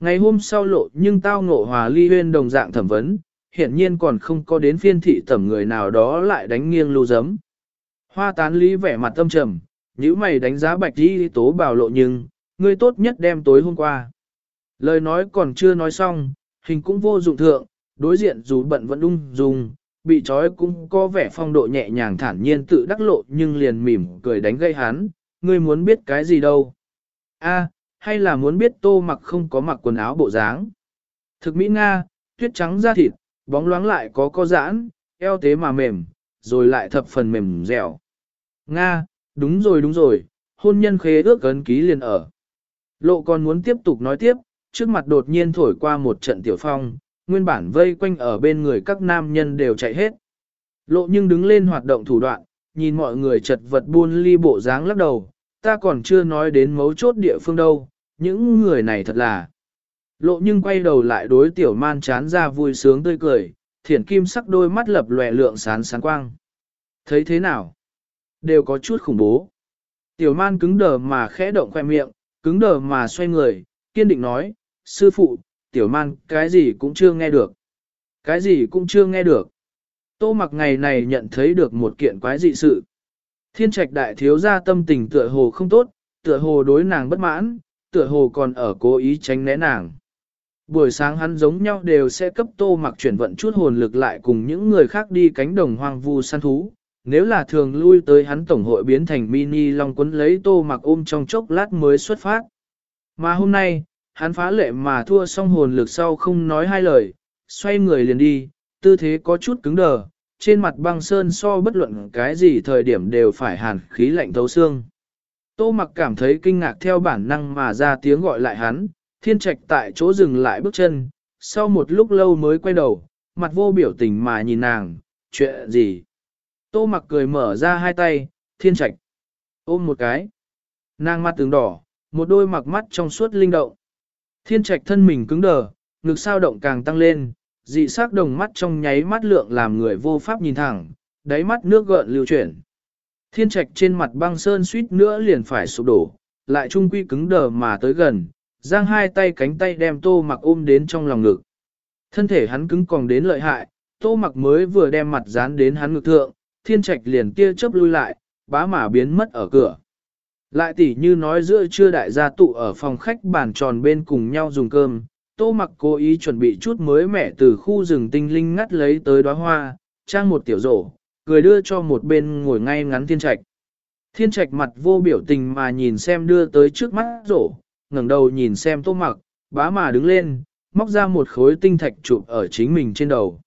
Ngày hôm sau lộ nhưng tao ngộ hòa ly huyên đồng dạng thẩm vấn, hiện nhiên còn không có đến phiên thị tẩm người nào đó lại đánh nghiêng lưu giấm. Hoa tán lý vẻ mặt tâm trầm, nếu mày đánh giá bạch đi tố bảo lộ nhưng, ngươi tốt nhất đem tối hôm qua. Lời nói còn chưa nói xong, hình cũng vô dụng thượng, đối diện dù bận vẫn ung dung, bị trói cũng có vẻ phong độ nhẹ nhàng thản nhiên tự đắc lộ nhưng liền mỉm cười đánh gây hắn, ngươi muốn biết cái gì đâu. a hay là muốn biết tô mặc không có mặc quần áo bộ dáng. Thực mỹ Nga, tuyết trắng da thịt, bóng loáng lại có co giãn, eo tế mà mềm, rồi lại thập phần mềm dẻo. Nga, đúng rồi đúng rồi, hôn nhân khế ước ấn ký liền ở. Lộ còn muốn tiếp tục nói tiếp, trước mặt đột nhiên thổi qua một trận tiểu phong, nguyên bản vây quanh ở bên người các nam nhân đều chạy hết. Lộ nhưng đứng lên hoạt động thủ đoạn, nhìn mọi người chật vật buôn ly bộ dáng lắc đầu, ta còn chưa nói đến mấu chốt địa phương đâu, những người này thật là. Lộ nhưng quay đầu lại đối tiểu man chán ra vui sướng tươi cười, thiển kim sắc đôi mắt lập lòe lượng sán sáng quang. Thấy thế nào? Đều có chút khủng bố. Tiểu man cứng đờ mà khẽ động khoe miệng, cứng đờ mà xoay người, kiên định nói, sư phụ, tiểu man cái gì cũng chưa nghe được. Cái gì cũng chưa nghe được. Tô mặc ngày này nhận thấy được một kiện quái dị sự. Thiên trạch đại thiếu gia tâm tình tựa hồ không tốt, tựa hồ đối nàng bất mãn, tựa hồ còn ở cố ý tránh né nàng. Buổi sáng hắn giống nhau đều sẽ cấp tô mặc chuyển vận chút hồn lực lại cùng những người khác đi cánh đồng hoang vu săn thú. Nếu là thường lui tới hắn tổng hội biến thành mini long quấn lấy tô mặc ôm trong chốc lát mới xuất phát. Mà hôm nay, hắn phá lệ mà thua xong hồn lực sau không nói hai lời, xoay người liền đi, tư thế có chút cứng đờ, trên mặt băng sơn so bất luận cái gì thời điểm đều phải hàn khí lạnh thấu xương. Tô mặc cảm thấy kinh ngạc theo bản năng mà ra tiếng gọi lại hắn, thiên trạch tại chỗ dừng lại bước chân, sau một lúc lâu mới quay đầu, mặt vô biểu tình mà nhìn nàng, chuyện gì? Tô mặc cười mở ra hai tay, thiên trạch, ôm một cái. Nàng mặt tướng đỏ, một đôi mặc mắt trong suốt linh động. Thiên trạch thân mình cứng đờ, ngực sao động càng tăng lên, dị sắc đồng mắt trong nháy mắt lượng làm người vô pháp nhìn thẳng, đáy mắt nước gợn lưu chuyển. Thiên trạch trên mặt băng sơn suýt nữa liền phải sụp đổ, lại trung quy cứng đờ mà tới gần, giang hai tay cánh tay đem tô mặc ôm đến trong lòng ngực. Thân thể hắn cứng còn đến lợi hại, tô mặc mới vừa đem mặt dán đến hắn ngực thượng, thiên trạch liền tia chớp lui lại, bá mà biến mất ở cửa. Lại tỉ như nói giữa trưa đại gia tụ ở phòng khách bàn tròn bên cùng nhau dùng cơm, tô mặc cố ý chuẩn bị chút mới mẻ từ khu rừng tinh linh ngắt lấy tới đóa hoa, trang một tiểu rổ, cười đưa cho một bên ngồi ngay ngắn thiên trạch. Thiên trạch mặt vô biểu tình mà nhìn xem đưa tới trước mắt rổ, ngẩng đầu nhìn xem tô mặc, bá mà đứng lên, móc ra một khối tinh thạch chụp ở chính mình trên đầu.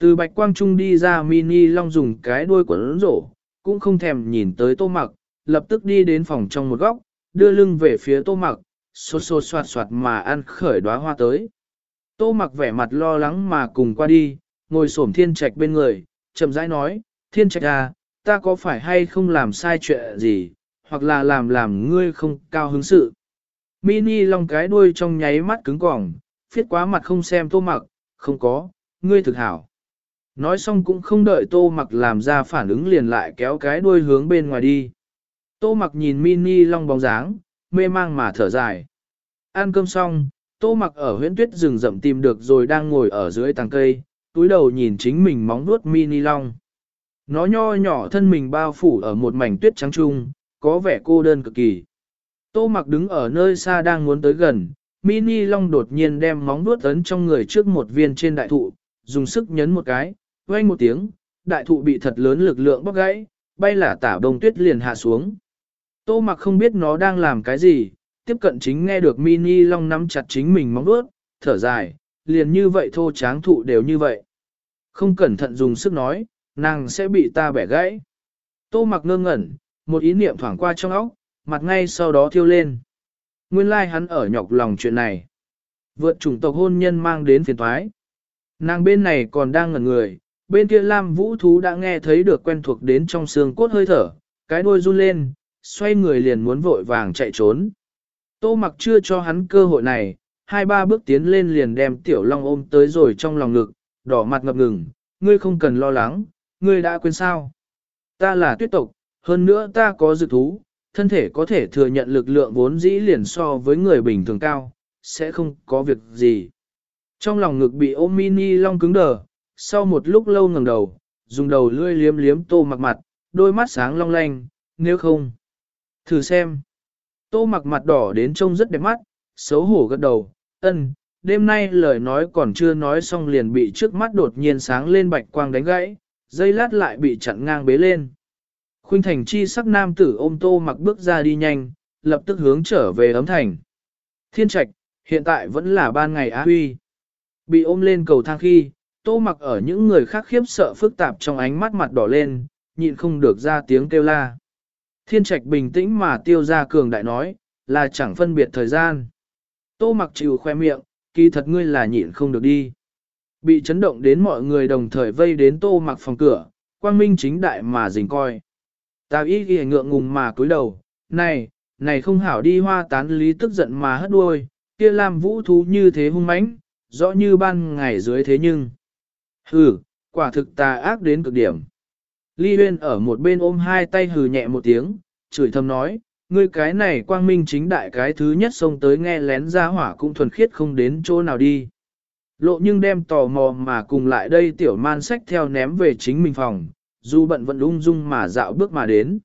Từ bạch quang trung đi ra mini long dùng cái đuôi quấn rổ, cũng không thèm nhìn tới tô mặc, lập tức đi đến phòng trong một góc, đưa lưng về phía tô mặc, xô xô soạt soạt mà ăn khởi đóa hoa tới. Tô mặc vẻ mặt lo lắng mà cùng qua đi, ngồi xổm thiên trạch bên người, chậm rãi nói, thiên trạch à, ta có phải hay không làm sai chuyện gì, hoặc là làm làm ngươi không cao hứng sự. Mini long cái đuôi trong nháy mắt cứng cỏng, phiết quá mặt không xem tô mặc, không có, ngươi thực hảo. Nói xong cũng không đợi tô mặc làm ra phản ứng liền lại kéo cái đuôi hướng bên ngoài đi. Tô mặc nhìn mini long bóng dáng, mê mang mà thở dài. Ăn cơm xong, tô mặc ở huyễn tuyết rừng rậm tìm được rồi đang ngồi ở dưới tàng cây, túi đầu nhìn chính mình móng vuốt mini long. Nó nho nhỏ thân mình bao phủ ở một mảnh tuyết trắng trung, có vẻ cô đơn cực kỳ. Tô mặc đứng ở nơi xa đang muốn tới gần, mini long đột nhiên đem móng vuốt ấn trong người trước một viên trên đại thụ, dùng sức nhấn một cái, vang một tiếng, đại thụ bị thật lớn lực lượng bóc gãy, bay là tả bông tuyết liền hạ xuống. Tô mặc không biết nó đang làm cái gì, tiếp cận chính nghe được mini long nắm chặt chính mình móng vuốt, thở dài, liền như vậy thô tráng thụ đều như vậy. Không cẩn thận dùng sức nói, nàng sẽ bị ta bẻ gãy. Tô mặc ngơ ngẩn, một ý niệm thoảng qua trong óc, mặt ngay sau đó thiêu lên. Nguyên lai like hắn ở nhọc lòng chuyện này. Vượt chủng tộc hôn nhân mang đến phiền thoái. Nàng bên này còn đang ngẩn người, bên kia Lam Vũ Thú đã nghe thấy được quen thuộc đến trong xương cốt hơi thở, cái đuôi run lên, xoay người liền muốn vội vàng chạy trốn. Tô mặc chưa cho hắn cơ hội này, hai ba bước tiến lên liền đem tiểu long ôm tới rồi trong lòng ngực, đỏ mặt ngập ngừng, ngươi không cần lo lắng, ngươi đã quên sao. Ta là tuyết tộc, hơn nữa ta có dự thú, thân thể có thể thừa nhận lực lượng vốn dĩ liền so với người bình thường cao, sẽ không có việc gì. Trong lòng ngực bị ôm mini long cứng đờ, sau một lúc lâu ngẩng đầu, dùng đầu lươi liếm liếm tô mặc mặt, đôi mắt sáng long lanh, nếu không. Thử xem. Tô mặc mặt đỏ đến trông rất đẹp mắt, xấu hổ gật đầu, ân, đêm nay lời nói còn chưa nói xong liền bị trước mắt đột nhiên sáng lên bạch quang đánh gãy, dây lát lại bị chặn ngang bế lên. Khuynh thành chi sắc nam tử ôm tô mặc bước ra đi nhanh, lập tức hướng trở về ấm thành. Thiên trạch, hiện tại vẫn là ban ngày á huy. Bị ôm lên cầu thang khi, tô mặc ở những người khác khiếp sợ phức tạp trong ánh mắt mặt đỏ lên, nhịn không được ra tiếng kêu la. Thiên trạch bình tĩnh mà tiêu ra cường đại nói, là chẳng phân biệt thời gian. Tô mặc chịu khoe miệng, kỳ thật ngươi là nhịn không được đi. Bị chấn động đến mọi người đồng thời vây đến tô mặc phòng cửa, quang minh chính đại mà dình coi. Tào y ghi ngượng ngùng mà cúi đầu, này, này không hảo đi hoa tán lý tức giận mà hất đuôi, kia làm vũ thú như thế hung mãnh, rõ như ban ngày dưới thế nhưng. Hừ, quả thực tà ác đến cực điểm. Ly Huyên ở một bên ôm hai tay hừ nhẹ một tiếng, chửi thầm nói, ngươi cái này quang minh chính đại cái thứ nhất xông tới nghe lén ra hỏa cũng thuần khiết không đến chỗ nào đi. Lộ nhưng đem tò mò mà cùng lại đây tiểu man sách theo ném về chính mình phòng, dù bận vẫn ung dung mà dạo bước mà đến.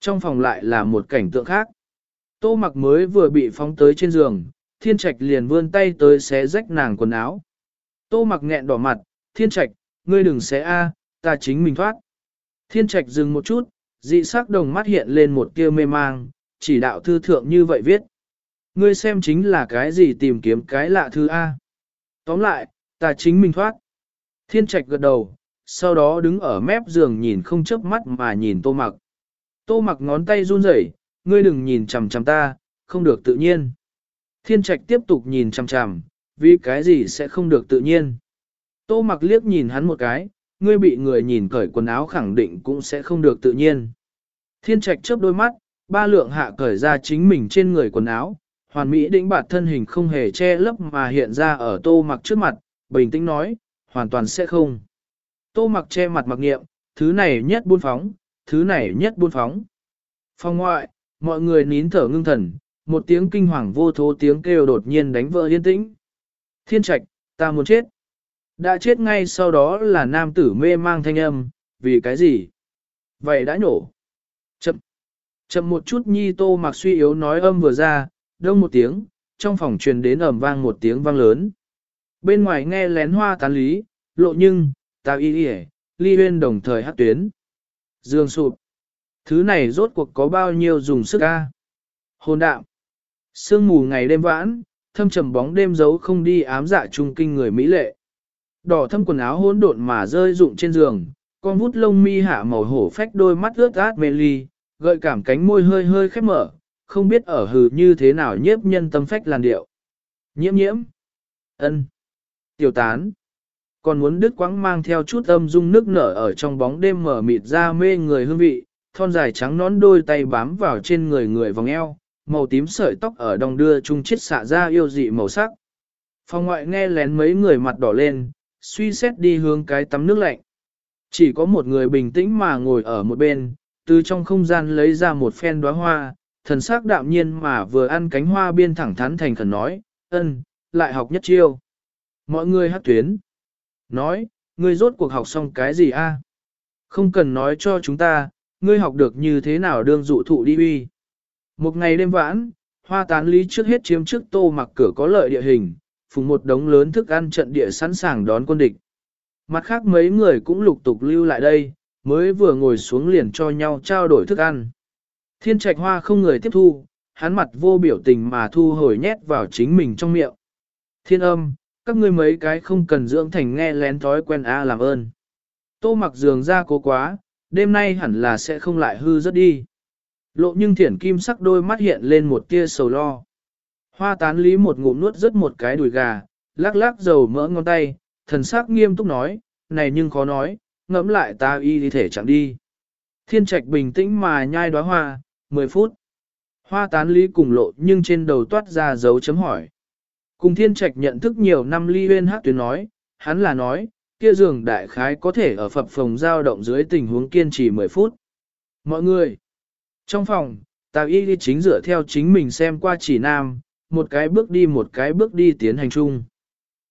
Trong phòng lại là một cảnh tượng khác. Tô mặc mới vừa bị phóng tới trên giường, thiên trạch liền vươn tay tới xé rách nàng quần áo. Tô mặc nghẹn đỏ mặt, thiên trạch, ngươi đừng xé a, ta chính mình thoát. Thiên trạch dừng một chút, dị sắc đồng mắt hiện lên một tia mê mang, chỉ đạo thư thượng như vậy viết. Ngươi xem chính là cái gì tìm kiếm cái lạ thư A. Tóm lại, ta chính mình thoát. Thiên trạch gật đầu, sau đó đứng ở mép giường nhìn không chớp mắt mà nhìn tô mặc. Tô mặc ngón tay run rẩy, ngươi đừng nhìn chằm chằm ta, không được tự nhiên. Thiên trạch tiếp tục nhìn chằm chằm, vì cái gì sẽ không được tự nhiên. Tô mặc liếc nhìn hắn một cái, ngươi bị người nhìn cởi quần áo khẳng định cũng sẽ không được tự nhiên. Thiên trạch chớp đôi mắt, ba lượng hạ cởi ra chính mình trên người quần áo, hoàn mỹ đĩnh bạt thân hình không hề che lấp mà hiện ra ở tô mặc trước mặt, bình tĩnh nói, hoàn toàn sẽ không. Tô mặc che mặt mặc nghiệm, thứ này nhất buôn phóng, thứ này nhất buôn phóng. Phong ngoại, mọi người nín thở ngưng thần, một tiếng kinh hoàng vô thố tiếng kêu đột nhiên đánh vỡ yên tĩnh. Thiên trạch, ta muốn chết. Đã chết ngay sau đó là nam tử mê mang thanh âm, vì cái gì? Vậy đã nổ. Chậm. Chậm một chút nhi tô mặc suy yếu nói âm vừa ra, đông một tiếng, trong phòng truyền đến ầm vang một tiếng vang lớn. Bên ngoài nghe lén hoa tán lý, lộ nhưng, tao y đi ly huyên đồng thời hát tuyến. Dương sụp. Thứ này rốt cuộc có bao nhiêu dùng sức ca. Hồn đạm. Sương mù ngày đêm vãn, thâm trầm bóng đêm giấu không đi ám dạ trung kinh người Mỹ lệ. Đỏ thâm quần áo hỗn độn mà rơi rụng trên giường, con vút lông mi hạ màu hổ phách đôi mắt ướt át mê ly, gợi cảm cánh môi hơi hơi khép mở, không biết ở hừ như thế nào nhiếp nhân tâm phách làn điệu. Nhiễm nhiễm. ân, Tiểu tán. Còn muốn đứt quãng mang theo chút âm dung nước nở ở trong bóng đêm mở mịt ra mê người hương vị, thon dài trắng nón đôi tay bám vào trên người người vòng eo, màu tím sợi tóc ở đồng đưa chung chiết xạ ra yêu dị màu sắc. Phòng ngoại nghe lén mấy người mặt đỏ lên, suy xét đi hướng cái tắm nước lạnh. Chỉ có một người bình tĩnh mà ngồi ở một bên, từ trong không gian lấy ra một phen đóa hoa, thần sắc đạm nhiên mà vừa ăn cánh hoa biên thẳng thắn thành khẩn nói, ân, lại học nhất chiêu. Mọi người hát tuyến. Nói, ngươi rốt cuộc học xong cái gì a? Không cần nói cho chúng ta, ngươi học được như thế nào đương dụ thụ đi uy. Một ngày đêm vãn, hoa tán lý trước hết chiếm trước tô mặc cửa có lợi địa hình, phùng một đống lớn thức ăn trận địa sẵn sàng đón quân địch. Mặt khác mấy người cũng lục tục lưu lại đây, mới vừa ngồi xuống liền cho nhau trao đổi thức ăn. Thiên trạch hoa không người tiếp thu, hắn mặt vô biểu tình mà thu hồi nhét vào chính mình trong miệng. Thiên âm, các ngươi mấy cái không cần dưỡng thành nghe lén thói quen A làm ơn. Tô mặc giường ra cố quá, đêm nay hẳn là sẽ không lại hư rất đi. Lộ nhưng thiển kim sắc đôi mắt hiện lên một tia sầu lo. Hoa tán lý một ngụm nuốt rất một cái đùi gà, lắc lắc dầu mỡ ngón tay, thần sắc nghiêm túc nói, này nhưng khó nói, ngẫm lại ta y đi thể chẳng đi. Thiên trạch bình tĩnh mà nhai đóa hoa, 10 phút. Hoa tán lý cùng lộ nhưng trên đầu toát ra dấu chấm hỏi. Cùng thiên trạch nhận thức nhiều năm ly huyên hát tuyến nói, hắn là nói, kia giường đại khái có thể ở phập phòng giao động dưới tình huống kiên trì 10 phút. Mọi người, trong phòng, Tào Y đi chính dựa theo chính mình xem qua chỉ nam, một cái bước đi một cái bước đi tiến hành chung.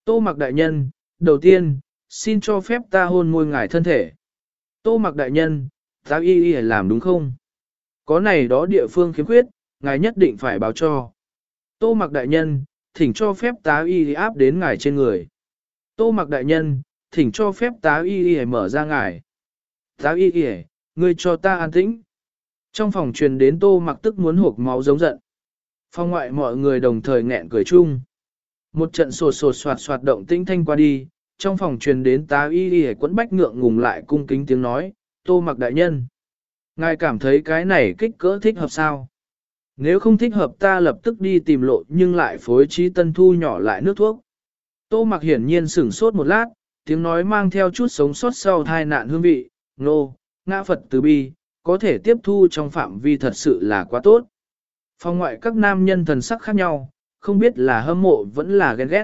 Tô mặc đại nhân, đầu tiên, xin cho phép ta hôn môi ngài thân thể. Tô mặc đại nhân, ta y y làm đúng không? Có này đó địa phương khiếm khuyết, ngài nhất định phải báo cho. Tô mặc đại nhân, thỉnh cho phép tá y áp đến ngài trên người. Tô mặc đại nhân, thỉnh cho phép tá y y mở ra ngài. Tá y y, ngươi cho ta an tĩnh. Trong phòng truyền đến tô mặc tức muốn hộp máu giống giận. Phong ngoại mọi người đồng thời nghẹn cười chung. Một trận sột sột soạt soạt động tĩnh thanh qua đi, trong phòng truyền đến tá y y quẫn bách ngượng ngùng lại cung kính tiếng nói, tô mặc đại nhân. Ngài cảm thấy cái này kích cỡ thích hợp sao? Nếu không thích hợp ta lập tức đi tìm lộ nhưng lại phối trí tân thu nhỏ lại nước thuốc. Tô mặc hiển nhiên sửng sốt một lát, tiếng nói mang theo chút sống sót sau thai nạn hương vị, nô, ngã Phật từ bi, có thể tiếp thu trong phạm vi thật sự là quá tốt. Phòng ngoại các nam nhân thần sắc khác nhau, không biết là hâm mộ vẫn là ghen ghét.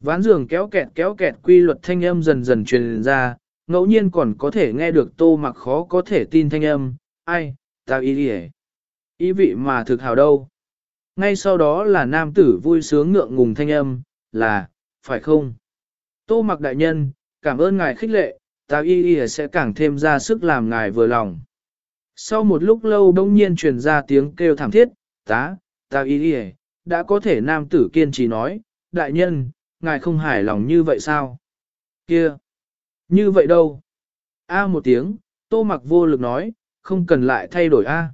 Ván giường kéo kẹt kéo kẹt quy luật thanh âm dần dần truyền ra, ngẫu nhiên còn có thể nghe được tô mặc khó có thể tin thanh âm, ai, tao ý đi Ý vị mà thực hào đâu. Ngay sau đó là nam tử vui sướng ngượng ngùng thanh âm, là, phải không? Tô mặc đại nhân, cảm ơn ngài khích lệ, tao y y sẽ càng thêm ra sức làm ngài vừa lòng. Sau một lúc lâu đông nhiên truyền ra tiếng kêu thảm thiết, tá, ta y đi đã có thể nam tử kiên trì nói, đại nhân, ngài không hài lòng như vậy sao? Kia! Như vậy đâu? A một tiếng, tô mặc vô lực nói, không cần lại thay đổi A.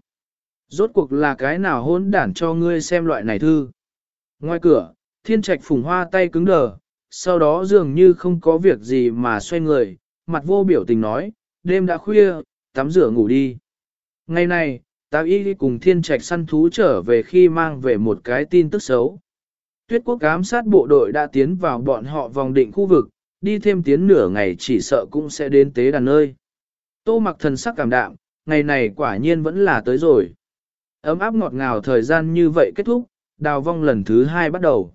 Rốt cuộc là cái nào hôn đản cho ngươi xem loại này thư. Ngoài cửa, thiên trạch phùng hoa tay cứng đờ, sau đó dường như không có việc gì mà xoay người, mặt vô biểu tình nói, đêm đã khuya, tắm rửa ngủ đi. Ngày này, Tào Y cùng thiên trạch săn thú trở về khi mang về một cái tin tức xấu. Tuyết quốc ám sát bộ đội đã tiến vào bọn họ vòng định khu vực, đi thêm tiến nửa ngày chỉ sợ cũng sẽ đến tế đàn nơi. Tô mặc thần sắc cảm đạm, ngày này quả nhiên vẫn là tới rồi. Ấm áp ngọt ngào thời gian như vậy kết thúc, đào vong lần thứ hai bắt đầu.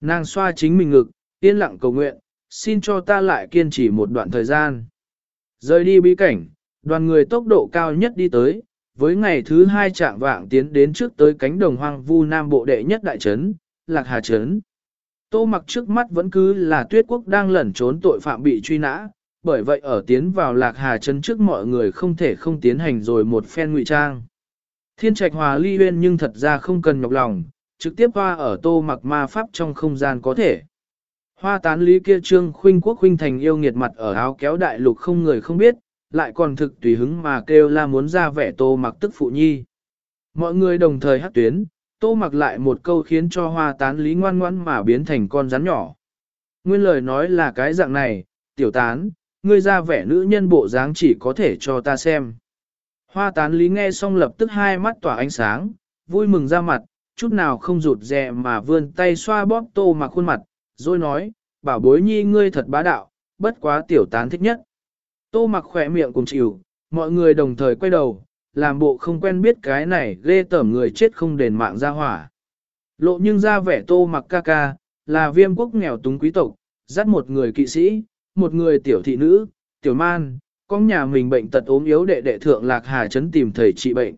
Nàng xoa chính mình ngực, yên lặng cầu nguyện, xin cho ta lại kiên trì một đoạn thời gian. Rời đi bí cảnh, đoàn người tốc độ cao nhất đi tới, với ngày thứ hai trạng vạng tiến đến trước tới cánh đồng hoang vu nam bộ đệ nhất đại trấn, Lạc Hà Trấn. Tô mặc trước mắt vẫn cứ là tuyết quốc đang lẩn trốn tội phạm bị truy nã, bởi vậy ở tiến vào Lạc Hà Trấn trước mọi người không thể không tiến hành rồi một phen ngụy trang. Thiên trạch hòa ly huyên nhưng thật ra không cần nhọc lòng, trực tiếp hoa ở tô mặc ma pháp trong không gian có thể. Hoa tán lý kia trương khuynh quốc khuynh thành yêu nghiệt mặt ở áo kéo đại lục không người không biết, lại còn thực tùy hứng mà kêu la muốn ra vẻ tô mặc tức phụ nhi. Mọi người đồng thời hát tuyến, tô mặc lại một câu khiến cho hoa tán lý ngoan ngoan mà biến thành con rắn nhỏ. Nguyên lời nói là cái dạng này, tiểu tán, ngươi ra vẻ nữ nhân bộ dáng chỉ có thể cho ta xem. Hoa tán lý nghe xong lập tức hai mắt tỏa ánh sáng, vui mừng ra mặt, chút nào không rụt rè mà vươn tay xoa bóp tô mặc khuôn mặt, rồi nói, bảo bối nhi ngươi thật bá đạo, bất quá tiểu tán thích nhất. Tô mặc khỏe miệng cùng chịu, mọi người đồng thời quay đầu, làm bộ không quen biết cái này ghê tởm người chết không đền mạng ra hỏa. Lộ nhưng ra vẻ tô mặc ca ca, là viêm quốc nghèo túng quý tộc, dắt một người kỵ sĩ, một người tiểu thị nữ, tiểu man, con nhà mình bệnh tật ốm yếu đệ đệ thượng lạc hà chấn tìm thầy trị bệnh.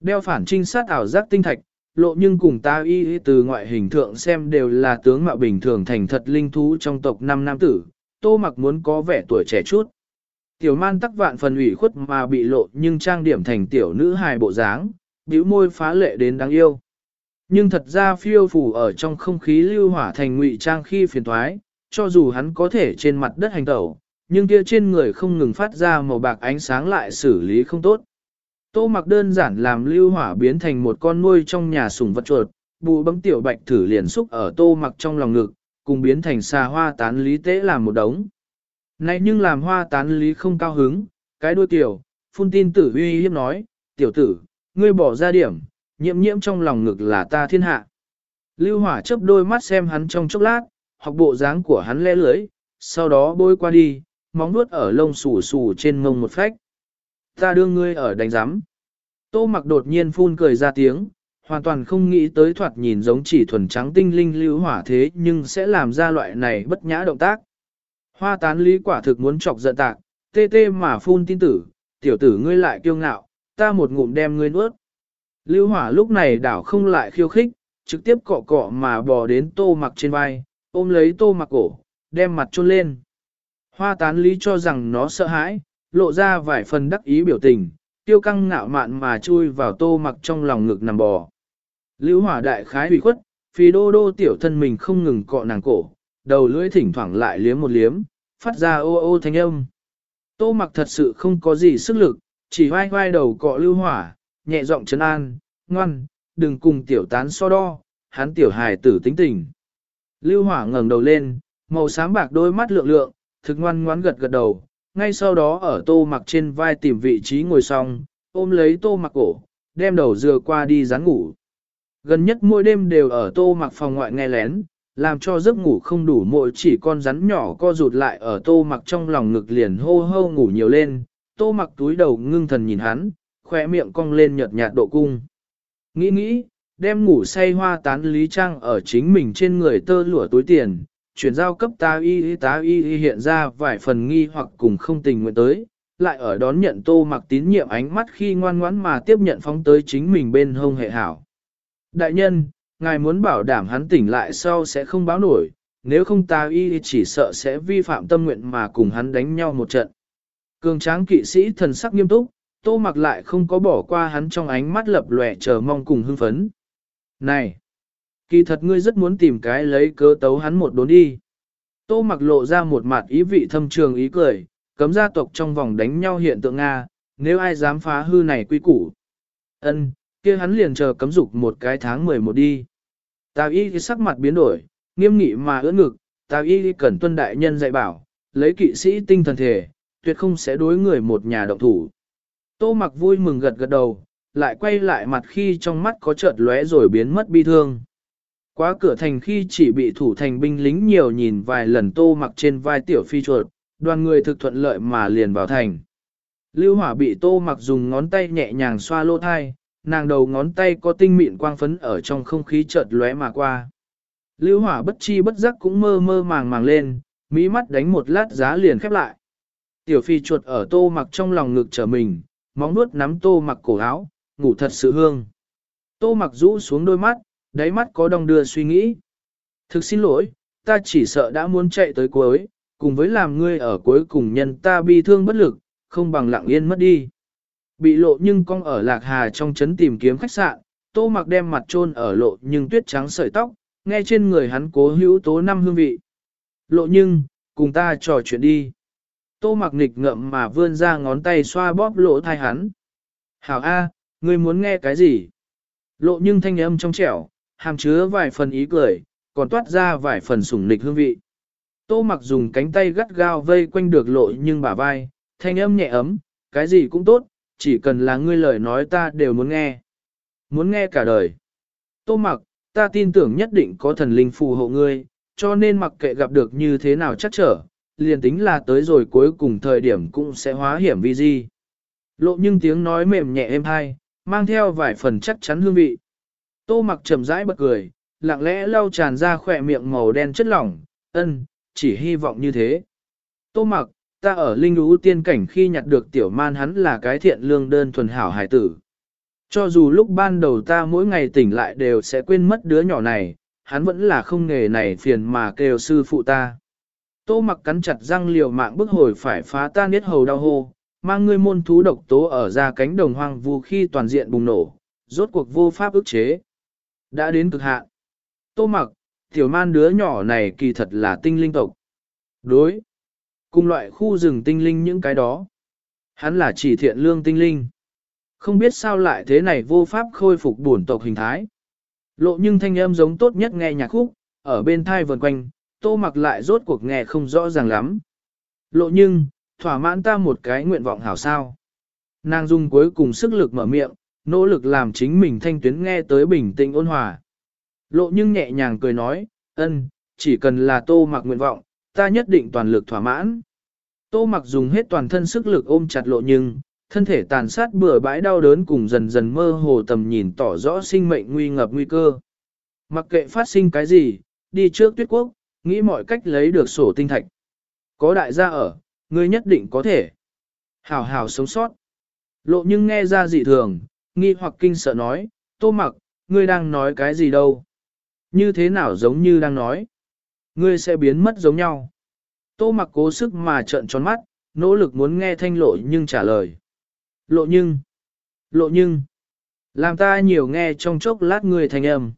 Đeo phản trinh sát ảo giác tinh thạch, lộ nhưng cùng ta y từ ngoại hình thượng xem đều là tướng mạo bình thường thành thật linh thú trong tộc năm nam tử, tô mặc muốn có vẻ tuổi trẻ chút. Tiểu man tắc vạn phần ủy khuất mà bị lộ nhưng trang điểm thành tiểu nữ hài bộ dáng, bĩu môi phá lệ đến đáng yêu. Nhưng thật ra phiêu phủ ở trong không khí lưu hỏa thành ngụy trang khi phiền thoái, cho dù hắn có thể trên mặt đất hành tẩu, nhưng kia trên người không ngừng phát ra màu bạc ánh sáng lại xử lý không tốt. Tô mặc đơn giản làm lưu hỏa biến thành một con nuôi trong nhà sùng vật chuột, bù bấm tiểu bạch thử liền xúc ở tô mặc trong lòng ngực, cùng biến thành xà hoa tán lý tế làm một đống. Này nhưng làm hoa tán lý không cao hứng, cái đuôi tiểu, phun tin tử uy hiếp nói, tiểu tử, ngươi bỏ ra điểm, nhiễm nhiễm trong lòng ngực là ta thiên hạ. Lưu hỏa chớp đôi mắt xem hắn trong chốc lát, học bộ dáng của hắn lẽ lưới, sau đó bôi qua đi, móng nuốt ở lông xù xù trên mông một phách. Ta đưa ngươi ở đánh giám. Tô mặc đột nhiên phun cười ra tiếng, hoàn toàn không nghĩ tới thoạt nhìn giống chỉ thuần trắng tinh linh lưu hỏa thế nhưng sẽ làm ra loại này bất nhã động tác. Hoa tán lý quả thực muốn chọc giận tạc, tê tê mà phun tin tử, tiểu tử ngươi lại kiêu ngạo, ta một ngụm đem ngươi nuốt. Lưu hỏa lúc này đảo không lại khiêu khích, trực tiếp cọ cọ mà bò đến tô mặc trên vai, ôm lấy tô mặc cổ, đem mặt chôn lên. Hoa tán lý cho rằng nó sợ hãi, lộ ra vài phần đắc ý biểu tình, tiêu căng ngạo mạn mà chui vào tô mặc trong lòng ngực nằm bò. Lưu hỏa đại khái hủy khuất, phi đô đô tiểu thân mình không ngừng cọ nàng cổ, đầu lưỡi thỉnh thoảng lại liếm một liếm, phát ra ô ô thanh âm. Tô mặc thật sự không có gì sức lực, chỉ vai vai đầu cọ lưu hỏa, nhẹ giọng trấn an, ngoan, đừng cùng tiểu tán so đo, hắn tiểu hài tử tính tình. Lưu hỏa ngẩng đầu lên, màu xám bạc đôi mắt lượng lượng, thực ngoan ngoãn gật gật đầu, ngay sau đó ở tô mặc trên vai tìm vị trí ngồi xong, ôm lấy tô mặc cổ, đem đầu dừa qua đi rán ngủ. Gần nhất mỗi đêm đều ở tô mặc phòng ngoại nghe lén, làm cho giấc ngủ không đủ mỗi chỉ con rắn nhỏ co rụt lại ở tô mặc trong lòng ngực liền hô hô ngủ nhiều lên, tô mặc túi đầu ngưng thần nhìn hắn, khỏe miệng cong lên nhợt nhạt độ cung. Nghĩ nghĩ, đem ngủ say hoa tán lý trang ở chính mình trên người tơ lụa túi tiền, chuyển giao cấp tá y tá y hiện ra vài phần nghi hoặc cùng không tình nguyện tới, lại ở đón nhận tô mặc tín nhiệm ánh mắt khi ngoan ngoãn mà tiếp nhận phóng tới chính mình bên hông hệ hảo. Đại nhân, ngài muốn bảo đảm hắn tỉnh lại sau sẽ không báo nổi, nếu không ta y chỉ sợ sẽ vi phạm tâm nguyện mà cùng hắn đánh nhau một trận. Cường tráng kỵ sĩ thần sắc nghiêm túc, tô mặc lại không có bỏ qua hắn trong ánh mắt lập lòe chờ mong cùng hưng phấn. Này! Kỳ thật ngươi rất muốn tìm cái lấy cớ tấu hắn một đốn đi. Tô mặc lộ ra một mặt ý vị thâm trường ý cười, cấm gia tộc trong vòng đánh nhau hiện tượng Nga, nếu ai dám phá hư này quy củ. ân kia hắn liền chờ cấm dục một cái tháng 11 đi. Tào y sắc mặt biến đổi, nghiêm nghị mà ưỡn ngực, Tào y cần tuân đại nhân dạy bảo, lấy kỵ sĩ tinh thần thể, tuyệt không sẽ đối người một nhà động thủ. Tô mặc vui mừng gật gật đầu, lại quay lại mặt khi trong mắt có chợt lóe rồi biến mất bi thương. Quá cửa thành khi chỉ bị thủ thành binh lính nhiều nhìn vài lần tô mặc trên vai tiểu phi chuột, đoàn người thực thuận lợi mà liền vào thành. Lưu hỏa bị tô mặc dùng ngón tay nhẹ nhàng xoa lô thai, nàng đầu ngón tay có tinh mịn quang phấn ở trong không khí chợt lóe mà qua. Lưu hỏa bất chi bất giác cũng mơ mơ màng màng lên, mỹ mắt đánh một lát giá liền khép lại. Tiểu phi chuột ở tô mặc trong lòng ngực trở mình, móng nuốt nắm tô mặc cổ áo, ngủ thật sự hương. Tô mặc rũ xuống đôi mắt, đáy mắt có đong đưa suy nghĩ. Thực xin lỗi, ta chỉ sợ đã muốn chạy tới cuối, cùng với làm ngươi ở cuối cùng nhân ta bi thương bất lực, không bằng lặng yên mất đi. Bị lộ nhưng con ở lạc hà trong trấn tìm kiếm khách sạn, tô mặc đem mặt trôn ở lộ nhưng tuyết trắng sợi tóc, nghe trên người hắn cố hữu tố năm hương vị. Lộ nhưng, cùng ta trò chuyện đi. Tô mặc nghịch ngậm mà vươn ra ngón tay xoa bóp lỗ thai hắn. Hảo A, ngươi muốn nghe cái gì? Lộ nhưng thanh âm trong trẻo, hàm chứa vài phần ý cười, còn toát ra vài phần sủng nịch hương vị. Tô mặc dùng cánh tay gắt gao vây quanh được lộ nhưng bả vai, thanh âm nhẹ ấm, cái gì cũng tốt, chỉ cần là ngươi lời nói ta đều muốn nghe. Muốn nghe cả đời. Tô mặc, ta tin tưởng nhất định có thần linh phù hộ ngươi, cho nên mặc kệ gặp được như thế nào chắc trở, liền tính là tới rồi cuối cùng thời điểm cũng sẽ hóa hiểm vi di. Lộ nhưng tiếng nói mềm nhẹ êm hai, mang theo vài phần chắc chắn hương vị. Tô mặc trầm rãi bật cười, lặng lẽ lau tràn ra khỏe miệng màu đen chất lỏng, ân, chỉ hy vọng như thế. Tô mặc, ta ở linh ú tiên cảnh khi nhặt được tiểu man hắn là cái thiện lương đơn thuần hảo hải tử. Cho dù lúc ban đầu ta mỗi ngày tỉnh lại đều sẽ quên mất đứa nhỏ này, hắn vẫn là không nghề này phiền mà kêu sư phụ ta. Tô mặc cắn chặt răng liều mạng bức hồi phải phá ta niết hầu đau hô, mang ngươi môn thú độc tố ở ra cánh đồng hoang vu khi toàn diện bùng nổ, rốt cuộc vô pháp ức chế. Đã đến cực hạn. Tô mặc, tiểu man đứa nhỏ này kỳ thật là tinh linh tộc. Đối. Cùng loại khu rừng tinh linh những cái đó. Hắn là chỉ thiện lương tinh linh. Không biết sao lại thế này vô pháp khôi phục bổn tộc hình thái. Lộ nhưng thanh âm giống tốt nhất nghe nhạc khúc, ở bên thai vần quanh, tô mặc lại rốt cuộc nghe không rõ ràng lắm. Lộ nhưng, thỏa mãn ta một cái nguyện vọng hảo sao. Nàng dung cuối cùng sức lực mở miệng, nỗ lực làm chính mình thanh tuyến nghe tới bình tĩnh ôn hòa. Lộ nhưng nhẹ nhàng cười nói, ân, chỉ cần là tô mặc nguyện vọng, ta nhất định toàn lực thỏa mãn. Tô mặc dùng hết toàn thân sức lực ôm chặt lộ nhưng, thân thể tàn sát bừa bãi đau đớn cùng dần dần mơ hồ tầm nhìn tỏ rõ sinh mệnh nguy ngập nguy cơ. Mặc kệ phát sinh cái gì, đi trước tuyết quốc, nghĩ mọi cách lấy được sổ tinh thạch. Có đại gia ở, ngươi nhất định có thể. Hảo hảo sống sót. Lộ nhưng nghe ra dị thường, nghi hoặc kinh sợ nói, tô mặc, ngươi đang nói cái gì đâu. Như thế nào giống như đang nói. Ngươi sẽ biến mất giống nhau. Tô mặc cố sức mà trợn tròn mắt, nỗ lực muốn nghe thanh lộ nhưng trả lời. Lộ nhưng, lộ nhưng, làm ta nhiều nghe trong chốc lát người thành âm.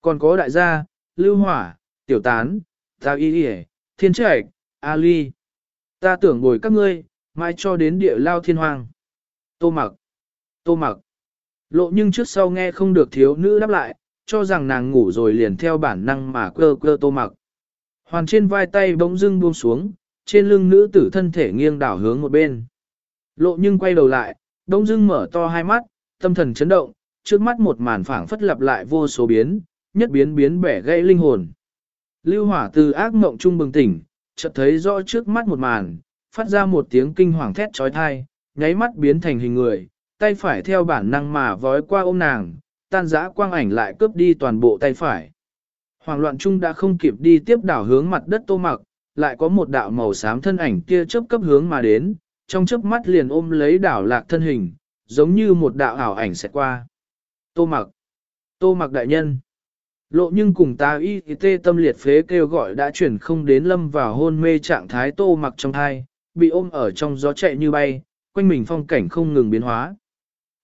Còn có đại gia, lưu hỏa, tiểu tán, ta y y thiên trạch, Ali. Ta tưởng ngồi các ngươi, mai cho đến địa lao thiên hoàng. Tô mặc, tô mặc. Lộ nhưng trước sau nghe không được thiếu nữ đáp lại, cho rằng nàng ngủ rồi liền theo bản năng mà quơ quơ tô mặc. Hoàn trên vai tay bỗng dưng buông xuống, trên lưng nữ tử thân thể nghiêng đảo hướng một bên. Lộ nhưng quay đầu lại, bỗng dưng mở to hai mắt, tâm thần chấn động, trước mắt một màn phảng phất lặp lại vô số biến, nhất biến biến bẻ gãy linh hồn. Lưu hỏa từ ác mộng trung bừng tỉnh, chợt thấy rõ trước mắt một màn, phát ra một tiếng kinh hoàng thét trói thai, nháy mắt biến thành hình người, tay phải theo bản năng mà vói qua ôm nàng, tan dã quang ảnh lại cướp đi toàn bộ tay phải. Hoàng loạn trung đã không kịp đi tiếp đảo hướng mặt đất tô mặc, lại có một đạo màu xám thân ảnh kia chớp cấp hướng mà đến, trong chớp mắt liền ôm lấy đảo lạc thân hình, giống như một đạo ảo ảnh sẽ qua. Tô mặc, tô mặc đại nhân. Lộ nhưng cùng ta y tê tâm liệt phế kêu gọi đã chuyển không đến lâm vào hôn mê trạng thái tô mặc trong thai, bị ôm ở trong gió chạy như bay, quanh mình phong cảnh không ngừng biến hóa.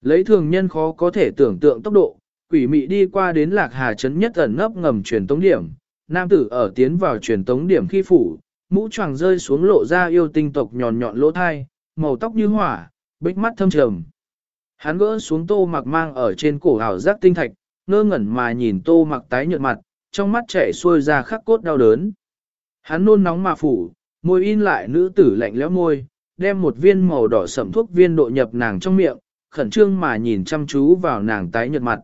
Lấy thường nhân khó có thể tưởng tượng tốc độ, quỷ mị đi qua đến lạc hà trấn nhất ẩn nấp ngầm truyền tống điểm, nam tử ở tiến vào truyền tống điểm khi phủ, mũ choàng rơi xuống lộ ra yêu tinh tộc nhọn nhọn lỗ thai, màu tóc như hỏa, bích mắt thâm trầm. Hắn gỡ xuống tô mặc mang ở trên cổ ảo giác tinh thạch, ngơ ngẩn mà nhìn tô mặc tái nhợt mặt, trong mắt chảy xuôi ra khắc cốt đau đớn. Hắn nôn nóng mà phủ, môi in lại nữ tử lạnh lẽo môi, đem một viên màu đỏ sẩm thuốc viên độ nhập nàng trong miệng, khẩn trương mà nhìn chăm chú vào nàng tái nhợt mặt.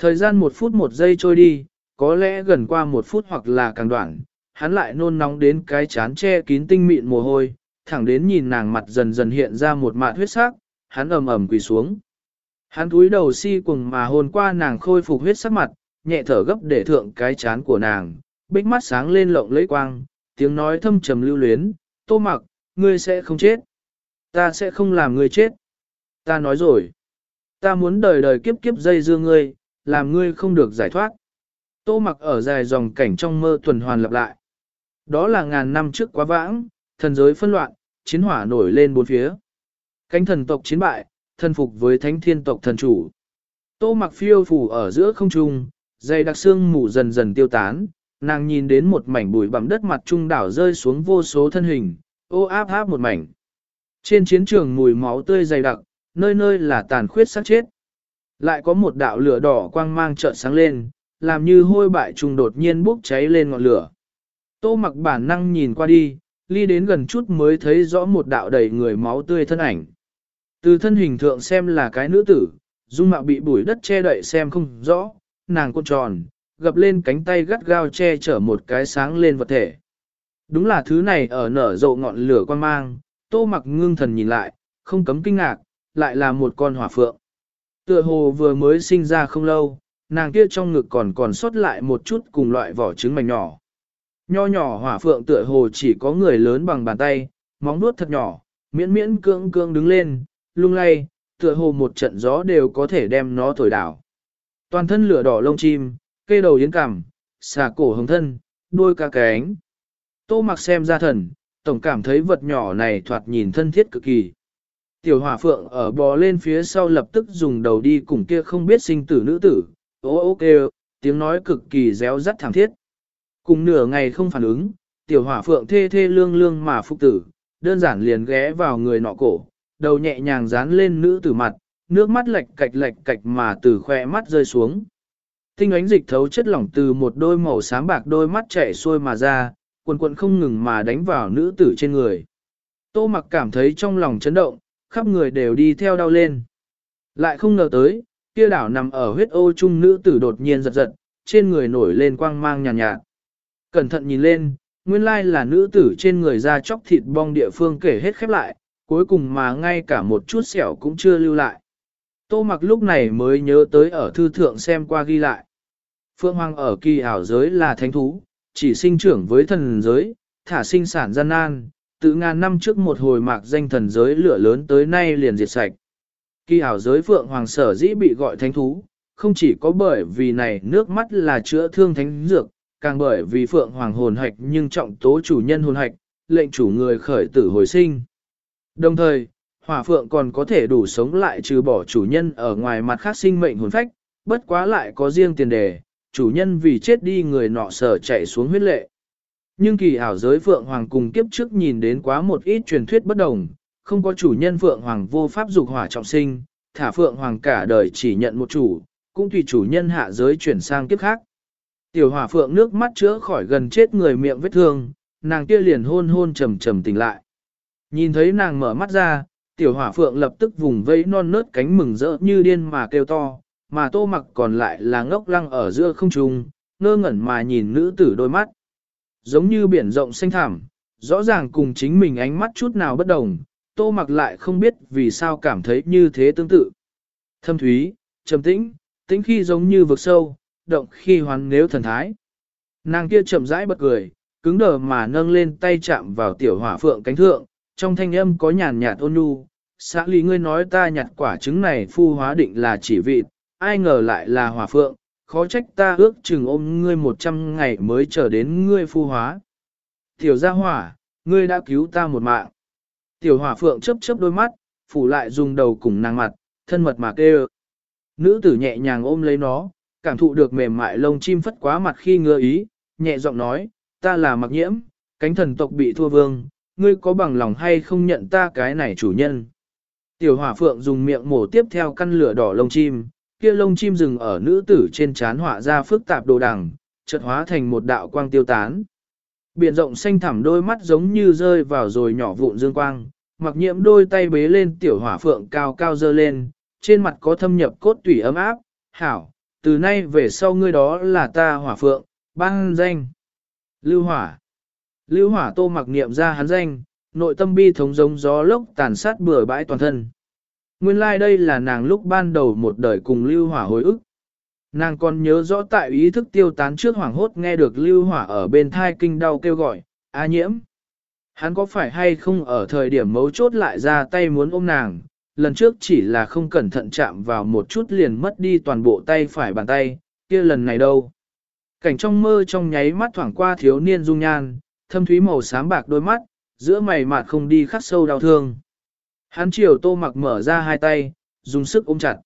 Thời gian một phút một giây trôi đi, có lẽ gần qua một phút hoặc là càng đoạn, hắn lại nôn nóng đến cái chán che kín tinh mịn mồ hôi, thẳng đến nhìn nàng mặt dần dần hiện ra một mạt huyết sắc, hắn ầm ầm quỳ xuống. Hắn cúi đầu si cùng mà hôn qua nàng khôi phục huyết sắc mặt, nhẹ thở gấp để thượng cái chán của nàng, bích mắt sáng lên lộng lấy quang, tiếng nói thâm trầm lưu luyến, tô mặc, ngươi sẽ không chết. Ta sẽ không làm ngươi chết. Ta nói rồi. Ta muốn đời đời kiếp kiếp dây dưa ngươi, làm ngươi không được giải thoát. Tô mặc ở dài dòng cảnh trong mơ tuần hoàn lặp lại. Đó là ngàn năm trước quá vãng, thần giới phân loạn, chiến hỏa nổi lên bốn phía. Cánh thần tộc chiến bại, thân phục với thánh thiên tộc thần chủ. Tô mặc phiêu phủ ở giữa không trung, dày đặc xương mù dần dần tiêu tán, nàng nhìn đến một mảnh bụi bặm đất mặt trung đảo rơi xuống vô số thân hình, ô áp áp một mảnh. Trên chiến trường mùi máu tươi dày đặc, nơi nơi là tàn khuyết xác chết. Lại có một đạo lửa đỏ quang mang chợt sáng lên, làm như hôi bại trùng đột nhiên bốc cháy lên ngọn lửa. Tô mặc bản năng nhìn qua đi, ly đến gần chút mới thấy rõ một đạo đầy người máu tươi thân ảnh. Từ thân hình thượng xem là cái nữ tử, dung mạo bị bụi đất che đậy xem không rõ, nàng cuộn tròn, gập lên cánh tay gắt gao che chở một cái sáng lên vật thể. Đúng là thứ này ở nở rộ ngọn lửa quan mang, tô mặc ngưng thần nhìn lại, không cấm kinh ngạc, lại là một con hỏa phượng. Tựa hồ vừa mới sinh ra không lâu, nàng kia trong ngực còn còn sót lại một chút cùng loại vỏ trứng mảnh nhỏ. Nho nhỏ hỏa phượng tựa hồ chỉ có người lớn bằng bàn tay, móng nuốt thật nhỏ, miễn miễn cương cương đứng lên, lung lay, tựa hồ một trận gió đều có thể đem nó thổi đảo. Toàn thân lửa đỏ lông chim, cây đầu yến cằm, xà cổ hồng thân, đuôi ca cánh. Tô mặc xem ra thần, tổng cảm thấy vật nhỏ này thoạt nhìn thân thiết cực kỳ. Tiểu hỏa phượng ở bò lên phía sau lập tức dùng đầu đi cùng kia không biết sinh tử nữ tử, ô ô kêu, tiếng nói cực kỳ réo rắt thảm thiết. Cùng nửa ngày không phản ứng, tiểu hỏa phượng thê thê lương lương mà phục tử, đơn giản liền ghé vào người nọ cổ, đầu nhẹ nhàng dán lên nữ tử mặt, nước mắt lệch cạch lệch cạch mà từ khoe mắt rơi xuống. Tinh ánh dịch thấu chất lỏng từ một đôi màu xám bạc đôi mắt chảy xuôi mà ra, quần quần không ngừng mà đánh vào nữ tử trên người. Tô mặc cảm thấy trong lòng chấn động, khắp người đều đi theo đau lên. Lại không ngờ tới, kia đảo nằm ở huyết ô trung nữ tử đột nhiên giật giật, trên người nổi lên quang mang nhàn nhạt, nhạt. Cẩn thận nhìn lên, nguyên lai là nữ tử trên người da chóc thịt bong địa phương kể hết khép lại, cuối cùng mà ngay cả một chút sẹo cũng chưa lưu lại. Tô mặc lúc này mới nhớ tới ở thư thượng xem qua ghi lại. phương Hoàng ở kỳ ảo giới là thánh thú, chỉ sinh trưởng với thần giới, thả sinh sản gian nan, từ ngàn năm trước một hồi mạc danh thần giới lửa lớn tới nay liền diệt sạch. Kỳ ảo giới Phượng Hoàng sở dĩ bị gọi thánh thú, không chỉ có bởi vì này nước mắt là chữa thương thánh dược, càng bởi vì phượng hoàng hồn hạch nhưng trọng tố chủ nhân hồn hạch, lệnh chủ người khởi tử hồi sinh. Đồng thời, hỏa phượng còn có thể đủ sống lại trừ bỏ chủ nhân ở ngoài mặt khác sinh mệnh hồn phách, bất quá lại có riêng tiền đề, chủ nhân vì chết đi người nọ sở chạy xuống huyết lệ. Nhưng kỳ ảo giới Phượng Hoàng cùng kiếp trước nhìn đến quá một ít truyền thuyết bất đồng, không có chủ nhân Phượng Hoàng vô pháp dục hỏa trọng sinh, thả Phượng Hoàng cả đời chỉ nhận một chủ, cũng tùy chủ nhân hạ giới chuyển sang kiếp khác. Tiểu hỏa Phượng nước mắt chữa khỏi gần chết người miệng vết thương, nàng kia liền hôn hôn trầm trầm tỉnh lại. Nhìn thấy nàng mở mắt ra, tiểu hỏa Phượng lập tức vùng vẫy non nớt cánh mừng rỡ như điên mà kêu to, mà tô mặc còn lại là ngốc lăng ở giữa không trung, ngơ ngẩn mà nhìn nữ tử đôi mắt. Giống như biển rộng xanh thẳm, rõ ràng cùng chính mình ánh mắt chút nào bất đồng, tô mặc lại không biết vì sao cảm thấy như thế tương tự. Thâm thúy, trầm tĩnh, tĩnh khi giống như vực sâu, động khi hoàn nếu thần thái. Nàng kia chậm rãi bật cười, cứng đờ mà nâng lên tay chạm vào tiểu hỏa phượng cánh thượng, trong thanh âm có nhàn nhạt ôn nhu. Xã lý ngươi nói ta nhặt quả trứng này phu hóa định là chỉ vịt, ai ngờ lại là hỏa phượng, khó trách ta ước chừng ôm ngươi một trăm ngày mới chờ đến ngươi phu hóa. Tiểu gia hỏa, ngươi đã cứu ta một mạng. Tiểu hỏa phượng chớp chớp đôi mắt, phủ lại dùng đầu cùng nàng mặt, thân mật mà kêu. Nữ tử nhẹ nhàng ôm lấy nó, cảm thụ được mềm mại lông chim phất quá mặt khi ngơ ý, nhẹ giọng nói, ta là mặc nhiễm, cánh thần tộc bị thua vương, ngươi có bằng lòng hay không nhận ta cái này chủ nhân. Tiểu hỏa phượng dùng miệng mổ tiếp theo căn lửa đỏ lông chim, kia lông chim rừng ở nữ tử trên trán họa ra phức tạp đồ đằng, chợt hóa thành một đạo quang tiêu tán. Biển rộng xanh thẳm đôi mắt giống như rơi vào rồi nhỏ vụn dương quang, mặc nhiễm đôi tay bế lên tiểu hỏa phượng cao cao dơ lên, trên mặt có thâm nhập cốt tủy ấm áp, hảo, từ nay về sau ngươi đó là ta hỏa phượng, băng danh. Lưu hỏa. Lưu hỏa tô mặc niệm ra hắn danh, nội tâm bi thống giống gió lốc tàn sát bừa bãi toàn thân. Nguyên lai like đây là nàng lúc ban đầu một đời cùng lưu hỏa hồi ức. Nàng còn nhớ rõ tại ý thức tiêu tán trước hoảng hốt nghe được lưu hỏa ở bên thai kinh đau kêu gọi, A nhiễm. Hắn có phải hay không ở thời điểm mấu chốt lại ra tay muốn ôm nàng, lần trước chỉ là không cẩn thận chạm vào một chút liền mất đi toàn bộ tay phải bàn tay, kia lần này đâu. Cảnh trong mơ trong nháy mắt thoảng qua thiếu niên dung nhan, thâm thúy màu xám bạc đôi mắt, giữa mày mặt không đi khắc sâu đau thương. Hắn chiều tô mặc mở ra hai tay, dùng sức ôm chặt.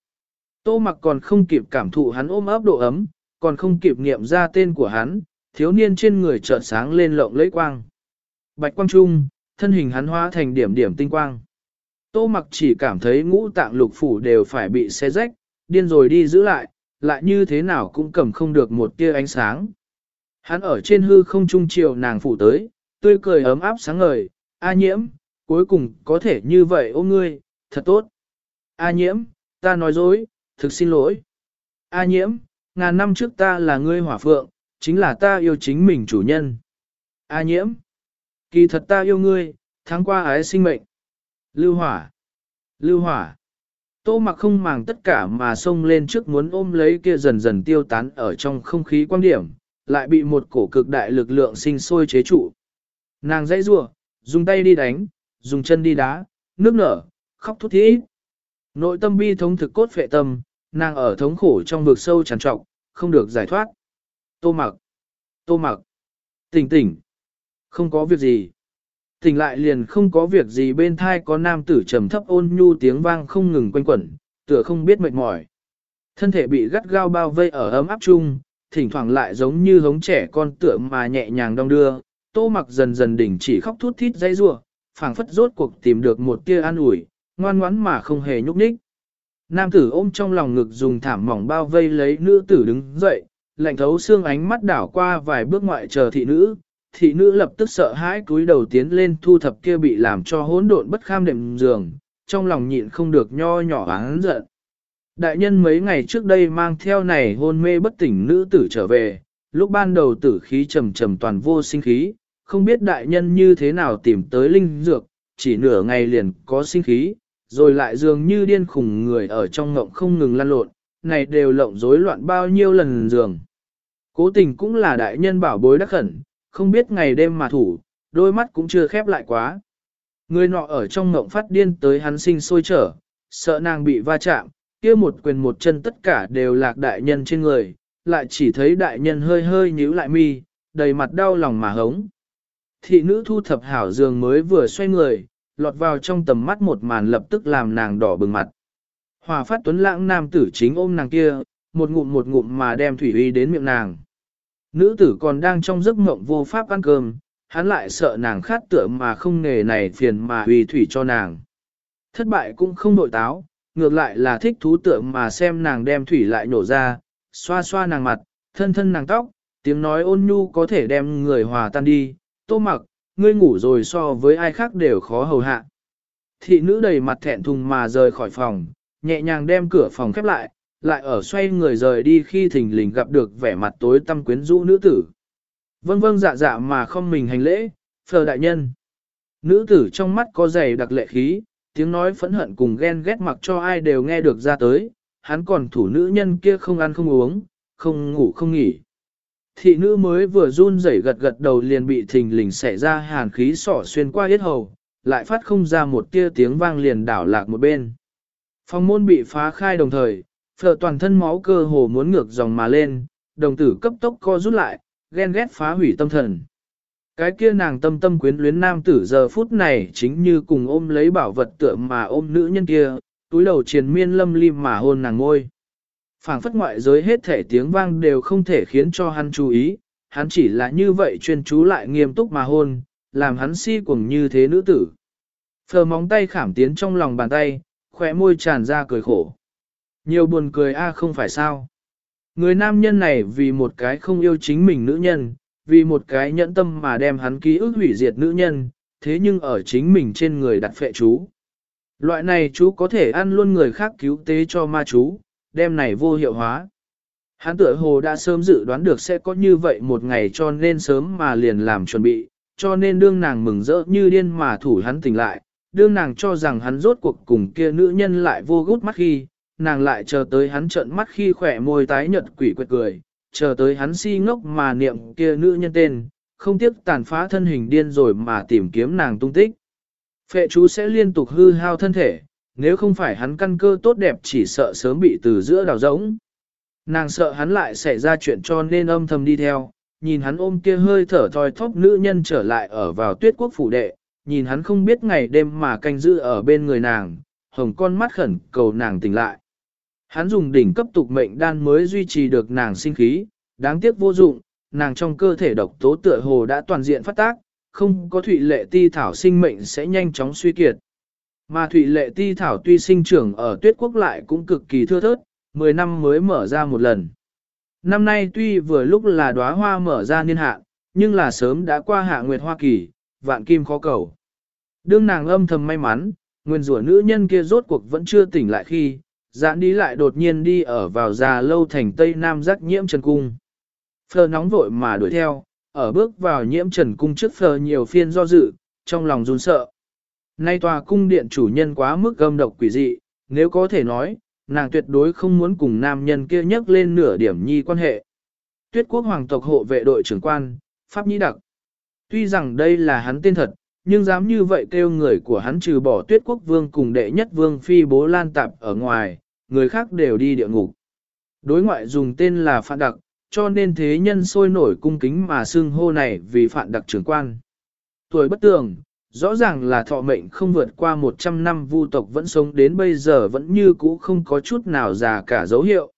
Tô mặc còn không kịp cảm thụ hắn ôm ấp độ ấm, còn không kịp niệm ra tên của hắn, thiếu niên trên người chợt sáng lên lộng lẫy quang. Bạch quang trung, thân hình hắn hóa thành điểm điểm tinh quang. Tô mặc chỉ cảm thấy ngũ tạng lục phủ đều phải bị xé rách, điên rồi đi giữ lại, lại như thế nào cũng cầm không được một tia ánh sáng. Hắn ở trên hư không trung chiều nàng phủ tới, tươi cười ấm áp sáng ngời, A nhiễm, cuối cùng có thể như vậy ôm ngươi, thật tốt. A nhiễm, ta nói dối, thực xin lỗi. A nhiễm, ngàn năm trước ta là ngươi hỏa phượng, chính là ta yêu chính mình chủ nhân. A nhiễm, kỳ thật ta yêu ngươi, tháng qua ái sinh mệnh. Lưu hỏa, lưu hỏa. Tô mặc không màng tất cả mà xông lên trước muốn ôm lấy kia dần dần tiêu tán ở trong không khí quan điểm, lại bị một cổ cực đại lực lượng sinh sôi chế trụ. Nàng dãy rủa, dùng tay đi đánh, dùng chân đi đá, nước nở, khóc thút thít. Nội tâm bi thống thực cốt phệ tâm, nàng ở thống khổ trong vực sâu tràn trọc, không được giải thoát. Tô mặc, tô mặc, tỉnh tỉnh, không có việc gì. Tỉnh lại liền không có việc gì bên thai có nam tử trầm thấp ôn nhu tiếng vang không ngừng quanh quẩn, tựa không biết mệt mỏi. Thân thể bị gắt gao bao vây ở ấm áp chung, thỉnh thoảng lại giống như hống trẻ con tựa mà nhẹ nhàng đong đưa, tô mặc dần dần đỉnh chỉ khóc thút thít dây rua, phảng phất rốt cuộc tìm được một tia an ủi, ngoan ngoãn mà không hề nhúc nhích. Nam tử ôm trong lòng ngực dùng thảm mỏng bao vây lấy nữ tử đứng dậy, lạnh thấu xương ánh mắt đảo qua vài bước ngoại chờ thị nữ, thị nữ lập tức sợ hãi cúi đầu tiến lên thu thập kia bị làm cho hỗn độn bất kham đệm giường, trong lòng nhịn không được nho nhỏ án giận. Đại nhân mấy ngày trước đây mang theo này hôn mê bất tỉnh nữ tử trở về, lúc ban đầu tử khí trầm trầm toàn vô sinh khí, không biết đại nhân như thế nào tìm tới linh dược, chỉ nửa ngày liền có sinh khí, rồi lại dường như điên khùng người ở trong ngộng không ngừng lăn lộn, này đều lộng rối loạn bao nhiêu lần giường. Cố tình cũng là đại nhân bảo bối đắc khẩn, không biết ngày đêm mà thủ, đôi mắt cũng chưa khép lại quá. Người nọ ở trong ngộng phát điên tới hắn sinh sôi trở, sợ nàng bị va chạm, kia một quyền một chân tất cả đều lạc đại nhân trên người, lại chỉ thấy đại nhân hơi hơi nhíu lại mi, đầy mặt đau lòng mà hống. Thị nữ thu thập hảo giường mới vừa xoay người, lọt vào trong tầm mắt một màn lập tức làm nàng đỏ bừng mặt. Hòa phát tuấn lãng nam tử chính ôm nàng kia, một ngụm một ngụm mà đem thủy uy đến miệng nàng. Nữ tử còn đang trong giấc mộng vô pháp ăn cơm, hắn lại sợ nàng khát tựa mà không nghề này phiền mà uy thủy cho nàng. Thất bại cũng không nội táo, ngược lại là thích thú tượng mà xem nàng đem thủy lại nổ ra, xoa xoa nàng mặt, thân thân nàng tóc, tiếng nói ôn nhu có thể đem người hòa tan đi, tô mặc, ngươi ngủ rồi so với ai khác đều khó hầu hạ. Thị nữ đầy mặt thẹn thùng mà rời khỏi phòng, nhẹ nhàng đem cửa phòng khép lại, lại ở xoay người rời đi khi thình lình gặp được vẻ mặt tối tăm quyến rũ nữ tử. Vâng vâng dạ dạ mà không mình hành lễ, phờ đại nhân. Nữ tử trong mắt có dày đặc lệ khí, tiếng nói phẫn hận cùng ghen ghét mặc cho ai đều nghe được ra tới, hắn còn thủ nữ nhân kia không ăn không uống, không ngủ không nghỉ. Thị nữ mới vừa run rẩy gật gật đầu liền bị thình lình xẻ ra hàn khí sỏ xuyên qua hết hầu, lại phát không ra một tia tiếng vang liền đảo lạc một bên. Phòng môn bị phá khai đồng thời, phở toàn thân máu cơ hồ muốn ngược dòng mà lên, đồng tử cấp tốc co rút lại, ghen ghét phá hủy tâm thần. Cái kia nàng tâm tâm quyến luyến nam tử giờ phút này chính như cùng ôm lấy bảo vật tựa mà ôm nữ nhân kia, túi đầu triền miên lâm lim mà hôn nàng ngôi phảng phất ngoại giới hết thể tiếng vang đều không thể khiến cho hắn chú ý, hắn chỉ là như vậy chuyên chú lại nghiêm túc mà hôn, làm hắn si cuồng như thế nữ tử. Phờ móng tay khảm tiến trong lòng bàn tay, khỏe môi tràn ra cười khổ. Nhiều buồn cười a không phải sao. Người nam nhân này vì một cái không yêu chính mình nữ nhân, vì một cái nhẫn tâm mà đem hắn ký ức hủy diệt nữ nhân, thế nhưng ở chính mình trên người đặt phệ chú. Loại này chú có thể ăn luôn người khác cứu tế cho ma chú, đem này vô hiệu hóa. Hắn tựa hồ đã sớm dự đoán được sẽ có như vậy một ngày cho nên sớm mà liền làm chuẩn bị, cho nên đương nàng mừng rỡ như điên mà thủ hắn tỉnh lại, đương nàng cho rằng hắn rốt cuộc cùng kia nữ nhân lại vô gút mắt khi, nàng lại chờ tới hắn trợn mắt khi khỏe môi tái nhợt quỷ quệt cười, chờ tới hắn si ngốc mà niệm kia nữ nhân tên, không tiếc tàn phá thân hình điên rồi mà tìm kiếm nàng tung tích. Phệ chú sẽ liên tục hư hao thân thể, nếu không phải hắn căn cơ tốt đẹp chỉ sợ sớm bị từ giữa đào rỗng. Nàng sợ hắn lại xảy ra chuyện cho nên âm thầm đi theo, nhìn hắn ôm kia hơi thở thoi thóp nữ nhân trở lại ở vào tuyết quốc phủ đệ, nhìn hắn không biết ngày đêm mà canh giữ ở bên người nàng, hồng con mắt khẩn cầu nàng tỉnh lại. Hắn dùng đỉnh cấp tục mệnh đan mới duy trì được nàng sinh khí, đáng tiếc vô dụng, nàng trong cơ thể độc tố tựa hồ đã toàn diện phát tác, không có thủy lệ ti thảo sinh mệnh sẽ nhanh chóng suy kiệt. Mà thụy lệ ti thảo tuy sinh trưởng ở tuyết quốc lại cũng cực kỳ thưa thớt, 10 năm mới mở ra một lần. Năm nay tuy vừa lúc là đóa hoa mở ra niên hạn, nhưng là sớm đã qua hạ nguyệt hoa kỳ, vạn kim khó cầu. Đương nàng âm thầm may mắn, nguyên rủa nữ nhân kia rốt cuộc vẫn chưa tỉnh lại khi, giãn đi lại đột nhiên đi ở vào già lâu thành Tây Nam giác nhiễm trần cung. Phờ nóng vội mà đuổi theo, ở bước vào nhiễm trần cung trước phờ nhiều phiên do dự, trong lòng run sợ. Nay tòa cung điện chủ nhân quá mức gâm độc quỷ dị, nếu có thể nói, nàng tuyệt đối không muốn cùng nam nhân kia nhắc lên nửa điểm nhi quan hệ. Tuyết quốc hoàng tộc hộ vệ đội trưởng quan, Pháp Nhĩ Đặc. Tuy rằng đây là hắn tên thật, nhưng dám như vậy kêu người của hắn trừ bỏ tuyết quốc vương cùng đệ nhất vương phi bố lan tạp ở ngoài, người khác đều đi địa ngục. Đối ngoại dùng tên là Phạn Đặc, cho nên thế nhân sôi nổi cung kính mà xưng hô này vì Phạn Đặc trưởng quan. Tuổi bất tường, rõ ràng là thọ mệnh không vượt qua 100 năm vu tộc vẫn sống đến bây giờ vẫn như cũ không có chút nào già cả dấu hiệu.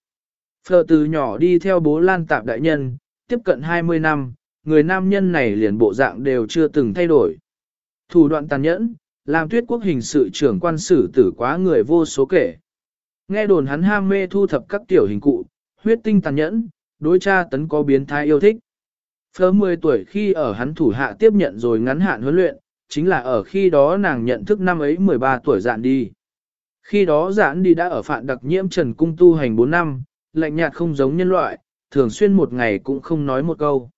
Phờ từ nhỏ đi theo bố lan tạp đại nhân, tiếp cận 20 năm, người nam nhân này liền bộ dạng đều chưa từng thay đổi. Thủ đoạn tàn nhẫn, làm tuyết quốc hình sự trưởng quan sử tử quá người vô số kể. Nghe đồn hắn ham mê thu thập các tiểu hình cụ, huyết tinh tàn nhẫn, đối cha tấn có biến thái yêu thích. Phờ 10 tuổi khi ở hắn thủ hạ tiếp nhận rồi ngắn hạn huấn luyện, chính là ở khi đó nàng nhận thức năm ấy 13 tuổi dạn đi. Khi đó dạn đi đã ở phạn đặc nhiễm trần cung tu hành 4 năm, lạnh nhạt không giống nhân loại, thường xuyên một ngày cũng không nói một câu.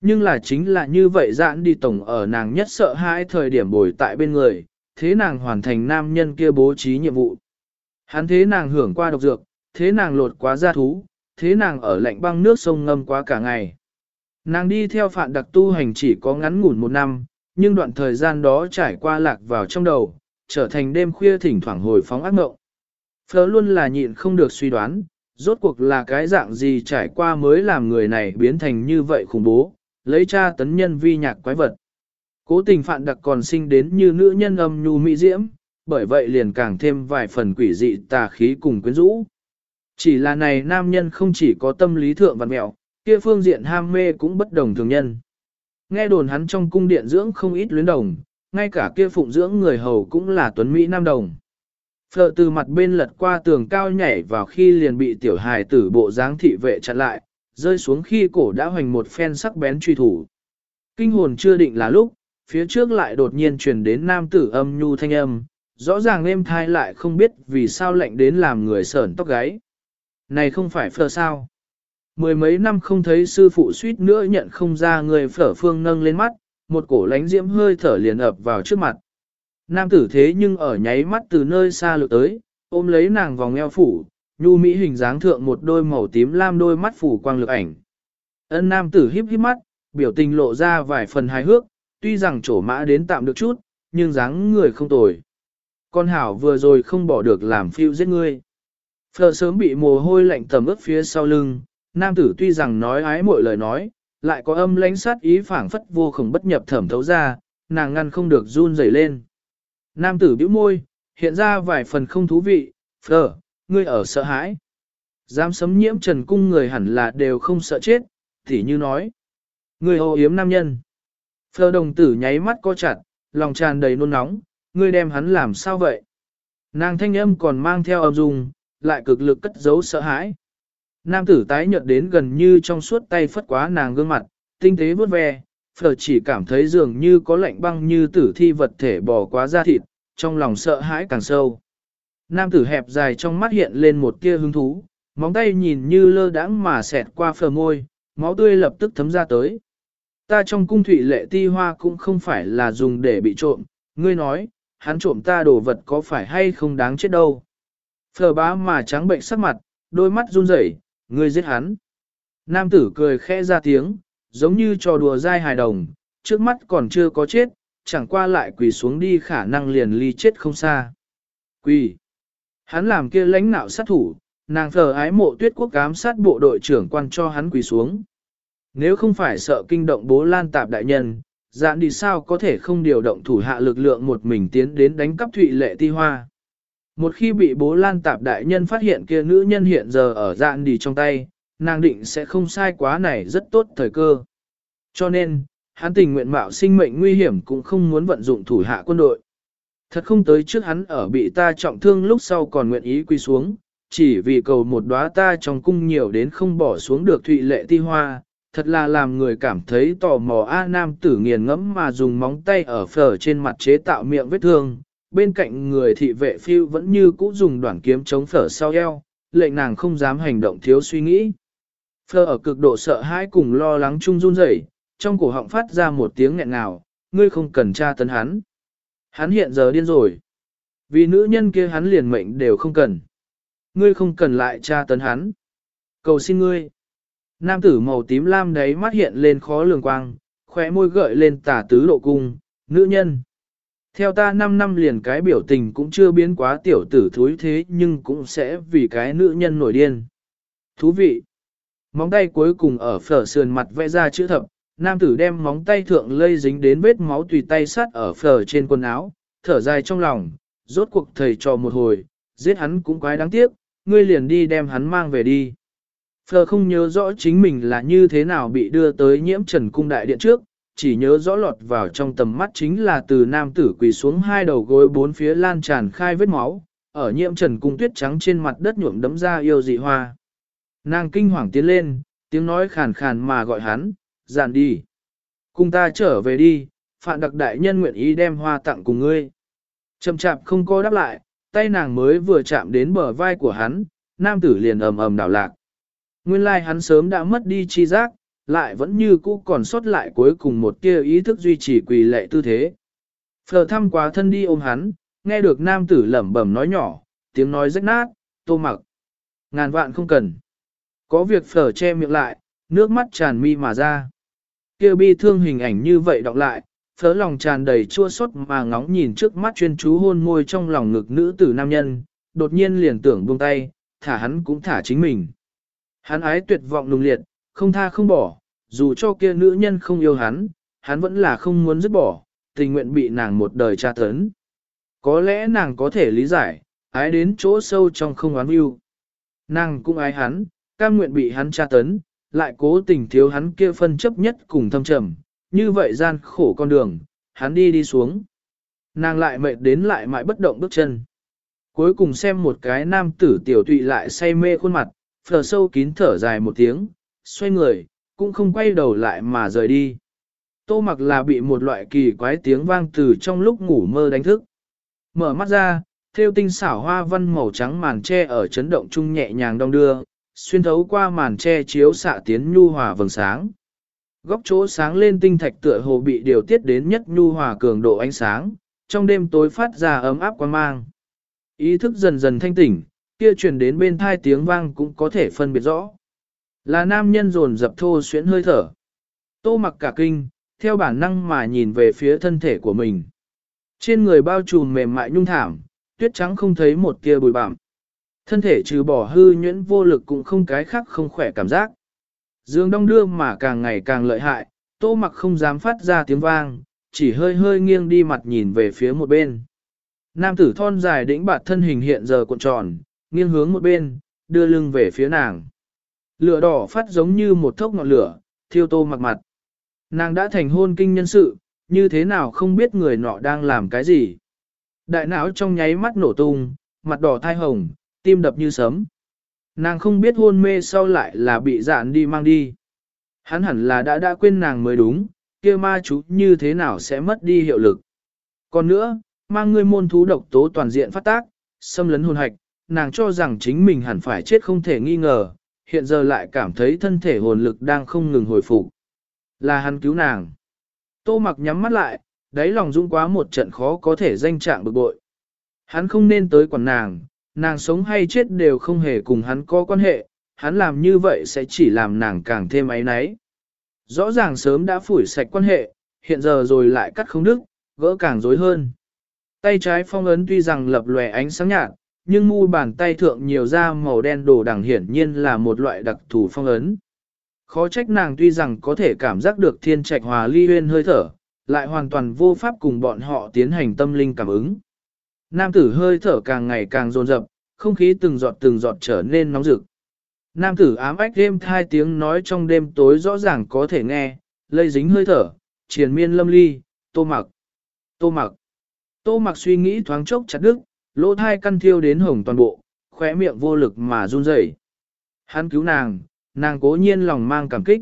Nhưng là chính là như vậy dạn đi tổng ở nàng nhất sợ hãi thời điểm bồi tại bên người, thế nàng hoàn thành nam nhân kia bố trí nhiệm vụ. Hắn thế nàng hưởng qua độc dược, thế nàng lột quá gia thú, thế nàng ở lạnh băng nước sông ngâm quá cả ngày. Nàng đi theo phạn đặc tu hành chỉ có ngắn ngủn một năm, nhưng đoạn thời gian đó trải qua lạc vào trong đầu, trở thành đêm khuya thỉnh thoảng hồi phóng ác mộng. Phở luôn là nhịn không được suy đoán, rốt cuộc là cái dạng gì trải qua mới làm người này biến thành như vậy khủng bố, lấy cha tấn nhân vi nhạc quái vật. Cố tình phạn đặc còn sinh đến như nữ nhân âm nhu mỹ diễm, bởi vậy liền càng thêm vài phần quỷ dị tà khí cùng quyến rũ. Chỉ là này nam nhân không chỉ có tâm lý thượng văn mẹo, kia phương diện ham mê cũng bất đồng thường nhân. Nghe đồn hắn trong cung điện dưỡng không ít luyến đồng, ngay cả kia phụng dưỡng người hầu cũng là tuấn Mỹ Nam Đồng. Phở từ mặt bên lật qua tường cao nhảy vào khi liền bị tiểu hài tử bộ dáng thị vệ chặn lại, rơi xuống khi cổ đã hoành một phen sắc bén truy thủ. Kinh hồn chưa định là lúc, phía trước lại đột nhiên truyền đến nam tử âm nhu thanh âm, rõ ràng êm thai lại không biết vì sao lạnh đến làm người sởn tóc gáy. Này không phải phở sao? Mười mấy năm không thấy sư phụ suýt nữa nhận không ra người phở phương nâng lên mắt, một cổ lánh diễm hơi thở liền ập vào trước mặt. Nam tử thế nhưng ở nháy mắt từ nơi xa lượt tới, ôm lấy nàng vòng eo phủ, nhu mỹ hình dáng thượng một đôi màu tím lam đôi mắt phủ quang lực ảnh. Ân nam tử híp híp mắt, biểu tình lộ ra vài phần hài hước, tuy rằng trổ mã đến tạm được chút, nhưng dáng người không tồi. Con hảo vừa rồi không bỏ được làm phiêu giết ngươi. Phờ sớm bị mồ hôi lạnh tầm ướt phía sau lưng, nam tử tuy rằng nói ái mọi lời nói, lại có âm lãnh sát ý phảng phất vô khổng bất nhập thẩm thấu ra, nàng ngăn không được run rẩy lên. Nam tử bĩu môi, hiện ra vài phần không thú vị, phở, ngươi ở sợ hãi. Dám sấm nhiễm trần cung người hẳn là đều không sợ chết, thì như nói. Ngươi hồ yếm nam nhân. Phở đồng tử nháy mắt co chặt, lòng tràn đầy nôn nóng, ngươi đem hắn làm sao vậy? Nàng thanh âm còn mang theo âm dung, lại cực lực cất giấu sợ hãi. Nam tử tái nhợt đến gần như trong suốt tay phất quá nàng gương mặt, tinh tế vuốt ve, phở chỉ cảm thấy dường như có lạnh băng như tử thi vật thể bò quá da thịt, trong lòng sợ hãi càng sâu. Nam tử hẹp dài trong mắt hiện lên một tia hứng thú, móng tay nhìn như lơ đãng mà xẹt qua phở môi, máu tươi lập tức thấm ra tới. Ta trong cung thủy lệ ti hoa cũng không phải là dùng để bị trộm, ngươi nói, hắn trộm ta đồ vật có phải hay không đáng chết đâu. Phở bá mà trắng bệnh sắc mặt, đôi mắt run rẩy, ngươi giết hắn. Nam tử cười khẽ ra tiếng, giống như trò đùa dai hài đồng, trước mắt còn chưa có chết, chẳng qua lại quỳ xuống đi khả năng liền ly chết không xa. Quỳ. Hắn làm kia lãnh nạo sát thủ, nàng thờ ái mộ tuyết quốc cám sát bộ đội trưởng quan cho hắn quỳ xuống. Nếu không phải sợ kinh động bố lan tạp đại nhân, dạn đi sao có thể không điều động thủ hạ lực lượng một mình tiến đến đánh cắp thụy lệ ti hoa. Một khi bị bố lan tạp đại nhân phát hiện kia nữ nhân hiện giờ ở dạn đi trong tay, nàng định sẽ không sai quá này rất tốt thời cơ. Cho nên, hắn tình nguyện mạo sinh mệnh nguy hiểm cũng không muốn vận dụng thủ hạ quân đội. Thật không tới trước hắn ở bị ta trọng thương lúc sau còn nguyện ý quy xuống, chỉ vì cầu một đóa ta trong cung nhiều đến không bỏ xuống được thụy lệ ti hoa, thật là làm người cảm thấy tò mò A Nam tử nghiền ngẫm mà dùng móng tay ở phở trên mặt chế tạo miệng vết thương, bên cạnh người thị vệ phiêu vẫn như cũ dùng đoạn kiếm chống phở sau eo, lệnh nàng không dám hành động thiếu suy nghĩ. Phở ở cực độ sợ hãi cùng lo lắng chung run rẩy, trong cổ họng phát ra một tiếng nghẹn ngào, ngươi không cần tra tấn hắn. Hắn hiện giờ điên rồi. Vì nữ nhân kia hắn liền mệnh đều không cần. Ngươi không cần lại tra tấn hắn. Cầu xin ngươi. Nam tử màu tím lam đấy mắt hiện lên khó lường quang, khóe môi gợi lên tả tứ lộ cung, nữ nhân. Theo ta 5 năm liền cái biểu tình cũng chưa biến quá tiểu tử thúi thế nhưng cũng sẽ vì cái nữ nhân nổi điên. Thú vị. Móng tay cuối cùng ở phở sườn mặt vẽ ra chữ thập, nam tử đem móng tay thượng lây dính đến vết máu tùy tay sát ở phở trên quần áo, thở dài trong lòng, rốt cuộc thầy trò một hồi, giết hắn cũng quái đáng tiếc, ngươi liền đi đem hắn mang về đi. Phở không nhớ rõ chính mình là như thế nào bị đưa tới nhiễm trần cung đại điện trước, chỉ nhớ rõ lọt vào trong tầm mắt chính là từ nam tử quỳ xuống hai đầu gối bốn phía lan tràn khai vết máu, ở nhiễm trần cung tuyết trắng trên mặt đất nhuộm đấm ra yêu dị hoa. Nàng kinh hoàng tiến lên, tiếng nói khàn khàn mà gọi hắn, dàn đi. Cùng ta trở về đi, phạn đặc đại nhân nguyện ý đem hoa tặng cùng ngươi. Chậm chạp không coi đáp lại, tay nàng mới vừa chạm đến bờ vai của hắn, nam tử liền ầm ầm đảo lạc. Nguyên lai like hắn sớm đã mất đi chi giác, lại vẫn như cũ còn sót lại cuối cùng một tia ý thức duy trì quỳ lệ tư thế. Phờ thăm quá thân đi ôm hắn, nghe được nam tử lẩm bẩm nói nhỏ, tiếng nói rách nát, tô mặc. Ngàn vạn không cần. Có việc phở che miệng lại, nước mắt tràn mi mà ra. Kêu bi thương hình ảnh như vậy đọc lại, phở lòng tràn đầy chua xót mà ngóng nhìn trước mắt chuyên chú hôn môi trong lòng ngực nữ tử nam nhân, đột nhiên liền tưởng buông tay, thả hắn cũng thả chính mình. Hắn ái tuyệt vọng nùng liệt, không tha không bỏ, dù cho kia nữ nhân không yêu hắn, hắn vẫn là không muốn dứt bỏ, tình nguyện bị nàng một đời tra tấn. Có lẽ nàng có thể lý giải, ái đến chỗ sâu trong không oán yêu. Nàng cũng ái hắn, cam nguyện bị hắn tra tấn, lại cố tình thiếu hắn kia phân chấp nhất cùng thâm trầm, như vậy gian khổ con đường, hắn đi đi xuống. Nàng lại mệt đến lại mãi bất động bước chân. Cuối cùng xem một cái nam tử tiểu tụy lại say mê khuôn mặt, phờ sâu kín thở dài một tiếng, xoay người, cũng không quay đầu lại mà rời đi. Tô mặc là bị một loại kỳ quái tiếng vang từ trong lúc ngủ mơ đánh thức. Mở mắt ra, theo tinh xảo hoa văn màu trắng màn tre ở chấn động chung nhẹ nhàng đong đưa, xuyên thấu qua màn tre chiếu xạ tiến nhu hòa vầng sáng. Góc chỗ sáng lên tinh thạch tựa hồ bị điều tiết đến nhất nhu hòa cường độ ánh sáng, trong đêm tối phát ra ấm áp quan mang. Ý thức dần dần thanh tỉnh, kia truyền đến bên thai tiếng vang cũng có thể phân biệt rõ. Là nam nhân dồn dập thô xuyến hơi thở. Tô mặc cả kinh, theo bản năng mà nhìn về phía thân thể của mình. Trên người bao trùm mềm mại nhung thảm, tuyết trắng không thấy một tia bụi bặm. Thân thể trừ bỏ hư nhuyễn vô lực cũng không cái khác không khỏe cảm giác. Dương đong đưa mà càng ngày càng lợi hại, tô mặc không dám phát ra tiếng vang, chỉ hơi hơi nghiêng đi mặt nhìn về phía một bên. Nam tử thon dài đĩnh bạt thân hình hiện giờ cuộn tròn, nghiêng hướng một bên, đưa lưng về phía nàng. Lửa đỏ phát giống như một thốc ngọn lửa, thiêu tô mặc mặt. Nàng đã thành hôn kinh nhân sự, như thế nào không biết người nọ đang làm cái gì. Đại não trong nháy mắt nổ tung, mặt đỏ thai hồng, tim đập như sấm. Nàng không biết hôn mê sau lại là bị dạn đi mang đi. Hắn hẳn là đã đã quên nàng mới đúng, kia ma chú như thế nào sẽ mất đi hiệu lực. Còn nữa, mang ngươi môn thú độc tố toàn diện phát tác, xâm lấn hồn hạch, nàng cho rằng chính mình hẳn phải chết không thể nghi ngờ, hiện giờ lại cảm thấy thân thể hồn lực đang không ngừng hồi phục. Là hắn cứu nàng. Tô mặc nhắm mắt lại, đáy lòng dũng quá một trận khó có thể danh trạng bực bội. Hắn không nên tới quản nàng, nàng sống hay chết đều không hề cùng hắn có quan hệ, hắn làm như vậy sẽ chỉ làm nàng càng thêm áy náy. Rõ ràng sớm đã phủi sạch quan hệ, hiện giờ rồi lại cắt không đứt, gỡ càng rối hơn. Tay trái phong ấn tuy rằng lập lòe ánh sáng nhạt, nhưng mu bàn tay thượng nhiều da màu đen đồ đằng hiển nhiên là một loại đặc thù phong ấn. Khó trách nàng tuy rằng có thể cảm giác được thiên trạch hòa ly huyên hơi thở, lại hoàn toàn vô pháp cùng bọn họ tiến hành tâm linh cảm ứng. Nam tử hơi thở càng ngày càng dồn dập, không khí từng giọt từng giọt trở nên nóng rực. Nam tử ám ách đêm thai tiếng nói trong đêm tối rõ ràng có thể nghe, lây dính hơi thở, triền miên lâm ly, tô mặc. Tô mặc. Tô mặc suy nghĩ thoáng chốc chặt đứt, lỗ thai căn thiêu đến hồng toàn bộ, khóe miệng vô lực mà run rẩy. Hắn cứu nàng, nàng cố nhiên lòng mang cảm kích.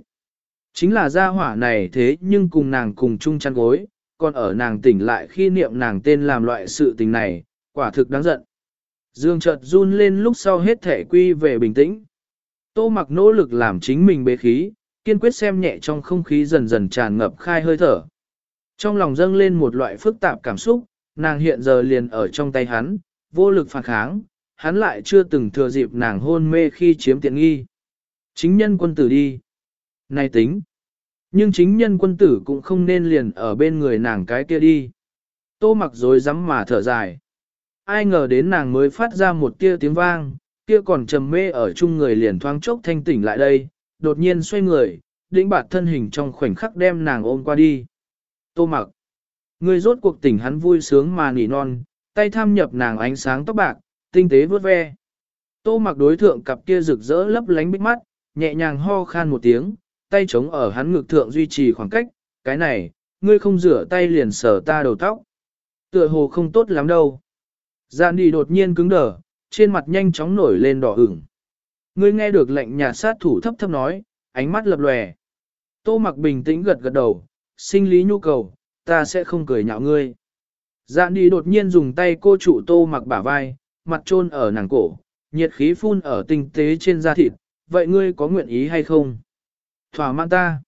Chính là gia hỏa này thế nhưng cùng nàng cùng chung chăn gối, còn ở nàng tỉnh lại khi niệm nàng tên làm loại sự tình này, quả thực đáng giận. Dương chợt run lên lúc sau hết thể quy về bình tĩnh. Tô mặc nỗ lực làm chính mình bế khí, kiên quyết xem nhẹ trong không khí dần dần tràn ngập khai hơi thở. Trong lòng dâng lên một loại phức tạp cảm xúc, nàng hiện giờ liền ở trong tay hắn, vô lực phản kháng, hắn lại chưa từng thừa dịp nàng hôn mê khi chiếm tiện nghi. Chính nhân quân tử đi. Này tính. Nhưng chính nhân quân tử cũng không nên liền ở bên người nàng cái kia đi. Tô mặc dối rắm mà thở dài. Ai ngờ đến nàng mới phát ra một tia tiếng vang, kia còn trầm mê ở chung người liền thoáng chốc thanh tỉnh lại đây, đột nhiên xoay người, đĩnh bạt thân hình trong khoảnh khắc đem nàng ôm qua đi. Tô mặc. Người rốt cuộc tỉnh hắn vui sướng mà nỉ non, tay tham nhập nàng ánh sáng tóc bạc, tinh tế vớt ve. Tô mặc đối thượng cặp kia rực rỡ lấp lánh bích mắt, nhẹ nhàng ho khan một tiếng, tay chống ở hắn ngực thượng duy trì khoảng cách, cái này, ngươi không rửa tay liền sờ ta đầu tóc. Tựa hồ không tốt lắm đâu. Giàn đi đột nhiên cứng đờ, trên mặt nhanh chóng nổi lên đỏ ửng. Ngươi nghe được lệnh nhà sát thủ thấp thấp nói, ánh mắt lập lòe. Tô mặc bình tĩnh gật gật đầu, sinh lý nhu cầu, ta sẽ không cười nhạo ngươi. Dạn đi đột nhiên dùng tay cô chủ tô mặc bả vai, mặt trôn ở nàng cổ, nhiệt khí phun ở tinh tế trên da thịt, vậy ngươi có nguyện ý hay không? Thỏa mãn ta.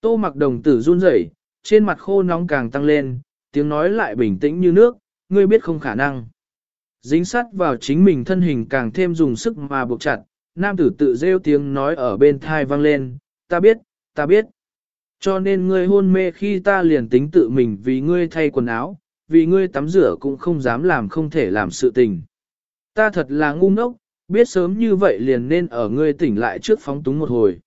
Tô mặc đồng tử run rẩy, trên mặt khô nóng càng tăng lên, tiếng nói lại bình tĩnh như nước, ngươi biết không khả năng. Dính sắt vào chính mình thân hình càng thêm dùng sức mà buộc chặt, nam tử tự rêu tiếng nói ở bên thai vang lên, ta biết, ta biết. Cho nên ngươi hôn mê khi ta liền tính tự mình vì ngươi thay quần áo, vì ngươi tắm rửa cũng không dám làm không thể làm sự tình. Ta thật là ngu ngốc, biết sớm như vậy liền nên ở ngươi tỉnh lại trước phóng túng một hồi.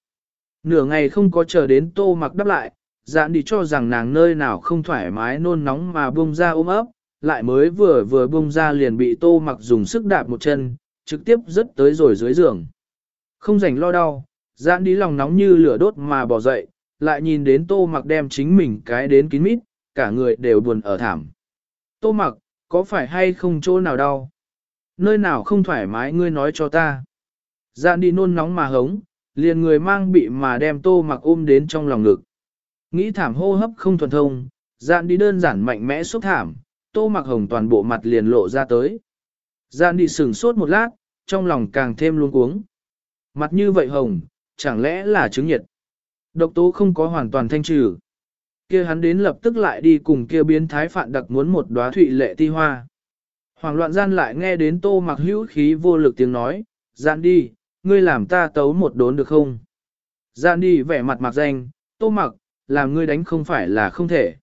Nửa ngày không có chờ đến tô mặc đáp lại, dạn đi cho rằng nàng nơi nào không thoải mái nôn nóng mà bông ra ôm ấp, lại mới vừa vừa bông ra liền bị tô mặc dùng sức đạp một chân, trực tiếp rất tới rồi dưới giường. Không rảnh lo đau, dạn đi lòng nóng như lửa đốt mà bỏ dậy, lại nhìn đến tô mặc đem chính mình cái đến kín mít, cả người đều buồn ở thảm. Tô mặc, có phải hay không chỗ nào đau? Nơi nào không thoải mái ngươi nói cho ta. Dạn đi nôn nóng mà hống, liền người mang bị mà đem tô mặc ôm đến trong lòng ngực. Nghĩ thảm hô hấp không thuần thông, dạn đi đơn giản mạnh mẽ xúc thảm, tô mặc hồng toàn bộ mặt liền lộ ra tới. Dạn đi sừng sốt một lát, trong lòng càng thêm luôn cuống. Mặt như vậy hồng, chẳng lẽ là chứng nhiệt. Độc tố không có hoàn toàn thanh trừ. kia hắn đến lập tức lại đi cùng kia biến thái phạn đặc muốn một đóa thụy lệ ti hoa. Hoàng loạn gian lại nghe đến tô mặc hữu khí vô lực tiếng nói, dạn đi, ngươi làm ta tấu một đốn được không? Dạn đi vẻ mặt mặc danh, tô mặc, làm ngươi đánh không phải là không thể.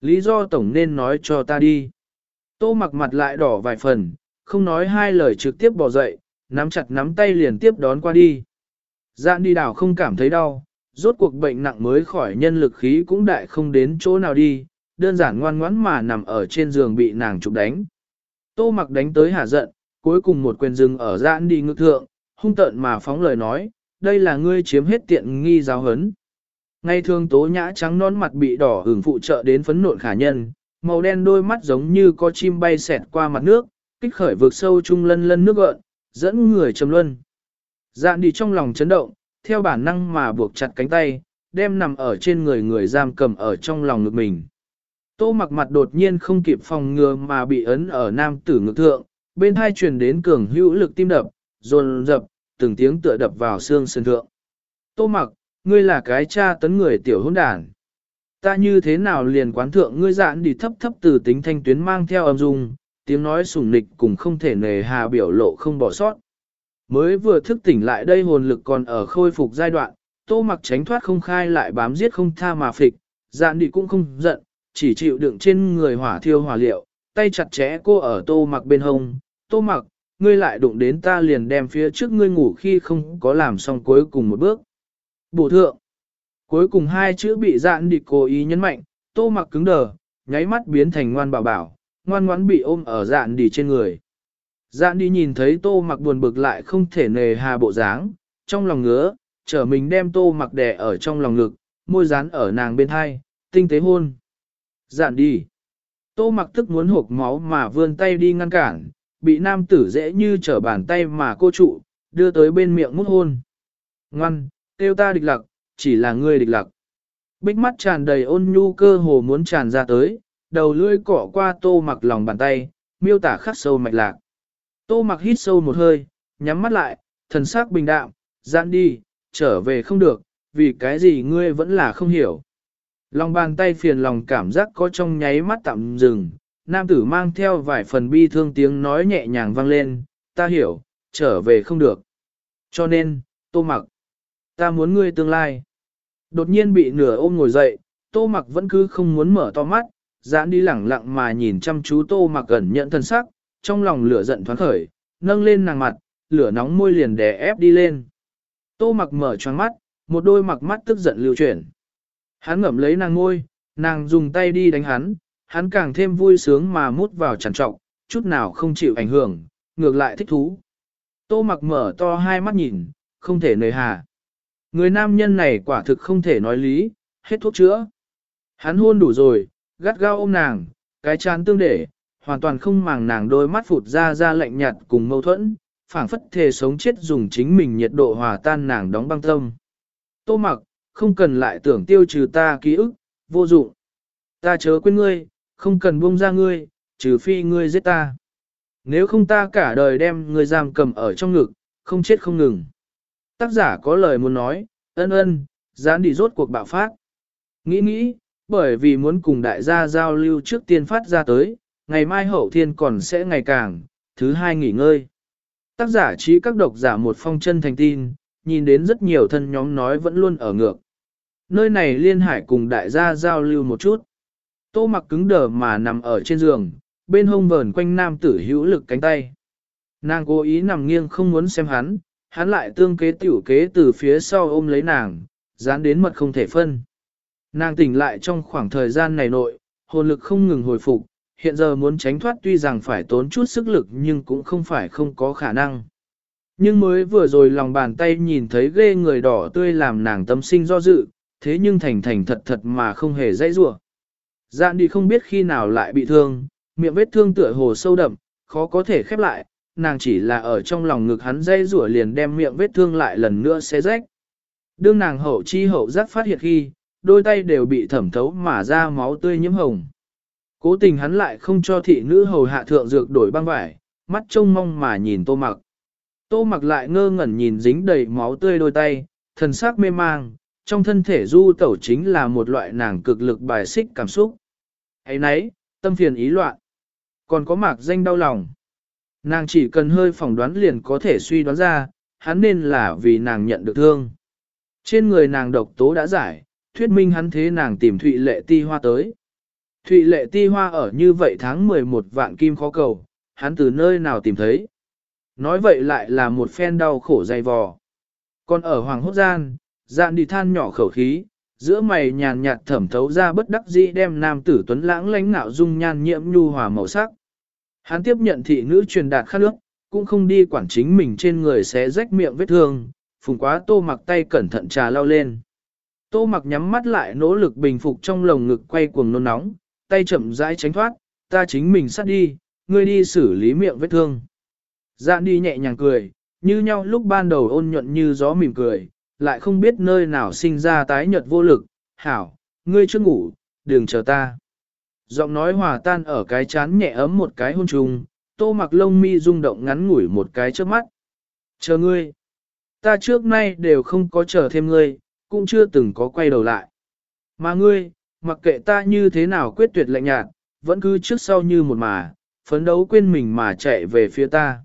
Lý do tổng nên nói cho ta đi. Tô mặc mặt lại đỏ vài phần, không nói hai lời trực tiếp bỏ dậy, nắm chặt nắm tay liền tiếp đón qua đi. Dạn đi đảo không cảm thấy đau, rốt cuộc bệnh nặng mới khỏi nhân lực khí cũng đại không đến chỗ nào đi, đơn giản ngoan ngoãn mà nằm ở trên giường bị nàng chụp đánh. Tô mặc đánh tới hả giận, cuối cùng một quyền dừng ở giãn đi ngực thượng, hung tợn mà phóng lời nói, đây là ngươi chiếm hết tiện nghi giáo hấn. Ngay thường tố nhã trắng non mặt bị đỏ hưởng phụ trợ đến phấn nộn khả nhân, màu đen đôi mắt giống như có chim bay xẹt qua mặt nước, kích khởi vượt sâu trung lân lân nước gợn, dẫn người trầm luân. Dạn đi trong lòng chấn động, theo bản năng mà buộc chặt cánh tay, đem nằm ở trên người người giam cầm ở trong lòng ngực mình. Tô mặc mặt đột nhiên không kịp phòng ngừa mà bị ấn ở nam tử ngực thượng, bên hai truyền đến cường hữu lực tim đập, dồn dập, từng tiếng tựa đập vào xương sườn thượng. Tô mặc, ngươi là cái cha tấn người tiểu hôn đàn. Ta như thế nào liền quán thượng ngươi dạn đi thấp thấp từ tính thanh tuyến mang theo âm dung, tiếng nói sùng nịch cùng không thể nề hà biểu lộ không bỏ sót. Mới vừa thức tỉnh lại đây hồn lực còn ở khôi phục giai đoạn, tô mặc tránh thoát không khai lại bám giết không tha mà phịch, dạn đi cũng không giận, chỉ chịu đựng trên người hỏa thiêu hỏa liệu, tay chặt chẽ cô ở tô mặc bên hông, tô mặc, ngươi lại đụng đến ta liền đem phía trước ngươi ngủ khi không có làm xong cuối cùng một bước. Bổ thượng, cuối cùng hai chữ bị dạn đi cố ý nhấn mạnh, tô mặc cứng đờ, nháy mắt biến thành ngoan bảo bảo, ngoan ngoãn bị ôm ở dạn đi trên người. Dạn đi nhìn thấy tô mặc buồn bực lại không thể nề hà bộ dáng, trong lòng ngứa, trở mình đem tô mặc đè ở trong lòng ngực, môi dán ở nàng bên thai, tinh tế hôn. Dạn đi. Tô mặc tức muốn hộp máu mà vươn tay đi ngăn cản, bị nam tử dễ như trở bàn tay mà cô trụ, đưa tới bên miệng mút hôn. Ngoan, tiêu ta địch lặc, chỉ là ngươi địch lặc. Bích mắt tràn đầy ôn nhu cơ hồ muốn tràn ra tới, đầu lưỡi cọ qua tô mặc lòng bàn tay, miêu tả khắc sâu mạch lạc. Tô mặc hít sâu một hơi, nhắm mắt lại, thần sắc bình đạm, giãn đi, trở về không được, vì cái gì ngươi vẫn là không hiểu. Lòng bàn tay phiền lòng cảm giác có trong nháy mắt tạm dừng, nam tử mang theo vài phần bi thương tiếng nói nhẹ nhàng vang lên, ta hiểu, trở về không được. Cho nên, tô mặc, ta muốn ngươi tương lai. Đột nhiên bị nửa ôm ngồi dậy, tô mặc vẫn cứ không muốn mở to mắt, giãn đi lẳng lặng mà nhìn chăm chú tô mặc gần nhận thân sắc, trong lòng lửa giận thoáng khởi, nâng lên nàng mặt, lửa nóng môi liền đè ép đi lên. Tô mặc mở choáng mắt, một đôi mặc mắt tức giận lưu chuyển. Hắn ngậm lấy nàng ngôi, nàng dùng tay đi đánh hắn, hắn càng thêm vui sướng mà mút vào trằn trọng, chút nào không chịu ảnh hưởng, ngược lại thích thú. Tô mặc mở to hai mắt nhìn, không thể nời hà. Người nam nhân này quả thực không thể nói lý, hết thuốc chữa. Hắn hôn đủ rồi, gắt gao ôm nàng, cái chán tương để, hoàn toàn không màng nàng đôi mắt phụt ra ra lạnh nhạt cùng mâu thuẫn, phảng phất thề sống chết dùng chính mình nhiệt độ hòa tan nàng đóng băng tâm. Tô mặc, không cần lại tưởng tiêu trừ ta ký ức, vô dụng. Ta chớ quên ngươi, không cần buông ra ngươi, trừ phi ngươi giết ta. Nếu không ta cả đời đem ngươi giam cầm ở trong ngực, không chết không ngừng. Tác giả có lời muốn nói, ân ân, gián đi rốt cuộc bạo phát. Nghĩ nghĩ, bởi vì muốn cùng đại gia giao lưu trước tiên phát ra tới, ngày mai hậu thiên còn sẽ ngày càng, thứ hai nghỉ ngơi. Tác giả trí các độc giả một phong chân thành tin, nhìn đến rất nhiều thân nhóm nói vẫn luôn ở ngược. Nơi này liên hải cùng đại gia giao lưu một chút. Tô mặc cứng đờ mà nằm ở trên giường, bên hông vờn quanh nam tử hữu lực cánh tay. Nàng cố ý nằm nghiêng không muốn xem hắn, hắn lại tương kế tiểu kế từ phía sau ôm lấy nàng, dán đến mật không thể phân. Nàng tỉnh lại trong khoảng thời gian này nội, hồn lực không ngừng hồi phục, hiện giờ muốn tránh thoát tuy rằng phải tốn chút sức lực nhưng cũng không phải không có khả năng. Nhưng mới vừa rồi lòng bàn tay nhìn thấy ghê người đỏ tươi làm nàng tâm sinh do dự, thế nhưng thành thành thật thật mà không hề dãy rủa. Dạn đi không biết khi nào lại bị thương, miệng vết thương tựa hồ sâu đậm, khó có thể khép lại, nàng chỉ là ở trong lòng ngực hắn dây rủa liền đem miệng vết thương lại lần nữa xé rách. Đương nàng hậu chi hậu giác phát hiện khi, đôi tay đều bị thẩm thấu mà ra máu tươi nhiễm hồng. Cố tình hắn lại không cho thị nữ hầu hạ thượng dược đổi băng vải, mắt trông mong mà nhìn tô mặc. Tô mặc lại ngơ ngẩn nhìn dính đầy máu tươi đôi tay, thần sắc mê mang, trong thân thể du tẩu chính là một loại nàng cực lực bài xích cảm xúc. ấy nấy, tâm phiền ý loạn. Còn có mạc danh đau lòng. Nàng chỉ cần hơi phỏng đoán liền có thể suy đoán ra, hắn nên là vì nàng nhận được thương. Trên người nàng độc tố đã giải, thuyết minh hắn thế nàng tìm Thụy Lệ Ti Hoa tới. Thụy Lệ Ti Hoa ở như vậy tháng 11 vạn kim khó cầu, hắn từ nơi nào tìm thấy. Nói vậy lại là một phen đau khổ dày vò. Còn ở Hoàng Hốt Gian, dạn đi than nhỏ khẩu khí, giữa mày nhàn nhạt thẩm thấu ra bất đắc dĩ đem nam tử tuấn lãng lánh nạo dung nhan nhiễm nhu hòa màu sắc. Hắn tiếp nhận thị nữ truyền đạt khát nước, cũng không đi quản chính mình trên người sẽ rách miệng vết thương, phùng quá tô mặc tay cẩn thận trà lao lên. Tô mặc nhắm mắt lại nỗ lực bình phục trong lồng ngực quay cuồng nôn nóng, tay chậm rãi tránh thoát, ta chính mình sát đi, ngươi đi xử lý miệng vết thương. Dạn đi nhẹ nhàng cười, như nhau lúc ban đầu ôn nhuận như gió mỉm cười, lại không biết nơi nào sinh ra tái nhợt vô lực, hảo, ngươi chưa ngủ, đừng chờ ta. Giọng nói hòa tan ở cái chán nhẹ ấm một cái hôn trùng, tô mặc lông mi rung động ngắn ngủi một cái trước mắt. Chờ ngươi. Ta trước nay đều không có chờ thêm ngươi, cũng chưa từng có quay đầu lại. Mà ngươi, mặc kệ ta như thế nào quyết tuyệt lạnh nhạt, vẫn cứ trước sau như một mà, phấn đấu quên mình mà chạy về phía ta.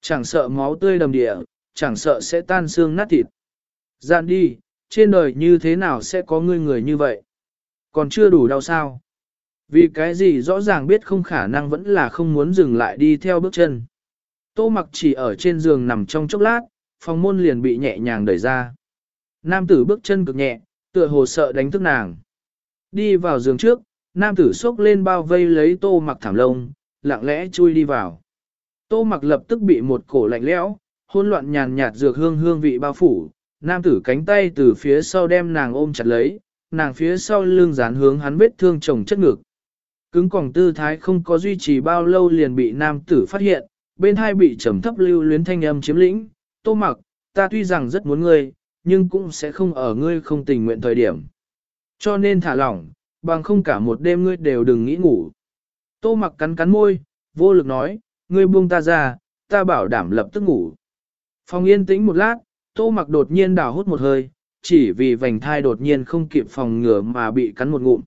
Chẳng sợ máu tươi đầm địa, chẳng sợ sẽ tan xương nát thịt. Dạn đi, trên đời như thế nào sẽ có ngươi người như vậy? Còn chưa đủ đau sao? Vì cái gì rõ ràng biết không khả năng vẫn là không muốn dừng lại đi theo bước chân. Tô mặc chỉ ở trên giường nằm trong chốc lát, phòng môn liền bị nhẹ nhàng đẩy ra. Nam tử bước chân cực nhẹ, tựa hồ sợ đánh thức nàng. Đi vào giường trước, nam tử xốc lên bao vây lấy tô mặc thảm lông, lặng lẽ chui đi vào. Tô mặc lập tức bị một cổ lạnh lẽo, hỗn loạn nhàn nhạt dược hương hương vị bao phủ, nam tử cánh tay từ phía sau đem nàng ôm chặt lấy, nàng phía sau lưng dán hướng hắn vết thương chồng chất ngực. Cứng còng tư thái không có duy trì bao lâu liền bị nam tử phát hiện, bên hai bị trầm thấp lưu luyến thanh âm chiếm lĩnh, tô mặc, ta tuy rằng rất muốn ngươi, nhưng cũng sẽ không ở ngươi không tình nguyện thời điểm. Cho nên thả lỏng, bằng không cả một đêm ngươi đều đừng nghĩ ngủ. Tô mặc cắn cắn môi, vô lực nói, ngươi buông ta ra, ta bảo đảm lập tức ngủ. Phòng yên tĩnh một lát, tô mặc đột nhiên đào hút một hơi, chỉ vì vành thai đột nhiên không kịp phòng ngừa mà bị cắn một ngụm.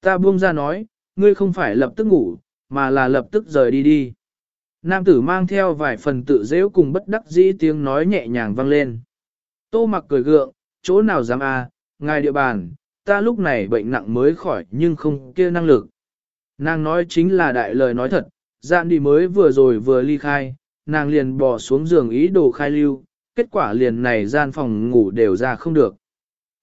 Ta buông ra nói, ngươi không phải lập tức ngủ, mà là lập tức rời đi đi. Nam tử mang theo vài phần tự dễu cùng bất đắc dĩ tiếng nói nhẹ nhàng vang lên. Tô mặc cười gượng, chỗ nào dám à, ngài địa bàn, ta lúc này bệnh nặng mới khỏi nhưng không kia năng lực. Nàng nói chính là đại lời nói thật, dạn đi mới vừa rồi vừa ly khai, nàng liền bỏ xuống giường ý đồ khai lưu, kết quả liền này gian phòng ngủ đều ra không được.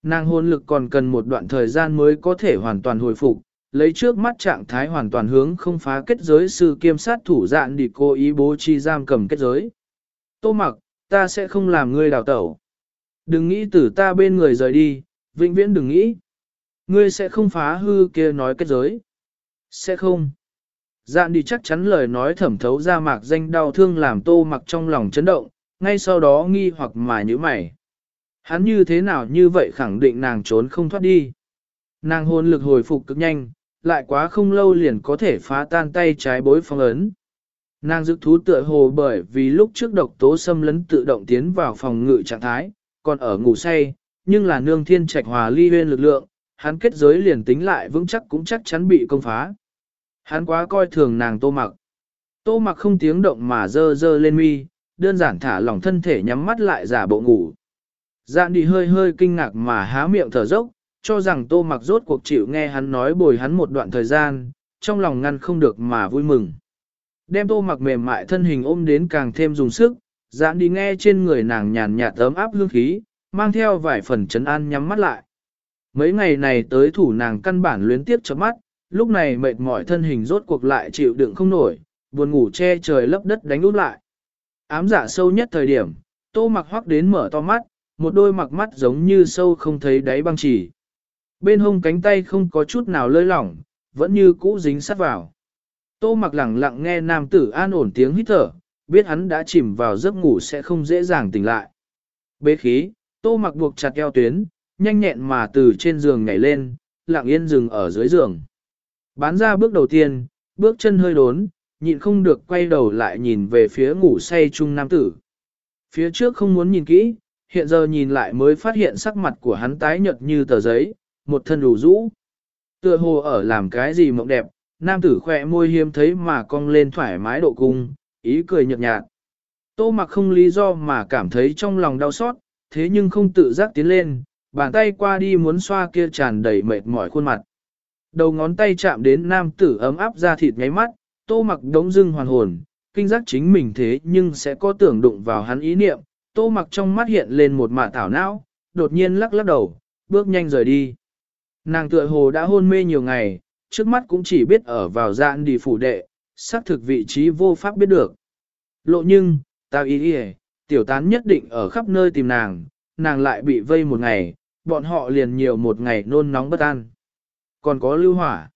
Nàng hôn lực còn cần một đoạn thời gian mới có thể hoàn toàn hồi phục, lấy trước mắt trạng thái hoàn toàn hướng không phá kết giới sư kiêm sát thủ dạn đi cố ý bố trí giam cầm kết giới. Tô mặc, ta sẽ không làm ngươi đào tẩu. Đừng nghĩ từ ta bên người rời đi, vĩnh viễn đừng nghĩ. Ngươi sẽ không phá hư kia nói kết giới. Sẽ không. Dạn đi chắc chắn lời nói thẩm thấu ra mạc danh đau thương làm tô mặc trong lòng chấn động, ngay sau đó nghi hoặc mà như mày. Hắn như thế nào như vậy khẳng định nàng trốn không thoát đi. Nàng hồn lực hồi phục cực nhanh, lại quá không lâu liền có thể phá tan tay trái bối phong ấn. Nàng dự thú tựa hồ bởi vì lúc trước độc tố xâm lấn tự động tiến vào phòng ngự trạng thái, còn ở ngủ say, nhưng là nương thiên trạch hòa ly huyên lực lượng, hắn kết giới liền tính lại vững chắc cũng chắc chắn bị công phá. Hắn quá coi thường nàng tô mặc. Tô mặc không tiếng động mà dơ dơ lên mi, đơn giản thả lỏng thân thể nhắm mắt lại giả bộ ngủ. Dạn đi hơi hơi kinh ngạc mà há miệng thở dốc, cho rằng tô mặc rốt cuộc chịu nghe hắn nói bồi hắn một đoạn thời gian, trong lòng ngăn không được mà vui mừng. đem tô mặc mềm mại thân hình ôm đến càng thêm dùng sức, dạn đi nghe trên người nàng nhàn nhạt ấm áp hương khí, mang theo vài phần chấn an nhắm mắt lại. Mấy ngày này tới thủ nàng căn bản luyến tiếp chớp mắt, lúc này mệt mỏi thân hình rốt cuộc lại chịu đựng không nổi, buồn ngủ che trời lấp đất đánh út lại. Ám dạ sâu nhất thời điểm, tô mặc hoắc đến mở to mắt, một đôi mặc mắt giống như sâu không thấy đáy băng chỉ. Bên hông cánh tay không có chút nào lơi lỏng, vẫn như cũ dính sát vào. Tô mặc lẳng lặng nghe nam tử an ổn tiếng hít thở, biết hắn đã chìm vào giấc ngủ sẽ không dễ dàng tỉnh lại. Bế khí, tô mặc buộc chặt eo tuyến, nhanh nhẹn mà từ trên giường nhảy lên, lặng yên dừng ở dưới giường. Bán ra bước đầu tiên, bước chân hơi đốn, nhịn không được quay đầu lại nhìn về phía ngủ say chung nam tử. Phía trước không muốn nhìn kỹ, hiện giờ nhìn lại mới phát hiện sắc mặt của hắn tái nhợt như tờ giấy, một thân đủ rũ. Tựa hồ ở làm cái gì mộng đẹp, nam tử khỏe môi hiếm thấy mà cong lên thoải mái độ cung, ý cười nhợt nhạt. Tô mặc không lý do mà cảm thấy trong lòng đau xót, thế nhưng không tự giác tiến lên, bàn tay qua đi muốn xoa kia tràn đầy mệt mỏi khuôn mặt. Đầu ngón tay chạm đến nam tử ấm áp ra thịt nháy mắt, tô mặc đống dưng hoàn hồn, kinh giác chính mình thế nhưng sẽ có tưởng đụng vào hắn ý niệm, tô mặc trong mắt hiện lên một mạ thảo não, đột nhiên lắc lắc đầu, bước nhanh rời đi. Nàng tựa hồ đã hôn mê nhiều ngày, trước mắt cũng chỉ biết ở vào dạn đi phủ đệ, xác thực vị trí vô pháp biết được. Lộ nhưng, tao ý ý, tiểu tán nhất định ở khắp nơi tìm nàng, nàng lại bị vây một ngày, bọn họ liền nhiều một ngày nôn nóng bất an. Còn có lưu hỏa.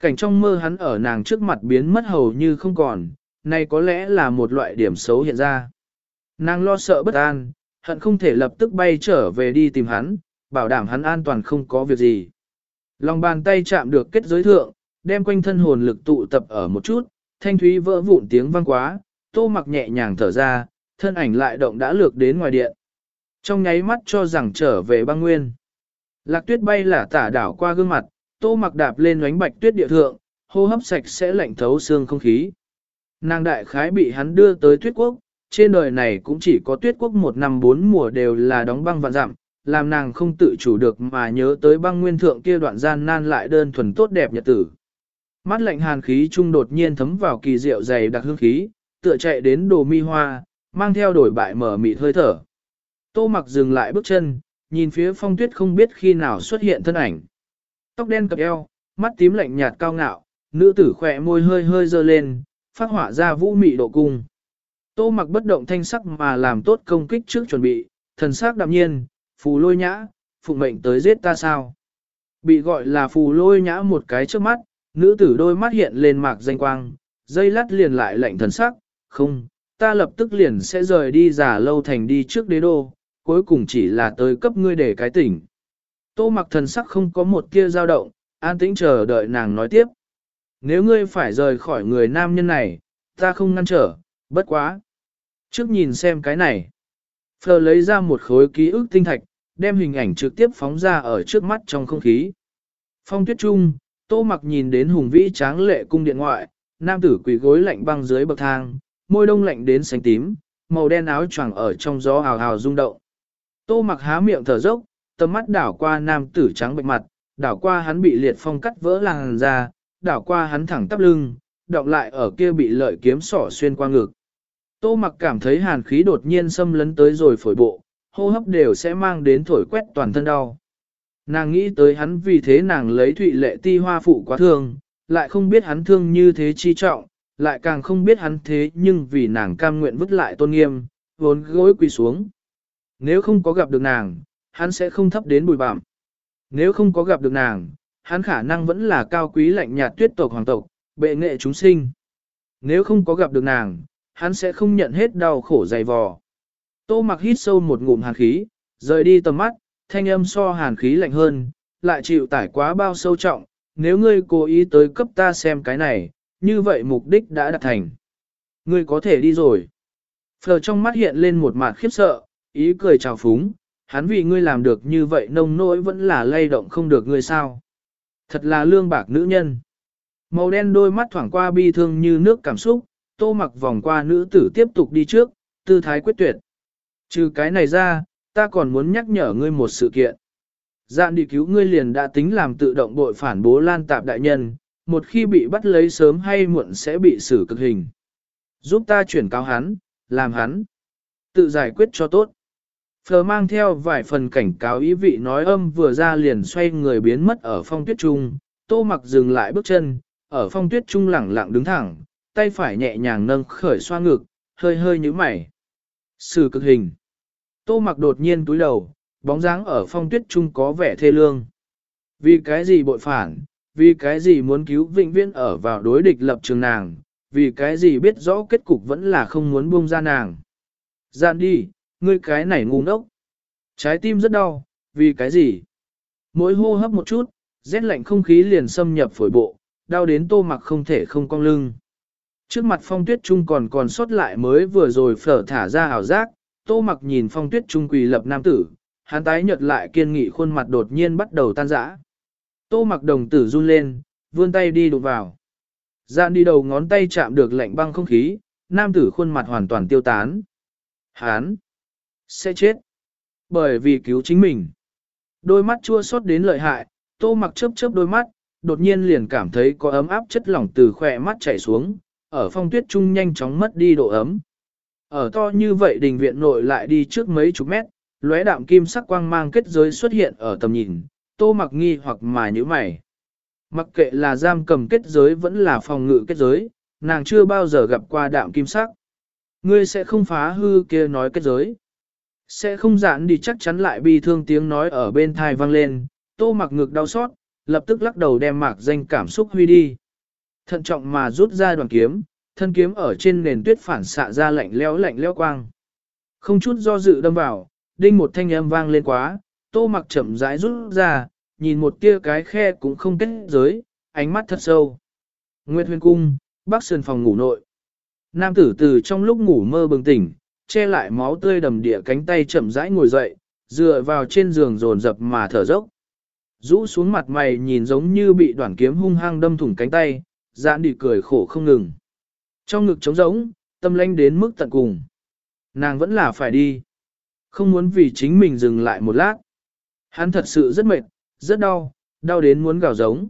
Cảnh trong mơ hắn ở nàng trước mặt biến mất hầu như không còn, này có lẽ là một loại điểm xấu hiện ra. Nàng lo sợ bất an, hận không thể lập tức bay trở về đi tìm hắn, bảo đảm hắn an toàn không có việc gì. Lòng bàn tay chạm được kết giới thượng, đem quanh thân hồn lực tụ tập ở một chút, thanh thúy vỡ vụn tiếng vang quá, tô mặc nhẹ nhàng thở ra, thân ảnh lại động đã lược đến ngoài điện. Trong nháy mắt cho rằng trở về băng nguyên. Lạc tuyết bay là tả đảo qua gương mặt, tô mặc đạp lên ánh bạch tuyết địa thượng, hô hấp sạch sẽ lạnh thấu xương không khí. Nàng đại khái bị hắn đưa tới tuyết quốc, trên đời này cũng chỉ có tuyết quốc một năm bốn mùa đều là đóng băng vạn dặm, làm nàng không tự chủ được mà nhớ tới băng nguyên thượng kia đoạn gian nan lại đơn thuần tốt đẹp nhật tử. Mắt lạnh hàn khí trung đột nhiên thấm vào kỳ diệu dày đặc hương khí, tựa chạy đến đồ mi hoa, mang theo đổi bại mở mịt hơi thở. Tô mặc dừng lại bước chân, nhìn phía phong tuyết không biết khi nào xuất hiện thân ảnh. Tóc đen cặp eo, mắt tím lạnh nhạt cao ngạo, nữ tử khỏe môi hơi hơi dơ lên, phát hỏa ra vũ mị độ cung. Tô mặc bất động thanh sắc mà làm tốt công kích trước chuẩn bị, thần sắc đạm nhiên, phù lôi nhã, phụ mệnh tới giết ta sao. Bị gọi là phù lôi nhã một cái trước mắt, nữ tử đôi mắt hiện lên mạc danh quang, dây lắt liền lại lạnh thần sắc, không, ta lập tức liền sẽ rời đi giả lâu thành đi trước đế đô, cuối cùng chỉ là tới cấp ngươi để cái tỉnh. Tô mặc thần sắc không có một kia dao động, an tĩnh chờ đợi nàng nói tiếp. Nếu ngươi phải rời khỏi người nam nhân này, ta không ngăn trở, bất quá. Trước nhìn xem cái này. Phờ lấy ra một khối ký ức tinh thạch, đem hình ảnh trực tiếp phóng ra ở trước mắt trong không khí. Phong tuyết trung, tô mặc nhìn đến hùng vĩ tráng lệ cung điện ngoại, nam tử quỳ gối lạnh băng dưới bậc thang, môi đông lạnh đến xanh tím, màu đen áo choàng ở trong gió hào hào rung động. Tô mặc há miệng thở dốc, tầm mắt đảo qua nam tử trắng bệnh mặt, đảo qua hắn bị liệt phong cắt vỡ làn ra, đảo qua hắn thẳng tắp lưng, đọng lại ở kia bị lợi kiếm sỏ xuyên qua ngực. Tô mặc cảm thấy hàn khí đột nhiên xâm lấn tới rồi phổi bộ, hô hấp đều sẽ mang đến thổi quét toàn thân đau. Nàng nghĩ tới hắn vì thế nàng lấy thụy lệ ti hoa phụ quá thương, lại không biết hắn thương như thế chi trọng, lại càng không biết hắn thế nhưng vì nàng cam nguyện vứt lại tôn nghiêm, vốn gối quỳ xuống. Nếu không có gặp được nàng, hắn sẽ không thấp đến bùi bạm. Nếu không có gặp được nàng, hắn khả năng vẫn là cao quý lạnh nhạt tuyết tộc hoàng tộc, bệ nghệ chúng sinh. Nếu không có gặp được nàng, hắn sẽ không nhận hết đau khổ dày vò. Tô mặc hít sâu một ngụm hàn khí, rời đi tầm mắt, thanh âm so hàn khí lạnh hơn, lại chịu tải quá bao sâu trọng, nếu ngươi cố ý tới cấp ta xem cái này, như vậy mục đích đã đạt thành. Ngươi có thể đi rồi. Phờ trong mắt hiện lên một mặt khiếp sợ, ý cười chào phúng, hắn vì ngươi làm được như vậy nông nỗi vẫn là lay động không được ngươi sao. Thật là lương bạc nữ nhân. Màu đen đôi mắt thoảng qua bi thương như nước cảm xúc, tô mặc vòng qua nữ tử tiếp tục đi trước, tư thái quyết tuyệt. Trừ cái này ra, ta còn muốn nhắc nhở ngươi một sự kiện. Dạn đi cứu ngươi liền đã tính làm tự động bội phản bố lan tạp đại nhân, một khi bị bắt lấy sớm hay muộn sẽ bị xử cực hình. Giúp ta chuyển cáo hắn, làm hắn. Tự giải quyết cho tốt. Phờ mang theo vài phần cảnh cáo ý vị nói âm vừa ra liền xoay người biến mất ở phong tuyết trung, tô mặc dừng lại bước chân, ở phong tuyết trung lẳng lặng đứng thẳng, tay phải nhẹ nhàng nâng khởi xoa ngực, hơi hơi như mày. Sử cực hình. Tô mặc đột nhiên túi đầu, bóng dáng ở phong tuyết trung có vẻ thê lương. Vì cái gì bội phản, vì cái gì muốn cứu vĩnh viễn ở vào đối địch lập trường nàng, vì cái gì biết rõ kết cục vẫn là không muốn buông ra nàng. Dạn đi, ngươi cái này ngu ngốc. Trái tim rất đau, vì cái gì? Mỗi hô hấp một chút, rét lạnh không khí liền xâm nhập phổi bộ, đau đến tô mặc không thể không cong lưng. Trước mặt phong tuyết trung còn còn sót lại mới vừa rồi phở thả ra ảo giác, tô mặc nhìn phong tuyết trung quỳ lập nam tử, hắn tái nhợt lại kiên nghị khuôn mặt đột nhiên bắt đầu tan rã. Tô mặc đồng tử run lên, vươn tay đi đụng vào. Dạn đi đầu ngón tay chạm được lạnh băng không khí, nam tử khuôn mặt hoàn toàn tiêu tán. Hán! Sẽ chết! Bởi vì cứu chính mình. Đôi mắt chua xót đến lợi hại, tô mặc chớp chớp đôi mắt, đột nhiên liền cảm thấy có ấm áp chất lỏng từ khỏe mắt chảy xuống, ở phong tuyết trung nhanh chóng mất đi độ ấm. Ở to như vậy đình viện nội lại đi trước mấy chục mét, lóe đạm kim sắc quang mang kết giới xuất hiện ở tầm nhìn, tô mặc nghi hoặc mà như mày. Mặc kệ là giam cầm kết giới vẫn là phòng ngự kết giới, nàng chưa bao giờ gặp qua đạm kim sắc. Ngươi sẽ không phá hư kia nói kết giới. Sẽ không giãn đi chắc chắn lại bi thương tiếng nói ở bên thai vang lên, tô mặc ngực đau xót, lập tức lắc đầu đem mạc danh cảm xúc huy đi. Thận trọng mà rút ra đoàn kiếm, thân kiếm ở trên nền tuyết phản xạ ra lạnh lẽo lạnh lẽo quang. Không chút do dự đâm vào, đinh một thanh âm vang lên quá, tô mặc chậm rãi rút ra, nhìn một tia cái khe cũng không kết giới, ánh mắt thật sâu. Nguyệt huyền cung, bắc sườn phòng ngủ nội. Nam tử từ trong lúc ngủ mơ bừng tỉnh, che lại máu tươi đầm địa cánh tay chậm rãi ngồi dậy, dựa vào trên giường dồn dập mà thở dốc. Rũ xuống mặt mày nhìn giống như bị đoạn kiếm hung hăng đâm thủng cánh tay, dạn đi cười khổ không ngừng. Trong ngực trống rỗng, tâm lanh đến mức tận cùng. Nàng vẫn là phải đi. Không muốn vì chính mình dừng lại một lát. Hắn thật sự rất mệt, rất đau, đau đến muốn gào giống.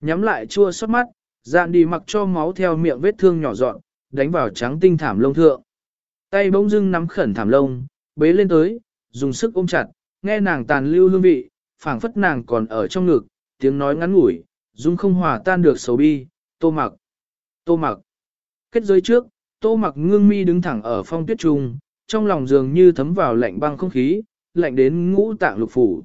Nhắm lại chua xót mắt, dạn đi mặc cho máu theo miệng vết thương nhỏ dọn, đánh vào trắng tinh thảm lông thượng. Tay bỗng dưng nắm khẩn thảm lông, bế lên tới, dùng sức ôm chặt, nghe nàng tàn lưu hương vị, phảng phất nàng còn ở trong ngực, tiếng nói ngắn ngủi, dung không hòa tan được sầu bi, tô mặc, tô mặc. Kết giới trước, tô mặc ngưng mi đứng thẳng ở phong tuyết trung, trong lòng dường như thấm vào lạnh băng không khí, lạnh đến ngũ tạng lục phủ.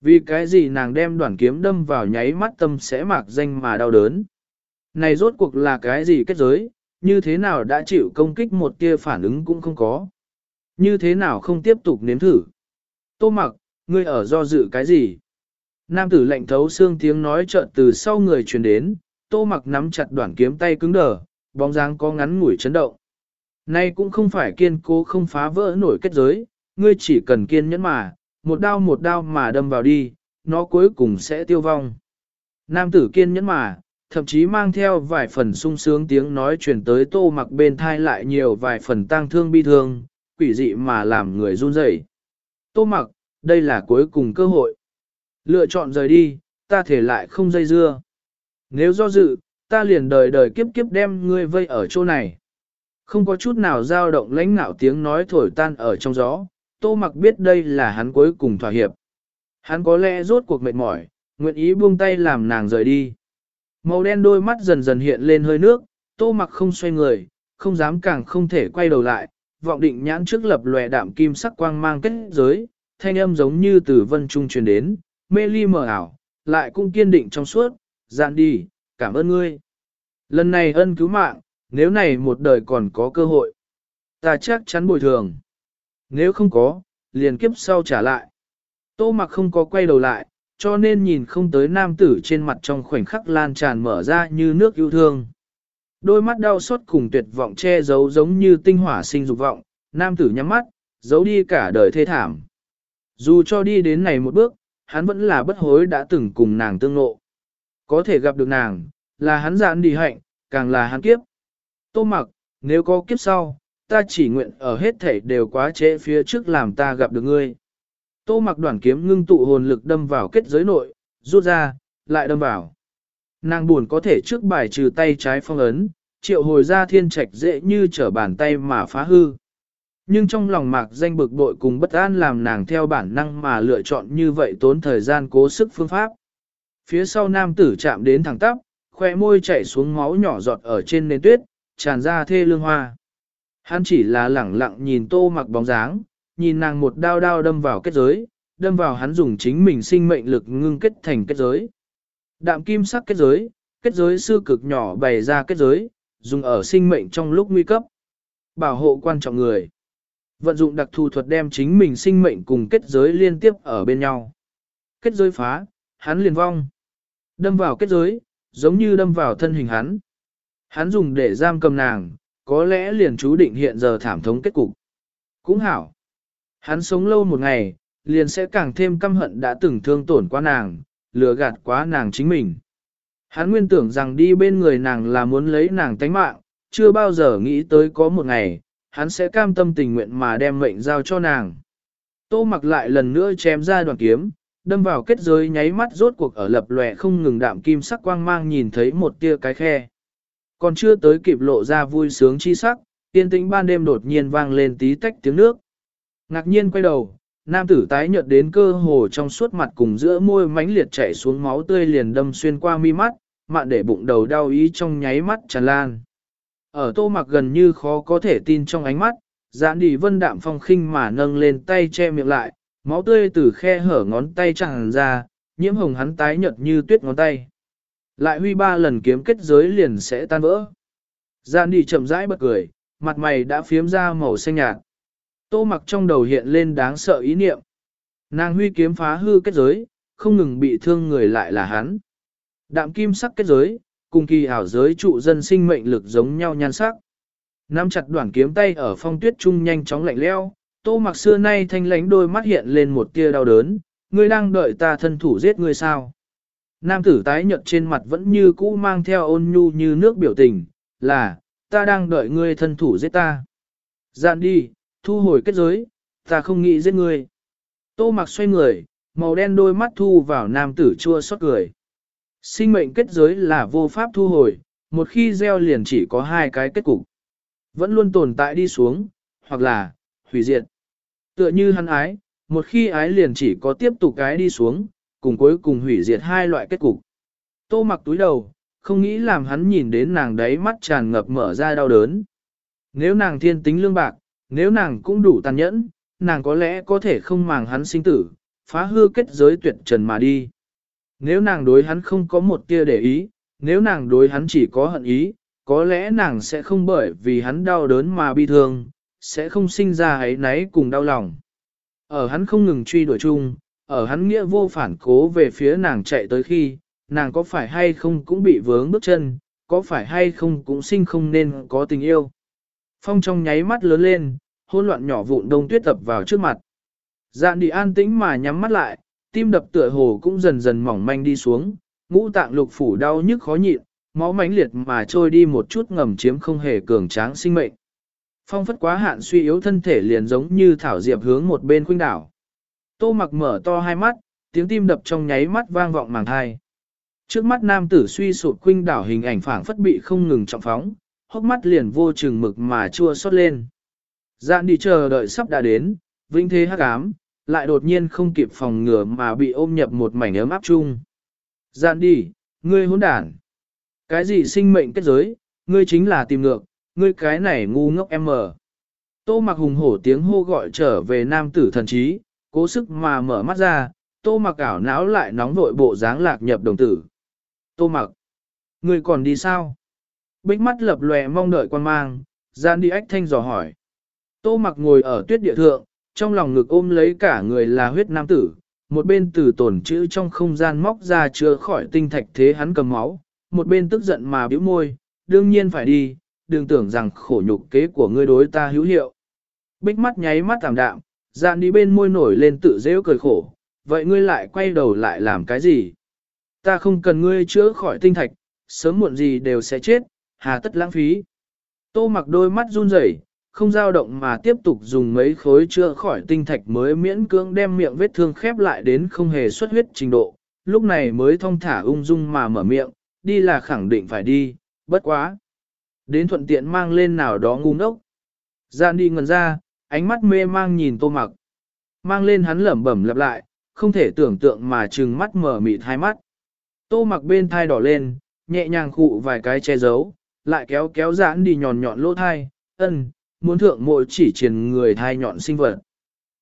Vì cái gì nàng đem đoạn kiếm đâm vào nháy mắt tâm sẽ mạc danh mà đau đớn. Này rốt cuộc là cái gì kết giới, như thế nào đã chịu công kích một tia phản ứng cũng không có. Như thế nào không tiếp tục nếm thử. Tô mặc, ngươi ở do dự cái gì? Nam tử lạnh thấu xương tiếng nói chợt từ sau người truyền đến, tô mặc nắm chặt đoạn kiếm tay cứng đờ, bóng dáng có ngắn ngủi chấn động. Nay cũng không phải kiên cố không phá vỡ nổi kết giới, ngươi chỉ cần kiên nhẫn mà, một đao một đao mà đâm vào đi, nó cuối cùng sẽ tiêu vong. Nam tử kiên nhẫn mà, thậm chí mang theo vài phần sung sướng tiếng nói truyền tới tô mặc bên thai lại nhiều vài phần tang thương bi thương, quỷ dị mà làm người run rẩy. Tô mặc, đây là cuối cùng cơ hội. Lựa chọn rời đi, ta thể lại không dây dưa. Nếu do dự, ta liền đời đời kiếp kiếp đem ngươi vây ở chỗ này. Không có chút nào dao động lãnh ngạo tiếng nói thổi tan ở trong gió, tô mặc biết đây là hắn cuối cùng thỏa hiệp. Hắn có lẽ rốt cuộc mệt mỏi, nguyện ý buông tay làm nàng rời đi. Màu đen đôi mắt dần dần hiện lên hơi nước, tô mặc không xoay người, không dám càng không thể quay đầu lại, vọng định nhãn trước lập lòe đạm kim sắc quang mang kết giới, thanh âm giống như từ vân trung truyền đến, mê ly mờ ảo, lại cũng kiên định trong suốt, dạn đi, cảm ơn ngươi. Lần này ân cứu mạng, nếu này một đời còn có cơ hội, ta chắc chắn bồi thường. Nếu không có, liền kiếp sau trả lại. Tô mặc không có quay đầu lại, cho nên nhìn không tới nam tử trên mặt trong khoảnh khắc lan tràn mở ra như nước yêu thương. Đôi mắt đau xót cùng tuyệt vọng che giấu giống như tinh hỏa sinh dục vọng, nam tử nhắm mắt, giấu đi cả đời thê thảm. Dù cho đi đến này một bước, hắn vẫn là bất hối đã từng cùng nàng tương ngộ. Có thể gặp được nàng, là hắn giãn đi hạnh, càng là hắn kiếp. Tô mặc, nếu có kiếp sau, ta chỉ nguyện ở hết thể đều quá trễ phía trước làm ta gặp được ngươi. Tô mặc đoàn kiếm ngưng tụ hồn lực đâm vào kết giới nội, rút ra, lại đâm vào. Nàng buồn có thể trước bài trừ tay trái phong ấn, triệu hồi ra thiên trạch dễ như trở bàn tay mà phá hư. Nhưng trong lòng mạc danh bực bội cùng bất an làm nàng theo bản năng mà lựa chọn như vậy tốn thời gian cố sức phương pháp. Phía sau nam tử chạm đến thẳng tắp, khoe môi chảy xuống máu nhỏ giọt ở trên nền tuyết, tràn ra thê lương hoa. Hắn chỉ là lẳng lặng nhìn tô mặc bóng dáng, nhìn nàng một đao đao đâm vào kết giới, đâm vào hắn dùng chính mình sinh mệnh lực ngưng kết thành kết giới. Đạm kim sắc kết giới, kết giới sư cực nhỏ bày ra kết giới, dùng ở sinh mệnh trong lúc nguy cấp. Bảo hộ quan trọng người. Vận dụng đặc thù thuật đem chính mình sinh mệnh cùng kết giới liên tiếp ở bên nhau. Kết giới phá, hắn liền vong. Đâm vào kết giới, giống như đâm vào thân hình hắn. Hắn dùng để giam cầm nàng, có lẽ liền chú định hiện giờ thảm thống kết cục. Cũng hảo. Hắn sống lâu một ngày, liền sẽ càng thêm căm hận đã từng thương tổn qua nàng, lừa gạt quá nàng chính mình. Hắn nguyên tưởng rằng đi bên người nàng là muốn lấy nàng tánh mạng, chưa bao giờ nghĩ tới có một ngày, hắn sẽ cam tâm tình nguyện mà đem mệnh giao cho nàng. Tô mặc lại lần nữa chém ra đoàn kiếm, đâm vào kết giới nháy mắt rốt cuộc ở lập lòe không ngừng đạm kim sắc quang mang nhìn thấy một tia cái khe. Còn chưa tới kịp lộ ra vui sướng chi sắc, tiên tĩnh ban đêm đột nhiên vang lên tí tách tiếng nước. Ngạc nhiên quay đầu, nam tử tái nhợt đến cơ hồ trong suốt mặt cùng giữa môi mánh liệt chảy xuống máu tươi liền đâm xuyên qua mi mắt, mạn để bụng đầu đau ý trong nháy mắt tràn lan. Ở tô mặc gần như khó có thể tin trong ánh mắt, giãn đi vân đạm phong khinh mà nâng lên tay che miệng lại, máu tươi từ khe hở ngón tay tràn ra, nhiễm hồng hắn tái nhợt như tuyết ngón tay. Lại huy ba lần kiếm kết giới liền sẽ tan vỡ. Giãn đi chậm rãi bật cười, mặt mày đã phiếm ra màu xanh nhạt. Tô mặc trong đầu hiện lên đáng sợ ý niệm. Nàng huy kiếm phá hư kết giới, không ngừng bị thương người lại là hắn. Đạm kim sắc kết giới, cùng kỳ ảo giới trụ dân sinh mệnh lực giống nhau nhan sắc. Nắm chặt đoạn kiếm tay ở phong tuyết trung nhanh chóng lạnh leo, tô mặc xưa nay thanh lánh đôi mắt hiện lên một tia đau đớn, ngươi đang đợi ta thân thủ giết ngươi sao. Nam tử tái nhợt trên mặt vẫn như cũ mang theo ôn nhu như nước biểu tình, là, ta đang đợi ngươi thân thủ giết ta. Dạn đi, thu hồi kết giới, ta không nghĩ giết ngươi. Tô mặc xoay người, màu đen đôi mắt thu vào nam tử chua xót cười. Sinh mệnh kết giới là vô pháp thu hồi, một khi gieo liền chỉ có hai cái kết cục. Vẫn luôn tồn tại đi xuống, hoặc là, hủy diệt. Tựa như hắn ái, một khi ái liền chỉ có tiếp tục cái đi xuống, cùng cuối cùng hủy diệt hai loại kết cục. Tô mặc túi đầu, không nghĩ làm hắn nhìn đến nàng đấy mắt tràn ngập mở ra đau đớn. Nếu nàng thiên tính lương bạc, nếu nàng cũng đủ tàn nhẫn, nàng có lẽ có thể không màng hắn sinh tử, phá hư kết giới tuyệt trần mà đi. Nếu nàng đối hắn không có một tia để ý, nếu nàng đối hắn chỉ có hận ý, có lẽ nàng sẽ không bởi vì hắn đau đớn mà bi thương, sẽ không sinh ra ấy náy cùng đau lòng. Ở hắn không ngừng truy đuổi chung, ở hắn nghĩa vô phản cố về phía nàng chạy tới khi, nàng có phải hay không cũng bị vướng bước chân, có phải hay không cũng sinh không nên có tình yêu. Phong trong nháy mắt lớn lên, hỗn loạn nhỏ vụn đông tuyết tập vào trước mặt. Dạn đi an tĩnh mà nhắm mắt lại, tim đập tựa hồ cũng dần dần mỏng manh đi xuống, ngũ tạng lục phủ đau nhức khó nhịn, máu mãnh liệt mà trôi đi một chút ngầm chiếm không hề cường tráng sinh mệnh. Phong phất quá hạn suy yếu thân thể liền giống như thảo diệp hướng một bên khuynh đảo. Tô mặc mở to hai mắt, tiếng tim đập trong nháy mắt vang vọng màng thai. Trước mắt nam tử suy sụt khuynh đảo hình ảnh phảng phất bị không ngừng trọng phóng, hốc mắt liền vô chừng mực mà chua xót lên. Dạn đi chờ đợi sắp đã đến, vĩnh thế hắc ám, lại đột nhiên không kịp phòng ngừa mà bị ôm nhập một mảnh ấm áp chung. Dạn đi, ngươi hỗn đản. Cái gì sinh mệnh kết giới, ngươi chính là tìm ngược, ngươi cái này ngu ngốc em mờ. Tô mặc hùng hổ tiếng hô gọi trở về nam tử thần trí, cố sức mà mở mắt ra, tô mặc ảo não lại nóng vội bộ dáng lạc nhập đồng tử. Tô mặc, ngươi còn đi sao? Bích mắt lập lòe mong đợi quan mang, gian đi ách thanh dò hỏi. Tô mặc ngồi ở tuyết địa thượng, trong lòng ngực ôm lấy cả người là huyết nam tử, một bên từ tổn chữ trong không gian móc ra chứa khỏi tinh thạch thế hắn cầm máu, một bên tức giận mà bĩu môi, đương nhiên phải đi, đừng tưởng rằng khổ nhục kế của ngươi đối ta hữu hiệu. Bích mắt nháy mắt tạm đạm, gian đi bên môi nổi lên tự rêu cười khổ, vậy ngươi lại quay đầu lại làm cái gì? Ta không cần ngươi chữa khỏi tinh thạch, sớm muộn gì đều sẽ chết, hà tất lãng phí. Tô mặc đôi mắt run rẩy, không dao động mà tiếp tục dùng mấy khối chữa khỏi tinh thạch mới miễn cưỡng đem miệng vết thương khép lại đến không hề xuất huyết trình độ, lúc này mới thong thả ung dung mà mở miệng, đi là khẳng định phải đi, bất quá. Đến thuận tiện mang lên nào đó ngu ngốc. Dạn đi ngần ra, ánh mắt mê mang nhìn tô mặc. Mang lên hắn lẩm bẩm lặp lại, không thể tưởng tượng mà trừng mắt mở mịt hai mắt. Tô mặc bên thai đỏ lên, nhẹ nhàng khụ vài cái che giấu, lại kéo kéo giãn đi nhọn nhọn lỗ thai, ân, muốn thượng mội chỉ triển người thai nhọn sinh vật.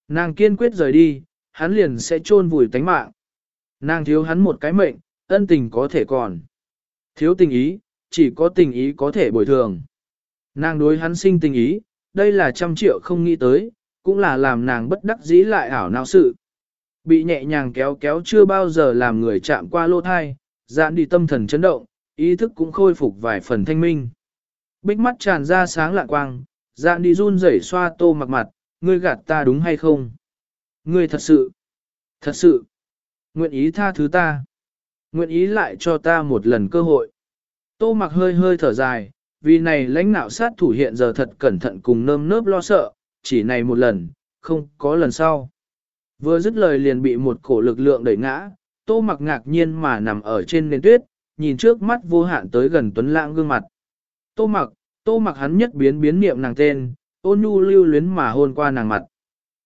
Nàng kiên quyết rời đi, hắn liền sẽ chôn vùi tánh mạng. Nàng thiếu hắn một cái mệnh, ân tình có thể còn. Thiếu tình ý, chỉ có tình ý có thể bồi thường. Nàng đối hắn sinh tình ý, đây là trăm triệu không nghĩ tới, cũng là làm nàng bất đắc dĩ lại ảo não sự. Bị nhẹ nhàng kéo kéo chưa bao giờ làm người chạm qua lỗ thai, dạn đi tâm thần chấn động, ý thức cũng khôi phục vài phần thanh minh. Bích mắt tràn ra sáng lạ quang, dạng đi run rẩy xoa tô mặc mặt, ngươi gạt ta đúng hay không? Ngươi thật sự, thật sự, nguyện ý tha thứ ta, nguyện ý lại cho ta một lần cơ hội. Tô mặc hơi hơi thở dài, vì này lãnh nạo sát thủ hiện giờ thật cẩn thận cùng nơm nớp lo sợ, chỉ này một lần, không có lần sau. Vừa dứt lời liền bị một cổ lực lượng đẩy ngã, tô mặc ngạc nhiên mà nằm ở trên nền tuyết, nhìn trước mắt vô hạn tới gần tuấn lãng gương mặt. Tô mặc, tô mặc hắn nhất biến biến niệm nàng tên, ôn nhu lưu luyến mà hôn qua nàng mặt.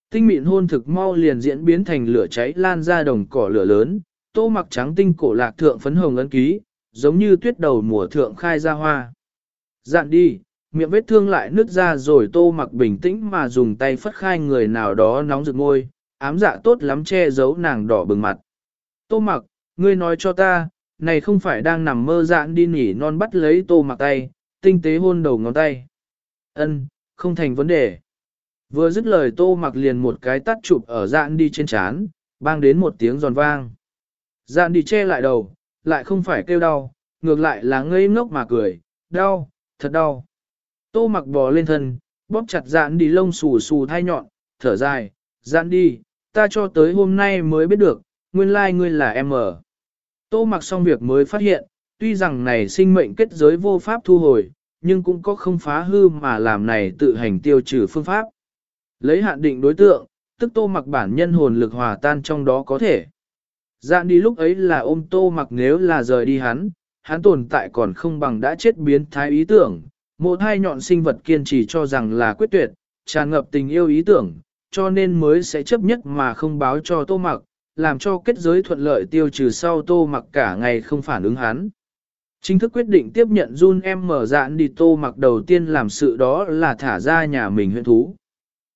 Tinh mịn hôn thực mau liền diễn biến thành lửa cháy lan ra đồng cỏ lửa lớn, tô mặc trắng tinh cổ lạc thượng phấn hồng ấn ký, giống như tuyết đầu mùa thượng khai ra hoa. Dạn đi, miệng vết thương lại nứt ra rồi tô mặc bình tĩnh mà dùng tay phất khai người nào đó nóng rực môi, ám dạ tốt lắm che giấu nàng đỏ bừng mặt. Tô mặc, ngươi nói cho ta, này không phải đang nằm mơ dạn đi nỉ non bắt lấy tô mặc tay, tinh tế hôn đầu ngón tay. Ân, không thành vấn đề. Vừa dứt lời tô mặc liền một cái tắt chụp ở dạn đi trên chán, bang đến một tiếng giòn vang. Dạn đi che lại đầu, lại không phải kêu đau, ngược lại là ngây ngốc mà cười, đau, thật đau. Tô mặc bò lên thân, bóp chặt dạn đi lông xù xù thai nhọn, thở dài, dạn đi, ta cho tới hôm nay mới biết được, nguyên lai like ngươi là em ở. Tô mặc xong việc mới phát hiện, tuy rằng này sinh mệnh kết giới vô pháp thu hồi, nhưng cũng có không phá hư mà làm này tự hành tiêu trừ phương pháp. Lấy hạn định đối tượng, tức tô mặc bản nhân hồn lực hòa tan trong đó có thể. Dạn đi lúc ấy là ôm tô mặc nếu là rời đi hắn, hắn tồn tại còn không bằng đã chết biến thái ý tưởng. Một hai nhọn sinh vật kiên trì cho rằng là quyết tuyệt, tràn ngập tình yêu ý tưởng, cho nên mới sẽ chấp nhất mà không báo cho tô mặc, làm cho kết giới thuận lợi tiêu trừ sau tô mặc cả ngày không phản ứng hắn. Chính thức quyết định tiếp nhận Jun em mở dạn đi tô mặc đầu tiên làm sự đó là thả ra nhà mình huyện thú.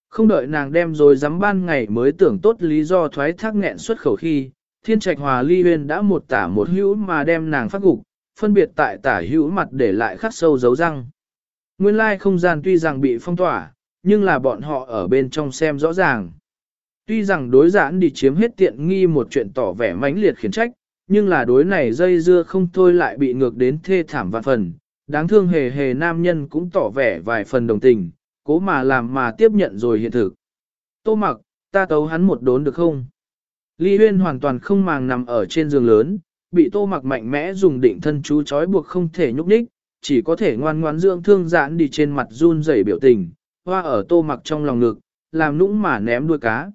Không đợi nàng đem rồi dám ban ngày mới tưởng tốt lý do thoái thác nghẹn xuất khẩu khi, thiên trạch hòa ly huyên đã một tả một hữu mà đem nàng phát gục, phân biệt tại tả hữu mặt để lại khắc sâu dấu răng. Nguyên lai không gian tuy rằng bị phong tỏa, nhưng là bọn họ ở bên trong xem rõ ràng. Tuy rằng đối giãn đi chiếm hết tiện nghi một chuyện tỏ vẻ mãnh liệt khiển trách, nhưng là đối này dây dưa không thôi lại bị ngược đến thê thảm vạn phần. Đáng thương hề hề nam nhân cũng tỏ vẻ vài phần đồng tình, cố mà làm mà tiếp nhận rồi hiện thực. Tô mặc, ta tấu hắn một đốn được không? Ly Huyên hoàn toàn không màng nằm ở trên giường lớn, bị tô mặc mạnh mẽ dùng định thân chú chói buộc không thể nhúc nhích, chỉ có thể ngoan ngoãn dưỡng thương giãn đi trên mặt run rẩy biểu tình, hoa ở tô mặc trong lòng ngực, làm nũng mà ném đuôi cá.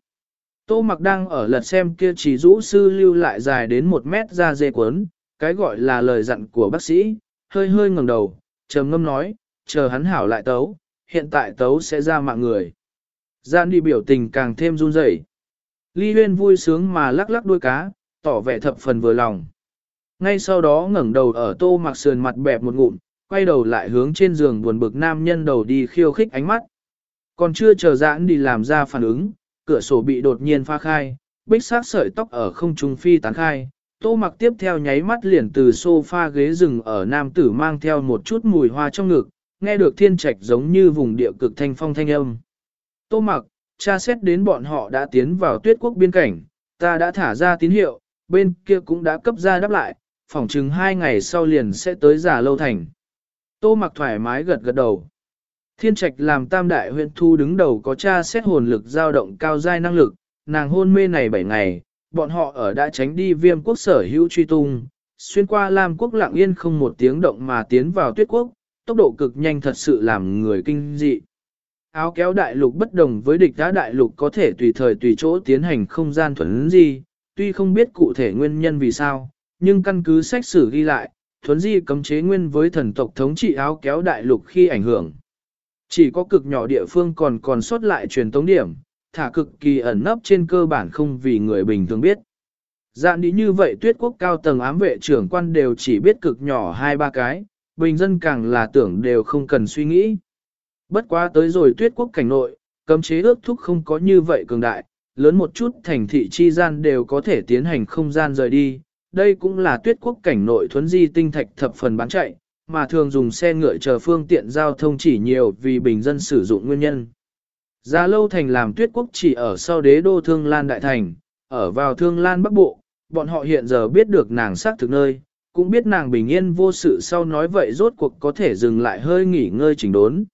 Tô mặc đang ở lật xem kia chỉ rũ sư lưu lại dài đến một mét ra dê cuốn, cái gọi là lời dặn của bác sĩ, hơi hơi ngẩng đầu, trầm ngâm nói, chờ hắn hảo lại tấu, hiện tại tấu sẽ ra mạng người. Giãn đi biểu tình càng thêm run rẩy. Ly Huyên vui sướng mà lắc lắc đuôi cá, tỏ vẻ thập phần vừa lòng. Ngay sau đó ngẩng đầu ở tô mặc sườn mặt bẹp một ngụm, quay đầu lại hướng trên giường buồn bực nam nhân đầu đi khiêu khích ánh mắt. Còn chưa chờ giãn đi làm ra phản ứng, cửa sổ bị đột nhiên pha khai, bích sát sợi tóc ở không trung phi tán khai. Tô mặc tiếp theo nháy mắt liền từ sofa ghế rừng ở nam tử mang theo một chút mùi hoa trong ngực, nghe được thiên trạch giống như vùng địa cực thanh phong thanh âm. Tô mặc, tra xét đến bọn họ đã tiến vào tuyết quốc biên cảnh, ta đã thả ra tín hiệu, bên kia cũng đã cấp ra đáp lại, phỏng chừng hai ngày sau liền sẽ tới giả lâu thành. Tô mặc thoải mái gật gật đầu. Thiên trạch làm tam đại huyện thu đứng đầu có tra xét hồn lực dao động cao giai năng lực, nàng hôn mê này 7 ngày, bọn họ ở đã tránh đi viêm quốc sở hữu truy tung, xuyên qua Lam quốc lặng yên không một tiếng động mà tiến vào tuyết quốc, tốc độ cực nhanh thật sự làm người kinh dị áo kéo đại lục bất đồng với địch đá đại lục có thể tùy thời tùy chỗ tiến hành không gian thuấn di, tuy không biết cụ thể nguyên nhân vì sao, nhưng căn cứ sách sử ghi lại, thuấn di cấm chế nguyên với thần tộc thống trị áo kéo đại lục khi ảnh hưởng. Chỉ có cực nhỏ địa phương còn còn sót lại truyền tống điểm, thả cực kỳ ẩn nấp trên cơ bản không vì người bình thường biết. Dạn đi như vậy tuyết quốc cao tầng ám vệ trưởng quan đều chỉ biết cực nhỏ hai ba cái, bình dân càng là tưởng đều không cần suy nghĩ. Bất quá tới rồi tuyết quốc cảnh nội, cấm chế ước thúc không có như vậy cường đại, lớn một chút thành thị chi gian đều có thể tiến hành không gian rời đi. Đây cũng là tuyết quốc cảnh nội thuấn di tinh thạch thập phần bán chạy, mà thường dùng xe ngựa chờ phương tiện giao thông chỉ nhiều vì bình dân sử dụng nguyên nhân. Gia lâu thành làm tuyết quốc chỉ ở sau đế đô Thương Lan Đại Thành, ở vào Thương Lan Bắc Bộ, bọn họ hiện giờ biết được nàng xác thực nơi, cũng biết nàng bình yên vô sự sau nói vậy rốt cuộc có thể dừng lại hơi nghỉ ngơi chỉnh đốn.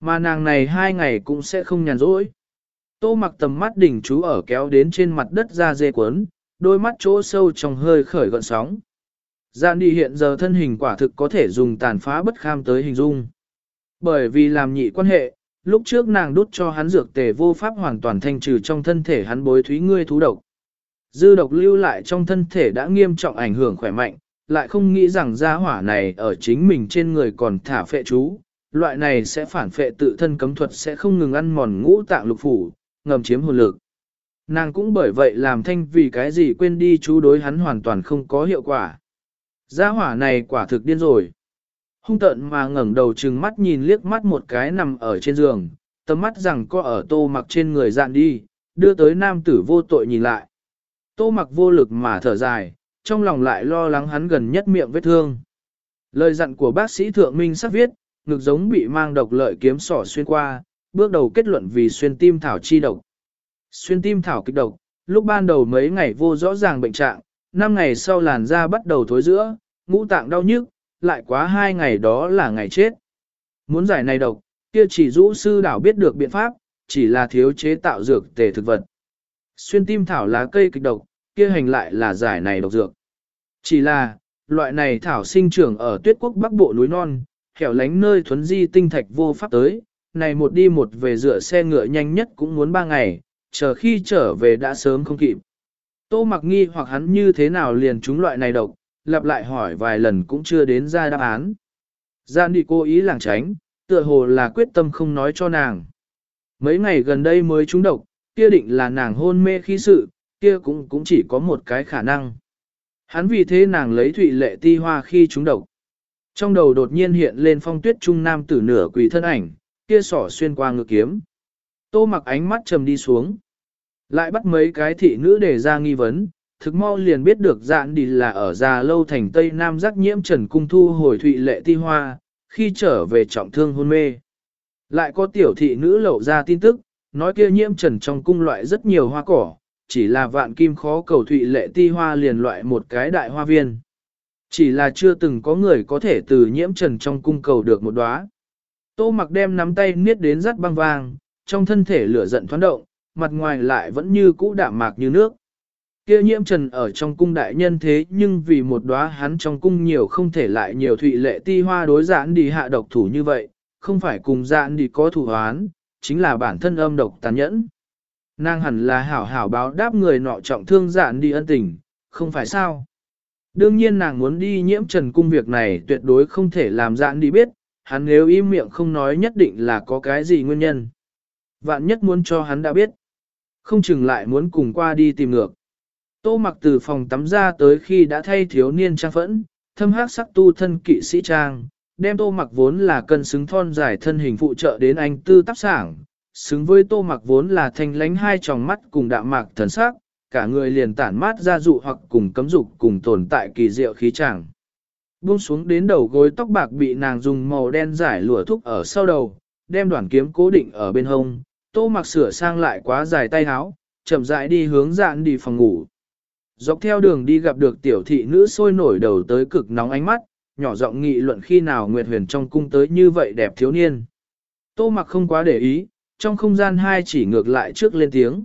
Mà nàng này hai ngày cũng sẽ không nhàn rỗi. Tô mặc tầm mắt đỉnh chú ở kéo đến trên mặt đất ra dê cuốn, đôi mắt chỗ sâu trong hơi khởi gọn sóng. Giản đi hiện giờ thân hình quả thực có thể dùng tàn phá bất kham tới hình dung. Bởi vì làm nhị quan hệ, lúc trước nàng đút cho hắn dược tề vô pháp hoàn toàn thanh trừ trong thân thể hắn bối thúy ngươi thú độc. Dư độc lưu lại trong thân thể đã nghiêm trọng ảnh hưởng khỏe mạnh, lại không nghĩ rằng gia hỏa này ở chính mình trên người còn thả phệ chú, loại này sẽ phản phệ tự thân cấm thuật sẽ không ngừng ăn mòn ngũ tạng lục phủ, ngầm chiếm hồn lực. Nàng cũng bởi vậy làm thanh vì cái gì quên đi chú đối hắn hoàn toàn không có hiệu quả. Gia hỏa này quả thực điên rồi. Hung tợn mà ngẩng đầu trừng mắt nhìn liếc mắt một cái nằm ở trên giường, tầm mắt rằng có ở tô mặc trên người dạn đi, đưa tới nam tử vô tội nhìn lại. Tô mặc vô lực mà thở dài, trong lòng lại lo lắng hắn gần nhất miệng vết thương. Lời dặn của bác sĩ thượng minh sắp viết, ngực giống bị mang độc lợi kiếm sỏ xuyên qua, bước đầu kết luận vì xuyên tim thảo chi độc. Xuyên tim thảo kích độc, lúc ban đầu mấy ngày vô rõ ràng bệnh trạng, 5 ngày sau làn da bắt đầu thối giữa, ngũ tạng đau nhức, lại quá hai ngày đó là ngày chết. Muốn giải này độc, kia chỉ rũ sư đảo biết được biện pháp, chỉ là thiếu chế tạo dược tề thực vật. Xuyên tim thảo lá cây kịch độc, kia hành lại là giải này độc dược. Chỉ là, loại này thảo sinh trưởng ở tuyết quốc bắc bộ núi non, hẻo lánh nơi thuấn di tinh thạch vô pháp tới, này một đi một về dựa xe ngựa nhanh nhất cũng muốn ba ngày, chờ khi trở về đã sớm không kịp. Tô mặc nghi hoặc hắn như thế nào liền trúng loại này độc, lặp lại hỏi vài lần cũng chưa đến ra đáp án. Gian đi cố ý làng tránh, tựa hồ là quyết tâm không nói cho nàng. Mấy ngày gần đây mới trúng độc, kia định là nàng hôn mê khi sự, kia cũng cũng chỉ có một cái khả năng. Hắn vì thế nàng lấy thụy lệ ti hoa khi trúng độc. Trong đầu đột nhiên hiện lên phong tuyết trung nam tử nửa quỳ thân ảnh, kia sỏ xuyên qua ngực kiếm. Tô mặc ánh mắt trầm đi xuống. Lại bắt mấy cái thị nữ để ra nghi vấn, thực mau liền biết được dạn đi là ở già lâu thành Tây Nam giác nhiễm trần cung thu hồi thụy lệ ti hoa, khi trở về trọng thương hôn mê. Lại có tiểu thị nữ lậu ra tin tức, nói kia nhiễm trần trong cung loại rất nhiều hoa cỏ, chỉ là vạn kim khó cầu thụy lệ ti hoa liền loại một cái đại hoa viên. Chỉ là chưa từng có người có thể từ nhiễm trần trong cung cầu được một đóa. Tô mặc đem nắm tay niết đến rắt băng vàng, trong thân thể lửa giận thoáng động, mặt ngoài lại vẫn như cũ đạm mạc như nước. Kia nhiễm trần ở trong cung đại nhân thế nhưng vì một đóa hắn trong cung nhiều không thể lại nhiều thụy lệ ti hoa đối giãn đi hạ độc thủ như vậy, không phải cùng giãn đi có thủ hoán, chính là bản thân âm độc tàn nhẫn. Nàng hẳn là hảo hảo báo đáp người nọ trọng thương giãn đi ân tình, không phải sao. Đương nhiên nàng muốn đi nhiễm trần cung việc này tuyệt đối không thể làm giãn đi biết, hắn nếu im miệng không nói nhất định là có cái gì nguyên nhân. Vạn nhất muốn cho hắn đã biết. Không chừng lại muốn cùng qua đi tìm ngược. Tô mặc từ phòng tắm ra tới khi đã thay thiếu niên trang phẫn, thâm hát sắc tu thân kỵ sĩ trang, đem tô mặc vốn là cân xứng thon dài thân hình phụ trợ đến anh tư tác sảng, xứng với tô mặc vốn là thanh lánh hai tròng mắt cùng đạm mạc thần sắc, cả người liền tản mát ra dụ hoặc cùng cấm dục cùng tồn tại kỳ diệu khí chàng. Buông xuống đến đầu gối tóc bạc bị nàng dùng màu đen giải lụa thúc ở sau đầu, đem đoạn kiếm cố định ở bên hông, tô mặc sửa sang lại quá dài tay háo, chậm rãi đi hướng dạn đi phòng ngủ. Dọc theo đường đi gặp được tiểu thị nữ sôi nổi đầu tới cực nóng ánh mắt, nhỏ giọng nghị luận khi nào Nguyệt Huyền trong cung tới như vậy đẹp thiếu niên. Tô mặc không quá để ý, trong không gian hai chỉ ngược lại trước lên tiếng.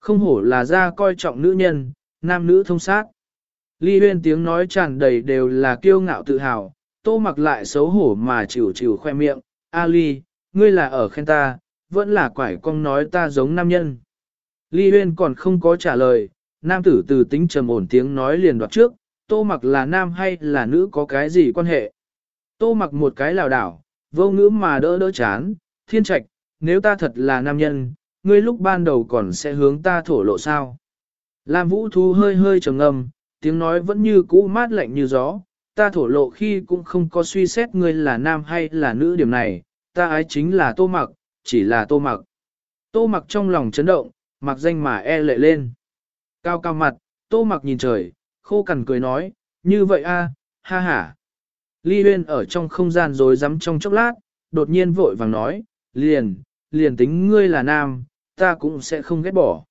Không hổ là ra coi trọng nữ nhân, nam nữ thông sát. Ly huyên tiếng nói tràn đầy đều là kiêu ngạo tự hào, tô mặc lại xấu hổ mà chịu chịu khoe miệng. A Ly, ngươi là ở khen ta, vẫn là quải cong nói ta giống nam nhân. Ly huyên còn không có trả lời, nam tử từ tính trầm ổn tiếng nói liền đoạt trước, tô mặc là nam hay là nữ có cái gì quan hệ. Tô mặc một cái lào đảo, vô ngữ mà đỡ đỡ chán, thiên trạch, nếu ta thật là nam nhân, ngươi lúc ban đầu còn sẽ hướng ta thổ lộ sao. Lam vũ thu hơi hơi trầm ngâm, tiếng nói vẫn như cũ mát lạnh như gió, ta thổ lộ khi cũng không có suy xét ngươi là nam hay là nữ điểm này, ta ái chính là tô mặc, chỉ là tô mặc. Tô mặc trong lòng chấn động, mặc danh mà e lệ lên. Cao cao mặt, tô mặc nhìn trời, khô cằn cười nói, như vậy a, ha ha. Ly Huyên ở trong không gian rồi rắm trong chốc lát, đột nhiên vội vàng nói, liền, liền tính ngươi là nam, ta cũng sẽ không ghét bỏ.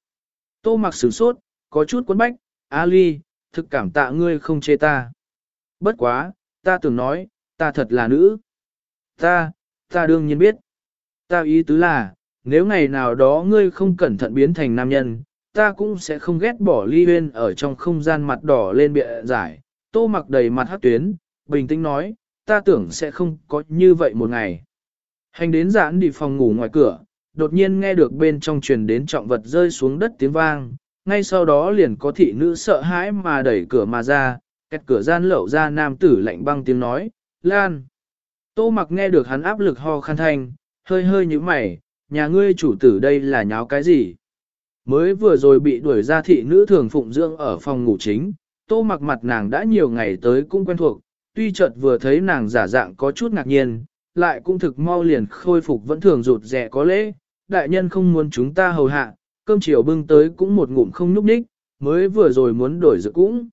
Tô mặc sửng sốt, có chút quấn bách, a ly, thực cảm tạ ngươi không chê ta. Bất quá, ta tưởng nói, ta thật là nữ. Ta, ta đương nhiên biết. Ta ý tứ là, nếu ngày nào đó ngươi không cẩn thận biến thành nam nhân, ta cũng sẽ không ghét bỏ ly huyên ở trong không gian mặt đỏ lên bịa giải. Tô mặc đầy mặt hát tuyến, bình tĩnh nói, ta tưởng sẽ không có như vậy một ngày. Hành đến giãn đi phòng ngủ ngoài cửa, đột nhiên nghe được bên trong truyền đến trọng vật rơi xuống đất tiếng vang, ngay sau đó liền có thị nữ sợ hãi mà đẩy cửa mà ra, kẹt cửa gian lậu ra nam tử lạnh băng tiếng nói, Lan. Tô mặc nghe được hắn áp lực ho khăn thanh, hơi hơi như mày, nhà ngươi chủ tử đây là nháo cái gì? Mới vừa rồi bị đuổi ra thị nữ thường phụng dưỡng ở phòng ngủ chính, tô mặc mặt nàng đã nhiều ngày tới cũng quen thuộc, tuy chợt vừa thấy nàng giả dạng có chút ngạc nhiên, lại cũng thực mau liền khôi phục vẫn thường rụt rẻ có lễ, đại nhân không muốn chúng ta hầu hạ, cơm chiều bưng tới cũng một ngụm không núp ních, mới vừa rồi muốn đổi dự cũng.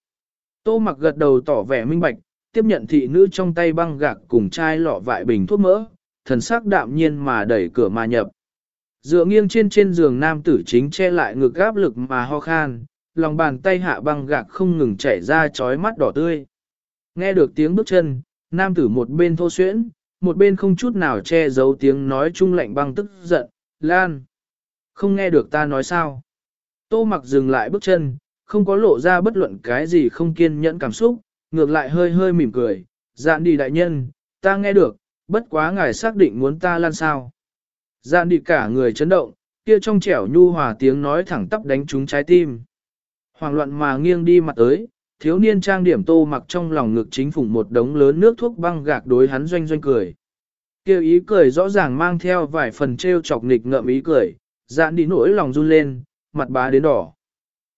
Tô mặc gật đầu tỏ vẻ minh bạch, tiếp nhận thị nữ trong tay băng gạc cùng chai lọ vại bình thuốc mỡ, thần sắc đạm nhiên mà đẩy cửa mà nhập. Dựa nghiêng trên trên giường nam tử chính che lại ngực gáp lực mà ho khan, lòng bàn tay hạ băng gạc không ngừng chảy ra trói mắt đỏ tươi. Nghe được tiếng bước chân, nam tử một bên thô xuyễn, một bên không chút nào che giấu tiếng nói chung lạnh băng tức giận, Lan. Không nghe được ta nói sao. Tô mặc dừng lại bước chân, không có lộ ra bất luận cái gì không kiên nhẫn cảm xúc, ngược lại hơi hơi mỉm cười, dạn đi đại nhân, ta nghe được, bất quá ngài xác định muốn ta lan sao. Dạ gian đi cả người chấn động, kia trong trẻo nhu hòa tiếng nói thẳng tắp đánh trúng trái tim. Hoàng loạn mà nghiêng đi mặt tới, thiếu niên trang điểm tô mặc trong lòng ngực chính phủ một đống lớn nước thuốc băng gạc đối hắn doanh doanh cười. Kêu ý cười rõ ràng mang theo vài phần treo chọc nghịch ngợm ý cười, dạn đi nỗi lòng run lên, mặt bá đến đỏ.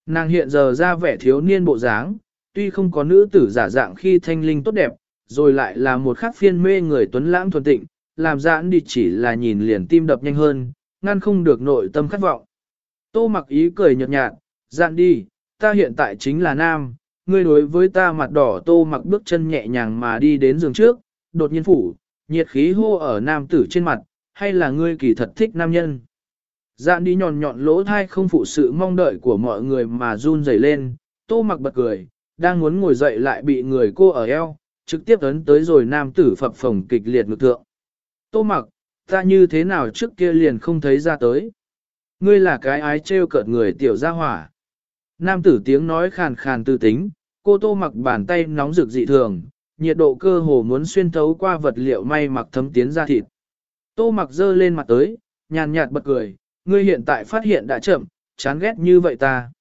Nàng hiện giờ ra vẻ thiếu niên bộ dáng, tuy không có nữ tử giả dạng khi thanh linh tốt đẹp, rồi lại là một khắc phiên mê người tuấn lãng thuần tịnh, làm giãn đi chỉ là nhìn liền tim đập nhanh hơn, ngăn không được nội tâm khát vọng. Tô mặc ý cười nhợt nhạt, giãn đi, ta hiện tại chính là nam, ngươi đối với ta mặt đỏ tô mặc bước chân nhẹ nhàng mà đi đến giường trước, đột nhiên phủ, nhiệt khí hô ở nam tử trên mặt, hay là ngươi kỳ thật thích nam nhân. Dạn đi nhọn nhọn lỗ thai không phụ sự mong đợi của mọi người mà run rẩy lên, tô mặc bật cười, đang muốn ngồi dậy lại bị người cô ở eo, trực tiếp ấn tới rồi nam tử phập phồng kịch liệt ngực thượng. Tô mặc, ta như thế nào trước kia liền không thấy ra tới. Ngươi là cái ái trêu cợt người tiểu gia hỏa. Nam tử tiếng nói khàn khàn tư tính, cô tô mặc bàn tay nóng rực dị thường, nhiệt độ cơ hồ muốn xuyên thấu qua vật liệu may mặc thấm tiến ra thịt. Tô mặc dơ lên mặt tới, nhàn nhạt bật cười, ngươi hiện tại phát hiện đã chậm, chán ghét như vậy ta.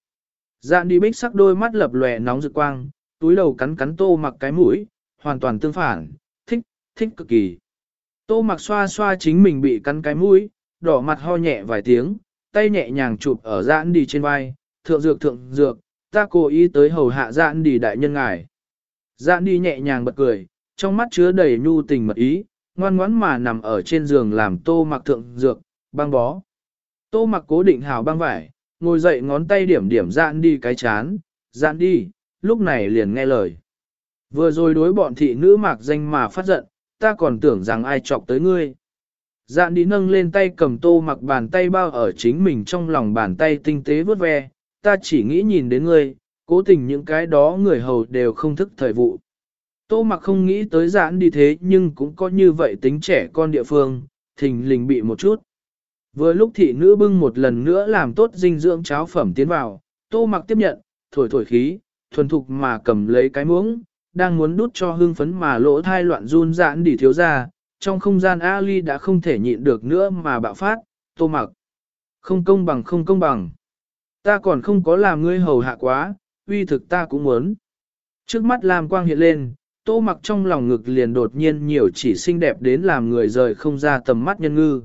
Dạn đi bích sắc đôi mắt lập lòe nóng rực quang, túi đầu cắn cắn tô mặc cái mũi, hoàn toàn tương phản, thích, thích cực kỳ. Tô mặc xoa xoa chính mình bị cắn cái mũi, đỏ mặt ho nhẹ vài tiếng, tay nhẹ nhàng chụp ở giãn đi trên vai, thượng dược thượng dược, ta cố ý tới hầu hạ giãn đi đại nhân ngài. Giãn đi nhẹ nhàng bật cười, trong mắt chứa đầy nhu tình mật ý, ngoan ngoãn mà nằm ở trên giường làm tô mặc thượng dược, băng bó. Tô mặc cố định hào băng vải, ngồi dậy ngón tay điểm điểm giãn đi cái chán, giãn đi, lúc này liền nghe lời. Vừa rồi đối bọn thị nữ mạc danh mà phát giận, ta còn tưởng rằng ai chọc tới ngươi. Dạn đi nâng lên tay cầm tô mặc bàn tay bao ở chính mình trong lòng bàn tay tinh tế vớt ve, ta chỉ nghĩ nhìn đến ngươi, cố tình những cái đó người hầu đều không thức thời vụ. Tô mặc không nghĩ tới dạn đi thế nhưng cũng có như vậy tính trẻ con địa phương, thình lình bị một chút. Vừa lúc thị nữ bưng một lần nữa làm tốt dinh dưỡng cháo phẩm tiến vào, tô mặc tiếp nhận, thổi thổi khí, thuần thục mà cầm lấy cái muỗng, đang muốn đút cho hương phấn mà lỗ thai loạn run giãn đi thiếu ra, trong không gian Ali đã không thể nhịn được nữa mà bạo phát, tô mặc. Không công bằng không công bằng. Ta còn không có làm ngươi hầu hạ quá, uy thực ta cũng muốn. Trước mắt làm Quang hiện lên, tô mặc trong lòng ngực liền đột nhiên nhiều chỉ xinh đẹp đến làm người rời không ra tầm mắt nhân ngư.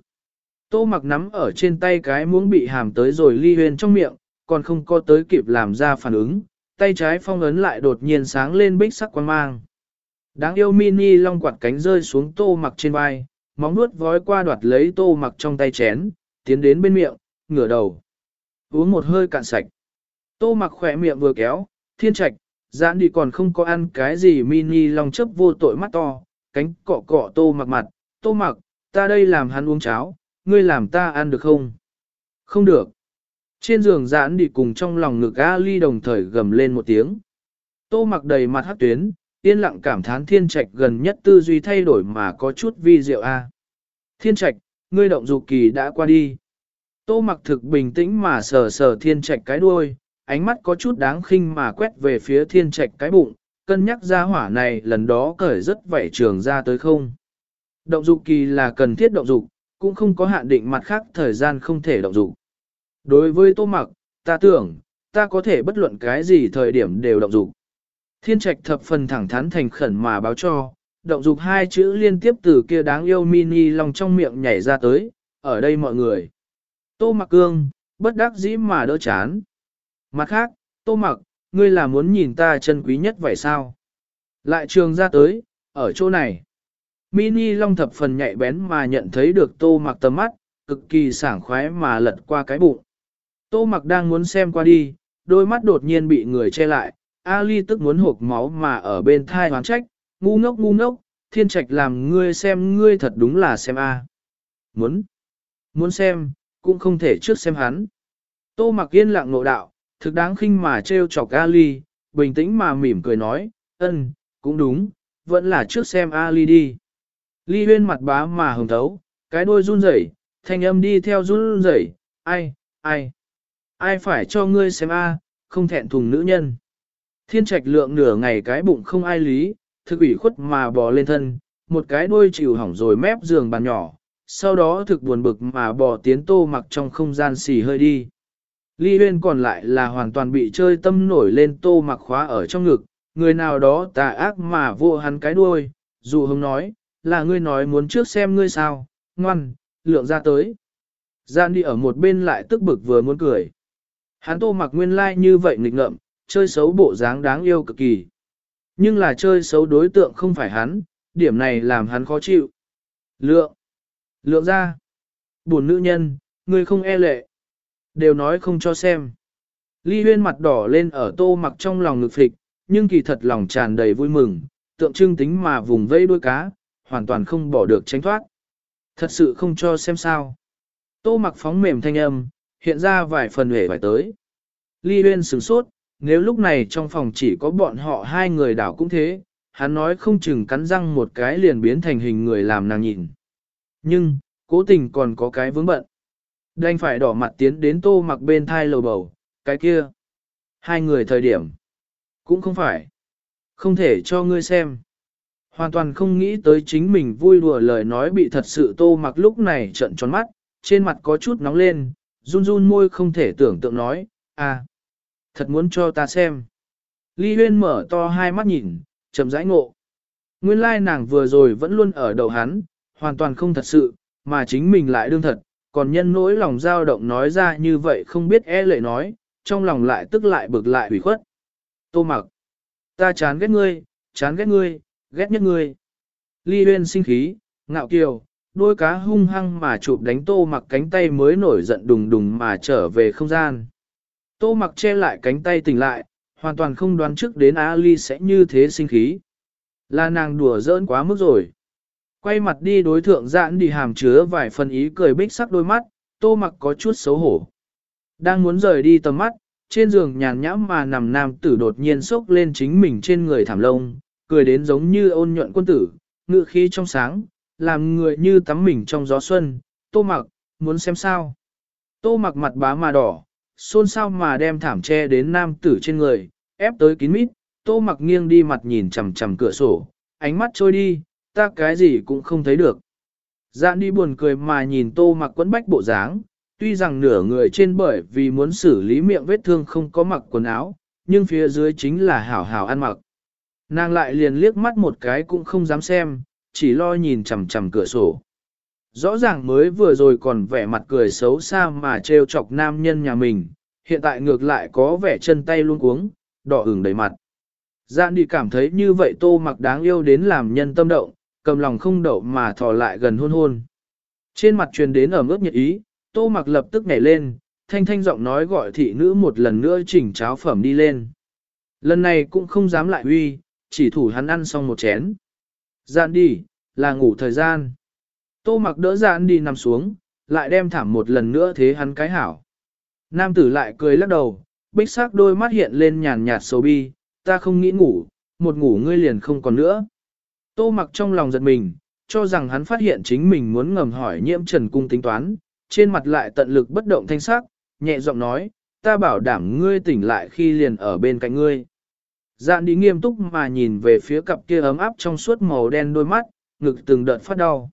Tô mặc nắm ở trên tay cái muỗng bị hàm tới rồi ly huyền trong miệng, còn không có tới kịp làm ra phản ứng, tay trái phong ấn lại đột nhiên sáng lên bích sắc quan mang. Đáng yêu mini long quạt cánh rơi xuống tô mặc trên vai, móng nuốt vói qua đoạt lấy tô mặc trong tay chén, tiến đến bên miệng, ngửa đầu. Uống một hơi cạn sạch. Tô mặc khỏe miệng vừa kéo, thiên trạch, giãn đi còn không có ăn cái gì mini long chấp vô tội mắt to, cánh cọ cọ tô mặc mặt, tô mặc, ta đây làm hắn uống cháo, ngươi làm ta ăn được không? Không được. Trên giường giãn đi cùng trong lòng ngực Ali đồng thời gầm lên một tiếng. Tô mặc đầy mặt hát tuyến, yên lặng cảm thán thiên trạch gần nhất tư duy thay đổi mà có chút vi diệu a. Thiên trạch, ngươi động dục kỳ đã qua đi. Tô mặc thực bình tĩnh mà sờ sờ thiên trạch cái đuôi, ánh mắt có chút đáng khinh mà quét về phía thiên trạch cái bụng, cân nhắc ra hỏa này lần đó cởi rất vảy trường ra tới không. Động dục kỳ là cần thiết động dục, cũng không có hạn định mặt khác thời gian không thể động dục. Đối với tô mặc, ta tưởng, ta có thể bất luận cái gì thời điểm đều động dục. Thiên trạch thập phần thẳng thắn thành khẩn mà báo cho, động dục hai chữ liên tiếp từ kia đáng yêu mini lòng trong miệng nhảy ra tới, ở đây mọi người. Tô mặc cương, bất đắc dĩ mà đỡ chán. Mặt khác, tô mặc, ngươi là muốn nhìn ta chân quý nhất vậy sao? Lại trường ra tới, ở chỗ này. Mini long thập phần nhạy bén mà nhận thấy được tô mặc tầm mắt, cực kỳ sảng khoái mà lật qua cái bụng. Tô mặc đang muốn xem qua đi, đôi mắt đột nhiên bị người che lại, Ali tức muốn hộp máu mà ở bên thai hoán trách, ngu ngốc ngu ngốc, thiên trạch làm ngươi xem ngươi thật đúng là xem a. Muốn, muốn xem, cũng không thể trước xem hắn. Tô mặc yên lặng nộ đạo, thực đáng khinh mà trêu chọc Ali, bình tĩnh mà mỉm cười nói, ân, cũng đúng, vẫn là trước xem Ali đi. Ly huyên mặt bá mà hồng thấu, cái đôi run rẩy, thanh âm đi theo run rẩy, ai, ai, ai phải cho ngươi xem a, không thẹn thùng nữ nhân. Thiên trạch lượng nửa ngày cái bụng không ai lý, thực ủy khuất mà bò lên thân, một cái đuôi chịu hỏng rồi mép giường bàn nhỏ, sau đó thực buồn bực mà bò tiến tô mặc trong không gian xì hơi đi. Ly huyên còn lại là hoàn toàn bị chơi tâm nổi lên tô mặc khóa ở trong ngực, người nào đó tà ác mà vô hắn cái đuôi, dù hông nói, là ngươi nói muốn trước xem ngươi sao, ngoan, lượng ra tới. Gian đi ở một bên lại tức bực vừa muốn cười. Hắn tô mặc nguyên lai like như vậy nghịch ngợm, chơi xấu bộ dáng đáng yêu cực kỳ. Nhưng là chơi xấu đối tượng không phải hắn, điểm này làm hắn khó chịu. Lượng. Lượng ra. Buồn nữ nhân, người không e lệ. Đều nói không cho xem. Ly huyên mặt đỏ lên ở tô mặc trong lòng ngực phịch, nhưng kỳ thật lòng tràn đầy vui mừng, tượng trưng tính mà vùng vẫy đuôi cá, hoàn toàn không bỏ được tránh thoát. Thật sự không cho xem sao. Tô mặc phóng mềm thanh âm, hiện ra vài phần hể vài tới. Ly Uyên sửng sốt, nếu lúc này trong phòng chỉ có bọn họ hai người đảo cũng thế, hắn nói không chừng cắn răng một cái liền biến thành hình người làm nàng nhìn. Nhưng, cố tình còn có cái vướng bận. Đành phải đỏ mặt tiến đến tô mặc bên thai lầu bầu, cái kia. Hai người thời điểm. Cũng không phải. Không thể cho ngươi xem. Hoàn toàn không nghĩ tới chính mình vui đùa lời nói bị thật sự tô mặc lúc này trận tròn mắt, trên mặt có chút nóng lên, run run môi không thể tưởng tượng nói, à, thật muốn cho ta xem. Ly huyên mở to hai mắt nhìn, chậm rãi ngộ. Nguyên lai nàng vừa rồi vẫn luôn ở đầu hắn, hoàn toàn không thật sự, mà chính mình lại đương thật, còn nhân nỗi lòng dao động nói ra như vậy không biết e lệ nói, trong lòng lại tức lại bực lại hủy khuất. Tô mặc, ta chán ghét ngươi, chán ghét ngươi, ghét nhất ngươi. Ly huyên sinh khí, ngạo kiều, đôi cá hung hăng mà chụp đánh tô mặc cánh tay mới nổi giận đùng đùng mà trở về không gian. Tô mặc che lại cánh tay tỉnh lại, hoàn toàn không đoán trước đến Ali sẽ như thế sinh khí. Là nàng đùa giỡn quá mức rồi. Quay mặt đi đối thượng dạn đi hàm chứa vài phần ý cười bích sắc đôi mắt, tô mặc có chút xấu hổ. Đang muốn rời đi tầm mắt, trên giường nhàn nhãm mà nằm nam tử đột nhiên sốc lên chính mình trên người thảm lông, cười đến giống như ôn nhuận quân tử, ngự khí trong sáng, làm người như tắm mình trong gió xuân, tô mặc, muốn xem sao. Tô mặc mặt bá mà đỏ, xôn xao mà đem thảm che đến nam tử trên người, ép tới kín mít, tô mặc nghiêng đi mặt nhìn chằm chằm cửa sổ, ánh mắt trôi đi, ta cái gì cũng không thấy được. Dạn đi buồn cười mà nhìn tô mặc quấn bách bộ dáng, tuy rằng nửa người trên bởi vì muốn xử lý miệng vết thương không có mặc quần áo, nhưng phía dưới chính là hảo hảo ăn mặc. Nàng lại liền liếc mắt một cái cũng không dám xem, chỉ lo nhìn chằm chằm cửa sổ. Rõ ràng mới vừa rồi còn vẻ mặt cười xấu xa mà trêu chọc nam nhân nhà mình, hiện tại ngược lại có vẻ chân tay luôn cuống, đỏ ửng đầy mặt. Giang đi cảm thấy như vậy tô mặc đáng yêu đến làm nhân tâm động, cầm lòng không đậu mà thò lại gần hôn hôn. Trên mặt truyền đến ở mức nhiệt ý, tô mặc lập tức nhảy lên, thanh thanh giọng nói gọi thị nữ một lần nữa chỉnh cháo phẩm đi lên. Lần này cũng không dám lại huy, chỉ thủ hắn ăn xong một chén. Dạn đi, là ngủ thời gian. Tô mặc đỡ dạn đi nằm xuống, lại đem thảm một lần nữa thế hắn cái hảo. Nam tử lại cười lắc đầu, bích sắc đôi mắt hiện lên nhàn nhạt xấu bi, ta không nghĩ ngủ, một ngủ ngươi liền không còn nữa. Tô mặc trong lòng giật mình, cho rằng hắn phát hiện chính mình muốn ngầm hỏi nhiễm trần cung tính toán, trên mặt lại tận lực bất động thanh sắc, nhẹ giọng nói, ta bảo đảm ngươi tỉnh lại khi liền ở bên cạnh ngươi. Dạn đi nghiêm túc mà nhìn về phía cặp kia ấm áp trong suốt màu đen đôi mắt, ngực từng đợt phát đau.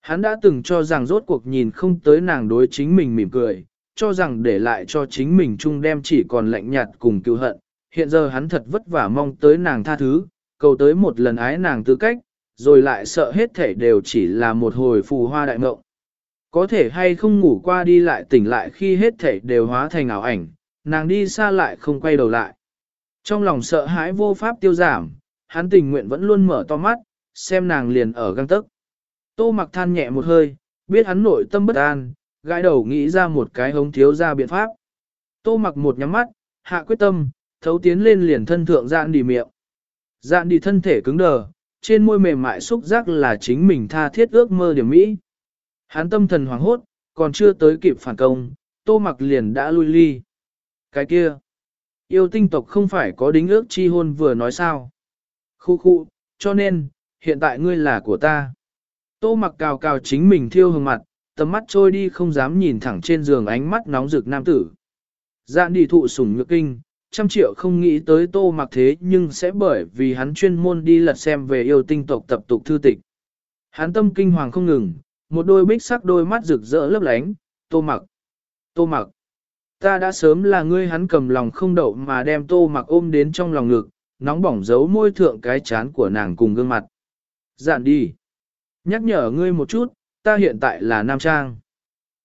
Hắn đã từng cho rằng rốt cuộc nhìn không tới nàng đối chính mình mỉm cười, cho rằng để lại cho chính mình chung đem chỉ còn lạnh nhạt cùng cứu hận. Hiện giờ hắn thật vất vả mong tới nàng tha thứ, cầu tới một lần ái nàng tư cách, rồi lại sợ hết thể đều chỉ là một hồi phù hoa đại mộng. Có thể hay không ngủ qua đi lại tỉnh lại khi hết thể đều hóa thành ảo ảnh, nàng đi xa lại không quay đầu lại. Trong lòng sợ hãi vô pháp tiêu giảm, hắn tình nguyện vẫn luôn mở to mắt, xem nàng liền ở găng tức. Tô mặc than nhẹ một hơi, biết hắn nội tâm bất an, gãi đầu nghĩ ra một cái hống thiếu ra biện pháp. Tô mặc một nhắm mắt, hạ quyết tâm, thấu tiến lên liền thân thượng dạn đi miệng. Dạn đi thân thể cứng đờ, trên môi mềm mại xúc giác là chính mình tha thiết ước mơ điểm mỹ. Hắn tâm thần hoảng hốt, còn chưa tới kịp phản công, tô mặc liền đã lui ly. Cái kia, yêu tinh tộc không phải có đính ước chi hôn vừa nói sao. Khu khu, cho nên, hiện tại ngươi là của ta. Tô mặc cào cào chính mình thiêu hương mặt, tầm mắt trôi đi không dám nhìn thẳng trên giường ánh mắt nóng rực nam tử. Dạn đi thụ sủng nhược kinh, trăm triệu không nghĩ tới tô mặc thế nhưng sẽ bởi vì hắn chuyên môn đi lật xem về yêu tinh tộc tập tục thư tịch. Hắn tâm kinh hoàng không ngừng, một đôi bích sắc đôi mắt rực rỡ lấp lánh, tô mặc, tô mặc. Ta đã sớm là ngươi hắn cầm lòng không đậu mà đem tô mặc ôm đến trong lòng ngực, nóng bỏng giấu môi thượng cái chán của nàng cùng gương mặt. Dạn đi. Nhắc nhở ngươi một chút, ta hiện tại là nam trang.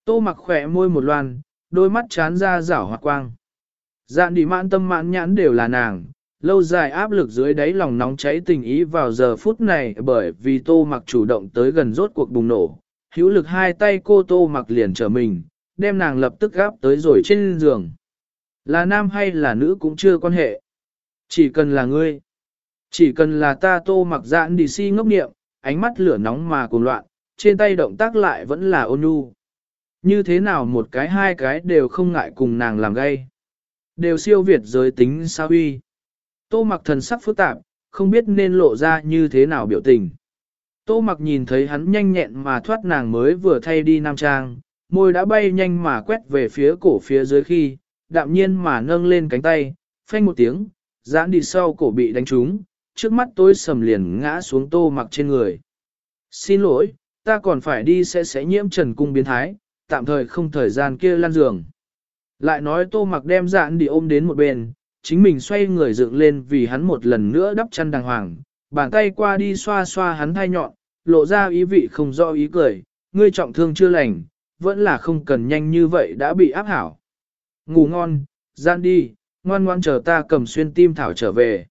Tô mặc khỏe môi một loan, đôi mắt chán ra rảo hoạt quang. Dạn đi mãn tâm mãn nhãn đều là nàng, lâu dài áp lực dưới đáy lòng nóng cháy tình ý vào giờ phút này bởi vì tô mặc chủ động tới gần rốt cuộc bùng nổ. Hữu lực hai tay cô tô mặc liền trở mình, đem nàng lập tức gáp tới rồi trên giường. Là nam hay là nữ cũng chưa quan hệ. Chỉ cần là ngươi. Chỉ cần là ta tô mặc dạn đi si ngốc niệm, ánh mắt lửa nóng mà cuồng loạn, trên tay động tác lại vẫn là ôn nhu. Như thế nào một cái hai cái đều không ngại cùng nàng làm gay. Đều siêu việt giới tính sao uy. Tô mặc thần sắc phức tạp, không biết nên lộ ra như thế nào biểu tình. Tô mặc nhìn thấy hắn nhanh nhẹn mà thoát nàng mới vừa thay đi nam trang, môi đã bay nhanh mà quét về phía cổ phía dưới khi, đạm nhiên mà nâng lên cánh tay, phanh một tiếng, giãn đi sau cổ bị đánh trúng, trước mắt tôi sầm liền ngã xuống tô mặc trên người. Xin lỗi, ta còn phải đi sẽ sẽ nhiễm trần cung biến thái, tạm thời không thời gian kia lan giường. Lại nói tô mặc đem giãn đi ôm đến một bên, chính mình xoay người dựng lên vì hắn một lần nữa đắp chăn đàng hoàng, bàn tay qua đi xoa xoa hắn thai nhọn, lộ ra ý vị không rõ ý cười, ngươi trọng thương chưa lành, vẫn là không cần nhanh như vậy đã bị áp hảo. Ngủ ngon, gian đi, ngoan ngoan chờ ta cầm xuyên tim thảo trở về.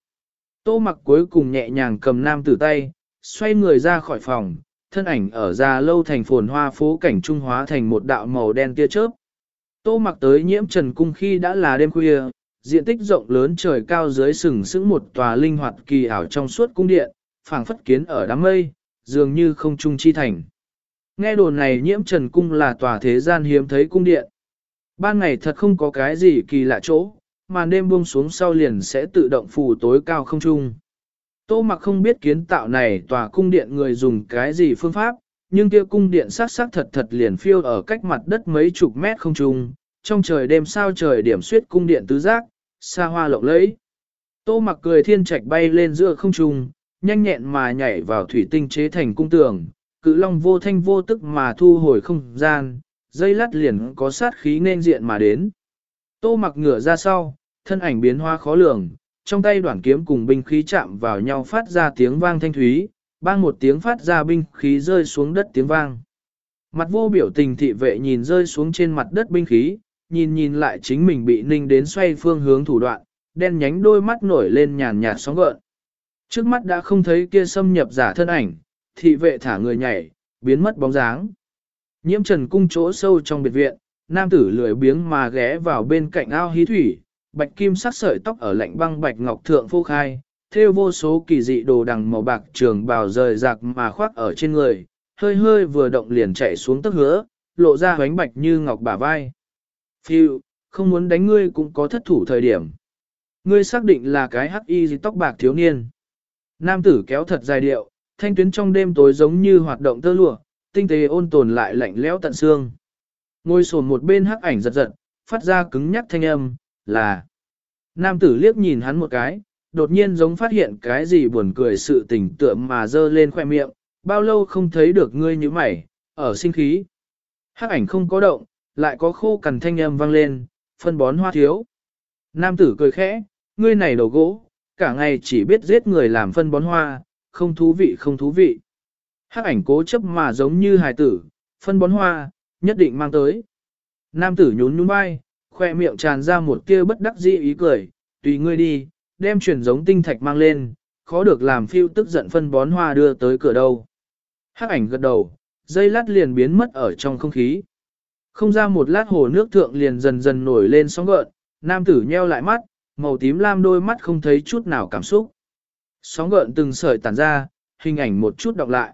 Tô mặc cuối cùng nhẹ nhàng cầm nam tử tay, xoay người ra khỏi phòng, thân ảnh ở ra lâu thành phồn hoa phố cảnh trung hóa thành một đạo màu đen tia chớp. Tô mặc tới nhiễm trần cung khi đã là đêm khuya, diện tích rộng lớn trời cao dưới sừng sững một tòa linh hoạt kỳ ảo trong suốt cung điện, phảng phất kiến ở đám mây, dường như không trung chi thành. Nghe đồn này nhiễm trần cung là tòa thế gian hiếm thấy cung điện. Ban ngày thật không có cái gì kỳ lạ chỗ, mà đêm buông xuống sau liền sẽ tự động phù tối cao không trung. Tô mặc không biết kiến tạo này tòa cung điện người dùng cái gì phương pháp, nhưng kia cung điện sắc sắc thật thật liền phiêu ở cách mặt đất mấy chục mét không trung, trong trời đêm sao trời điểm suyết cung điện tứ giác, xa hoa lộng lẫy. Tô mặc cười thiên trạch bay lên giữa không trung, nhanh nhẹn mà nhảy vào thủy tinh chế thành cung tường, cự long vô thanh vô tức mà thu hồi không gian, dây lát liền có sát khí nên diện mà đến. Tô mặc ngửa ra sau, thân ảnh biến hoa khó lường, trong tay đoạn kiếm cùng binh khí chạm vào nhau phát ra tiếng vang thanh thúy, bang một tiếng phát ra binh khí rơi xuống đất tiếng vang. Mặt vô biểu tình thị vệ nhìn rơi xuống trên mặt đất binh khí, nhìn nhìn lại chính mình bị ninh đến xoay phương hướng thủ đoạn, đen nhánh đôi mắt nổi lên nhàn nhạt sóng gợn. Trước mắt đã không thấy kia xâm nhập giả thân ảnh, thị vệ thả người nhảy, biến mất bóng dáng. Nhiễm trần cung chỗ sâu trong biệt viện, nam tử lười biếng mà ghé vào bên cạnh ao hí thủy, bạch kim sắc sợi tóc ở lạnh băng bạch ngọc thượng phô khai, thêu vô số kỳ dị đồ đằng màu bạc trường bào rời rạc mà khoác ở trên người, hơi hơi vừa động liền chạy xuống tức hứa, lộ ra hoánh bạch như ngọc bả vai. Phiêu, không muốn đánh ngươi cũng có thất thủ thời điểm. Ngươi xác định là cái hắc y gì tóc bạc thiếu niên. Nam tử kéo thật dài điệu, thanh tuyến trong đêm tối giống như hoạt động tơ lụa, tinh tế ôn tồn lại lạnh lẽo tận xương. Ngồi sồn một bên hắc ảnh giật giật, phát ra cứng nhắc thanh âm, là. Nam tử liếc nhìn hắn một cái, đột nhiên giống phát hiện cái gì buồn cười sự tình tượng mà dơ lên khoe miệng, bao lâu không thấy được ngươi như mày, ở sinh khí. Hắc ảnh không có động, lại có khô cằn thanh âm vang lên, phân bón hoa thiếu. Nam tử cười khẽ, ngươi này đầu gỗ, cả ngày chỉ biết giết người làm phân bón hoa, không thú vị không thú vị. Hắc ảnh cố chấp mà giống như hài tử, phân bón hoa, nhất định mang tới. Nam tử nhún nhún vai, khoe miệng tràn ra một tia bất đắc dĩ ý cười, tùy ngươi đi, đem chuyển giống tinh thạch mang lên, khó được làm phiêu tức giận phân bón hoa đưa tới cửa đâu. Hắc ảnh gật đầu, dây lát liền biến mất ở trong không khí. Không ra một lát hồ nước thượng liền dần dần nổi lên sóng gợn, nam tử nheo lại mắt, màu tím lam đôi mắt không thấy chút nào cảm xúc. Sóng gợn từng sợi tản ra, hình ảnh một chút đọc lại.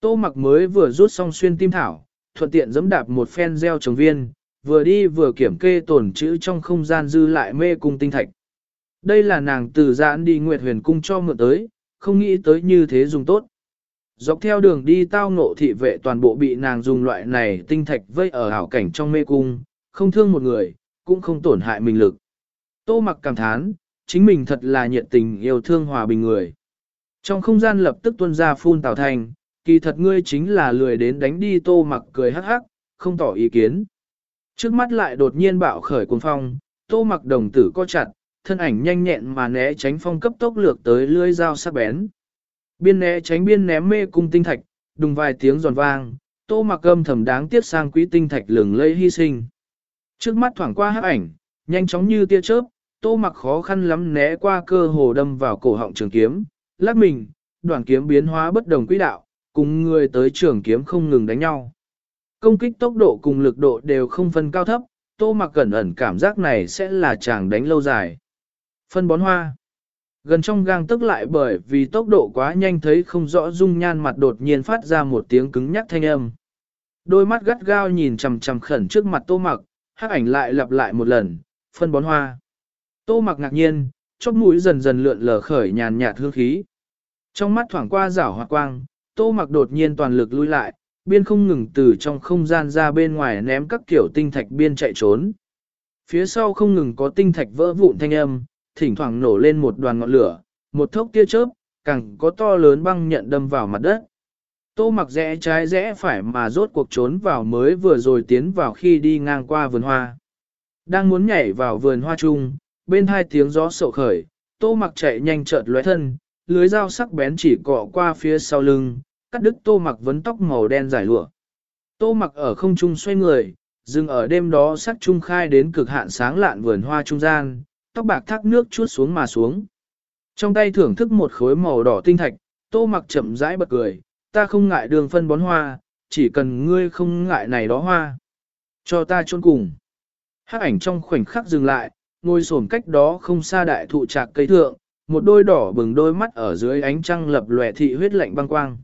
Tô mặc mới vừa rút xong xuyên tim thảo, thuận tiện dẫm đạp một phen gieo trồng viên, vừa đi vừa kiểm kê tổn chữ trong không gian dư lại mê cung tinh thạch. Đây là nàng từ giãn đi Nguyệt Huyền Cung cho mượn tới, không nghĩ tới như thế dùng tốt. Dọc theo đường đi tao ngộ thị vệ toàn bộ bị nàng dùng loại này tinh thạch vây ở hảo cảnh trong mê cung, không thương một người, cũng không tổn hại mình lực. Tô mặc cảm thán, chính mình thật là nhiệt tình yêu thương hòa bình người. Trong không gian lập tức tuân ra phun tào thành, kỳ thật ngươi chính là lười đến đánh đi tô mặc cười hắc hắc, không tỏ ý kiến. Trước mắt lại đột nhiên bạo khởi cuồng phong, tô mặc đồng tử co chặt, thân ảnh nhanh nhẹn mà né tránh phong cấp tốc lược tới lưỡi dao sắc bén. Biên né tránh biên ném mê cung tinh thạch, đùng vài tiếng giòn vang, tô mặc âm thầm đáng tiếc sang quý tinh thạch lừng lây hy sinh. Trước mắt thoảng qua hắc ảnh, nhanh chóng như tia chớp, tô mặc khó khăn lắm né qua cơ hồ đâm vào cổ họng trường kiếm, lắc mình, đoạn kiếm biến hóa bất đồng quỹ đạo, cùng người tới trường kiếm không ngừng đánh nhau. Công kích tốc độ cùng lực độ đều không phân cao thấp, tô mặc cẩn ẩn cảm giác này sẽ là chàng đánh lâu dài. Phân bón hoa. Gần trong gang tức lại bởi vì tốc độ quá nhanh thấy không rõ dung nhan mặt đột nhiên phát ra một tiếng cứng nhắc thanh âm. Đôi mắt gắt gao nhìn chằm chằm khẩn trước mặt tô mặc, hắc ảnh lại lặp lại một lần, phân bón hoa. Tô mặc ngạc nhiên, chóp mũi dần dần lượn lờ khởi nhàn nhạt hương khí. Trong mắt thoảng qua rảo hoạt quang, tô mặc đột nhiên toàn lực lui lại, biên không ngừng từ trong không gian ra bên ngoài ném các kiểu tinh thạch biên chạy trốn. Phía sau không ngừng có tinh thạch vỡ vụn thanh âm, thỉnh thoảng nổ lên một đoàn ngọn lửa, một thốc tia chớp, càng có to lớn băng nhận đâm vào mặt đất. Tô mặc rẽ trái rẽ phải mà rốt cuộc trốn vào mới vừa rồi tiến vào khi đi ngang qua vườn hoa. Đang muốn nhảy vào vườn hoa chung, bên hai tiếng gió sậu khởi, tô mặc chạy nhanh chợt lóe thân, lưới dao sắc bén chỉ cọ qua phía sau lưng, cắt đứt tô mặc vấn tóc màu đen dài lụa. Tô mặc ở không trung xoay người, dừng ở đêm đó sắc trung khai đến cực hạn sáng lạn vườn hoa trung gian, tóc bạc thác nước chuốt xuống mà xuống. Trong tay thưởng thức một khối màu đỏ tinh thạch, tô mặc chậm rãi bật cười, ta không ngại đường phân bón hoa, chỉ cần ngươi không ngại này đó hoa. Cho ta chôn cùng. Hắc ảnh trong khoảnh khắc dừng lại, ngồi xổm cách đó không xa đại thụ trạc cây thượng, một đôi đỏ bừng đôi mắt ở dưới ánh trăng lập lòe thị huyết lạnh băng quang.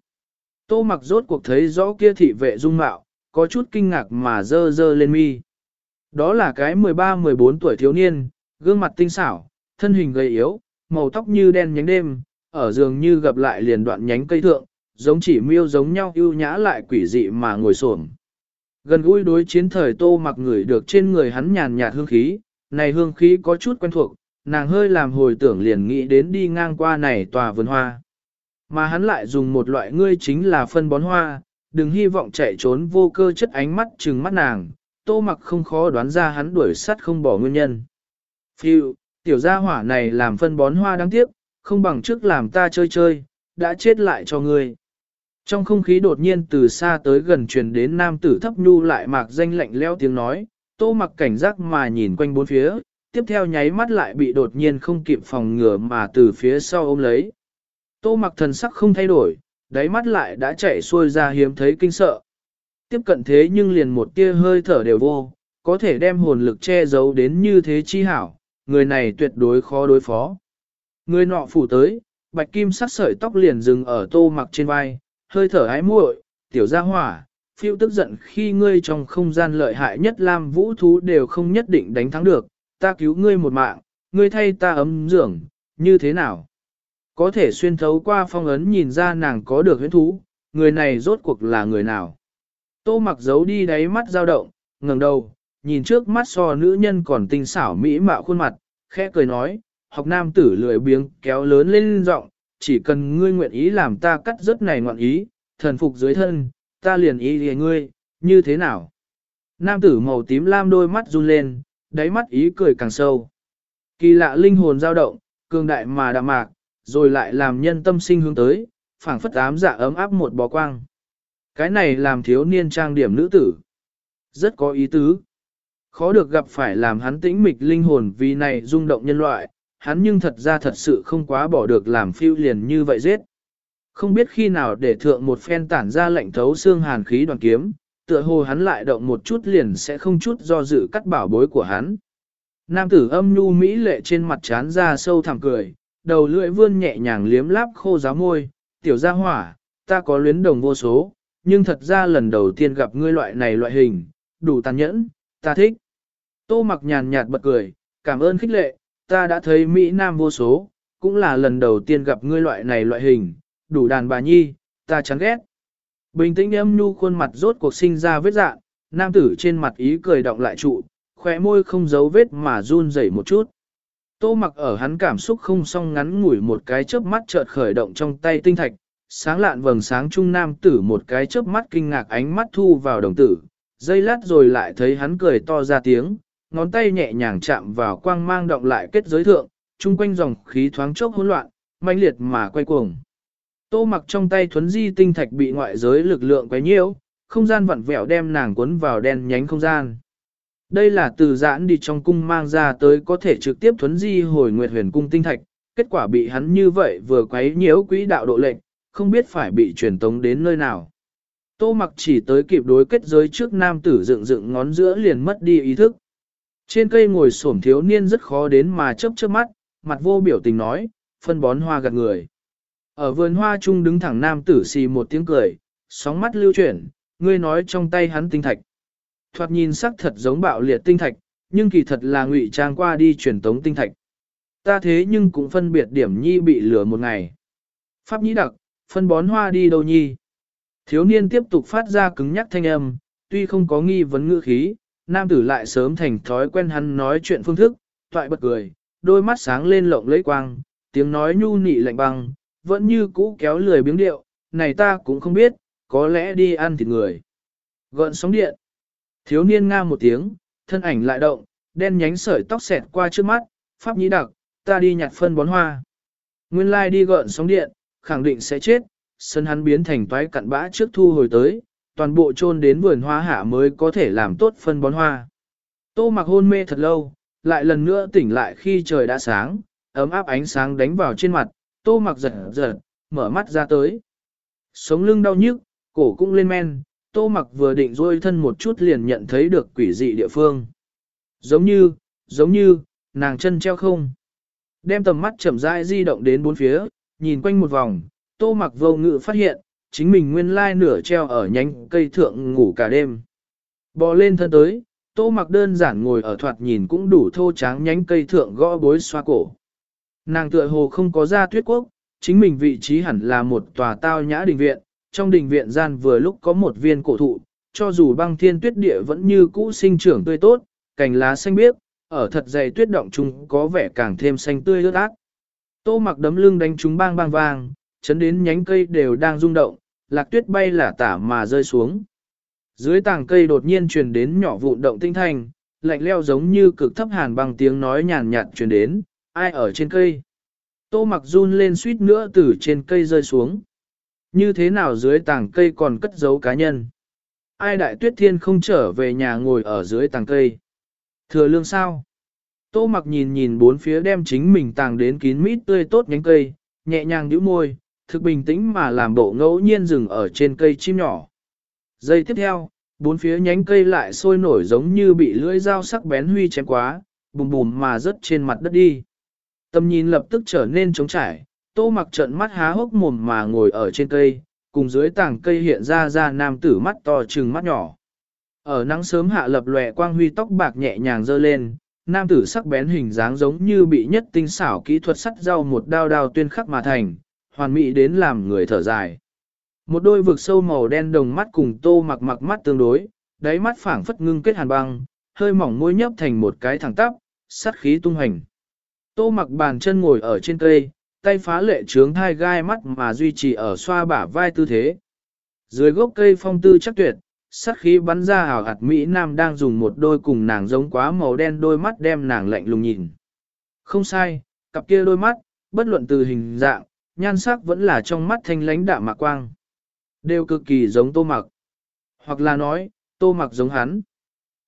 Tô mặc rốt cuộc thấy rõ kia thị vệ dung mạo, có chút kinh ngạc mà dơ dơ lên mi. Đó là cái 13-14 tuổi thiếu niên, gương mặt tinh xảo, thân hình gầy yếu, màu tóc như đen nhánh đêm, ở giường như gặp lại liền đoạn nhánh cây thượng, giống chỉ miêu giống nhau ưu nhã lại quỷ dị mà ngồi xổm. Gần gũi đối chiến thời tô mặc người được trên người hắn nhàn nhạt hương khí, này hương khí có chút quen thuộc, nàng hơi làm hồi tưởng liền nghĩ đến đi ngang qua này tòa vườn hoa. Mà hắn lại dùng một loại ngươi chính là phân bón hoa, đừng hy vọng chạy trốn vô cơ chất ánh mắt trừng mắt nàng, tô mặc không khó đoán ra hắn đuổi sắt không bỏ nguyên nhân. Phiêu, Tiểu gia hỏa này làm phân bón hoa đáng tiếc, không bằng trước làm ta chơi chơi, đã chết lại cho ngươi. Trong không khí đột nhiên từ xa tới gần truyền đến nam tử thấp nhu lại mạc danh lạnh leo tiếng nói, tô mặc cảnh giác mà nhìn quanh bốn phía, tiếp theo nháy mắt lại bị đột nhiên không kịp phòng ngừa mà từ phía sau ôm lấy. Tô mặc thần sắc không thay đổi, đáy mắt lại đã chạy xuôi ra hiếm thấy kinh sợ. Tiếp cận thế nhưng liền một tia hơi thở đều vô, có thể đem hồn lực che giấu đến như thế chi hảo, người này tuyệt đối khó đối phó. Người nọ phủ tới, bạch kim sắc sợi tóc liền dừng ở tô mặc trên vai, hơi thở ái muội, tiểu gia hỏa, phiêu tức giận khi ngươi trong không gian lợi hại nhất lam vũ thú đều không nhất định đánh thắng được, ta cứu ngươi một mạng, ngươi thay ta ấm dưỡng, như thế nào? Có thể xuyên thấu qua phong ấn nhìn ra nàng có được huyễn thú, người này rốt cuộc là người nào? Tô mặc giấu đi đáy mắt dao động, ngẩng đầu, nhìn trước mắt so nữ nhân còn tinh xảo mỹ mạo khuôn mặt, khẽ cười nói, học nam tử lười biếng kéo lớn lên giọng, chỉ cần ngươi nguyện ý làm ta cắt rớt này ngoạn ý, thần phục dưới thân, ta liền ý lìa ngươi, như thế nào? Nam tử màu tím lam đôi mắt run lên, đáy mắt ý cười càng sâu. Kỳ lạ linh hồn dao động, cường đại mà đạm mạc, rồi lại làm nhân tâm sinh hướng tới, phảng phất ám dạ ấm áp một bó quang. Cái này làm thiếu niên trang điểm nữ tử. Rất có ý tứ. Khó được gặp phải làm hắn tĩnh mịch linh hồn vì này rung động nhân loại, hắn nhưng thật ra thật sự không quá bỏ được làm phiêu liền như vậy giết. Không biết khi nào để thượng một phen tản ra lệnh thấu xương hàn khí đoàn kiếm, tựa hồ hắn lại động một chút liền sẽ không chút do dự cắt bảo bối của hắn. Nam tử âm nhu mỹ lệ trên mặt chán ra sâu thẳm cười, đầu lưỡi vươn nhẹ nhàng liếm láp khô giáo môi, tiểu gia hỏa, ta có luyến đồng vô số, nhưng thật ra lần đầu tiên gặp ngươi loại này loại hình, đủ tàn nhẫn, ta thích. Tô mặc nhàn nhạt bật cười, cảm ơn khích lệ, ta đã thấy Mỹ Nam vô số, cũng là lần đầu tiên gặp ngươi loại này loại hình, đủ đàn bà nhi, ta chán ghét. Bình tĩnh âm nhu khuôn mặt rốt cuộc sinh ra vết dạng, nam tử trên mặt ý cười động lại trụ, khóe môi không giấu vết mà run rẩy một chút. Tô mặc ở hắn cảm xúc không song ngắn ngủi một cái chớp mắt chợt khởi động trong tay tinh thạch, sáng lạn vầng sáng trung nam tử một cái chớp mắt kinh ngạc ánh mắt thu vào đồng tử, dây lát rồi lại thấy hắn cười to ra tiếng, ngón tay nhẹ nhàng chạm vào quang mang động lại kết giới thượng, chung quanh dòng khí thoáng chốc hỗn loạn, mãnh liệt mà quay cuồng. Tô mặc trong tay thuấn di tinh thạch bị ngoại giới lực lượng quấy nhiễu, không gian vặn vẹo đem nàng cuốn vào đen nhánh không gian. Đây là từ giãn đi trong cung mang ra tới có thể trực tiếp thuấn di hồi nguyệt huyền cung tinh thạch, kết quả bị hắn như vậy vừa quấy nhiễu quỹ đạo độ lệnh, không biết phải bị truyền tống đến nơi nào. Tô mặc chỉ tới kịp đối kết giới trước nam tử dựng dựng ngón giữa liền mất đi ý thức. Trên cây ngồi xổm thiếu niên rất khó đến mà chớp chớp mắt, mặt vô biểu tình nói, phân bón hoa gạt người. Ở vườn hoa trung đứng thẳng nam tử xì một tiếng cười, sóng mắt lưu chuyển, ngươi nói trong tay hắn tinh thạch. Thoạt nhìn sắc thật giống bạo liệt tinh thạch, nhưng kỳ thật là ngụy trang qua đi truyền tống tinh thạch. Ta thế nhưng cũng phân biệt điểm nhi bị lửa một ngày. Pháp nhĩ đặc, phân bón hoa đi đâu nhi. Thiếu niên tiếp tục phát ra cứng nhắc thanh âm, tuy không có nghi vấn ngữ khí, nam tử lại sớm thành thói quen hắn nói chuyện phương thức, toại bật cười, đôi mắt sáng lên lộng lấy quang, tiếng nói nhu nị lạnh băng, vẫn như cũ kéo lười biếng điệu, này ta cũng không biết, có lẽ đi ăn thịt người. Gợn sóng điện. Thiếu niên nga một tiếng, thân ảnh lại động, đen nhánh sợi tóc xẹt qua trước mắt, pháp nhĩ đặc, ta đi nhặt phân bón hoa. Nguyên lai đi gợn sóng điện, khẳng định sẽ chết, sân hắn biến thành toái cặn bã trước thu hồi tới, toàn bộ chôn đến vườn hoa hạ mới có thể làm tốt phân bón hoa. Tô mặc hôn mê thật lâu, lại lần nữa tỉnh lại khi trời đã sáng, ấm áp ánh sáng đánh vào trên mặt, tô mặc giật giật, mở mắt ra tới. Sống lưng đau nhức, cổ cũng lên men, tô mặc vừa định rôi thân một chút liền nhận thấy được quỷ dị địa phương. Giống như, giống như, nàng chân treo không. Đem tầm mắt chậm rãi di động đến bốn phía, nhìn quanh một vòng, tô mặc vô ngự phát hiện, chính mình nguyên lai nửa treo ở nhánh cây thượng ngủ cả đêm. Bò lên thân tới, tô mặc đơn giản ngồi ở thoạt nhìn cũng đủ thô tráng nhánh cây thượng gõ bối xoa cổ. Nàng tựa hồ không có ra tuyết quốc, chính mình vị trí hẳn là một tòa tao nhã đình viện, trong đình viện gian vừa lúc có một viên cổ thụ, cho dù băng thiên tuyết địa vẫn như cũ sinh trưởng tươi tốt, cành lá xanh biếc, ở thật dày tuyết động chung có vẻ càng thêm xanh tươi ướt át. Tô mặc đấm lưng đánh chúng bang bang vang, chấn đến nhánh cây đều đang rung động, lạc tuyết bay là tả mà rơi xuống. Dưới tàng cây đột nhiên truyền đến nhỏ vụn động tinh thanh, lạnh leo giống như cực thấp hàn bằng tiếng nói nhàn nhạt truyền đến, ai ở trên cây? Tô mặc run lên suýt nữa từ trên cây rơi xuống. Như thế nào dưới tàng cây còn cất giấu cá nhân? Ai đại tuyết thiên không trở về nhà ngồi ở dưới tàng cây? Thừa lương sao? Tô mặc nhìn nhìn bốn phía đem chính mình tàng đến kín mít tươi tốt nhánh cây, nhẹ nhàng nhíu môi, thực bình tĩnh mà làm bộ ngẫu nhiên dừng ở trên cây chim nhỏ. Giây tiếp theo, bốn phía nhánh cây lại sôi nổi giống như bị lưỡi dao sắc bén huy chém quá, bùm bùm mà rớt trên mặt đất đi. Tầm nhìn lập tức trở nên trống trải, tô mặc trận mắt há hốc mồm mà ngồi ở trên cây, cùng dưới tảng cây hiện ra ra nam tử mắt to trừng mắt nhỏ. Ở nắng sớm hạ lập lòe quang huy tóc bạc nhẹ nhàng dơ lên, nam tử sắc bén hình dáng giống như bị nhất tinh xảo kỹ thuật sắt rau một đao đao tuyên khắc mà thành, hoàn mỹ đến làm người thở dài. Một đôi vực sâu màu đen đồng mắt cùng tô mặc mặc mắt tương đối, đáy mắt phảng phất ngưng kết hàn băng, hơi mỏng môi nhấp thành một cái thẳng tắp, sát khí tung hành. Tô mặc bàn chân ngồi ở trên cây, tay phá lệ trướng thai gai mắt mà duy trì ở xoa bả vai tư thế. Dưới gốc cây phong tư chắc tuyệt, sát khí bắn ra hào hạt Mỹ Nam đang dùng một đôi cùng nàng giống quá màu đen đôi mắt đem nàng lạnh lùng nhìn. Không sai, cặp kia đôi mắt, bất luận từ hình dạng, nhan sắc vẫn là trong mắt thanh lãnh đạm mạc quang. Đều cực kỳ giống tô mặc. Hoặc là nói, tô mặc giống hắn.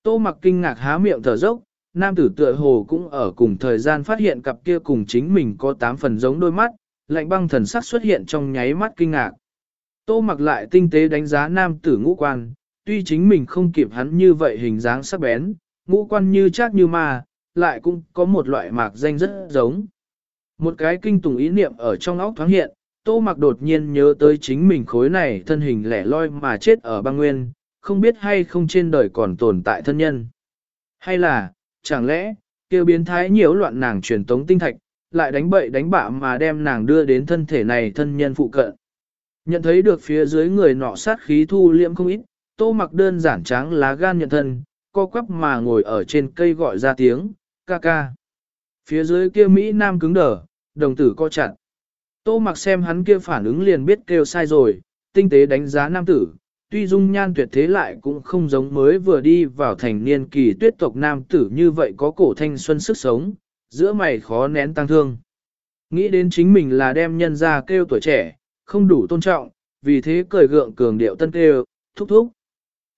Tô mặc kinh ngạc há miệng thở dốc, nam tử tựa hồ cũng ở cùng thời gian phát hiện cặp kia cùng chính mình có tám phần giống đôi mắt, lạnh băng thần sắc xuất hiện trong nháy mắt kinh ngạc. Tô mặc lại tinh tế đánh giá nam tử ngũ quan, tuy chính mình không kịp hắn như vậy hình dáng sắc bén, ngũ quan như chắc như ma, lại cũng có một loại mạc danh rất giống. Một cái kinh tùng ý niệm ở trong óc thoáng hiện, tô mặc đột nhiên nhớ tới chính mình khối này thân hình lẻ loi mà chết ở băng nguyên, không biết hay không trên đời còn tồn tại thân nhân. Hay là, chẳng lẽ, kêu biến thái nhiễu loạn nàng truyền tống tinh thạch, lại đánh bậy đánh bạ mà đem nàng đưa đến thân thể này thân nhân phụ cận. Nhận thấy được phía dưới người nọ sát khí thu liễm không ít, tô mặc đơn giản tráng lá gan nhận thân, co quắp mà ngồi ở trên cây gọi ra tiếng, ca ca. Phía dưới kia Mỹ Nam cứng đờ, đồng tử co chặt. Tô mặc xem hắn kia phản ứng liền biết kêu sai rồi, tinh tế đánh giá nam tử, tuy dung nhan tuyệt thế lại cũng không giống mới vừa đi vào thành niên kỳ tuyết tộc nam tử như vậy có cổ thanh xuân sức sống, giữa mày khó nén tăng thương. Nghĩ đến chính mình là đem nhân ra kêu tuổi trẻ, không đủ tôn trọng, vì thế cười gượng cường điệu tân kêu, thúc thúc.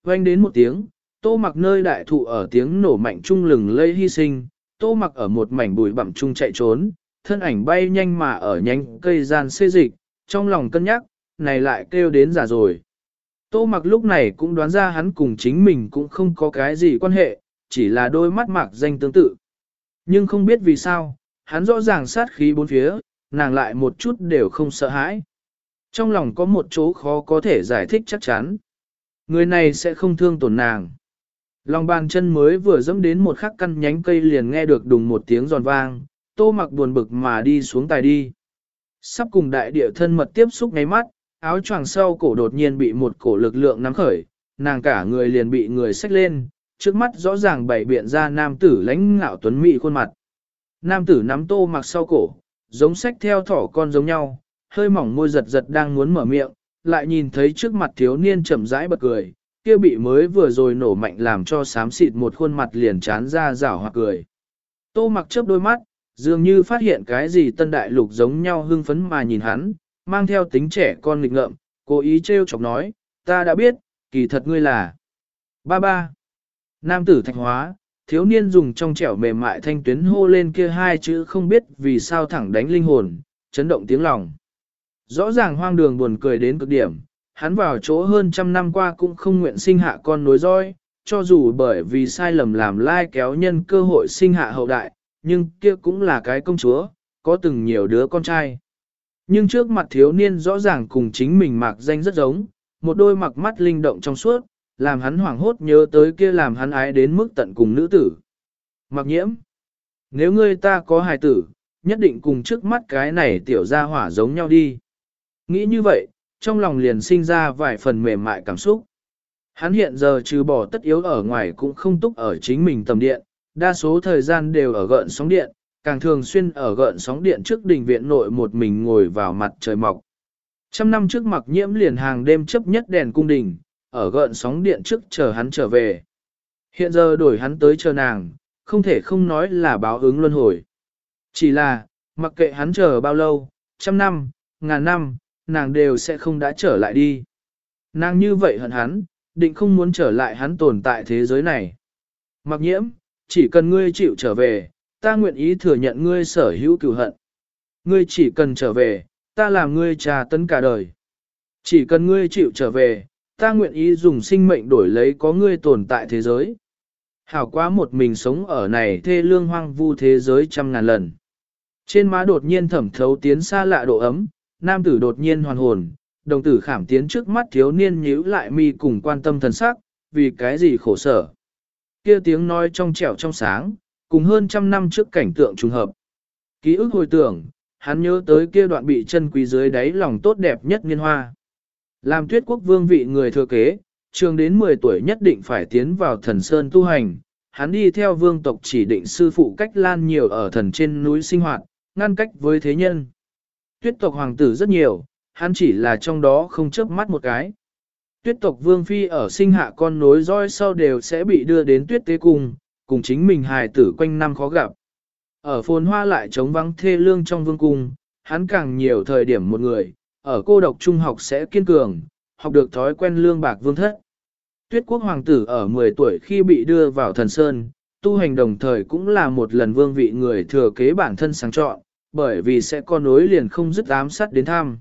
Vang đến một tiếng, tô mặc nơi đại thụ ở tiếng nổ mạnh trung lừng lây hy sinh, tô mặc ở một mảnh bụi bặm trung chạy trốn, thân ảnh bay nhanh mà ở nhánh cây gian xê dịch, trong lòng cân nhắc, này lại kêu đến già rồi. Tô mặc lúc này cũng đoán ra hắn cùng chính mình cũng không có cái gì quan hệ, chỉ là đôi mắt mạc danh tương tự. Nhưng không biết vì sao, hắn rõ ràng sát khí bốn phía, nàng lại một chút đều không sợ hãi. Trong lòng có một chỗ khó có thể giải thích chắc chắn. Người này sẽ không thương tổn nàng. Lòng bàn chân mới vừa dẫm đến một khắc căn nhánh cây liền nghe được đùng một tiếng giòn vang, tô mặc buồn bực mà đi xuống tài đi. Sắp cùng đại địa thân mật tiếp xúc ngáy mắt, áo choàng sau cổ đột nhiên bị một cổ lực lượng nắm khởi, nàng cả người liền bị người xách lên, trước mắt rõ ràng bày biện ra nam tử lãnh ngạo tuấn mỹ khuôn mặt. Nam tử nắm tô mặc sau cổ, giống xách theo thỏ con giống nhau, hơi mỏng môi giật giật đang muốn mở miệng, lại nhìn thấy trước mặt thiếu niên chậm rãi bật cười, kia bị mới vừa rồi nổ mạnh làm cho xám xịt một khuôn mặt liền chán ra rảo hoặc cười. Tô mặc chớp đôi mắt, dường như phát hiện cái gì tân đại lục giống nhau hưng phấn mà nhìn hắn, mang theo tính trẻ con nghịch ngợm, cố ý trêu chọc nói, ta đã biết, kỳ thật ngươi là. Ba ba. Nam tử thạch hóa, thiếu niên dùng trong trẻo mềm mại thanh tuyến hô lên kia hai chữ không biết vì sao thẳng đánh linh hồn, chấn động tiếng lòng. Rõ ràng hoang đường buồn cười đến cực điểm, hắn vào chỗ hơn trăm năm qua cũng không nguyện sinh hạ con nối roi, cho dù bởi vì sai lầm làm lai kéo nhân cơ hội sinh hạ hậu đại, nhưng kia cũng là cái công chúa, có từng nhiều đứa con trai. Nhưng trước mặt thiếu niên rõ ràng cùng chính mình mặc danh rất giống, một đôi mặc mắt linh động trong suốt, làm hắn hoảng hốt nhớ tới kia làm hắn ái đến mức tận cùng nữ tử. Mặc nhiễm, nếu ngươi ta có hài tử, nhất định cùng trước mắt cái này tiểu ra hỏa giống nhau đi. Nghĩ như vậy, trong lòng liền sinh ra vài phần mềm mại cảm xúc. Hắn hiện giờ trừ bỏ tất yếu ở ngoài cũng không túc ở chính mình tầm điện, đa số thời gian đều ở gợn sóng điện, càng thường xuyên ở gợn sóng điện trước đình viện nội một mình ngồi vào mặt trời mọc. Trăm năm trước mặc nhiễm liền hàng đêm chấp nhất đèn cung đình, ở gợn sóng điện trước chờ hắn trở về. Hiện giờ đổi hắn tới chờ nàng, không thể không nói là báo ứng luân hồi. Chỉ là, mặc kệ hắn chờ bao lâu, trăm năm, ngàn năm, nàng đều sẽ không đã trở lại đi. Nàng như vậy hận hắn, định không muốn trở lại hắn tồn tại thế giới này. Mặc nhiễm, chỉ cần ngươi chịu trở về, ta nguyện ý thừa nhận ngươi sở hữu cửu hận. Ngươi chỉ cần trở về, ta làm ngươi trà tấn cả đời. Chỉ cần ngươi chịu trở về, ta nguyện ý dùng sinh mệnh đổi lấy có ngươi tồn tại thế giới. Hảo quá một mình sống ở này thê lương hoang vu thế giới trăm ngàn lần. Trên má đột nhiên thẩm thấu tiến xa lạ độ ấm, nam tử đột nhiên hoàn hồn, đồng tử khảm tiến trước mắt thiếu niên nhíu lại mi cùng quan tâm thần sắc, vì cái gì khổ sở. Kia tiếng nói trong trẻo trong sáng, cùng hơn trăm năm trước cảnh tượng trùng hợp. Ký ức hồi tưởng, hắn nhớ tới kia đoạn bị chân quý dưới đáy lòng tốt đẹp nhất niên hoa. Làm tuyết quốc vương vị người thừa kế, trường đến 10 tuổi nhất định phải tiến vào thần sơn tu hành, hắn đi theo vương tộc chỉ định sư phụ cách lan nhiều ở thần trên núi sinh hoạt, ngăn cách với thế nhân. Tuyết tộc hoàng tử rất nhiều, hắn chỉ là trong đó không chớp mắt một cái. Tuyết tộc vương phi ở sinh hạ con nối roi sau đều sẽ bị đưa đến tuyết tế cung, cùng chính mình hài tử quanh năm khó gặp. Ở phồn hoa lại trống vắng thê lương trong vương cung, hắn càng nhiều thời điểm một người, ở cô độc trung học sẽ kiên cường, học được thói quen lương bạc vương thất. Tuyết quốc hoàng tử ở 10 tuổi khi bị đưa vào thần sơn, tu hành đồng thời cũng là một lần vương vị người thừa kế bản thân sáng chọn, bởi vì sẽ có nối liền không dứt ám sát đến thăm.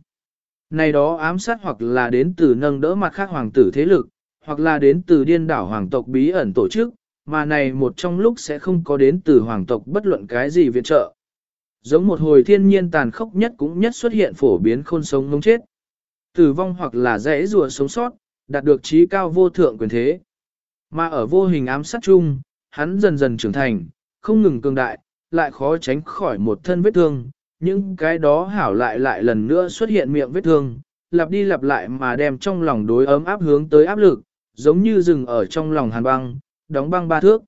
Này đó ám sát hoặc là đến từ nâng đỡ mặt khác hoàng tử thế lực, hoặc là đến từ điên đảo hoàng tộc bí ẩn tổ chức, mà này một trong lúc sẽ không có đến từ hoàng tộc bất luận cái gì viện trợ. Giống một hồi thiên nhiên tàn khốc nhất cũng nhất xuất hiện phổ biến khôn sống ngông chết. Tử vong hoặc là dễ rùa sống sót, đạt được trí cao vô thượng quyền thế. Mà ở vô hình ám sát chung, hắn dần dần trưởng thành, không ngừng cường đại, lại khó tránh khỏi một thân vết thương, những cái đó hảo lại lại lần nữa xuất hiện miệng vết thương, lặp đi lặp lại mà đem trong lòng đối ấm áp hướng tới áp lực, giống như rừng ở trong lòng hàn băng, đóng băng ba thước.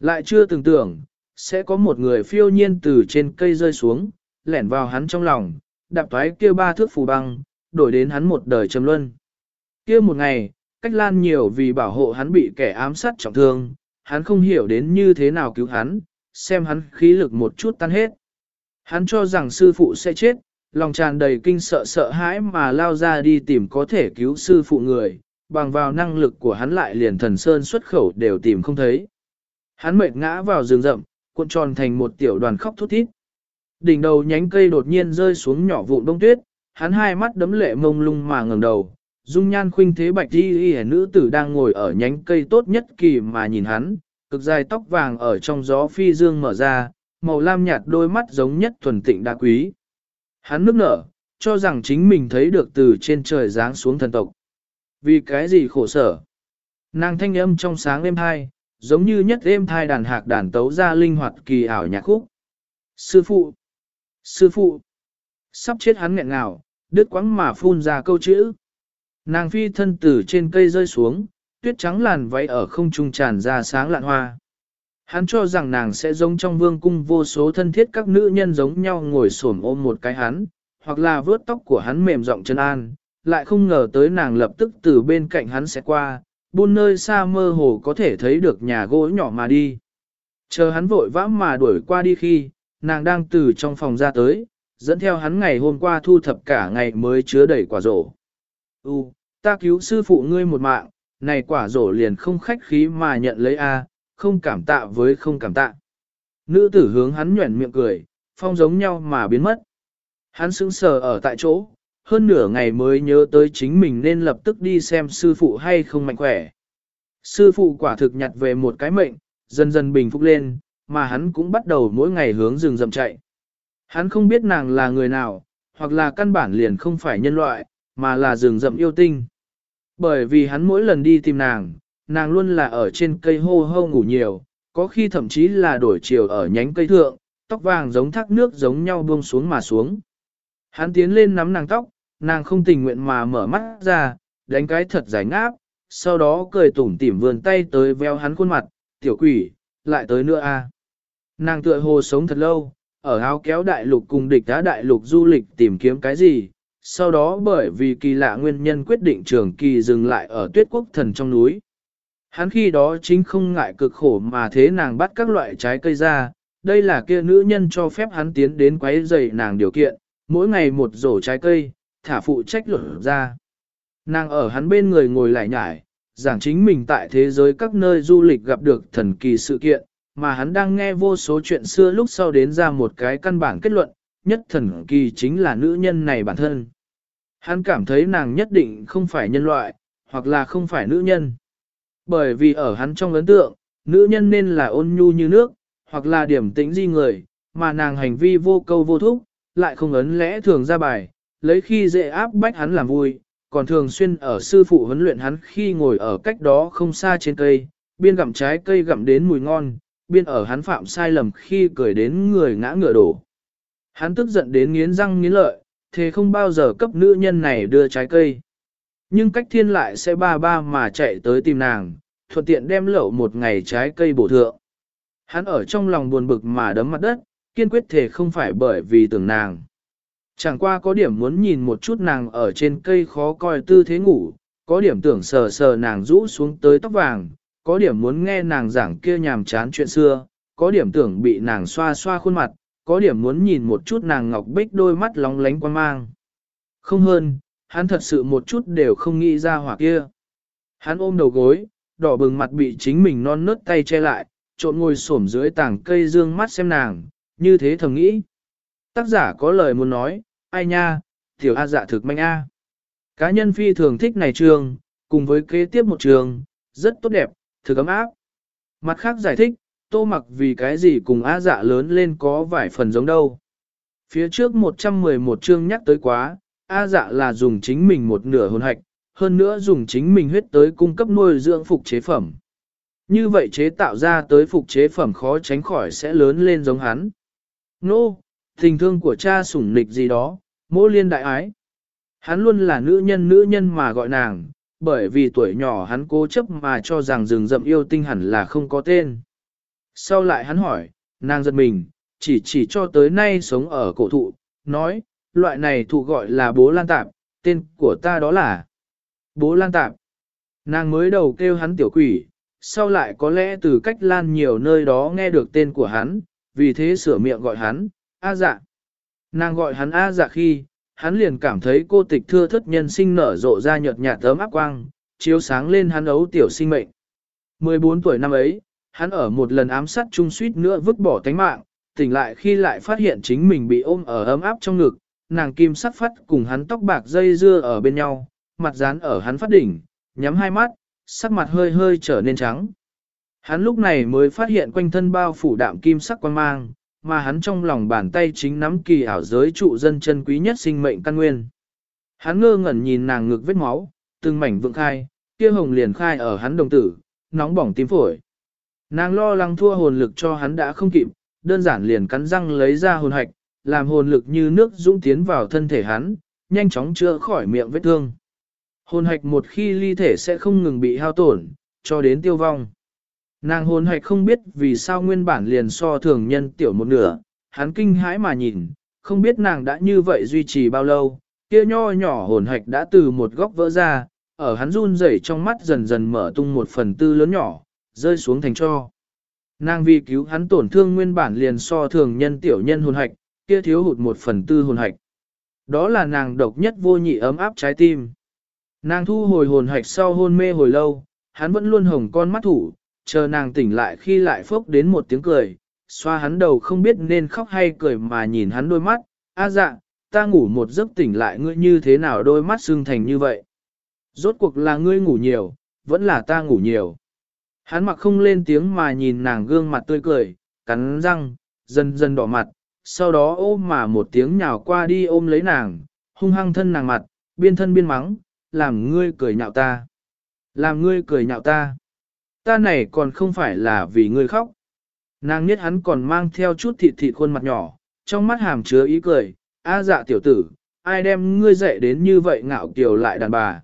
Lại chưa từng tưởng, sẽ có một người phiêu nhiên từ trên cây rơi xuống, lẻn vào hắn trong lòng, đạp thoái kia ba thước phù băng, đổi đến hắn một đời trầm luân. Kia một ngày, cách lan nhiều vì bảo hộ hắn bị kẻ ám sát trọng thương, hắn không hiểu đến như thế nào cứu hắn, xem hắn khí lực một chút tan hết. Hắn cho rằng sư phụ sẽ chết, lòng tràn đầy kinh sợ sợ hãi mà lao ra đi tìm có thể cứu sư phụ người, bằng vào năng lực của hắn lại liền thần sơn xuất khẩu đều tìm không thấy. Hắn mệt ngã vào rừng rậm, cuộn tròn thành một tiểu đoàn khóc thút thít. Đỉnh đầu nhánh cây đột nhiên rơi xuống nhỏ vụn đông tuyết, hắn hai mắt đấm lệ mông lung mà ngẩng đầu, dung nhan khuynh thế bạch y y nữ tử đang ngồi ở nhánh cây tốt nhất kỳ mà nhìn hắn, cực dài tóc vàng ở trong gió phi dương mở ra, màu lam nhạt đôi mắt giống nhất thuần tịnh đa quý. Hắn nước nở, cho rằng chính mình thấy được từ trên trời giáng xuống thần tộc. Vì cái gì khổ sở? Nàng thanh âm trong sáng êm thai, giống như nhất êm thai đàn hạc đàn tấu ra linh hoạt kỳ ảo nhạc khúc. Sư phụ! Sư phụ! Sắp chết hắn nghẹn ngào, đứt quãng mà phun ra câu chữ. Nàng phi thân từ trên cây rơi xuống, tuyết trắng làn váy ở không trung tràn ra sáng lạn hoa. Hắn cho rằng nàng sẽ giống trong vương cung vô số thân thiết các nữ nhân giống nhau ngồi xổm ôm một cái hắn, hoặc là vớt tóc của hắn mềm rộng chân an, lại không ngờ tới nàng lập tức từ bên cạnh hắn sẽ qua, buôn nơi xa mơ hồ có thể thấy được nhà gỗ nhỏ mà đi. Chờ hắn vội vã mà đuổi qua đi khi, nàng đang từ trong phòng ra tới, dẫn theo hắn ngày hôm qua thu thập cả ngày mới chứa đầy quả rổ. U, ta cứu sư phụ ngươi một mạng, này quả rổ liền không khách khí mà nhận lấy a, không cảm tạ với không cảm tạ. Nữ tử hướng hắn nhuẩn miệng cười, phong giống nhau mà biến mất. Hắn sững sờ ở tại chỗ, hơn nửa ngày mới nhớ tới chính mình nên lập tức đi xem sư phụ hay không mạnh khỏe. Sư phụ quả thực nhặt về một cái mệnh, dần dần bình phục lên, mà hắn cũng bắt đầu mỗi ngày hướng rừng rậm chạy. Hắn không biết nàng là người nào, hoặc là căn bản liền không phải nhân loại, mà là rừng rậm yêu tinh. Bởi vì hắn mỗi lần đi tìm nàng, nàng luôn là ở trên cây hô hô ngủ nhiều, có khi thậm chí là đổi chiều ở nhánh cây thượng, tóc vàng giống thác nước giống nhau buông xuống mà xuống. Hắn tiến lên nắm nàng tóc, nàng không tình nguyện mà mở mắt ra, đánh cái thật giải ngáp, sau đó cười tủm tỉm vườn tay tới veo hắn khuôn mặt, tiểu quỷ, lại tới nữa a. Nàng tựa hồ sống thật lâu, ở áo kéo đại lục cùng địch đá đại lục du lịch tìm kiếm cái gì, sau đó bởi vì kỳ lạ nguyên nhân quyết định trường kỳ dừng lại ở tuyết quốc thần trong núi. Hắn khi đó chính không ngại cực khổ mà thế nàng bắt các loại trái cây ra, đây là kia nữ nhân cho phép hắn tiến đến quấy rầy nàng điều kiện, mỗi ngày một rổ trái cây, thả phụ trách luận ra. Nàng ở hắn bên người ngồi lại nhải, giảng chính mình tại thế giới các nơi du lịch gặp được thần kỳ sự kiện, mà hắn đang nghe vô số chuyện xưa lúc sau đến ra một cái căn bản kết luận, nhất thần kỳ chính là nữ nhân này bản thân. Hắn cảm thấy nàng nhất định không phải nhân loại, hoặc là không phải nữ nhân. Bởi vì ở hắn trong ấn tượng, nữ nhân nên là ôn nhu như nước, hoặc là điểm tĩnh di người, mà nàng hành vi vô câu vô thúc, lại không ấn lẽ thường ra bài, lấy khi dễ áp bách hắn làm vui, còn thường xuyên ở sư phụ huấn luyện hắn khi ngồi ở cách đó không xa trên cây, biên gặm trái cây gặm đến mùi ngon, biên ở hắn phạm sai lầm khi cười đến người ngã ngựa đổ. Hắn tức giận đến nghiến răng nghiến lợi, thế không bao giờ cấp nữ nhân này đưa trái cây. Nhưng cách thiên lại sẽ ba ba mà chạy tới tìm nàng, thuận tiện đem lậu một ngày trái cây bổ thượng. Hắn ở trong lòng buồn bực mà đấm mặt đất, kiên quyết thể không phải bởi vì tưởng nàng. Chẳng qua có điểm muốn nhìn một chút nàng ở trên cây khó coi tư thế ngủ, có điểm tưởng sờ sờ nàng rũ xuống tới tóc vàng, có điểm muốn nghe nàng giảng kia nhàm chán chuyện xưa, có điểm tưởng bị nàng xoa xoa khuôn mặt, có điểm muốn nhìn một chút nàng ngọc bích đôi mắt lóng lánh quan mang. Không hơn, hắn thật sự một chút đều không nghĩ ra hỏa kia. Hắn ôm đầu gối, đỏ bừng mặt bị chính mình non nớt tay che lại, trộn ngồi xổm dưới tảng cây dương mắt xem nàng, như thế thầm nghĩ. Tác giả có lời muốn nói, ai nha, tiểu A dạ thực manh A. Cá nhân phi thường thích này trường, cùng với kế tiếp một trường, rất tốt đẹp, thực ấm áp. Mặt khác giải thích, tô mặc vì cái gì cùng A dạ lớn lên có vài phần giống đâu. Phía trước 111 chương nhắc tới quá, A dạ là dùng chính mình một nửa hồn hạch, hơn nữa dùng chính mình huyết tới cung cấp nuôi dưỡng phục chế phẩm. Như vậy chế tạo ra tới phục chế phẩm khó tránh khỏi sẽ lớn lên giống hắn. Nô, no, tình thương của cha sủng nịch gì đó, mỗi liên đại ái. Hắn luôn là nữ nhân nữ nhân mà gọi nàng, bởi vì tuổi nhỏ hắn cố chấp mà cho rằng rừng rậm yêu tinh hẳn là không có tên. Sau lại hắn hỏi, nàng giật mình, chỉ chỉ cho tới nay sống ở cổ thụ, nói, loại này thụ gọi là bố lan tạp, tên của ta đó là bố lan tạp. Nàng mới đầu kêu hắn tiểu quỷ, sau lại có lẽ từ cách lan nhiều nơi đó nghe được tên của hắn, vì thế sửa miệng gọi hắn, A dạ. Nàng gọi hắn A dạ khi, hắn liền cảm thấy cô tịch thưa thất nhân sinh nở rộ ra nhợt nhạt tấm áp quang, chiếu sáng lên hắn ấu tiểu sinh mệnh. 14 tuổi năm ấy, hắn ở một lần ám sát chung suýt nữa vứt bỏ tánh mạng, tỉnh lại khi lại phát hiện chính mình bị ôm ở ấm áp trong ngực, nàng kim sắc phát cùng hắn tóc bạc dây dưa ở bên nhau, mặt dán ở hắn phát đỉnh, nhắm hai mắt, sắc mặt hơi hơi trở nên trắng. Hắn lúc này mới phát hiện quanh thân bao phủ đạm kim sắc quan mang, mà hắn trong lòng bàn tay chính nắm kỳ ảo giới trụ dân chân quý nhất sinh mệnh căn nguyên. Hắn ngơ ngẩn nhìn nàng ngực vết máu, từng mảnh vượng khai, kia hồng liền khai ở hắn đồng tử, nóng bỏng tím phổi. Nàng lo lắng thua hồn lực cho hắn đã không kịp, đơn giản liền cắn răng lấy ra hồn hạch, làm hồn lực như nước dũng tiến vào thân thể hắn, nhanh chóng chữa khỏi miệng vết thương. Hồn hạch một khi ly thể sẽ không ngừng bị hao tổn, cho đến tiêu vong. Nàng hồn hạch không biết vì sao nguyên bản liền so thường nhân tiểu một nửa, hắn kinh hãi mà nhìn, không biết nàng đã như vậy duy trì bao lâu, kia nho nhỏ hồn hạch đã từ một góc vỡ ra, ở hắn run rẩy trong mắt dần dần mở tung một phần tư lớn nhỏ, rơi xuống thành cho. Nàng vì cứu hắn tổn thương nguyên bản liền so thường nhân tiểu nhân hồn hạch, kia thiếu hụt một phần tư hồn hạch. Đó là nàng độc nhất vô nhị ấm áp trái tim. Nàng thu hồi hồn hạch sau hôn mê hồi lâu, hắn vẫn luôn hồng con mắt thủ, chờ nàng tỉnh lại khi lại phốc đến một tiếng cười, xoa hắn đầu không biết nên khóc hay cười mà nhìn hắn đôi mắt, a dạ, ta ngủ một giấc tỉnh lại ngươi như thế nào đôi mắt sưng thành như vậy. Rốt cuộc là ngươi ngủ nhiều, vẫn là ta ngủ nhiều. Hắn mặc không lên tiếng mà nhìn nàng gương mặt tươi cười, cắn răng, dần dần đỏ mặt, sau đó ôm mà một tiếng nhào qua đi ôm lấy nàng, hung hăng thân nàng mặt, biên thân biên mắng, làm ngươi cười nhạo ta. Làm ngươi cười nhạo ta. Ta này còn không phải là vì ngươi khóc. Nàng biết hắn còn mang theo chút thịt thịt khuôn mặt nhỏ, trong mắt hàm chứa ý cười, a dạ tiểu tử, ai đem ngươi dạy đến như vậy ngạo kiều lại đàn bà.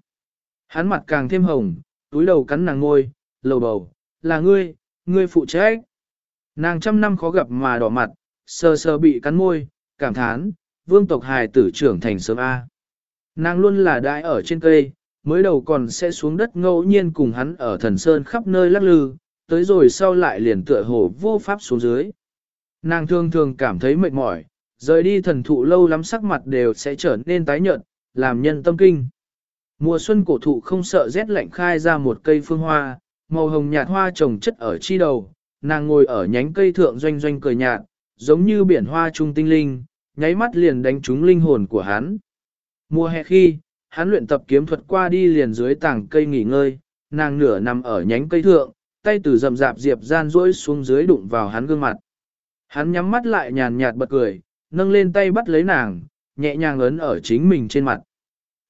Hắn mặt càng thêm hồng, túi đầu cắn nàng ngôi, lầu bầu, là ngươi, ngươi phụ trách. Nàng trăm năm khó gặp mà đỏ mặt, sờ sờ bị cắn môi, cảm thán, vương tộc hài tử trưởng thành sớm A. Nàng luôn là đại ở trên cây, mới đầu còn sẽ xuống đất ngẫu nhiên cùng hắn ở thần sơn khắp nơi lắc lư, tới rồi sau lại liền tựa hồ vô pháp xuống dưới. Nàng thường thường cảm thấy mệt mỏi, rời đi thần thụ lâu lắm sắc mặt đều sẽ trở nên tái nhợt, làm nhân tâm kinh. Mùa xuân cổ thụ không sợ rét lạnh khai ra một cây phương hoa, màu hồng nhạt hoa trồng chất ở chi đầu, nàng ngồi ở nhánh cây thượng doanh doanh cười nhạt, giống như biển hoa trung tinh linh, nháy mắt liền đánh trúng linh hồn của hắn. Mùa hè khi, hắn luyện tập kiếm thuật qua đi liền dưới tảng cây nghỉ ngơi, nàng nửa nằm ở nhánh cây thượng, tay từ rậm rạp diệp gian rỗi xuống dưới đụng vào hắn gương mặt. Hắn nhắm mắt lại nhàn nhạt bật cười, nâng lên tay bắt lấy nàng, nhẹ nhàng ấn ở chính mình trên mặt.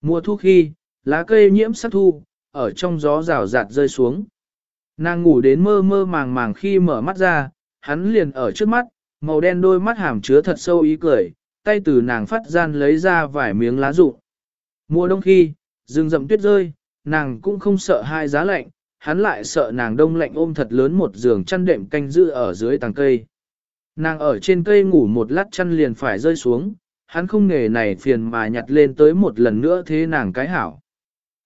Mùa thu khi, lá cây nhiễm sắc thu, ở trong gió rào rạt rơi xuống. Nàng ngủ đến mơ mơ màng màng khi mở mắt ra, hắn liền ở trước mắt, màu đen đôi mắt hàm chứa thật sâu ý cười, tay từ nàng phát gian lấy ra vài miếng lá rụng. Mùa đông khi, rừng rậm tuyết rơi, nàng cũng không sợ hai giá lạnh, hắn lại sợ nàng đông lạnh ôm thật lớn một giường chăn đệm canh giữ ở dưới tàng cây. Nàng ở trên cây ngủ một lát chăn liền phải rơi xuống, hắn không nghề này phiền mà nhặt lên tới một lần nữa thế nàng cái hảo.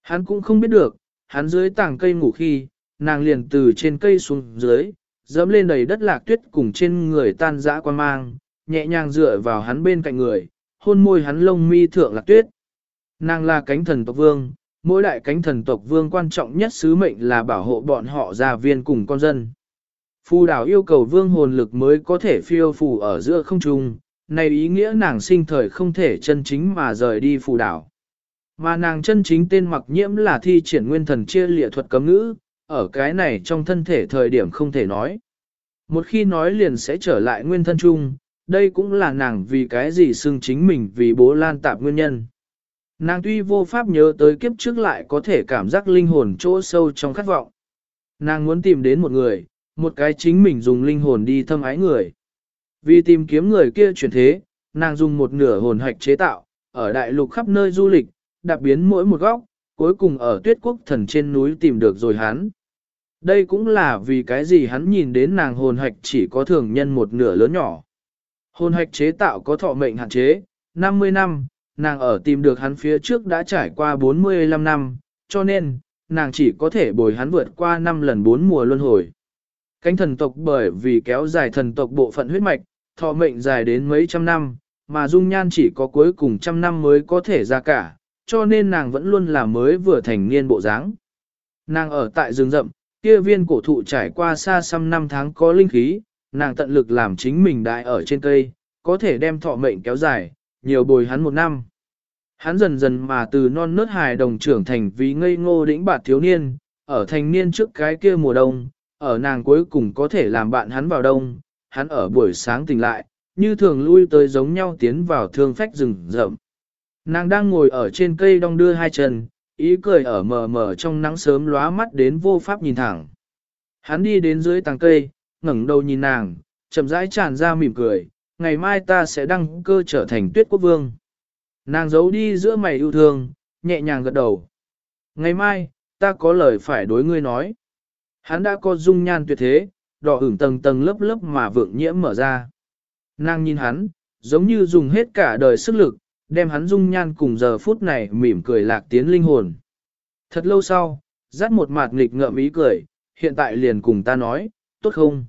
Hắn cũng không biết được, hắn dưới tàng cây ngủ khi, nàng liền từ trên cây xuống dưới, dẫm lên đầy đất lạc tuyết cùng trên người tan dã quan mang, nhẹ nhàng dựa vào hắn bên cạnh người, hôn môi hắn lông mi thượng lạc tuyết. Nàng là cánh thần tộc vương, mỗi đại cánh thần tộc vương quan trọng nhất sứ mệnh là bảo hộ bọn họ gia viên cùng con dân. Phù đảo yêu cầu vương hồn lực mới có thể phiêu phù ở giữa không trung, này ý nghĩa nàng sinh thời không thể chân chính mà rời đi phù đảo. Mà nàng chân chính tên mặc nhiễm là thi triển nguyên thần chia lịa thuật cấm ngữ, ở cái này trong thân thể thời điểm không thể nói. Một khi nói liền sẽ trở lại nguyên thân chung, đây cũng là nàng vì cái gì xưng chính mình vì bố lan tạp nguyên nhân. Nàng tuy vô pháp nhớ tới kiếp trước lại có thể cảm giác linh hồn chỗ sâu trong khát vọng. Nàng muốn tìm đến một người, một cái chính mình dùng linh hồn đi thâm ái người. Vì tìm kiếm người kia chuyển thế, nàng dùng một nửa hồn hạch chế tạo, ở đại lục khắp nơi du lịch, đạp biến mỗi một góc, cuối cùng ở tuyết quốc thần trên núi tìm được rồi hắn. Đây cũng là vì cái gì hắn nhìn đến nàng hồn hạch chỉ có thường nhân một nửa lớn nhỏ. Hồn hạch chế tạo có thọ mệnh hạn chế, 50 năm, nàng ở tìm được hắn phía trước đã trải qua 45 năm, cho nên, nàng chỉ có thể bồi hắn vượt qua 5 lần 4 mùa luân hồi. Cánh thần tộc bởi vì kéo dài thần tộc bộ phận huyết mạch, thọ mệnh dài đến mấy trăm năm, mà dung nhan chỉ có cuối cùng trăm năm mới có thể ra cả, cho nên nàng vẫn luôn là mới vừa thành niên bộ dáng. Nàng ở tại rừng rậm, kia viên cổ thụ trải qua xa xăm năm tháng có linh khí, nàng tận lực làm chính mình đại ở trên cây, có thể đem thọ mệnh kéo dài, nhiều bồi hắn một năm. Hắn dần dần mà từ non nớt hài đồng trưởng thành vì ngây ngô đĩnh bạt thiếu niên, ở thành niên trước cái kia mùa đông, ở nàng cuối cùng có thể làm bạn hắn vào đông, hắn ở buổi sáng tỉnh lại, như thường lui tới giống nhau tiến vào thương phách rừng rậm. Nàng đang ngồi ở trên cây đong đưa hai chân, ý cười ở mờ mờ trong nắng sớm lóa mắt đến vô pháp nhìn thẳng. Hắn đi đến dưới tàng cây, ngẩng đầu nhìn nàng, chậm rãi tràn ra mỉm cười, ngày mai ta sẽ đăng cơ trở thành tuyết quốc vương. Nàng giấu đi giữa mày yêu thương, nhẹ nhàng gật đầu. Ngày mai, ta có lời phải đối ngươi nói. Hắn đã có dung nhan tuyệt thế, đỏ ửng tầng tầng lớp lớp mà vượng nhiễm mở ra. Nàng nhìn hắn, giống như dùng hết cả đời sức lực, đem hắn dung nhan cùng giờ phút này mỉm cười lạc tiến linh hồn. Thật lâu sau, dắt một mặt nghịch ngợm ý cười, hiện tại liền cùng ta nói, tốt không?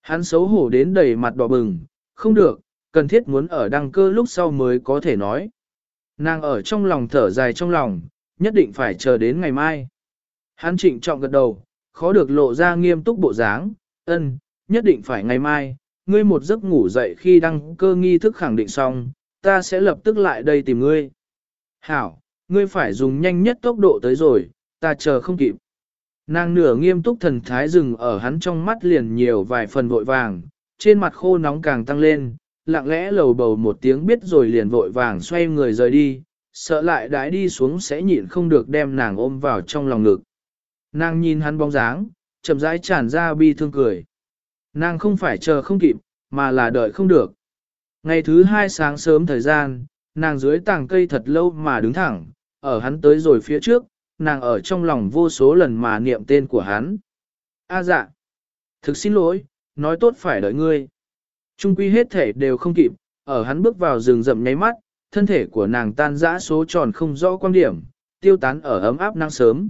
Hắn xấu hổ đến đầy mặt đỏ bừng, không được, cần thiết muốn ở đăng cơ lúc sau mới có thể nói. Nàng ở trong lòng thở dài trong lòng, nhất định phải chờ đến ngày mai. Hắn trịnh trọng gật đầu, khó được lộ ra nghiêm túc bộ dáng, ân, nhất định phải ngày mai, ngươi một giấc ngủ dậy khi đăng cơ nghi thức khẳng định xong, ta sẽ lập tức lại đây tìm ngươi. Hảo, ngươi phải dùng nhanh nhất tốc độ tới rồi, ta chờ không kịp. Nàng nửa nghiêm túc thần thái rừng ở hắn trong mắt liền nhiều vài phần vội vàng, trên mặt khô nóng càng tăng lên, lặng lẽ lầu bầu một tiếng biết rồi liền vội vàng xoay người rời đi, sợ lại đãi đi xuống sẽ nhịn không được đem nàng ôm vào trong lòng ngực. Nàng nhìn hắn bóng dáng, chậm rãi tràn ra bi thương cười. Nàng không phải chờ không kịp, mà là đợi không được. Ngày thứ hai sáng sớm thời gian, nàng dưới tàng cây thật lâu mà đứng thẳng, ở hắn tới rồi phía trước, nàng ở trong lòng vô số lần mà niệm tên của hắn. A dạ, thực xin lỗi, nói tốt phải đợi ngươi. Trung quy hết thể đều không kịp, ở hắn bước vào rừng rậm nháy mắt, thân thể của nàng tan rã số tròn không rõ quan điểm, tiêu tán ở ấm áp năng sớm.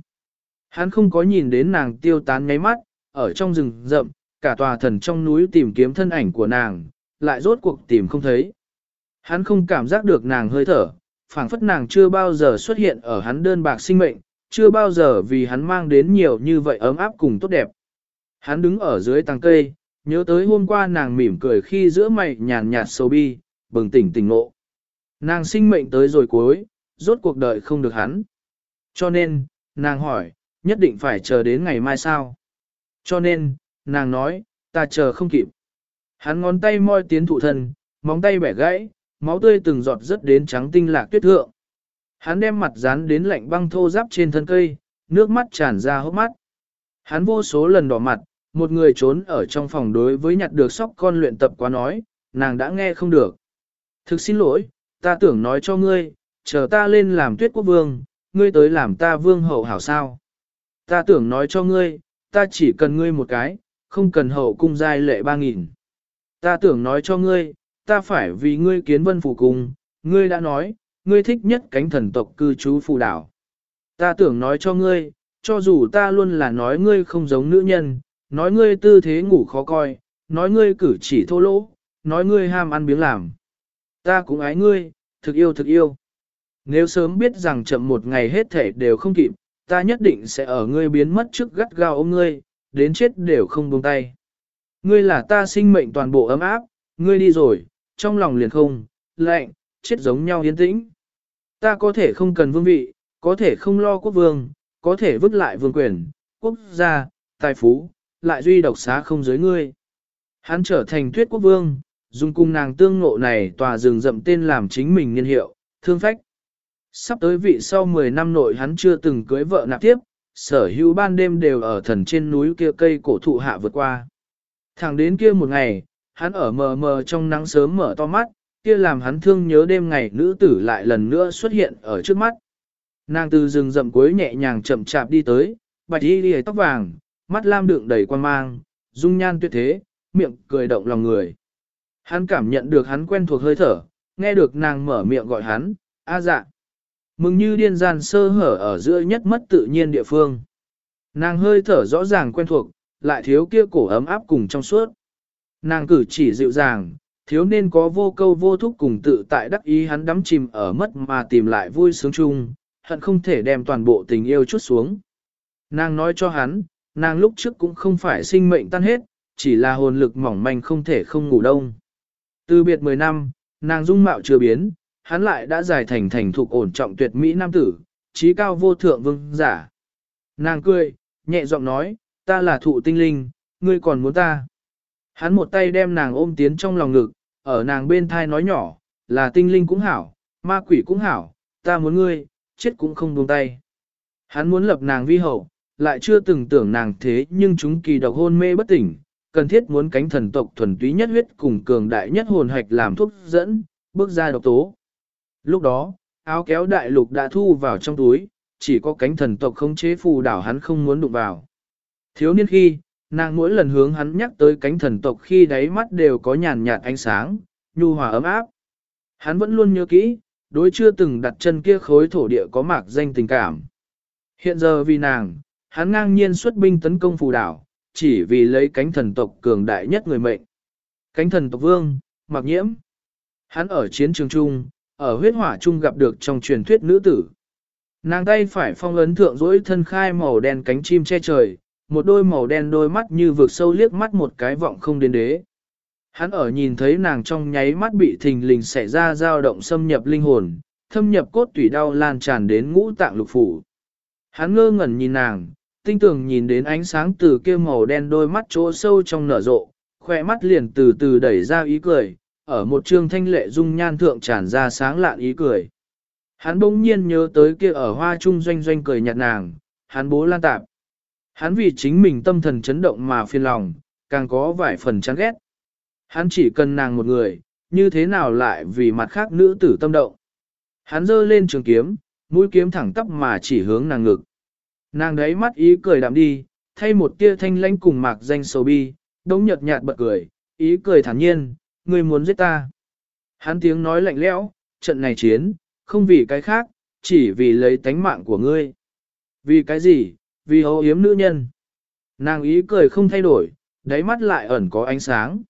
Hắn không có nhìn đến nàng tiêu tán nháy mắt, ở trong rừng rậm, cả tòa thần trong núi tìm kiếm thân ảnh của nàng, lại rốt cuộc tìm không thấy. Hắn không cảm giác được nàng hơi thở, phảng phất nàng chưa bao giờ xuất hiện ở hắn đơn bạc sinh mệnh, chưa bao giờ vì hắn mang đến nhiều như vậy ấm áp cùng tốt đẹp. Hắn đứng ở dưới tàng cây, nhớ tới hôm qua nàng mỉm cười khi giữa mày nhàn nhạt sầu bi, bừng tỉnh tỉnh ngộ. Nàng sinh mệnh tới rồi cuối, rốt cuộc đời không được hắn. Cho nên, nàng hỏi, nhất định phải chờ đến ngày mai sao? Cho nên, nàng nói, ta chờ không kịp. Hắn ngón tay moi tiến thụ thân, móng tay bẻ gãy, máu tươi từng giọt rất đến trắng tinh lạc tuyết thượng. Hắn đem mặt dán đến lạnh băng thô giáp trên thân cây, nước mắt tràn ra hốc mắt. Hắn vô số lần đỏ mặt, một người trốn ở trong phòng đối với nhặt được sóc con luyện tập quá nói, nàng đã nghe không được. Thực xin lỗi, ta tưởng nói cho ngươi, chờ ta lên làm tuyết quốc vương, ngươi tới làm ta vương hậu hảo sao. Ta tưởng nói cho ngươi, ta chỉ cần ngươi một cái, không cần hậu cung giai lệ ba nghìn. Ta tưởng nói cho ngươi, ta phải vì ngươi kiến vân phủ cung, ngươi đã nói, ngươi thích nhất cánh thần tộc cư trú phù đảo. Ta tưởng nói cho ngươi, cho dù ta luôn là nói ngươi không giống nữ nhân, nói ngươi tư thế ngủ khó coi, nói ngươi cử chỉ thô lỗ, nói ngươi ham ăn biếng làm. Ta cũng ái ngươi, thực yêu thực yêu. Nếu sớm biết rằng chậm một ngày hết thể đều không kịp, ta nhất định sẽ ở ngươi biến mất trước gắt gao ôm ngươi, đến chết đều không buông tay. Ngươi là ta sinh mệnh toàn bộ ấm áp, ngươi đi rồi, trong lòng liền không, lạnh, chết giống nhau yên tĩnh. Ta có thể không cần vương vị, có thể không lo quốc vương, có thể vứt lại vương quyền, quốc gia, tài phú, lại duy độc xá không giới ngươi. Hắn trở thành tuyết quốc vương, dùng cung nàng tương ngộ này tòa rừng rậm tên làm chính mình niên hiệu, thương phách. Sắp tới vị sau 10 năm nội hắn chưa từng cưới vợ nạp tiếp, sở hữu ban đêm đều ở thần trên núi kia cây cổ thụ hạ vượt qua. Thẳng đến kia một ngày, hắn ở mờ mờ trong nắng sớm mở to mắt, kia làm hắn thương nhớ đêm ngày nữ tử lại lần nữa xuất hiện ở trước mắt. Nàng từ rừng rậm cuối nhẹ nhàng chậm chạp đi tới, bạch y lìa tóc vàng, mắt lam đựng đầy quan mang, dung nhan tuyệt thế, miệng cười động lòng người. Hắn cảm nhận được hắn quen thuộc hơi thở, nghe được nàng mở miệng gọi hắn, a dạ. Mừng như điên gian sơ hở ở giữa nhất mất tự nhiên địa phương. Nàng hơi thở rõ ràng quen thuộc, lại thiếu kia cổ ấm áp cùng trong suốt. Nàng cử chỉ dịu dàng, thiếu nên có vô câu vô thúc cùng tự tại đắc ý hắn đắm chìm ở mất mà tìm lại vui sướng chung, hận không thể đem toàn bộ tình yêu chút xuống. Nàng nói cho hắn, nàng lúc trước cũng không phải sinh mệnh tan hết, chỉ là hồn lực mỏng manh không thể không ngủ đông. Từ biệt 10 năm, nàng dung mạo chưa biến, hắn lại đã giải thành thành thục ổn trọng tuyệt mỹ nam tử, trí cao vô thượng vương giả. Nàng cười, nhẹ giọng nói, ta là thụ tinh linh, ngươi còn muốn ta. Hắn một tay đem nàng ôm tiến trong lòng ngực, ở nàng bên thai nói nhỏ, là tinh linh cũng hảo, ma quỷ cũng hảo, ta muốn ngươi, chết cũng không buông tay. Hắn muốn lập nàng vi hậu, lại chưa từng tưởng nàng thế nhưng chúng kỳ độc hôn mê bất tỉnh, cần thiết muốn cánh thần tộc thuần túy nhất huyết cùng cường đại nhất hồn hạch làm thuốc dẫn, bước ra độc tố. Lúc đó, áo kéo đại lục đã thu vào trong túi, chỉ có cánh thần tộc không chế phù đảo hắn không muốn đụng vào. Thiếu niên khi, nàng mỗi lần hướng hắn nhắc tới cánh thần tộc khi đáy mắt đều có nhàn nhạt ánh sáng, nhu hòa ấm áp. Hắn vẫn luôn nhớ kỹ, đối chưa từng đặt chân kia khối thổ địa có mạc danh tình cảm. Hiện giờ vì nàng, hắn ngang nhiên xuất binh tấn công phù đảo, chỉ vì lấy cánh thần tộc cường đại nhất người mệnh. Cánh thần tộc vương, mặc nhiễm. Hắn ở chiến trường trung, ở huyết hỏa trung gặp được trong truyền thuyết nữ tử. Nàng tay phải phong ấn thượng dỗi thân khai màu đen cánh chim che trời, một đôi màu đen đôi mắt như vượt sâu liếc mắt một cái vọng không đến đế. Hắn ở nhìn thấy nàng trong nháy mắt bị thình lình xảy ra dao động xâm nhập linh hồn, thâm nhập cốt tủy đau lan tràn đến ngũ tạng lục phủ. Hắn ngơ ngẩn nhìn nàng, tinh tường nhìn đến ánh sáng từ kia màu đen đôi mắt chỗ sâu trong nở rộ, khỏe mắt liền từ từ đẩy ra ý cười, ở một trương thanh lệ dung nhan thượng tràn ra sáng lạn ý cười. Hắn bỗng nhiên nhớ tới kia ở hoa trung doanh doanh cười nhạt nàng, hắn bố lan tạp. Hắn vì chính mình tâm thần chấn động mà phiền lòng, càng có vài phần chán ghét. Hắn chỉ cần nàng một người, như thế nào lại vì mặt khác nữ tử tâm động. Hắn giơ lên trường kiếm, mũi kiếm thẳng tắp mà chỉ hướng nàng ngực. Nàng đấy mắt ý cười đạm đi, thay một tia thanh lãnh cùng mạc danh sầu bi, đống nhợt nhạt bật cười, ý cười thản nhiên, ngươi muốn giết ta. Hắn tiếng nói lạnh lẽo, trận này chiến, không vì cái khác, chỉ vì lấy tánh mạng của ngươi. Vì cái gì, vì hô hiếm nữ nhân. Nàng ý cười không thay đổi, đáy mắt lại ẩn có ánh sáng.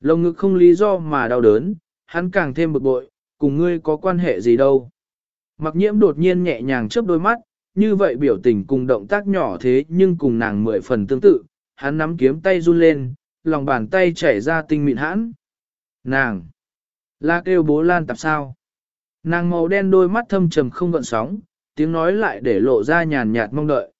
Lồng ngực không lý do mà đau đớn, hắn càng thêm bực bội, cùng ngươi có quan hệ gì đâu. Mặc nhiễm đột nhiên nhẹ nhàng chớp đôi mắt, như vậy biểu tình cùng động tác nhỏ thế nhưng cùng nàng mười phần tương tự, hắn nắm kiếm tay run lên, lòng bàn tay chảy ra tinh mịn hãn. Nàng! là kêu bố lan tạp sao? Nàng màu đen đôi mắt thâm trầm không gợn sóng, tiếng nói lại để lộ ra nhàn nhạt mong đợi.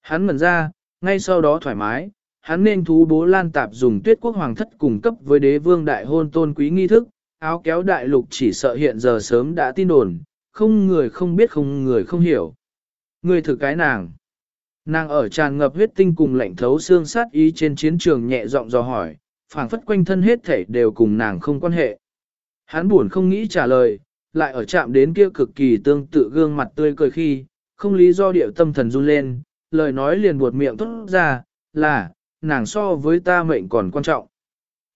Hắn ngẩn ra, ngay sau đó thoải mái, hắn nên thú bố lan tạp dùng tuyết quốc hoàng thất cùng cấp với đế vương đại hôn tôn quý nghi thức, áo kéo đại lục chỉ sợ hiện giờ sớm đã tin đồn, không người không biết không người không hiểu. Người thử cái nàng. Nàng ở tràn ngập huyết tinh cùng lạnh thấu xương sát ý trên chiến trường nhẹ giọng dò hỏi, phảng phất quanh thân hết thể đều cùng nàng không quan hệ. Hắn buồn không nghĩ trả lời, lại ở chạm đến kia cực kỳ tương tự gương mặt tươi cười khi, không lý do điệu tâm thần run lên, lời nói liền buột miệng thốt ra, là, nàng so với ta mệnh còn quan trọng.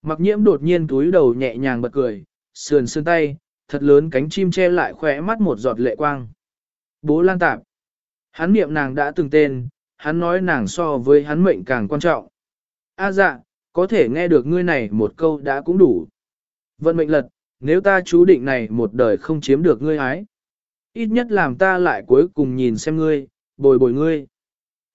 Mặc nhiễm đột nhiên túi đầu nhẹ nhàng bật cười, sườn sườn tay, thật lớn cánh chim che lại khỏe mắt một giọt lệ quang. Bố lan tạp. Hắn niệm nàng đã từng tên, hắn nói nàng so với hắn mệnh càng quan trọng. A dạ, có thể nghe được ngươi này một câu đã cũng đủ. Vận mệnh lật, nếu ta chú định này một đời không chiếm được ngươi ái. Ít nhất làm ta lại cuối cùng nhìn xem ngươi, bồi bồi ngươi.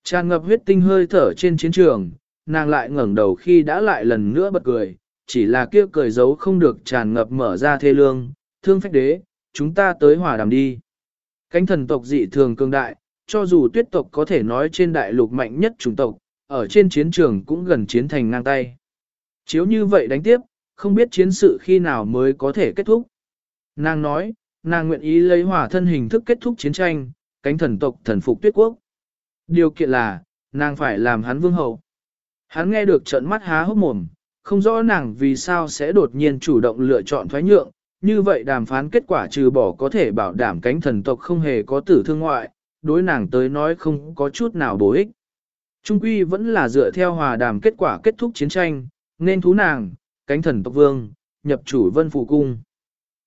Tràn ngập huyết tinh hơi thở trên chiến trường, nàng lại ngẩng đầu khi đã lại lần nữa bật cười, chỉ là kia cười giấu không được tràn ngập mở ra thê lương, thương phách đế, chúng ta tới hòa đàm đi. Cánh thần tộc dị thường cường đại, cho dù tuyết tộc có thể nói trên đại lục mạnh nhất chủng tộc, ở trên chiến trường cũng gần chiến thành ngang tay. Chiếu như vậy đánh tiếp, không biết chiến sự khi nào mới có thể kết thúc. Nàng nói, nàng nguyện ý lấy hỏa thân hình thức kết thúc chiến tranh, cánh thần tộc thần phục tuyết quốc. Điều kiện là, nàng phải làm hắn vương hậu. Hắn nghe được trận mắt há hốc mồm, không rõ nàng vì sao sẽ đột nhiên chủ động lựa chọn thoái nhượng, như vậy đàm phán kết quả trừ bỏ có thể bảo đảm cánh thần tộc không hề có tử thương ngoại, đối nàng tới nói không có chút nào bổ ích. Trung quy vẫn là dựa theo hòa đàm kết quả kết thúc chiến tranh, nên thú nàng, cánh thần tộc vương, nhập chủ vân phù cung.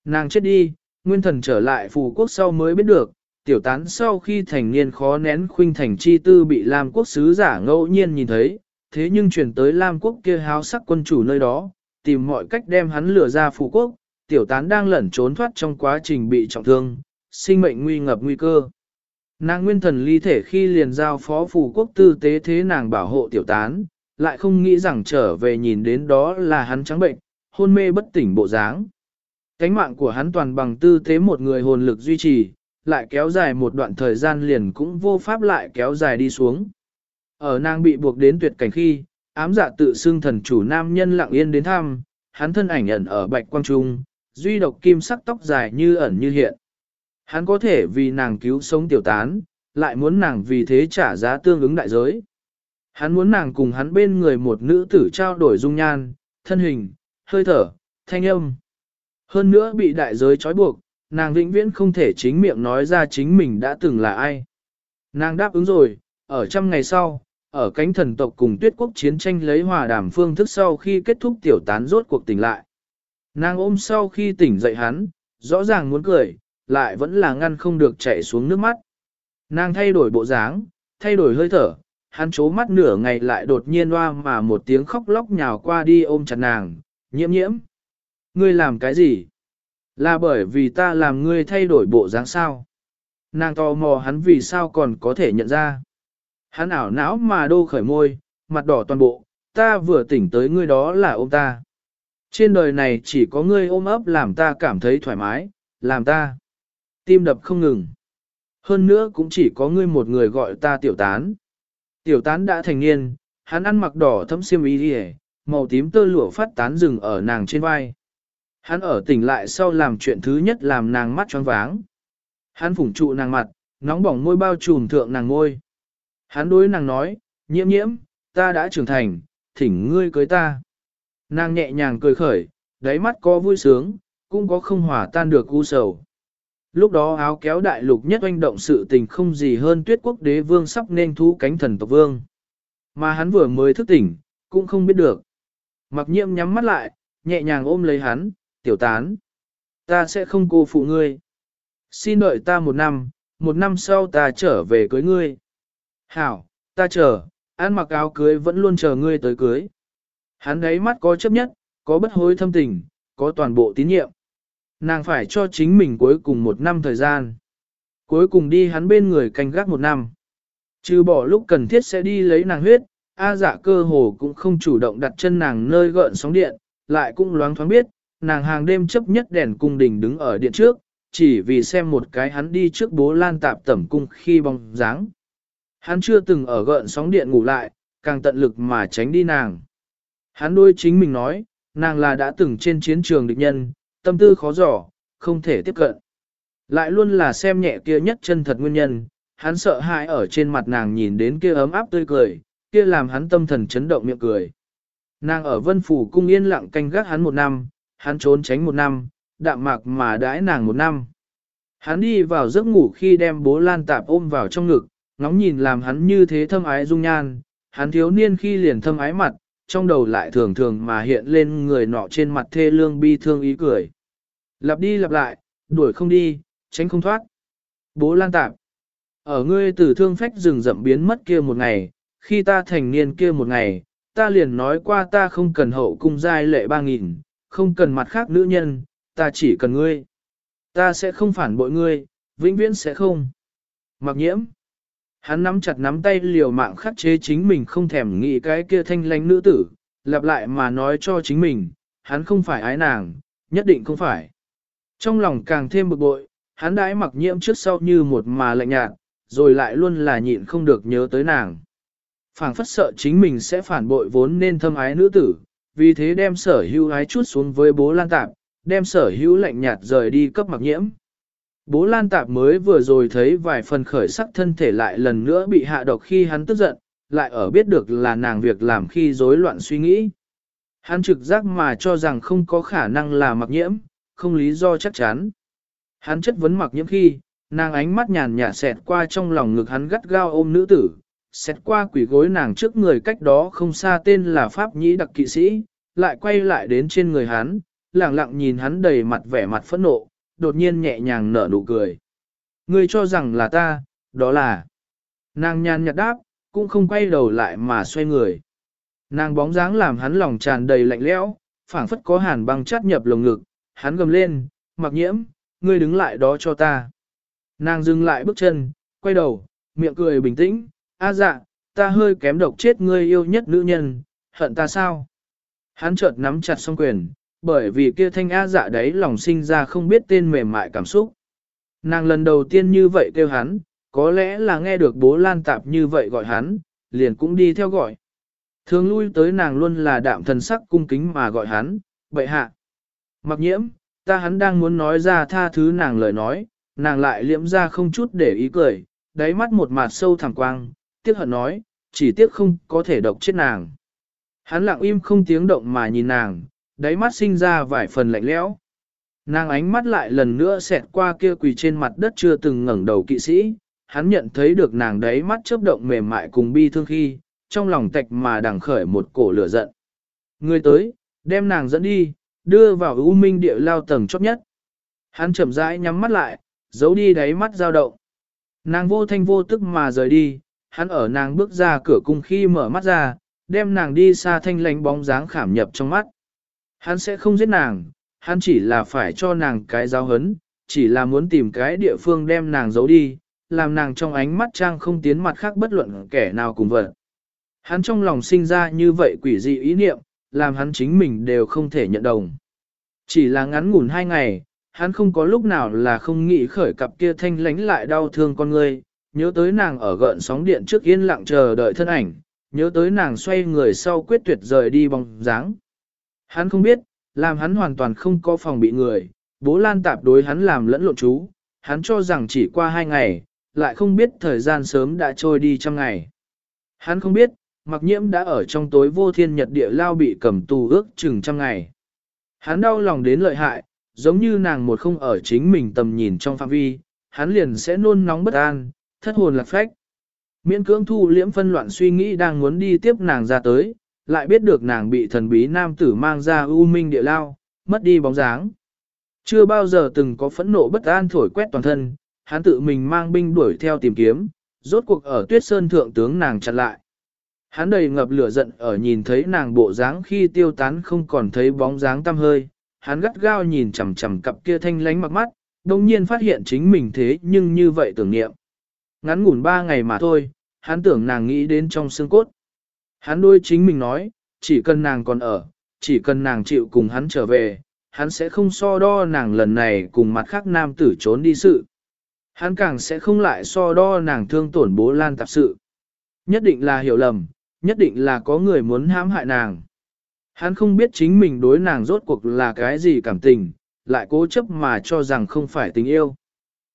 Nàng chết đi, nguyên thần trở lại phù quốc sau mới biết được, tiểu tán sau khi thành niên khó nén khuynh thành chi tư bị Lam quốc sứ giả ngẫu nhiên nhìn thấy, thế nhưng chuyển tới Lam quốc kia háo sắc quân chủ nơi đó, tìm mọi cách đem hắn lừa ra phù quốc, tiểu tán đang lẩn trốn thoát trong quá trình bị trọng thương, sinh mệnh nguy ngập nguy cơ. Nàng nguyên thần ly thể khi liền giao phó phù quốc tư tế thế nàng bảo hộ tiểu tán, lại không nghĩ rằng trở về nhìn đến đó là hắn trắng bệnh, hôn mê bất tỉnh bộ dáng. Cánh mạng của hắn toàn bằng tư tế một người hồn lực duy trì, lại kéo dài một đoạn thời gian liền cũng vô pháp lại kéo dài đi xuống. Ở nàng bị buộc đến tuyệt cảnh khi, ám dạ tự xưng thần chủ nam nhân lặng yên đến thăm, hắn thân ảnh ẩn ở bạch quang trung, duy độc kim sắc tóc dài như ẩn như hiện. Hắn có thể vì nàng cứu sống tiểu tán, lại muốn nàng vì thế trả giá tương ứng đại giới. Hắn muốn nàng cùng hắn bên người một nữ tử trao đổi dung nhan, thân hình, hơi thở, thanh âm. Hơn nữa bị đại giới trói buộc, nàng vĩnh viễn không thể chính miệng nói ra chính mình đã từng là ai. Nàng đáp ứng rồi, ở trăm ngày sau, ở cánh thần tộc cùng tuyết quốc chiến tranh lấy hòa đàm phương thức sau khi kết thúc tiểu tán rốt cuộc tỉnh lại. Nàng ôm sau khi tỉnh dậy hắn, rõ ràng muốn cười, lại vẫn là ngăn không được chảy xuống nước mắt. Nàng thay đổi bộ dáng, thay đổi hơi thở, hắn chố mắt nửa ngày lại đột nhiên hoa mà một tiếng khóc lóc nhào qua đi ôm chặt nàng, nhiễm nhiễm. Ngươi làm cái gì? Là bởi vì ta làm ngươi thay đổi bộ dáng sao? Nàng tò mò hắn vì sao còn có thể nhận ra. Hắn ảo não mà đô khởi môi, mặt đỏ toàn bộ, ta vừa tỉnh tới ngươi đó là ôm ta. Trên đời này chỉ có ngươi ôm ấp làm ta cảm thấy thoải mái, làm ta tim đập không ngừng. Hơn nữa cũng chỉ có ngươi một người gọi ta tiểu tán. Tiểu tán đã thành niên, hắn ăn mặc đỏ thấm xiêm y đi màu tím tơ lụa phát tán rừng ở nàng trên vai. Hắn ở tỉnh lại sau làm chuyện thứ nhất làm nàng mắt choáng váng. Hắn phủng trụ nàng mặt, nóng bỏng môi bao trùm thượng nàng ngôi. Hắn đối nàng nói, nhiễm nhiễm, ta đã trưởng thành, thỉnh ngươi cưới ta. Nàng nhẹ nhàng cười khởi, đáy mắt có vui sướng, cũng có không hòa tan được u sầu. Lúc đó áo kéo đại lục nhất oanh động sự tình không gì hơn tuyết quốc đế vương sắp nên thú cánh thần tộc vương. Mà hắn vừa mới thức tỉnh, cũng không biết được. Mặc nhiệm nhắm mắt lại, nhẹ nhàng ôm lấy hắn, tiểu tán. Ta sẽ không cô phụ ngươi. Xin đợi ta một năm, một năm sau ta trở về cưới ngươi. Hảo, ta chờ, ăn mặc áo cưới vẫn luôn chờ ngươi tới cưới. Hắn ấy mắt có chấp nhất, có bất hối thâm tình, có toàn bộ tín nhiệm. Nàng phải cho chính mình cuối cùng một năm thời gian. Cuối cùng đi hắn bên người canh gác một năm. Trừ bỏ lúc cần thiết sẽ đi lấy nàng huyết, A dạ cơ hồ cũng không chủ động đặt chân nàng nơi gợn sóng điện, lại cũng loáng thoáng biết, nàng hàng đêm chấp nhất đèn cung đình đứng ở điện trước, chỉ vì xem một cái hắn đi trước bố lan tạp tẩm cung khi bóng dáng. Hắn chưa từng ở gợn sóng điện ngủ lại, càng tận lực mà tránh đi nàng. Hắn đôi chính mình nói, nàng là đã từng trên chiến trường địch nhân, tâm tư khó dò, không thể tiếp cận. Lại luôn là xem nhẹ kia nhất chân thật nguyên nhân, hắn sợ hãi ở trên mặt nàng nhìn đến kia ấm áp tươi cười, kia làm hắn tâm thần chấn động miệng cười. Nàng ở vân phủ cung yên lặng canh gác hắn một năm, hắn trốn tránh một năm, đạm mạc mà đãi nàng một năm. Hắn đi vào giấc ngủ khi đem bố lan tạp ôm vào trong ngực, ngóng nhìn làm hắn như thế thâm ái dung nhan, hắn thiếu niên khi liền thâm ái mặt, trong đầu lại thường thường mà hiện lên người nọ trên mặt thê lương bi thương ý cười. Lặp đi lặp lại, đuổi không đi, tránh không thoát. Bố lan tạp. Ở ngươi từ thương phách rừng rậm biến mất kia một ngày, khi ta thành niên kia một ngày, ta liền nói qua ta không cần hậu cung giai lệ ba nghìn, không cần mặt khác nữ nhân, ta chỉ cần ngươi. Ta sẽ không phản bội ngươi, vĩnh viễn sẽ không. Mặc nhiễm. Hắn nắm chặt nắm tay liều mạng khắc chế chính mình không thèm nghĩ cái kia thanh lánh nữ tử, lặp lại mà nói cho chính mình, hắn không phải ái nàng, nhất định không phải. Trong lòng càng thêm bực bội, hắn đãi mặc nhiễm trước sau như một mà lạnh nhạt, rồi lại luôn là nhịn không được nhớ tới nàng. phảng phất sợ chính mình sẽ phản bội vốn nên thâm ái nữ tử, vì thế đem sở hữu ái chút xuống với bố lan tạp, đem sở hữu lạnh nhạt rời đi cấp mặc nhiễm. Bố lan tạp mới vừa rồi thấy vài phần khởi sắc thân thể lại lần nữa bị hạ độc khi hắn tức giận, lại ở biết được là nàng việc làm khi rối loạn suy nghĩ. Hắn trực giác mà cho rằng không có khả năng là mặc nhiễm, không lý do chắc chắn. Hắn chất vấn mặc nhiễm khi, nàng ánh mắt nhàn nhạt xẹt qua trong lòng ngực hắn gắt gao ôm nữ tử, xẹt qua quỷ gối nàng trước người cách đó không xa tên là Pháp Nhĩ Đặc Kỵ Sĩ, lại quay lại đến trên người hắn, lặng lặng nhìn hắn đầy mặt vẻ mặt phẫn nộ, đột nhiên nhẹ nhàng nở nụ cười. Ngươi cho rằng là ta, đó là... Nàng nhàn nhạt đáp, cũng không quay đầu lại mà xoay người. Nàng bóng dáng làm hắn lòng tràn đầy lạnh lẽo, phảng phất có hàn băng chát nhập lồng ngực, hắn gầm lên, mặc nhiễm, ngươi đứng lại đó cho ta. Nàng dừng lại bước chân, quay đầu, miệng cười bình tĩnh, a dạ, ta hơi kém độc chết ngươi yêu nhất nữ nhân, hận ta sao? Hắn chợt nắm chặt song quyền, bởi vì kia thanh a dạ đấy lòng sinh ra không biết tên mềm mại cảm xúc. Nàng lần đầu tiên như vậy kêu hắn, có lẽ là nghe được bố lan tạp như vậy gọi hắn, liền cũng đi theo gọi. Thường lui tới nàng luôn là đạm thần sắc cung kính mà gọi hắn, bệ hạ. Mặc nhiễm, ta hắn đang muốn nói ra tha thứ nàng lời nói, nàng lại liễm ra không chút để ý cười, đáy mắt một mặt sâu thẳm quang, tiếc hận nói, chỉ tiếc không có thể độc chết nàng. Hắn lặng im không tiếng động mà nhìn nàng, đáy mắt sinh ra vài phần lạnh lẽo. Nàng ánh mắt lại lần nữa xẹt qua kia quỳ trên mặt đất chưa từng ngẩng đầu kỵ sĩ, hắn nhận thấy được nàng đáy mắt chớp động mềm mại cùng bi thương khi, trong lòng tạch mà đằng khởi một cổ lửa giận. Người tới, đem nàng dẫn đi, đưa vào u minh địa lao tầng chót nhất. Hắn chậm rãi nhắm mắt lại, giấu đi đáy mắt dao động. Nàng vô thanh vô tức mà rời đi, hắn ở nàng bước ra cửa cung khi mở mắt ra, đem nàng đi xa thanh lánh bóng dáng khảm nhập trong mắt. Hắn sẽ không giết nàng, hắn chỉ là phải cho nàng cái giáo hấn, chỉ là muốn tìm cái địa phương đem nàng giấu đi, làm nàng trong ánh mắt trang không tiến mặt khác bất luận kẻ nào cùng vật. Hắn trong lòng sinh ra như vậy quỷ dị ý niệm, làm hắn chính mình đều không thể nhận đồng. Chỉ là ngắn ngủn hai ngày, hắn không có lúc nào là không nghĩ khởi cặp kia thanh lánh lại đau thương con người, nhớ tới nàng ở gợn sóng điện trước yên lặng chờ đợi thân ảnh, nhớ tới nàng xoay người sau quyết tuyệt rời đi bóng dáng. Hắn không biết, làm hắn hoàn toàn không có phòng bị người, bố lan tạp đối hắn làm lẫn lộn chú, hắn cho rằng chỉ qua hai ngày, lại không biết thời gian sớm đã trôi đi trăm ngày. Hắn không biết, mặc nhiễm đã ở trong tối vô thiên nhật địa lao bị cầm tù ước chừng trăm ngày. Hắn đau lòng đến lợi hại, giống như nàng một không ở chính mình tầm nhìn trong phạm vi, hắn liền sẽ nôn nóng bất an, thất hồn lạc phách. Miễn cưỡng thu liễm phân loạn suy nghĩ đang muốn đi tiếp nàng ra tới, lại biết được nàng bị thần bí nam tử mang ra u minh địa lao, mất đi bóng dáng. Chưa bao giờ từng có phẫn nộ bất an thổi quét toàn thân, hắn tự mình mang binh đuổi theo tìm kiếm, rốt cuộc ở tuyết sơn thượng tướng nàng chặn lại. Hắn đầy ngập lửa giận ở nhìn thấy nàng bộ dáng khi tiêu tán không còn thấy bóng dáng tăm hơi, hắn gắt gao nhìn chằm chằm cặp kia thanh lánh mặc mắt, đồng nhiên phát hiện chính mình thế nhưng như vậy tưởng niệm. Ngắn ngủn ba ngày mà thôi, hắn tưởng nàng nghĩ đến trong xương cốt. Hắn đôi chính mình nói, chỉ cần nàng còn ở, chỉ cần nàng chịu cùng hắn trở về, hắn sẽ không so đo nàng lần này cùng mặt khác nam tử trốn đi sự. Hắn càng sẽ không lại so đo nàng thương tổn bố lan tạp sự. Nhất định là hiểu lầm, nhất định là có người muốn hãm hại nàng. Hắn không biết chính mình đối nàng rốt cuộc là cái gì cảm tình, lại cố chấp mà cho rằng không phải tình yêu.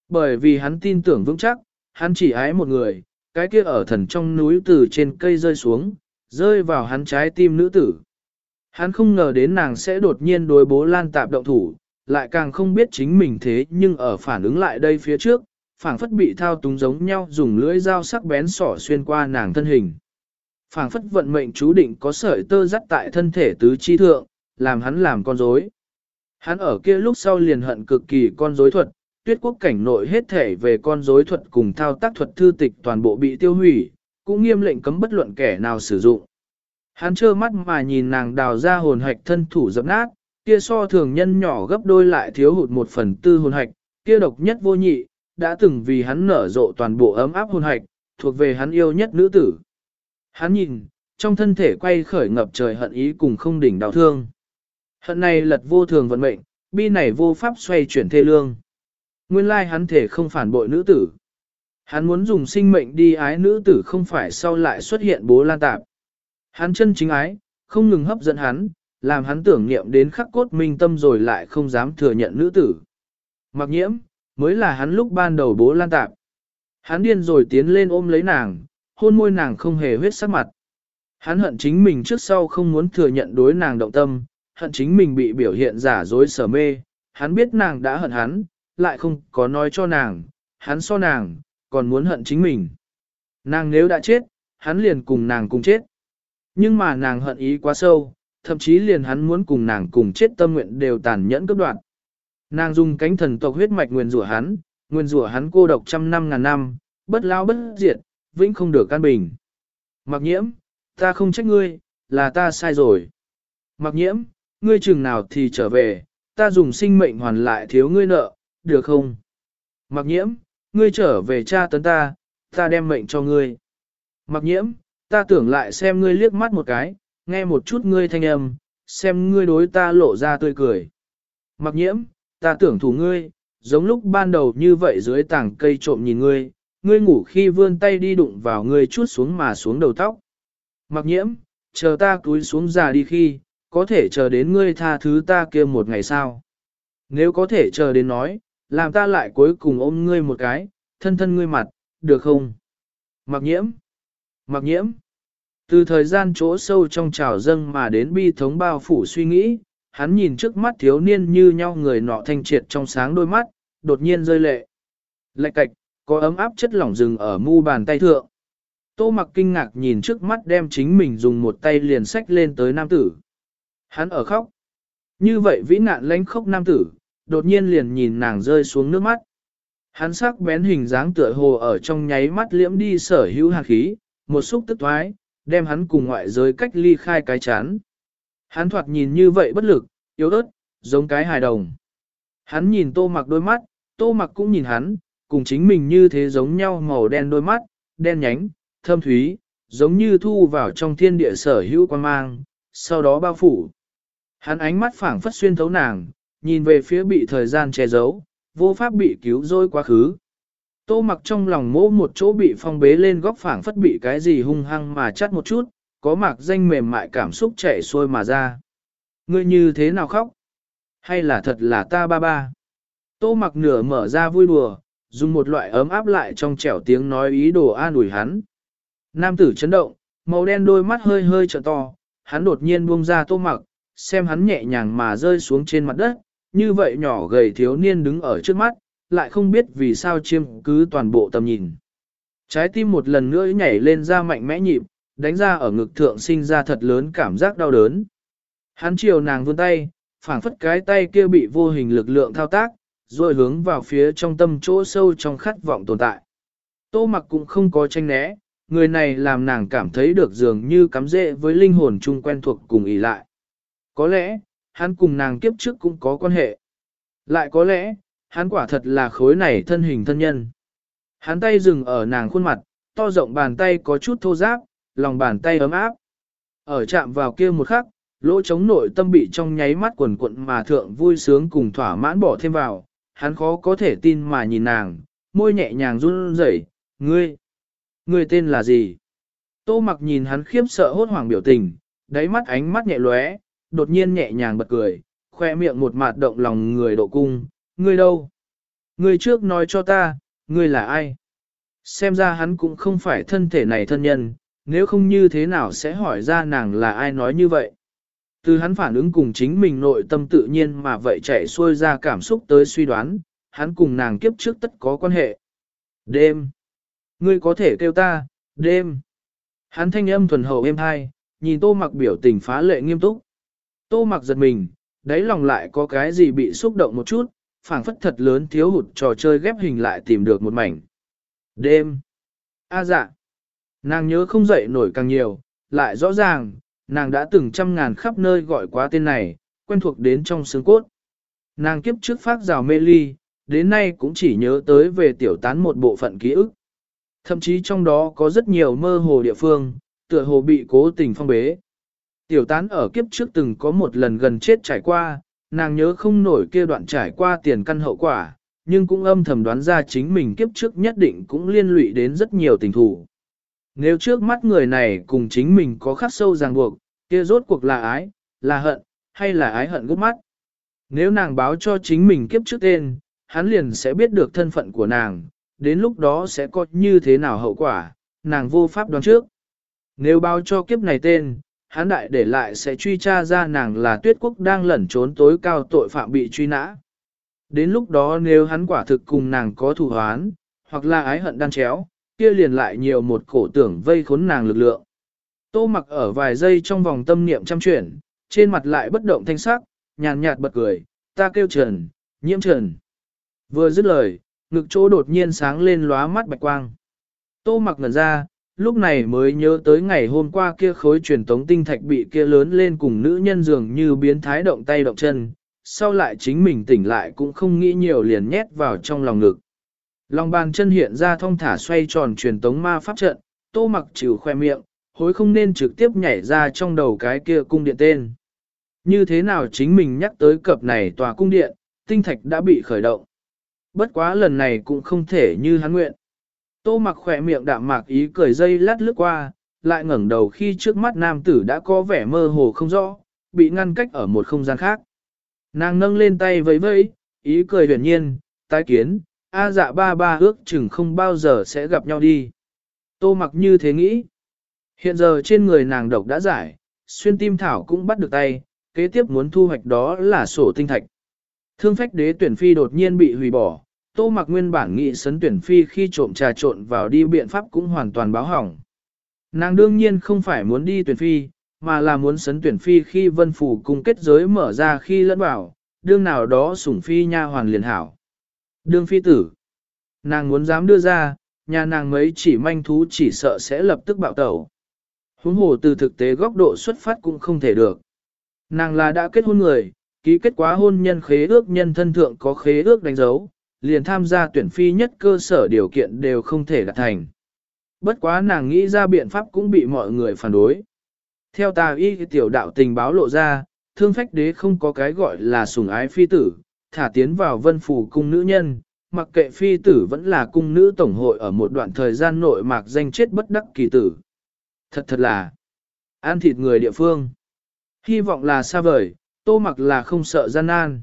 Bởi vì hắn tin tưởng vững chắc, hắn chỉ ái một người, cái kia ở thần trong núi từ trên cây rơi xuống, rơi vào hắn trái tim nữ tử. Hắn không ngờ đến nàng sẽ đột nhiên đối bố lan tạp động thủ, lại càng không biết chính mình thế nhưng ở phản ứng lại đây phía trước, phảng phất bị thao túng giống nhau dùng lưỡi dao sắc bén sỏ xuyên qua nàng thân hình phảng phất vận mệnh chú định có sợi tơ dắt tại thân thể tứ chi thượng, làm hắn làm con rối. Hắn ở kia lúc sau liền hận cực kỳ con rối thuật, tuyết quốc cảnh nội hết thể về con rối thuật cùng thao tác thuật thư tịch toàn bộ bị tiêu hủy, cũng nghiêm lệnh cấm bất luận kẻ nào sử dụng. Hắn trơ mắt mà nhìn nàng đào ra hồn hạch thân thủ dập nát, kia so thường nhân nhỏ gấp đôi lại thiếu hụt một phần tư hồn hạch, kia độc nhất vô nhị, đã từng vì hắn nở rộ toàn bộ ấm áp hồn hạch, thuộc về hắn yêu nhất nữ tử. Hắn nhìn, trong thân thể quay khởi ngập trời hận ý cùng không đỉnh đau thương. Hận này lật vô thường vận mệnh, bi này vô pháp xoay chuyển thê lương. Nguyên lai hắn thể không phản bội nữ tử. Hắn muốn dùng sinh mệnh đi ái nữ tử không phải sau lại xuất hiện bố lan tạp. Hắn chân chính ái, không ngừng hấp dẫn hắn, làm hắn tưởng niệm đến khắc cốt minh tâm rồi lại không dám thừa nhận nữ tử. Mặc nhiễm, mới là hắn lúc ban đầu bố lan tạp. Hắn điên rồi tiến lên ôm lấy nàng, hôn môi nàng không hề huyết sắc mặt. Hắn hận chính mình trước sau không muốn thừa nhận đối nàng động tâm, hận chính mình bị biểu hiện giả dối sở mê, hắn biết nàng đã hận hắn, lại không có nói cho nàng, hắn so nàng, còn muốn hận chính mình. Nàng nếu đã chết, hắn liền cùng nàng cùng chết. Nhưng mà nàng hận ý quá sâu, thậm chí liền hắn muốn cùng nàng cùng chết tâm nguyện đều tàn nhẫn cấp đoạn. Nàng dùng cánh thần tộc huyết mạch nguyên rủa hắn, nguyên rủa hắn cô độc trăm năm ngàn năm, bất lao bất diệt, vĩnh không được căn bình. Mặc nhiễm, ta không trách ngươi, là ta sai rồi. Mặc nhiễm, ngươi chừng nào thì trở về, ta dùng sinh mệnh hoàn lại thiếu ngươi nợ, được không? Mặc nhiễm, ngươi trở về cha tấn ta, ta đem mệnh cho ngươi. Mặc nhiễm, ta tưởng lại xem ngươi liếc mắt một cái, nghe một chút ngươi thanh âm, xem ngươi đối ta lộ ra tươi cười. Mặc nhiễm, ta tưởng thủ ngươi, giống lúc ban đầu như vậy dưới tảng cây trộm nhìn ngươi, ngươi ngủ khi vươn tay đi đụng vào ngươi chút xuống mà xuống đầu tóc. Mặc nhiễm, chờ ta cúi xuống già đi khi, có thể chờ đến ngươi tha thứ ta kia một ngày sao. Nếu có thể chờ đến nói, làm ta lại cuối cùng ôm ngươi một cái, thân thân ngươi mặt, được không? Mặc nhiễm, mặc nhiễm. Từ thời gian chỗ sâu trong trào dâng mà đến bi thống bao phủ suy nghĩ, hắn nhìn trước mắt thiếu niên như nhau người nọ thanh triệt trong sáng đôi mắt, đột nhiên rơi lệ. Lạch cạch, có ấm áp chất lỏng rừng ở mu bàn tay thượng. Tô mặc kinh ngạc nhìn trước mắt đem chính mình dùng một tay liền sách lên tới nam tử. Hắn ở khóc. Như vậy vĩ nạn lánh khóc nam tử, đột nhiên liền nhìn nàng rơi xuống nước mắt. Hắn sắc bén hình dáng tựa hồ ở trong nháy mắt liễm đi sở hữu hạt khí, một xúc tức thoái, đem hắn cùng ngoại giới cách ly khai cái chán. Hắn thoạt nhìn như vậy bất lực, yếu ớt, giống cái hài đồng. Hắn nhìn tô mặc đôi mắt, tô mặc cũng nhìn hắn, cùng chính mình như thế giống nhau màu đen đôi mắt, đen nhánh, thâm thúy, giống như thu vào trong thiên địa sở hữu quan mang, sau đó bao phủ. Hắn ánh mắt phảng phất xuyên thấu nàng, nhìn về phía bị thời gian che giấu, vô pháp bị cứu rỗi quá khứ. Tô mặc trong lòng mỗ một chỗ bị phong bế lên góc phảng phất bị cái gì hung hăng mà chắt một chút, có mạc danh mềm mại cảm xúc chảy xuôi mà ra. Ngươi như thế nào khóc? Hay là thật là ta ba ba? Tô mặc nửa mở ra vui đùa, dùng một loại ấm áp lại trong trẻo tiếng nói ý đồ an ủi hắn. Nam tử chấn động, màu đen đôi mắt hơi hơi trợ to, hắn đột nhiên buông ra tô mặc, xem hắn nhẹ nhàng mà rơi xuống trên mặt đất, như vậy nhỏ gầy thiếu niên đứng ở trước mắt, lại không biết vì sao chiêm cứ toàn bộ tầm nhìn. Trái tim một lần nữa nhảy lên ra mạnh mẽ nhịp, đánh ra ở ngực thượng sinh ra thật lớn cảm giác đau đớn. Hắn chiều nàng vươn tay, phảng phất cái tay kia bị vô hình lực lượng thao tác, rồi hướng vào phía trong tâm chỗ sâu trong khát vọng tồn tại. Tô mặc cũng không có tranh né, người này làm nàng cảm thấy được dường như cắm rễ với linh hồn chung quen thuộc cùng ý lại. Có lẽ, hắn cùng nàng kiếp trước cũng có quan hệ. Lại có lẽ, hắn quả thật là khối này thân hình thân nhân. Hắn tay dừng ở nàng khuôn mặt, to rộng bàn tay có chút thô ráp, lòng bàn tay ấm áp. Ở chạm vào kia một khắc, lỗ trống nội tâm bị trong nháy mắt quần cuộn mà thượng vui sướng cùng thỏa mãn bỏ thêm vào, hắn khó có thể tin mà nhìn nàng, môi nhẹ nhàng run rẩy, ngươi, ngươi tên là gì? Tô mặc nhìn hắn khiếp sợ hốt hoảng biểu tình, đáy mắt ánh mắt nhẹ lóe, đột nhiên nhẹ nhàng bật cười, khoe miệng một mạt động lòng người độ cung, ngươi đâu? Ngươi trước nói cho ta, ngươi là ai? Xem ra hắn cũng không phải thân thể này thân nhân, nếu không như thế nào sẽ hỏi ra nàng là ai nói như vậy. Từ hắn phản ứng cùng chính mình nội tâm tự nhiên mà vậy chạy xuôi ra cảm xúc tới suy đoán, hắn cùng nàng kiếp trước tất có quan hệ. Đêm. Ngươi có thể kêu ta, đêm. Hắn thanh âm thuần hậu êm hai, nhìn tô mặc biểu tình phá lệ nghiêm túc. Tô mặc giật mình, đáy lòng lại có cái gì bị xúc động một chút, phảng phất thật lớn thiếu hụt trò chơi ghép hình lại tìm được một mảnh. Đêm. A dạ. Nàng nhớ không dậy nổi càng nhiều, lại rõ ràng, nàng đã từng trăm ngàn khắp nơi gọi quá tên này, quen thuộc đến trong xương cốt. Nàng kiếp trước phát rào mê ly, đến nay cũng chỉ nhớ tới về tiểu tán một bộ phận ký ức. Thậm chí trong đó có rất nhiều mơ hồ địa phương, tựa hồ bị cố tình phong bế. Tiểu tán ở kiếp trước từng có một lần gần chết trải qua, nàng nhớ không nổi kia đoạn trải qua tiền căn hậu quả, nhưng cũng âm thầm đoán ra chính mình kiếp trước nhất định cũng liên lụy đến rất nhiều tình thủ. Nếu trước mắt người này cùng chính mình có khắc sâu ràng buộc, kia rốt cuộc là ái, là hận, hay là ái hận gút mắt. Nếu nàng báo cho chính mình kiếp trước tên, hắn liền sẽ biết được thân phận của nàng, đến lúc đó sẽ có như thế nào hậu quả, nàng vô pháp đoán trước. Nếu báo cho kiếp này tên, hắn đại để lại sẽ truy tra ra nàng là tuyết quốc đang lẩn trốn tối cao tội phạm bị truy nã. Đến lúc đó nếu hắn quả thực cùng nàng có thù hoán, hoặc là ái hận đan chéo, kia liền lại nhiều một cổ tưởng vây khốn nàng lực lượng. Tô mặc ở vài giây trong vòng tâm niệm chăm chuyển, trên mặt lại bất động thanh sắc, nhàn nhạt bật cười, ta kêu trần, nhiễm trần. Vừa dứt lời, ngực chỗ đột nhiên sáng lên lóa mắt bạch quang. Tô mặc ngẩn ra, lúc này mới nhớ tới ngày hôm qua kia khối truyền tống tinh thạch bị kia lớn lên cùng nữ nhân dường như biến thái động tay động chân, sau lại chính mình tỉnh lại cũng không nghĩ nhiều liền nhét vào trong lòng ngực. Lòng bàn chân hiện ra thong thả xoay tròn truyền tống ma pháp trận, tô mặc chịu khoe miệng, hối không nên trực tiếp nhảy ra trong đầu cái kia cung điện tên. Như thế nào chính mình nhắc tới cập này tòa cung điện, tinh thạch đã bị khởi động. Bất quá lần này cũng không thể như hắn nguyện. Tô mặc khỏe miệng đạm mạc ý cười dây lát lướt qua, lại ngẩng đầu khi trước mắt nam tử đã có vẻ mơ hồ không rõ, bị ngăn cách ở một không gian khác. Nàng nâng lên tay vẫy vẫy, ý cười huyền nhiên, tái kiến, A dạ ba ba ước chừng không bao giờ sẽ gặp nhau đi. Tô mặc như thế nghĩ. Hiện giờ trên người nàng độc đã giải, xuyên tim thảo cũng bắt được tay, kế tiếp muốn thu hoạch đó là sổ tinh thạch. Thương phách đế tuyển phi đột nhiên bị hủy bỏ, tô mặc nguyên bản nghị sấn tuyển phi khi trộm trà trộn vào đi biện pháp cũng hoàn toàn báo hỏng. Nàng đương nhiên không phải muốn đi tuyển phi, mà là muốn sấn tuyển phi khi vân phủ cùng kết giới mở ra khi lẫn vào, đương nào đó sủng phi nha hoàn liền hảo. Đương phi tử, nàng muốn dám đưa ra, nhà nàng mấy chỉ manh thú chỉ sợ sẽ lập tức bạo tẩu. Huống hồ từ thực tế góc độ xuất phát cũng không thể được. Nàng là đã kết hôn người, ký kết quá hôn nhân khế ước nhân thân thượng có khế ước đánh dấu, liền tham gia tuyển phi nhất cơ sở điều kiện đều không thể đạt thành. Bất quá nàng nghĩ ra biện pháp cũng bị mọi người phản đối. Theo tà y tiểu đạo tình báo lộ ra, thương phách đế không có cái gọi là sủng ái phi tử, thả tiến vào vân phủ cung nữ nhân, mặc kệ phi tử vẫn là cung nữ tổng hội ở một đoạn thời gian nội mạc danh chết bất đắc kỳ tử. Thật thật là ăn thịt người địa phương. Hy vọng là xa vời, tô mặc là không sợ gian nan.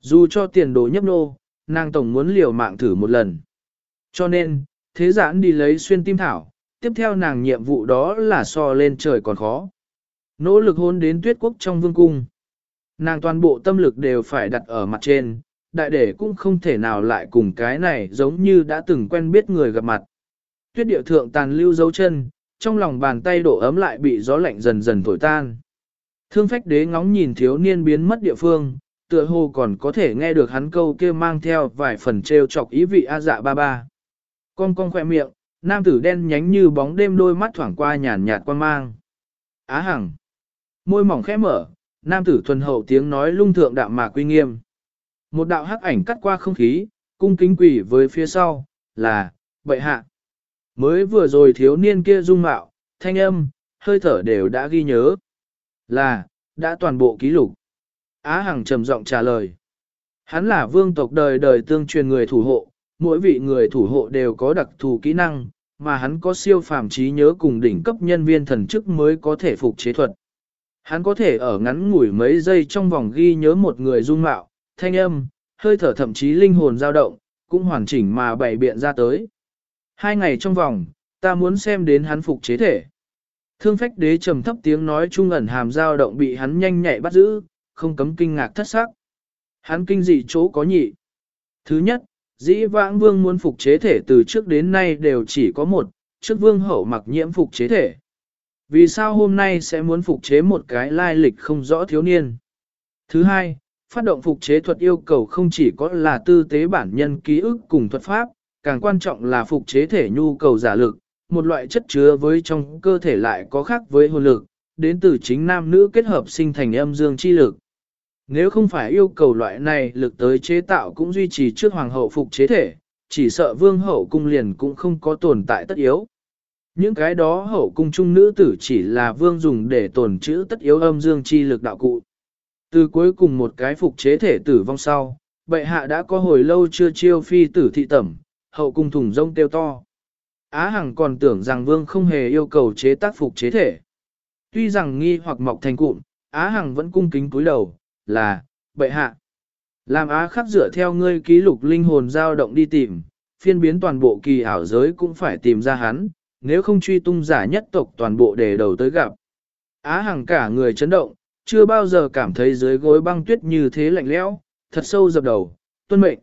Dù cho tiền đồ nhấp nô, nàng tổng muốn liều mạng thử một lần. Cho nên, thế giãn đi lấy xuyên tim thảo, tiếp theo nàng nhiệm vụ đó là so lên trời còn khó. Nỗ lực hôn đến tuyết quốc trong vương cung. Nàng toàn bộ tâm lực đều phải đặt ở mặt trên, đại đệ cũng không thể nào lại cùng cái này giống như đã từng quen biết người gặp mặt. Tuyết địa thượng tàn lưu dấu chân, trong lòng bàn tay độ ấm lại bị gió lạnh dần dần thổi tan. Thương phách đế ngóng nhìn thiếu niên biến mất địa phương, tựa hồ còn có thể nghe được hắn câu kia mang theo vài phần trêu chọc ý vị a dạ ba ba. Con con khỏe miệng, Nam tử đen nhánh như bóng đêm đôi mắt thoảng qua nhàn nhạt quan mang. Á hằng. Môi mỏng khẽ mở, nam tử thuần hậu tiếng nói lung thượng đạm mà quy nghiêm. Một đạo hắc ảnh cắt qua không khí, cung kính quỷ với phía sau, là, bệ hạ. Mới vừa rồi thiếu niên kia dung mạo, thanh âm, hơi thở đều đã ghi nhớ. Là, đã toàn bộ ký lục. Á Hằng trầm giọng trả lời. Hắn là vương tộc đời đời tương truyền người thủ hộ, mỗi vị người thủ hộ đều có đặc thù kỹ năng, mà hắn có siêu phàm trí nhớ cùng đỉnh cấp nhân viên thần chức mới có thể phục chế thuật. Hắn có thể ở ngắn ngủi mấy giây trong vòng ghi nhớ một người dung mạo, thanh âm, hơi thở thậm chí linh hồn dao động, cũng hoàn chỉnh mà bày biện ra tới. Hai ngày trong vòng, ta muốn xem đến hắn phục chế thể. Thương phách đế trầm thấp tiếng nói trung ẩn hàm dao động bị hắn nhanh nhạy bắt giữ, không cấm kinh ngạc thất sắc. Hắn kinh dị chỗ có nhị. Thứ nhất, dĩ vãng vương muốn phục chế thể từ trước đến nay đều chỉ có một, trước vương hậu mặc nhiễm phục chế thể. Vì sao hôm nay sẽ muốn phục chế một cái lai lịch không rõ thiếu niên? Thứ hai, phát động phục chế thuật yêu cầu không chỉ có là tư tế bản nhân ký ức cùng thuật pháp, càng quan trọng là phục chế thể nhu cầu giả lực, một loại chất chứa với trong cơ thể lại có khác với hồn lực, đến từ chính nam nữ kết hợp sinh thành âm dương chi lực. Nếu không phải yêu cầu loại này lực tới chế tạo cũng duy trì trước hoàng hậu phục chế thể, chỉ sợ vương hậu cung liền cũng không có tồn tại tất yếu. Những cái đó hậu cung trung nữ tử chỉ là vương dùng để tồn trữ tất yếu âm dương chi lực đạo cụ. Từ cuối cùng một cái phục chế thể tử vong sau, bệ hạ đã có hồi lâu chưa chiêu phi tử thị tẩm, hậu cung thùng rông tiêu to. Á Hằng còn tưởng rằng vương không hề yêu cầu chế tác phục chế thể. Tuy rằng nghi hoặc mọc thành cụm, Á Hằng vẫn cung kính cúi đầu, là, bệ hạ. Làm Á khắc dựa theo ngươi ký lục linh hồn dao động đi tìm, phiên biến toàn bộ kỳ ảo giới cũng phải tìm ra hắn, nếu không truy tung giả nhất tộc toàn bộ để đầu tới gặp. Á Hằng cả người chấn động, chưa bao giờ cảm thấy dưới gối băng tuyết như thế lạnh lẽo, thật sâu dập đầu, tuân mệnh.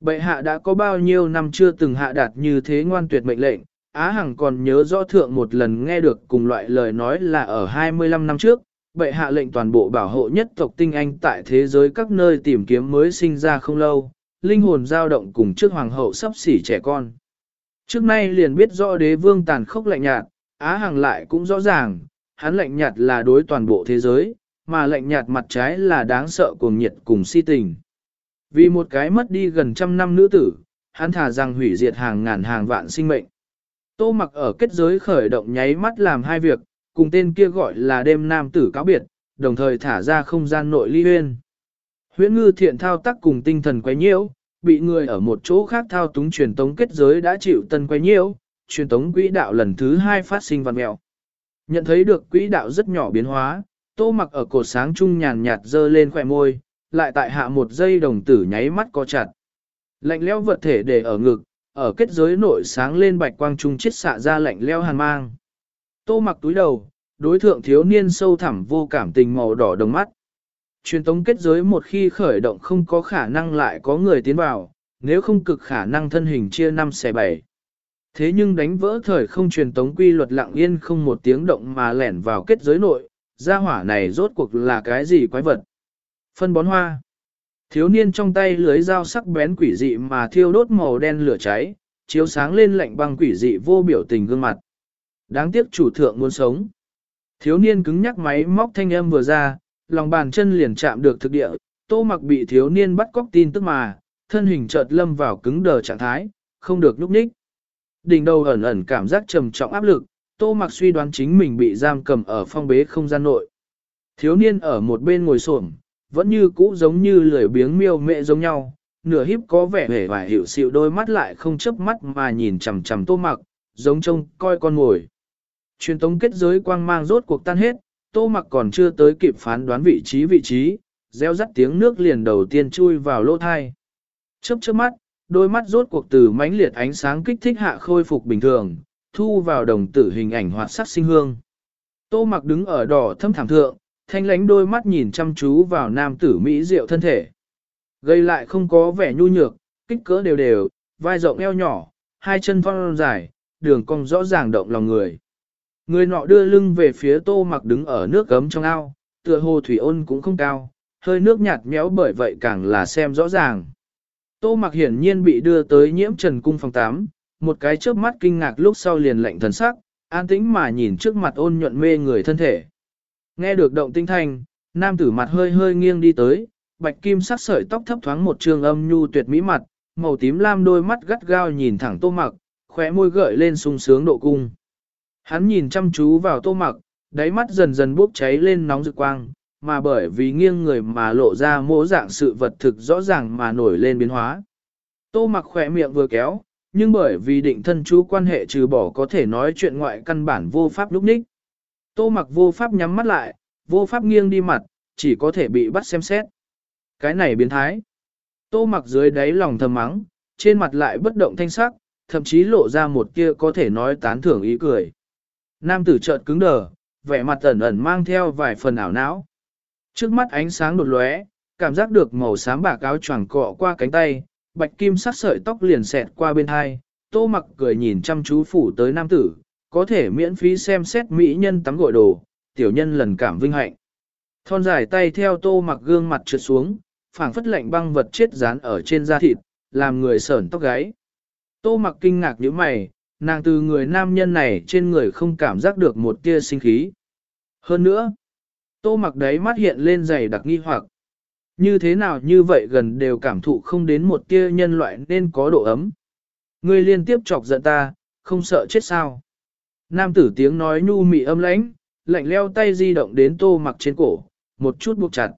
Bệ hạ đã có bao nhiêu năm chưa từng hạ đạt như thế ngoan tuyệt mệnh lệnh, Á Hằng còn nhớ rõ thượng một lần nghe được cùng loại lời nói là ở 25 năm trước, bệ hạ lệnh toàn bộ bảo hộ nhất tộc tinh anh tại thế giới các nơi tìm kiếm mới sinh ra không lâu, linh hồn dao động cùng trước hoàng hậu sắp xỉ trẻ con. Trước nay liền biết rõ đế vương tàn khốc lạnh nhạt, Á hàng lại cũng rõ ràng, hắn lạnh nhạt là đối toàn bộ thế giới, mà lạnh nhạt mặt trái là đáng sợ cuồng nhiệt cùng si tình. Vì một cái mất đi gần trăm năm nữ tử, hắn thả rằng hủy diệt hàng ngàn hàng vạn sinh mệnh. Tô mặc ở kết giới khởi động nháy mắt làm hai việc, cùng tên kia gọi là đêm nam tử cáo biệt, đồng thời thả ra không gian nội ly huyên. Huyễn ngư thiện thao tác cùng tinh thần quấy nhiễu, bị người ở một chỗ khác thao túng truyền tống kết giới đã chịu tân quay nhiễu, truyền tống quỹ đạo lần thứ hai phát sinh văn mèo. Nhận thấy được quỹ đạo rất nhỏ biến hóa, tô mặc ở cột sáng trung nhàn nhạt dơ lên khỏe môi, lại tại hạ một giây đồng tử nháy mắt co chặt. Lạnh leo vật thể để ở ngực, ở kết giới nội sáng lên bạch quang trung chiết xạ ra lạnh leo hàn mang. Tô mặc túi đầu, đối thượng thiếu niên sâu thẳm vô cảm tình màu đỏ đồng mắt. Truyền tống kết giới một khi khởi động không có khả năng lại có người tiến vào, nếu không cực khả năng thân hình chia 5 xe 7. Thế nhưng đánh vỡ thời không truyền tống quy luật lặng yên không một tiếng động mà lẻn vào kết giới nội, gia hỏa này rốt cuộc là cái gì quái vật. Phân bón hoa. Thiếu niên trong tay lưới dao sắc bén quỷ dị mà thiêu đốt màu đen lửa cháy, chiếu sáng lên lạnh băng quỷ dị vô biểu tình gương mặt. Đáng tiếc chủ thượng muốn sống. Thiếu niên cứng nhắc máy móc thanh âm vừa ra, lòng bàn chân liền chạm được thực địa, tô mặc bị thiếu niên bắt cóc tin tức mà, thân hình chợt lâm vào cứng đờ trạng thái, không được nhúc nhích. Đỉnh đầu ẩn ẩn cảm giác trầm trọng áp lực, tô mặc suy đoán chính mình bị giam cầm ở phong bế không gian nội. Thiếu niên ở một bên ngồi xổm vẫn như cũ giống như lười biếng miêu mẹ giống nhau, nửa híp có vẻ hề và hiểu xịu đôi mắt lại không chớp mắt mà nhìn chằm chằm tô mặc, giống trông coi con ngồi. Truyền tống kết giới quang mang rốt cuộc tan hết, tô mặc còn chưa tới kịp phán đoán vị trí vị trí, gieo rắt tiếng nước liền đầu tiên chui vào lỗ thai. Chớp chớp mắt, đôi mắt rốt cuộc từ mãnh liệt ánh sáng kích thích hạ khôi phục bình thường, thu vào đồng tử hình ảnh hoạt sắc sinh hương. Tô mặc đứng ở đỏ thâm thảm thượng, thanh lánh đôi mắt nhìn chăm chú vào nam tử Mỹ diệu thân thể. Gây lại không có vẻ nhu nhược, kích cỡ đều đều, vai rộng eo nhỏ, hai chân phong dài, đường cong rõ ràng động lòng người. Người nọ đưa lưng về phía tô mặc đứng ở nước gấm trong ao, tựa hồ thủy ôn cũng không cao, hơi nước nhạt méo bởi vậy càng là xem rõ ràng. Tô mặc hiển nhiên bị đưa tới nhiễm trần cung phòng 8, một cái chớp mắt kinh ngạc lúc sau liền lạnh thần sắc, an tĩnh mà nhìn trước mặt ôn nhuận mê người thân thể. Nghe được động tinh thanh, nam tử mặt hơi hơi nghiêng đi tới, bạch kim sắc sợi tóc thấp thoáng một trường âm nhu tuyệt mỹ mặt, màu tím lam đôi mắt gắt gao nhìn thẳng tô mặc, khóe môi gợi lên sung sướng độ cung. Hắn nhìn chăm chú vào tô mặc, đáy mắt dần dần bốc cháy lên nóng rực quang, mà bởi vì nghiêng người mà lộ ra mỗ dạng sự vật thực rõ ràng mà nổi lên biến hóa. Tô mặc khỏe miệng vừa kéo, nhưng bởi vì định thân chú quan hệ trừ bỏ có thể nói chuyện ngoại căn bản vô pháp lúc ních. Tô mặc vô pháp nhắm mắt lại, vô pháp nghiêng đi mặt, chỉ có thể bị bắt xem xét. Cái này biến thái. Tô mặc dưới đáy lòng thầm mắng, trên mặt lại bất động thanh sắc, thậm chí lộ ra một kia có thể nói tán thưởng ý cười. Nam tử chợt cứng đờ, vẻ mặt ẩn ẩn mang theo vài phần ảo não. Trước mắt ánh sáng đột lóe, cảm giác được màu xám bạc áo choàng cọ qua cánh tay, bạch kim sắc sợi tóc liền xẹt qua bên hai, tô mặc cười nhìn chăm chú phủ tới nam tử, có thể miễn phí xem xét mỹ nhân tắm gội đồ, tiểu nhân lần cảm vinh hạnh. Thon dài tay theo tô mặc gương mặt trượt xuống, phảng phất lạnh băng vật chết dán ở trên da thịt, làm người sởn tóc gáy. Tô mặc kinh ngạc như mày, nàng từ người nam nhân này trên người không cảm giác được một tia sinh khí. Hơn nữa, tô mặc đấy mắt hiện lên dày đặc nghi hoặc. Như thế nào như vậy gần đều cảm thụ không đến một tia nhân loại nên có độ ấm. Ngươi liên tiếp chọc giận ta, không sợ chết sao. Nam tử tiếng nói nhu mị âm lãnh, lạnh leo tay di động đến tô mặc trên cổ, một chút buộc chặt.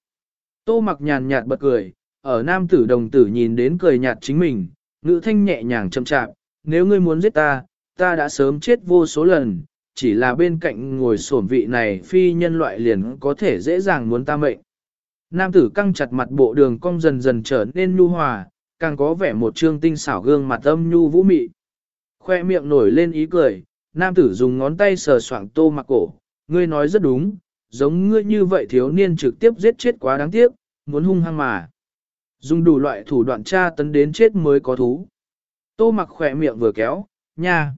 Tô mặc nhàn nhạt bật cười, ở nam tử đồng tử nhìn đến cười nhạt chính mình, ngữ thanh nhẹ nhàng chậm chạp, nếu ngươi muốn giết ta, ta đã sớm chết vô số lần, chỉ là bên cạnh ngồi sổn vị này phi nhân loại liền có thể dễ dàng muốn ta mệnh. Nam tử căng chặt mặt bộ đường cong dần dần trở nên nhu hòa, càng có vẻ một trương tinh xảo gương mặt âm nhu vũ mị. Khoe miệng nổi lên ý cười, nam tử dùng ngón tay sờ soạng tô mặc cổ, ngươi nói rất đúng, giống ngươi như vậy thiếu niên trực tiếp giết chết quá đáng tiếc, muốn hung hăng mà. Dùng đủ loại thủ đoạn tra tấn đến chết mới có thú. Tô mặc khỏe miệng vừa kéo, nha.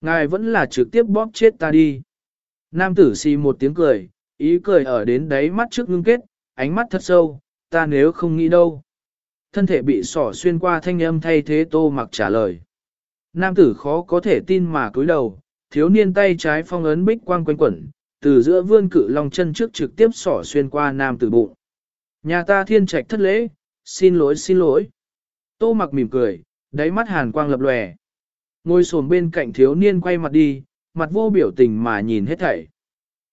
Ngài vẫn là trực tiếp bóp chết ta đi. Nam tử xì một tiếng cười, ý cười ở đến đáy mắt trước ngưng kết, ánh mắt thật sâu, ta nếu không nghĩ đâu. Thân thể bị sỏ xuyên qua thanh âm thay thế tô mặc trả lời. Nam tử khó có thể tin mà cúi đầu, thiếu niên tay trái phong ấn bích quang quanh quẩn, từ giữa vươn cự long chân trước trực tiếp sỏ xuyên qua nam tử bụng. Nhà ta thiên trạch thất lễ, xin lỗi xin lỗi. Tô mặc mỉm cười, đáy mắt hàn quang lập lòe. Ngồi sồn bên cạnh thiếu niên quay mặt đi, mặt vô biểu tình mà nhìn hết thảy.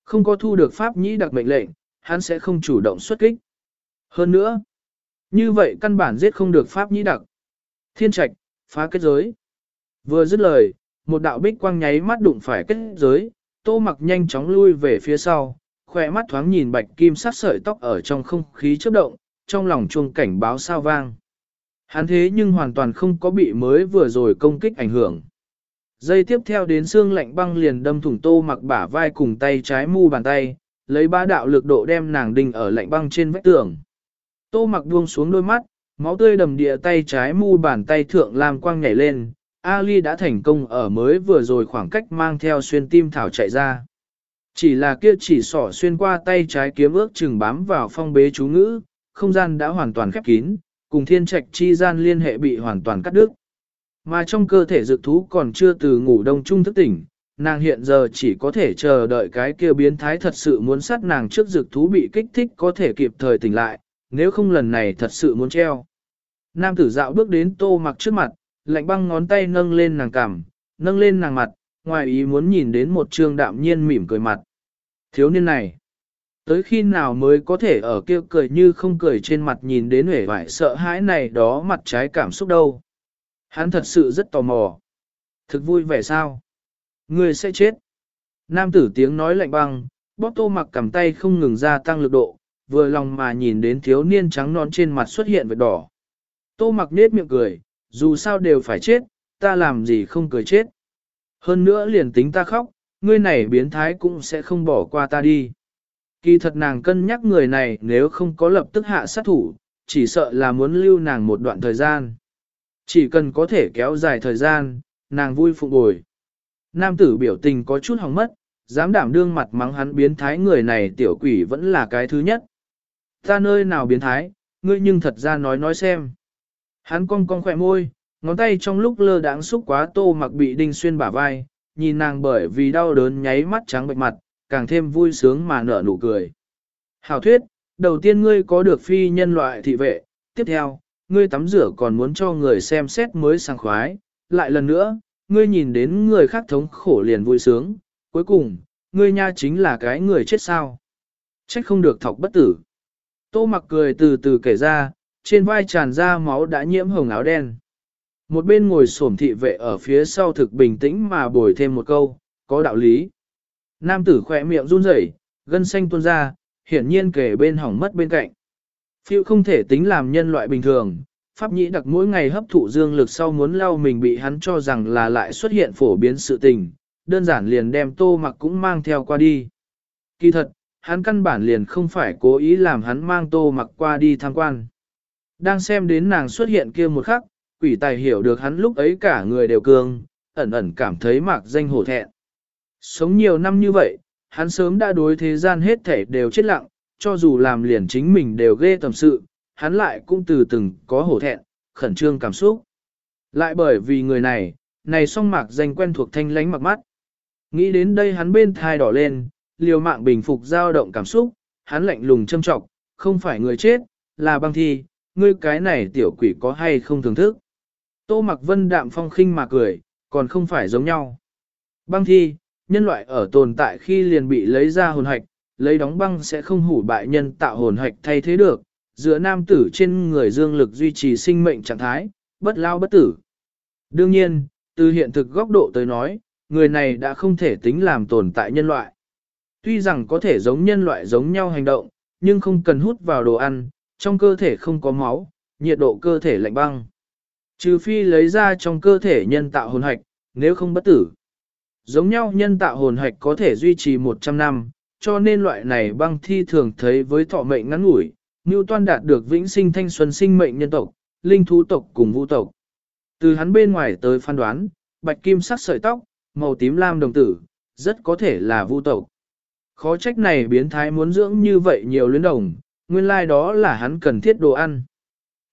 Không có thu được pháp nhĩ đặc mệnh lệnh, hắn sẽ không chủ động xuất kích. Hơn nữa, như vậy căn bản giết không được pháp nhĩ đặc. Thiên trạch, phá kết giới. Vừa dứt lời, một đạo bích quang nháy mắt đụng phải kết giới, tô mặc nhanh chóng lui về phía sau, khỏe mắt thoáng nhìn bạch kim sát sợi tóc ở trong không khí chớp động, trong lòng chuông cảnh báo sao vang. Hắn thế nhưng hoàn toàn không có bị mới vừa rồi công kích ảnh hưởng. Dây tiếp theo đến xương lạnh băng liền đâm thủng tô mặc bả vai cùng tay trái mu bàn tay, lấy ba đạo lực độ đem nàng đình ở lạnh băng trên vách tường. Tô mặc buông xuống đôi mắt, máu tươi đầm địa tay trái mu bàn tay thượng làm quang nhảy lên, Ali đã thành công ở mới vừa rồi khoảng cách mang theo xuyên tim thảo chạy ra. Chỉ là kia chỉ sỏ xuyên qua tay trái kiếm ước chừng bám vào phong bế chú ngữ, không gian đã hoàn toàn khép kín, cùng thiên trạch chi gian liên hệ bị hoàn toàn cắt đứt. Mà trong cơ thể dược thú còn chưa từ ngủ đông trung thức tỉnh, nàng hiện giờ chỉ có thể chờ đợi cái kia biến thái thật sự muốn sát nàng trước dược thú bị kích thích có thể kịp thời tỉnh lại, nếu không lần này thật sự muốn treo. Nam tử dạo bước đến tô mặc trước mặt, lạnh băng ngón tay nâng lên nàng cằm, nâng lên nàng mặt, ngoài ý muốn nhìn đến một trương đạm nhiên mỉm cười mặt. Thiếu niên này, tới khi nào mới có thể ở kia cười như không cười trên mặt nhìn đến hể vải sợ hãi này đó mặt trái cảm xúc đâu. Hắn thật sự rất tò mò. Thực vui vẻ sao? Người sẽ chết. Nam tử tiếng nói lạnh băng, bóp tô mặc cầm tay không ngừng gia tăng lực độ, vừa lòng mà nhìn đến thiếu niên trắng non trên mặt xuất hiện vệt đỏ. Tô mặc nết miệng cười, dù sao đều phải chết, ta làm gì không cười chết. Hơn nữa liền tính ta khóc, ngươi này biến thái cũng sẽ không bỏ qua ta đi. Kỳ thật nàng cân nhắc người này nếu không có lập tức hạ sát thủ, chỉ sợ là muốn lưu nàng một đoạn thời gian. Chỉ cần có thể kéo dài thời gian, nàng vui phụng bồi. Nam tử biểu tình có chút hỏng mất, dám đảm đương mặt mắng hắn biến thái người này tiểu quỷ vẫn là cái thứ nhất. Ta nơi nào biến thái, ngươi nhưng thật ra nói nói xem. Hắn cong cong khỏe môi, Ngón tay trong lúc lơ đãng xúc quá tô mặc bị đinh xuyên bả vai, nhìn nàng bởi vì đau đớn nháy mắt trắng bệch mặt, càng thêm vui sướng mà nở nụ cười. Hảo thuyết, đầu tiên ngươi có được phi nhân loại thị vệ, tiếp theo, ngươi tắm rửa còn muốn cho người xem xét mới sang khoái, lại lần nữa, ngươi nhìn đến người khác thống khổ liền vui sướng, cuối cùng, ngươi nha chính là cái người chết sao. Trách không được thọc bất tử. Tô mặc cười từ từ kể ra, trên vai tràn ra máu đã nhiễm hồng áo đen. Một bên ngồi sổm thị vệ ở phía sau thực bình tĩnh mà bồi thêm một câu, có đạo lý. Nam tử khỏe miệng run rẩy, gân xanh tuôn ra, hiển nhiên kể bên hỏng mất bên cạnh. Phiêu không thể tính làm nhân loại bình thường, pháp nhĩ đặc mỗi ngày hấp thụ dương lực sau muốn lau mình bị hắn cho rằng là lại xuất hiện phổ biến sự tình, đơn giản liền đem tô mặc cũng mang theo qua đi. Kỳ thật, hắn căn bản liền không phải cố ý làm hắn mang tô mặc qua đi tham quan. Đang xem đến nàng xuất hiện kia một khắc, quỷ tài hiểu được hắn lúc ấy cả người đều cương, ẩn ẩn cảm thấy mạc danh hổ thẹn. Sống nhiều năm như vậy, hắn sớm đã đối thế gian hết thể đều chết lặng, cho dù làm liền chính mình đều ghê tầm sự, hắn lại cũng từ từng có hổ thẹn, khẩn trương cảm xúc. Lại bởi vì người này, này song mạc danh quen thuộc thanh lánh mặc mắt. Nghĩ đến đây hắn bên thai đỏ lên, liều mạng bình phục dao động cảm xúc, hắn lạnh lùng châm trọng, không phải người chết, là băng thi, ngươi cái này tiểu quỷ có hay không thưởng thức. Tô mặc vân đạm phong khinh mà cười, còn không phải giống nhau. Băng thi, nhân loại ở tồn tại khi liền bị lấy ra hồn hạch, lấy đóng băng sẽ không hủ bại nhân tạo hồn hạch thay thế được, giữa nam tử trên người dương lực duy trì sinh mệnh trạng thái, bất lao bất tử. Đương nhiên, từ hiện thực góc độ tới nói, người này đã không thể tính làm tồn tại nhân loại. Tuy rằng có thể giống nhân loại giống nhau hành động, nhưng không cần hút vào đồ ăn, trong cơ thể không có máu, nhiệt độ cơ thể lạnh băng. Trừ phi lấy ra trong cơ thể nhân tạo hồn hạch, nếu không bất tử. Giống nhau nhân tạo hồn hạch có thể duy trì 100 năm, cho nên loại này băng thi thường thấy với thọ mệnh ngắn ngủi, Newton đạt được vĩnh sinh thanh xuân sinh mệnh nhân tộc, linh thú tộc cùng vũ tộc. Từ hắn bên ngoài tới phán đoán, bạch kim sắc sợi tóc, màu tím lam đồng tử, rất có thể là vũ tộc. Khó trách này biến thái muốn dưỡng như vậy nhiều luyến đồng, nguyên lai like đó là hắn cần thiết đồ ăn.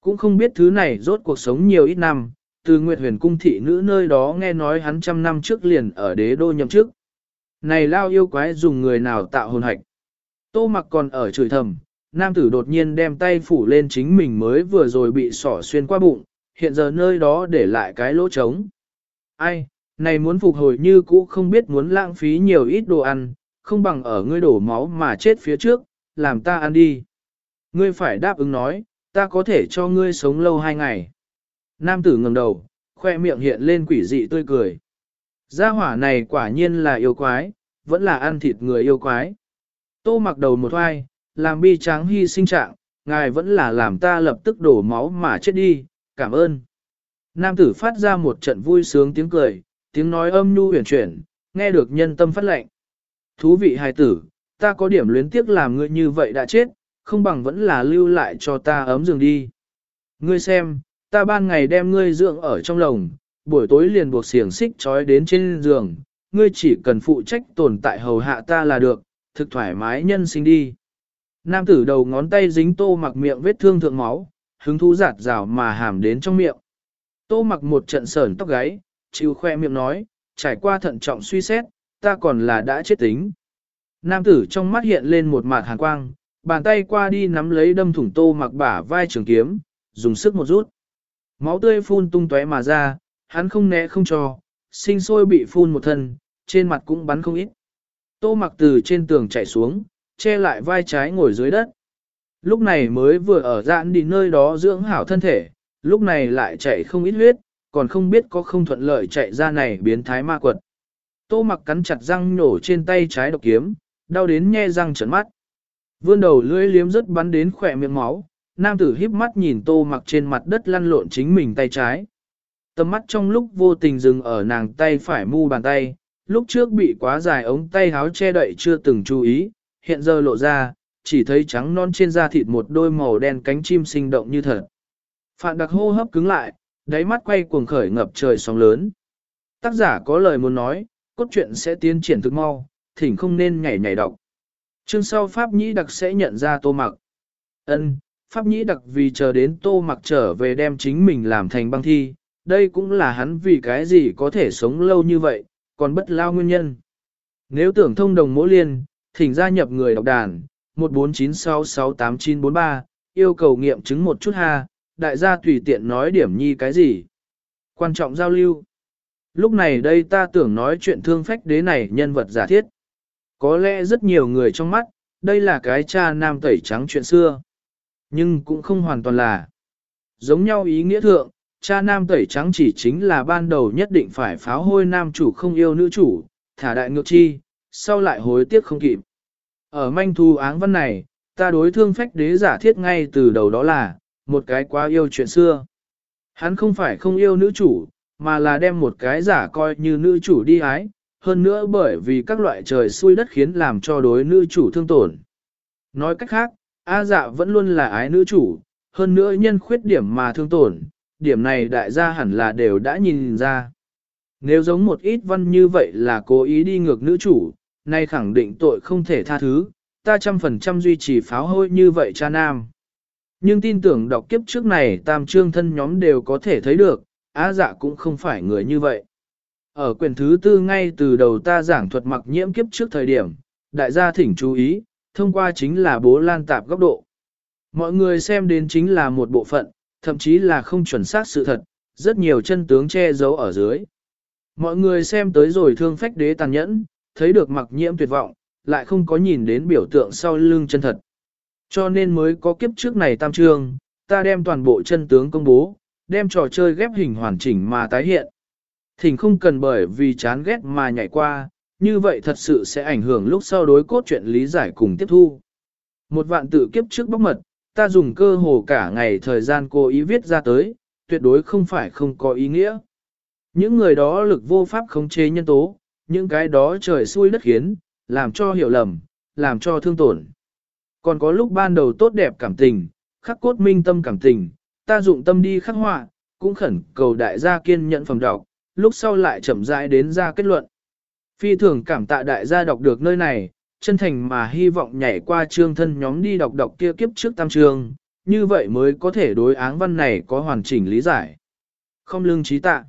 Cũng không biết thứ này rốt cuộc sống nhiều ít năm, từ Nguyệt huyền cung thị nữ nơi đó nghe nói hắn trăm năm trước liền ở đế đô nhậm chức. Này lao yêu quái dùng người nào tạo hồn hạch. Tô mặc còn ở chửi thầm, nam tử đột nhiên đem tay phủ lên chính mình mới vừa rồi bị sỏ xuyên qua bụng, hiện giờ nơi đó để lại cái lỗ trống. Ai, này muốn phục hồi như cũ không biết muốn lãng phí nhiều ít đồ ăn, không bằng ở ngươi đổ máu mà chết phía trước, làm ta ăn đi. Ngươi phải đáp ứng nói, ta có thể cho ngươi sống lâu hai ngày. Nam tử ngẩng đầu, khoe miệng hiện lên quỷ dị tươi cười. Gia hỏa này quả nhiên là yêu quái, vẫn là ăn thịt người yêu quái. Tô mặc đầu một hoai, làm bi tráng hy sinh trạng, ngài vẫn là làm ta lập tức đổ máu mà chết đi, cảm ơn. Nam tử phát ra một trận vui sướng tiếng cười, tiếng nói âm nhu huyền chuyển, nghe được nhân tâm phát lệnh. Thú vị hài tử, ta có điểm luyến tiếc làm ngươi như vậy đã chết, không bằng vẫn là lưu lại cho ta ấm giường đi. Ngươi xem, ta ban ngày đem ngươi dưỡng ở trong lồng, buổi tối liền buộc xiềng xích trói đến trên giường, ngươi chỉ cần phụ trách tồn tại hầu hạ ta là được, thực thoải mái nhân sinh đi. Nam tử đầu ngón tay dính tô mặc miệng vết thương thượng máu, hứng thú giạt rào mà hàm đến trong miệng. Tô mặc một trận sởn tóc gáy, chịu khoe miệng nói, trải qua thận trọng suy xét, ta còn là đã chết tính. Nam tử trong mắt hiện lên một mạt hàn quang, bàn tay qua đi nắm lấy đâm thủng tô mặc bả vai trường kiếm, dùng sức một rút. Máu tươi phun tung tóe mà ra, hắn không né không cho, sinh sôi bị phun một thân, trên mặt cũng bắn không ít. Tô mặc từ trên tường chạy xuống, che lại vai trái ngồi dưới đất. Lúc này mới vừa ở dạn đi nơi đó dưỡng hảo thân thể, lúc này lại chạy không ít huyết, còn không biết có không thuận lợi chạy ra này biến thái ma quật. Tô mặc cắn chặt răng nhổ trên tay trái độc kiếm, đau đến nhe răng trấn mắt. Vươn đầu lưỡi liếm rất bắn đến khỏe miệng máu, nam tử híp mắt nhìn tô mặc trên mặt đất lăn lộn chính mình tay trái. Tầm mắt trong lúc vô tình dừng ở nàng tay phải mu bàn tay, lúc trước bị quá dài ống tay háo che đậy chưa từng chú ý, hiện giờ lộ ra, chỉ thấy trắng non trên da thịt một đôi màu đen cánh chim sinh động như thật. Phạn đặc hô hấp cứng lại, đáy mắt quay cuồng khởi ngập trời sóng lớn. Tác giả có lời muốn nói, cốt truyện sẽ tiến triển thực mau, thỉnh không nên nhảy nhảy đọc. Chương sau Pháp Nhĩ Đặc sẽ nhận ra tô mặc. ân Pháp Nhĩ Đặc vì chờ đến tô mặc trở về đem chính mình làm thành băng thi, đây cũng là hắn vì cái gì có thể sống lâu như vậy, còn bất lao nguyên nhân. Nếu tưởng thông đồng mỗi liên, thỉnh gia nhập người đọc đàn, 149668943, yêu cầu nghiệm chứng một chút ha, đại gia tùy tiện nói điểm nhi cái gì. Quan trọng giao lưu. Lúc này đây ta tưởng nói chuyện thương phách đế này nhân vật giả thiết. Có lẽ rất nhiều người trong mắt, đây là cái cha nam tẩy trắng chuyện xưa. Nhưng cũng không hoàn toàn là. Giống nhau ý nghĩa thượng, cha nam tẩy trắng chỉ chính là ban đầu nhất định phải pháo hôi nam chủ không yêu nữ chủ, thả đại ngược chi, sau lại hối tiếc không kịp. Ở manh thu áng văn này, ta đối thương phách đế giả thiết ngay từ đầu đó là, một cái quá yêu chuyện xưa. Hắn không phải không yêu nữ chủ, mà là đem một cái giả coi như nữ chủ đi ái, hơn nữa bởi vì các loại trời xui đất khiến làm cho đối nữ chủ thương tổn. Nói cách khác, A dạ vẫn luôn là ái nữ chủ, hơn nữa nhân khuyết điểm mà thương tổn, điểm này đại gia hẳn là đều đã nhìn ra. Nếu giống một ít văn như vậy là cố ý đi ngược nữ chủ, nay khẳng định tội không thể tha thứ, ta trăm phần trăm duy trì pháo hôi như vậy cha nam. Nhưng tin tưởng đọc kiếp trước này tam trương thân nhóm đều có thể thấy được, á dạ cũng không phải người như vậy. Ở quyển thứ tư ngay từ đầu ta giảng thuật mặc nhiễm kiếp trước thời điểm, đại gia thỉnh chú ý, thông qua chính là bố lan tạp góc độ. Mọi người xem đến chính là một bộ phận, thậm chí là không chuẩn xác sự thật, rất nhiều chân tướng che giấu ở dưới. Mọi người xem tới rồi thương phách đế tàn nhẫn, thấy được mặc nhiễm tuyệt vọng, lại không có nhìn đến biểu tượng sau lưng chân thật. Cho nên mới có kiếp trước này tam trương, ta đem toàn bộ chân tướng công bố, đem trò chơi ghép hình hoàn chỉnh mà tái hiện. Thỉnh không cần bởi vì chán ghét mà nhảy qua, như vậy thật sự sẽ ảnh hưởng lúc sau đối cốt chuyện lý giải cùng tiếp thu. Một vạn tự kiếp trước bóc mật, ta dùng cơ hồ cả ngày thời gian cố ý viết ra tới, tuyệt đối không phải không có ý nghĩa. Những người đó lực vô pháp khống chế nhân tố, những cái đó trời xui đất khiến, làm cho hiểu lầm, làm cho thương tổn. Còn có lúc ban đầu tốt đẹp cảm tình, khắc cốt minh tâm cảm tình, ta dụng tâm đi khắc họa, cũng khẩn cầu đại gia kiên nhận phẩm đọc, lúc sau lại chậm rãi đến ra kết luận. Phi thường cảm tạ đại gia đọc được nơi này, chân thành mà hy vọng nhảy qua chương thân nhóm đi đọc đọc kia kiếp trước tam trường, như vậy mới có thể đối áng văn này có hoàn chỉnh lý giải. Không lương trí tạ.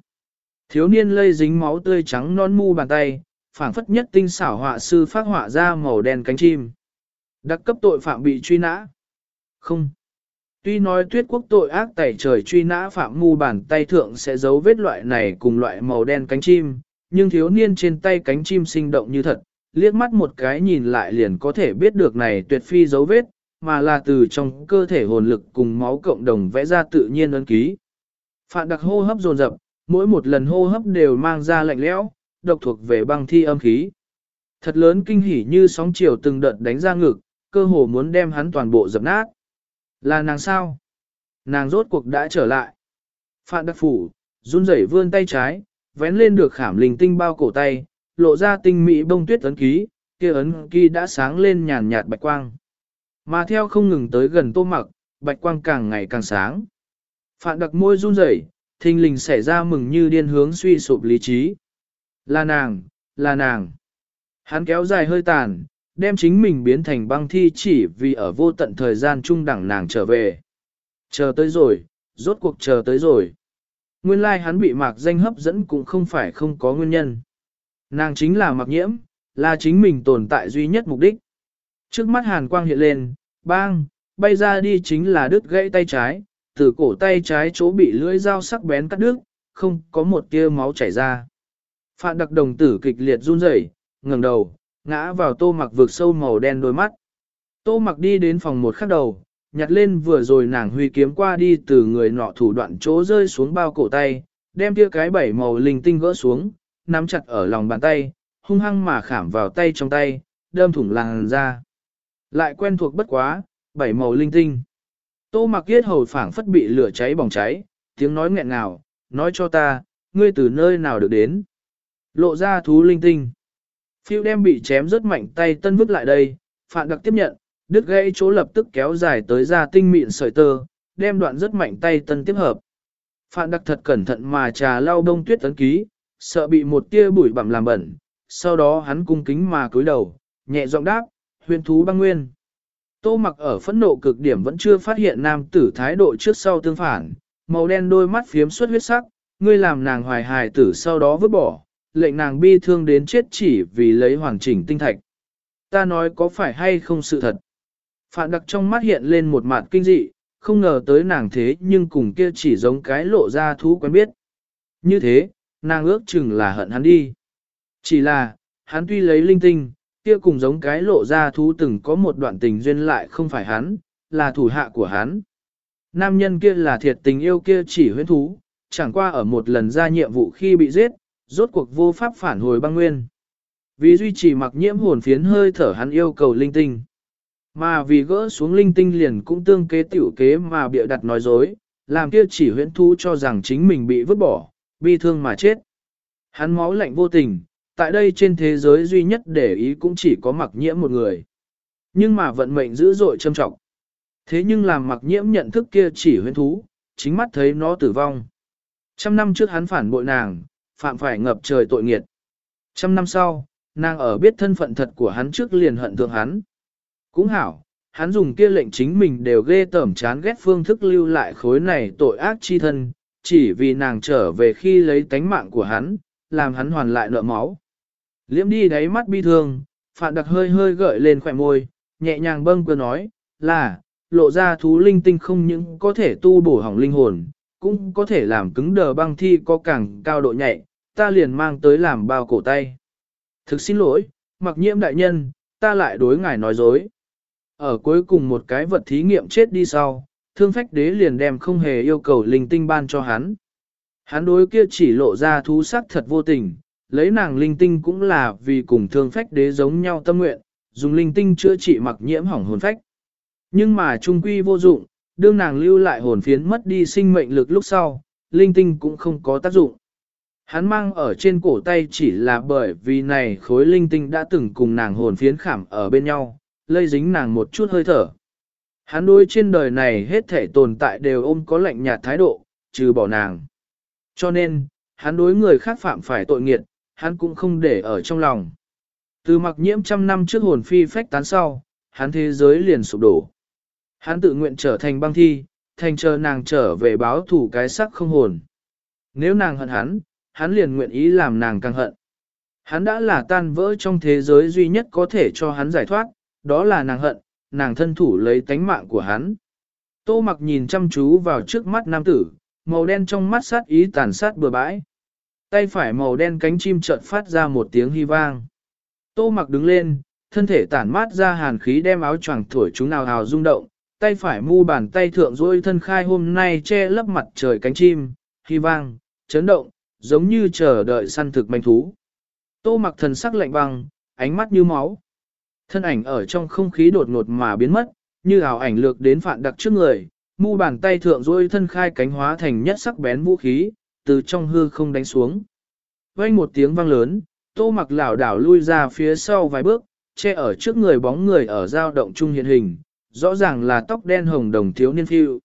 Thiếu niên lây dính máu tươi trắng non mu bàn tay, phảng phất nhất tinh xảo họa sư phát họa ra màu đen cánh chim. Đặc cấp tội phạm bị truy nã. Không. Tuy nói tuyết quốc tội ác tẩy trời truy nã phạm mu bàn tay thượng sẽ giấu vết loại này cùng loại màu đen cánh chim, nhưng thiếu niên trên tay cánh chim sinh động như thật, liếc mắt một cái nhìn lại liền có thể biết được này tuyệt phi dấu vết, mà là từ trong cơ thể hồn lực cùng máu cộng đồng vẽ ra tự nhiên ấn ký. Phạn đặc hô hấp dồn dập, mỗi một lần hô hấp đều mang ra lạnh lẽo, độc thuộc về băng thi âm khí. Thật lớn kinh hỉ như sóng chiều từng đợt đánh ra ngực, cơ hồ muốn đem hắn toàn bộ dập nát. Là nàng sao? Nàng rốt cuộc đã trở lại. Phạn đặc phủ, run rẩy vươn tay trái, vén lên được khảm linh tinh bao cổ tay, lộ ra tinh mỹ bông tuyết ấn ký, kia ấn ký đã sáng lên nhàn nhạt bạch quang. Mà theo không ngừng tới gần tô mặc, bạch quang càng ngày càng sáng. Phạn đặc môi run rẩy, thình lình xảy ra mừng như điên hướng suy sụp lý trí. Là nàng, là nàng. Hắn kéo dài hơi tàn, đem chính mình biến thành băng thi chỉ vì ở vô tận thời gian trung đẳng nàng trở về. Chờ tới rồi, rốt cuộc chờ tới rồi. Nguyên lai like hắn bị mạc danh hấp dẫn cũng không phải không có nguyên nhân. Nàng chính là mặc nhiễm, là chính mình tồn tại duy nhất mục đích. Trước mắt hàn quang hiện lên, bang, bay ra đi chính là đứt gãy tay trái, từ cổ tay trái chỗ bị lưỡi dao sắc bén cắt đứt, không có một tia máu chảy ra. Phạm đặc đồng tử kịch liệt run rẩy, ngẩng đầu, ngã vào tô mặc vực sâu màu đen đôi mắt. Tô mặc đi đến phòng một khắc đầu, nhặt lên vừa rồi nàng huy kiếm qua đi từ người nọ thủ đoạn chỗ rơi xuống bao cổ tay, đem kia cái bảy màu linh tinh gỡ xuống, nắm chặt ở lòng bàn tay, hung hăng mà khảm vào tay trong tay, đâm thủng làn ra. Lại quen thuộc bất quá, bảy màu linh tinh. Tô mặc yết hầu phảng phất bị lửa cháy bỏng cháy, tiếng nói nghẹn ngào, nói cho ta, ngươi từ nơi nào được đến. Lộ ra thú linh tinh. Phiêu đem bị chém rất mạnh tay tân vứt lại đây, phạn đặc tiếp nhận, đứt gãy chỗ lập tức kéo dài tới ra tinh mịn sợi tơ, đem đoạn rất mạnh tay tân tiếp hợp. Phạn đặc thật cẩn thận mà trà lau đông tuyết tấn ký, sợ bị một tia bụi bặm làm bẩn, sau đó hắn cung kính mà cúi đầu, nhẹ giọng đáp, huyền thú băng nguyên. Tô mặc ở phẫn nộ cực điểm vẫn chưa phát hiện nam tử thái độ trước sau tương phản, màu đen đôi mắt phiếm xuất huyết sắc, ngươi làm nàng hoài hài tử sau đó vứt bỏ, lệnh nàng bi thương đến chết chỉ vì lấy hoàn chỉnh tinh thạch. Ta nói có phải hay không sự thật. Phạn đặc trong mắt hiện lên một mặt kinh dị, không ngờ tới nàng thế nhưng cùng kia chỉ giống cái lộ ra thú quen biết. Như thế, nàng ước chừng là hận hắn đi. Chỉ là, hắn tuy lấy linh tinh, kia cùng giống cái lộ ra thú từng có một đoạn tình duyên lại không phải hắn, là thủ hạ của hắn. Nam nhân kia là thiệt tình yêu kia chỉ huyến thú, chẳng qua ở một lần ra nhiệm vụ khi bị giết, rốt cuộc vô pháp phản hồi băng nguyên. Vì duy trì mặc nhiễm hồn phiến hơi thở hắn yêu cầu linh tinh. Mà vì gỡ xuống linh tinh liền cũng tương kế tiểu kế mà bịa đặt nói dối, làm kia chỉ huyễn thú cho rằng chính mình bị vứt bỏ, bi thương mà chết. Hắn máu lạnh vô tình, tại đây trên thế giới duy nhất để ý cũng chỉ có mặc nhiễm một người. Nhưng mà vận mệnh dữ dội châm trọng. Thế nhưng làm mặc nhiễm nhận thức kia chỉ huyễn thú, chính mắt thấy nó tử vong. Trăm năm trước hắn phản bội nàng, phạm phải ngập trời tội nghiệt. Trăm năm sau, nàng ở biết thân phận thật của hắn trước liền hận thượng hắn. Cũng hảo, hắn dùng kia lệnh chính mình đều ghê tởm chán ghét phương thức lưu lại khối này tội ác chi thân, chỉ vì nàng trở về khi lấy tánh mạng của hắn, làm hắn hoàn lại nợ máu. Liễm đi đáy mắt bi thương, phạn đặc hơi hơi gợi lên khỏe môi, nhẹ nhàng bâng cơ nói, là, lộ ra thú linh tinh không những có thể tu bổ hỏng linh hồn, cũng có thể làm cứng đờ băng thi có càng cao độ nhạy, ta liền mang tới làm bao cổ tay. Thực xin lỗi, mặc nhiễm đại nhân, ta lại đối ngài nói dối. Ở cuối cùng một cái vật thí nghiệm chết đi sau, thương phách đế liền đem không hề yêu cầu linh tinh ban cho hắn. Hắn đối kia chỉ lộ ra thú sắc thật vô tình, lấy nàng linh tinh cũng là vì cùng thương phách đế giống nhau tâm nguyện, dùng linh tinh chữa trị mặc nhiễm hỏng hồn phách. Nhưng mà trung quy vô dụng, đương nàng lưu lại hồn phiến mất đi sinh mệnh lực lúc sau, linh tinh cũng không có tác dụng. Hắn mang ở trên cổ tay chỉ là bởi vì này khối linh tinh đã từng cùng nàng hồn phiến khảm ở bên nhau, lây dính nàng một chút hơi thở. Hắn đối trên đời này hết thể tồn tại đều ôm có lạnh nhạt thái độ, trừ bỏ nàng. Cho nên, hắn đối người khác phạm phải tội nghiệt, hắn cũng không để ở trong lòng. Từ mặc nhiễm trăm năm trước hồn phi phách tán sau, hắn thế giới liền sụp đổ. Hắn tự nguyện trở thành băng thi, thành chờ nàng trở về báo thủ cái sắc không hồn. Nếu nàng hận hắn, hắn liền nguyện ý làm nàng càng hận. Hắn đã là tan vỡ trong thế giới duy nhất có thể cho hắn giải thoát, đó là nàng hận, nàng thân thủ lấy tánh mạng của hắn. Tô mặc nhìn chăm chú vào trước mắt nam tử, màu đen trong mắt sát ý tàn sát bừa bãi. Tay phải màu đen cánh chim chợt phát ra một tiếng hy vang. Tô mặc đứng lên, thân thể tản mát ra hàn khí đem áo choàng thổi chúng nào hào rung động, tay phải mu bàn tay thượng dối thân khai hôm nay che lấp mặt trời cánh chim, hy vang, chấn động, giống như chờ đợi săn thực manh thú. Tô mặc thần sắc lạnh băng, ánh mắt như máu. Thân ảnh ở trong không khí đột ngột mà biến mất, như ảo ảnh lược đến phạn đặc trước người, mu bàn tay thượng rôi thân khai cánh hóa thành nhất sắc bén vũ khí, từ trong hư không đánh xuống. Vang một tiếng vang lớn, tô mặc lảo đảo lui ra phía sau vài bước, che ở trước người bóng người ở giao động trung hiện hình, rõ ràng là tóc đen hồng đồng thiếu niên phiêu.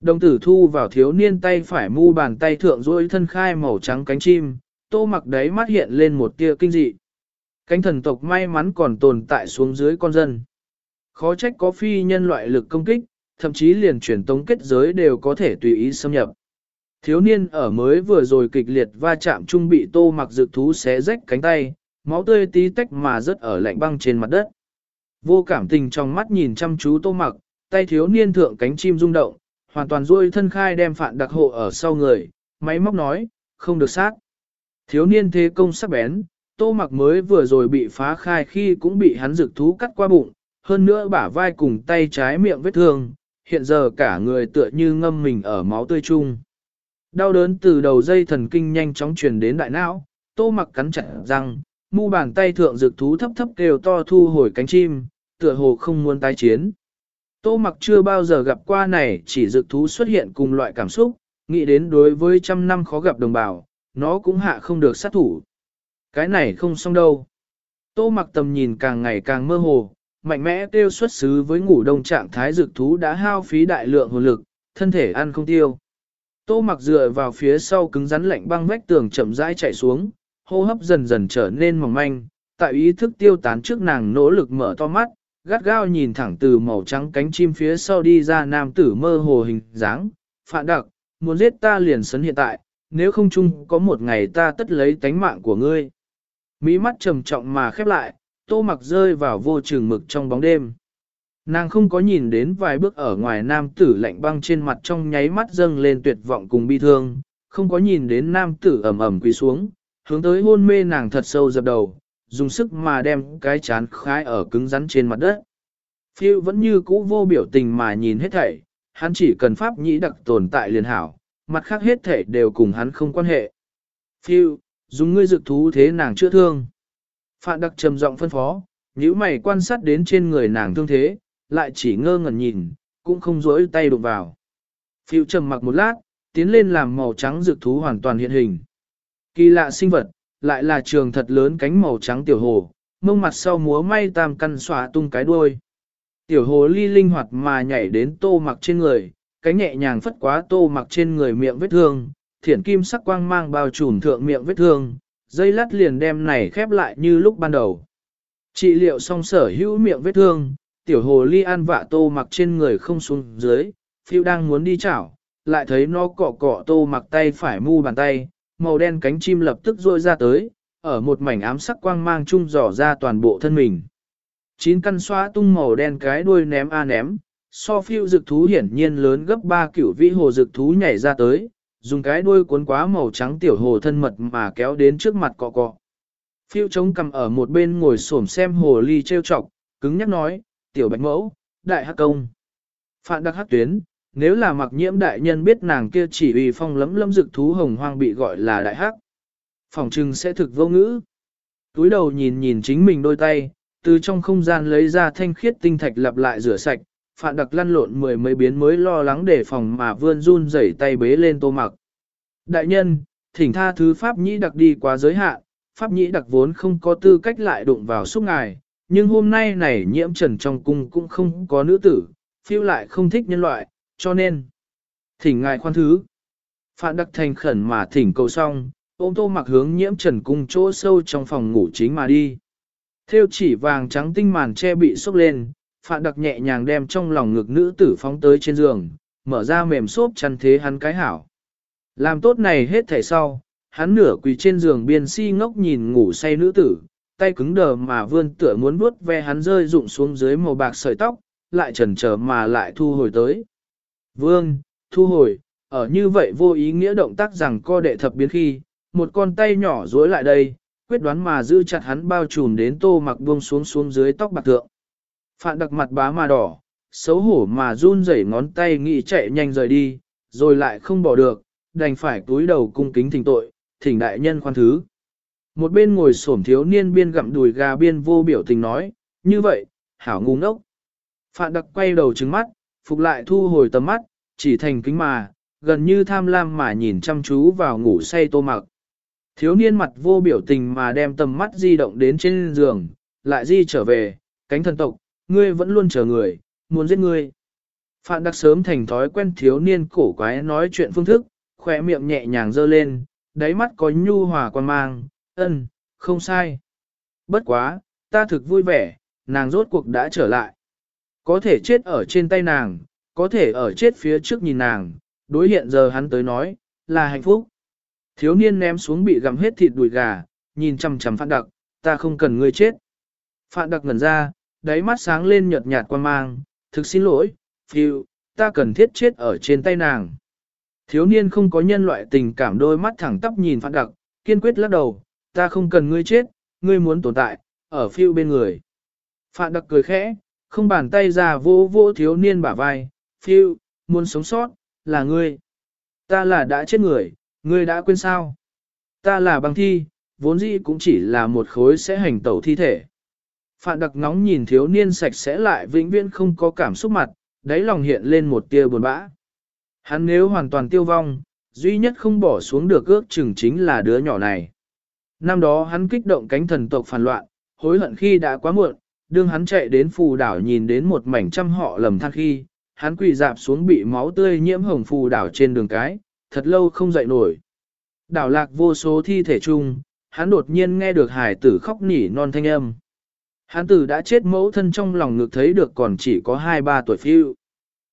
Đồng tử thu vào thiếu niên tay phải mu bàn tay thượng rôi thân khai màu trắng cánh chim, tô mặc đấy mắt hiện lên một tia kinh dị. Cánh thần tộc may mắn còn tồn tại xuống dưới con dân. Khó trách có phi nhân loại lực công kích, thậm chí liền truyền tống kết giới đều có thể tùy ý xâm nhập. Thiếu niên ở mới vừa rồi kịch liệt va chạm trung bị tô mặc dược thú xé rách cánh tay, máu tươi tí tách mà rớt ở lạnh băng trên mặt đất. Vô cảm tình trong mắt nhìn chăm chú tô mặc, tay thiếu niên thượng cánh chim rung động, hoàn toàn duỗi thân khai đem phản đặc hộ ở sau người, máy móc nói, không được sát. Thiếu niên thế công sắc bén, tô mặc mới vừa rồi bị phá khai khi cũng bị hắn rực thú cắt qua bụng, hơn nữa bả vai cùng tay trái miệng vết thương, hiện giờ cả người tựa như ngâm mình ở máu tươi chung. Đau đớn từ đầu dây thần kinh nhanh chóng truyền đến đại não, tô mặc cắn chặt răng, mu bàn tay thượng rực thú thấp thấp kêu to thu hồi cánh chim, tựa hồ không muốn tái chiến. Tô mặc chưa bao giờ gặp qua này chỉ dược thú xuất hiện cùng loại cảm xúc, nghĩ đến đối với trăm năm khó gặp đồng bào, nó cũng hạ không được sát thủ. Cái này không xong đâu. Tô mặc tầm nhìn càng ngày càng mơ hồ, mạnh mẽ tiêu xuất xứ với ngủ đông trạng thái dược thú đã hao phí đại lượng hồn lực, thân thể ăn không tiêu. Tô mặc dựa vào phía sau cứng rắn lạnh băng vách tường chậm rãi chạy xuống, hô hấp dần dần trở nên mỏng manh, tại ý thức tiêu tán trước nàng nỗ lực mở to mắt, gắt gao nhìn thẳng từ màu trắng cánh chim phía sau đi ra nam tử mơ hồ hình dáng, phản đặc, muốn giết ta liền sấn hiện tại, nếu không chung có một ngày ta tất lấy tánh mạng của ngươi. Mỹ mắt trầm trọng mà khép lại, tô mặc rơi vào vô trường mực trong bóng đêm. Nàng không có nhìn đến vài bước ở ngoài nam tử lạnh băng trên mặt trong nháy mắt dâng lên tuyệt vọng cùng bi thương, không có nhìn đến nam tử ẩm ẩm quỳ xuống, hướng tới hôn mê nàng thật sâu dập đầu, dùng sức mà đem cái chán khai ở cứng rắn trên mặt đất. Phiêu vẫn như cũ vô biểu tình mà nhìn hết thảy, hắn chỉ cần pháp nhĩ đặc tồn tại liền hảo, mặt khác hết thảy đều cùng hắn không quan hệ. Phiêu, dùng ngươi dược thú thế nàng chữa thương. Phạn đặc trầm giọng phân phó, nếu mày quan sát đến trên người nàng thương thế, lại chỉ ngơ ngẩn nhìn, cũng không rỗi tay đụng vào. Phiêu trầm mặc một lát, tiến lên làm màu trắng dược thú hoàn toàn hiện hình. Kỳ lạ sinh vật, lại là trường thật lớn cánh màu trắng tiểu hồ, mông mặt sau múa may tam căn xóa tung cái đuôi. Tiểu hồ ly linh hoạt mà nhảy đến tô mặc trên người, cánh nhẹ nhàng phất quá tô mặc trên người miệng vết thương, thiển kim sắc quang mang bao trùm thượng miệng vết thương, dây lát liền đem này khép lại như lúc ban đầu. Trị liệu xong sở hữu miệng vết thương, tiểu hồ ly an vạ tô mặc trên người không xuống dưới, phiêu đang muốn đi chảo, lại thấy nó cọ cọ tô mặc tay phải mu bàn tay, màu đen cánh chim lập tức rôi ra tới, ở một mảnh ám sắc quang mang chung dò ra toàn bộ thân mình. Chín căn xóa tung màu đen cái đuôi ném a ném, so phiêu dực thú hiển nhiên lớn gấp ba cửu vĩ hồ dực thú nhảy ra tới, dùng cái đuôi cuốn quá màu trắng tiểu hồ thân mật mà kéo đến trước mặt cọ cọ. Phiêu chống cầm ở một bên ngồi xổm xem hồ ly treo chọc, cứng nhắc nói, tiểu bạch mẫu, đại hắc công. Phạn đặc hắc tuyến, nếu là mặc nhiễm đại nhân biết nàng kia chỉ uy phong lấm lấm dực thú hồng hoang bị gọi là đại hắc. Phòng trừng sẽ thực vô ngữ. Túi đầu nhìn nhìn chính mình đôi tay, từ trong không gian lấy ra thanh khiết tinh thạch lặp lại rửa sạch, phạn đặc lăn lộn mười mấy biến mới lo lắng để phòng mà vươn run rẩy tay bế lên tô mặc. Đại nhân, thỉnh tha thứ pháp nhĩ đặc đi quá giới hạn, pháp nhĩ đặc vốn không có tư cách lại đụng vào xúc ngài, nhưng hôm nay này nhiễm trần trong cung cũng không có nữ tử, phiêu lại không thích nhân loại, cho nên, thỉnh ngài khoan thứ. Phạn đặc thành khẩn mà thỉnh cầu xong, ôm tô mặc hướng nhiễm trần cung chỗ sâu trong phòng ngủ chính mà đi. Theo chỉ vàng trắng tinh màn che bị sốc lên, phạn đặc nhẹ nhàng đem trong lòng ngực nữ tử phóng tới trên giường, mở ra mềm xốp chăn thế hắn cái hảo. Làm tốt này hết thảy sau, hắn nửa quỳ trên giường biên si ngốc nhìn ngủ say nữ tử, tay cứng đờ mà vươn tựa muốn vuốt ve hắn rơi rụng xuống dưới màu bạc sợi tóc, lại chần chờ mà lại thu hồi tới. Vương, thu hồi, ở như vậy vô ý nghĩa động tác rằng co đệ thập biến khi, một con tay nhỏ duỗi lại đây, quyết đoán mà giữ chặt hắn bao trùm đến tô mặc buông xuống xuống dưới tóc bạc thượng. Phạn đặc mặt bá mà đỏ, xấu hổ mà run rẩy ngón tay nghĩ chạy nhanh rời đi, rồi lại không bỏ được, đành phải cúi đầu cung kính thỉnh tội, thỉnh đại nhân khoan thứ. Một bên ngồi xổm thiếu niên biên gặm đùi gà biên vô biểu tình nói, như vậy, hảo ngu ngốc. Phạn đặc quay đầu trứng mắt, phục lại thu hồi tầm mắt, chỉ thành kính mà, gần như tham lam mà nhìn chăm chú vào ngủ say tô mặc. Thiếu niên mặt vô biểu tình mà đem tầm mắt di động đến trên giường, lại di trở về, cánh thần tộc, ngươi vẫn luôn chờ người, muốn giết ngươi. Phạn đặc sớm thành thói quen thiếu niên cổ quái nói chuyện phương thức, khỏe miệng nhẹ nhàng dơ lên, đáy mắt có nhu hòa quan mang, ân, không sai. Bất quá, ta thực vui vẻ, nàng rốt cuộc đã trở lại. Có thể chết ở trên tay nàng, có thể ở chết phía trước nhìn nàng, đối hiện giờ hắn tới nói, là hạnh phúc. Thiếu niên ném xuống bị gặm hết thịt đùi gà, nhìn chằm chằm Phạn Đặc, ta không cần ngươi chết. Phạn Đặc ngẩn ra, đáy mắt sáng lên nhợt nhạt quan mang, thực xin lỗi, phiêu, ta cần thiết chết ở trên tay nàng. Thiếu niên không có nhân loại tình cảm đôi mắt thẳng tắp nhìn phản Đặc, kiên quyết lắc đầu, ta không cần ngươi chết, ngươi muốn tồn tại, ở phiêu bên người. Phạn Đặc cười khẽ, không bàn tay ra vô vô thiếu niên bả vai, phiêu, muốn sống sót, là ngươi. Ta là đã chết người, ngươi đã quên sao? Ta là băng thi, vốn dĩ cũng chỉ là một khối sẽ hành tẩu thi thể. Phạn đặc ngóng nhìn thiếu niên sạch sẽ lại vĩnh viễn không có cảm xúc mặt, đáy lòng hiện lên một tia buồn bã. Hắn nếu hoàn toàn tiêu vong, duy nhất không bỏ xuống được ước chừng chính là đứa nhỏ này. Năm đó hắn kích động cánh thần tộc phản loạn, hối hận khi đã quá muộn, đương hắn chạy đến phù đảo nhìn đến một mảnh trăm họ lầm than khi, hắn quỳ dạp xuống bị máu tươi nhiễm hồng phù đảo trên đường cái, thật lâu không dậy nổi. Đảo lạc vô số thi thể chung, hắn đột nhiên nghe được hải tử khóc nỉ non thanh âm. Hắn tử đã chết mẫu thân trong lòng ngực thấy được còn chỉ có 2-3 tuổi phiêu.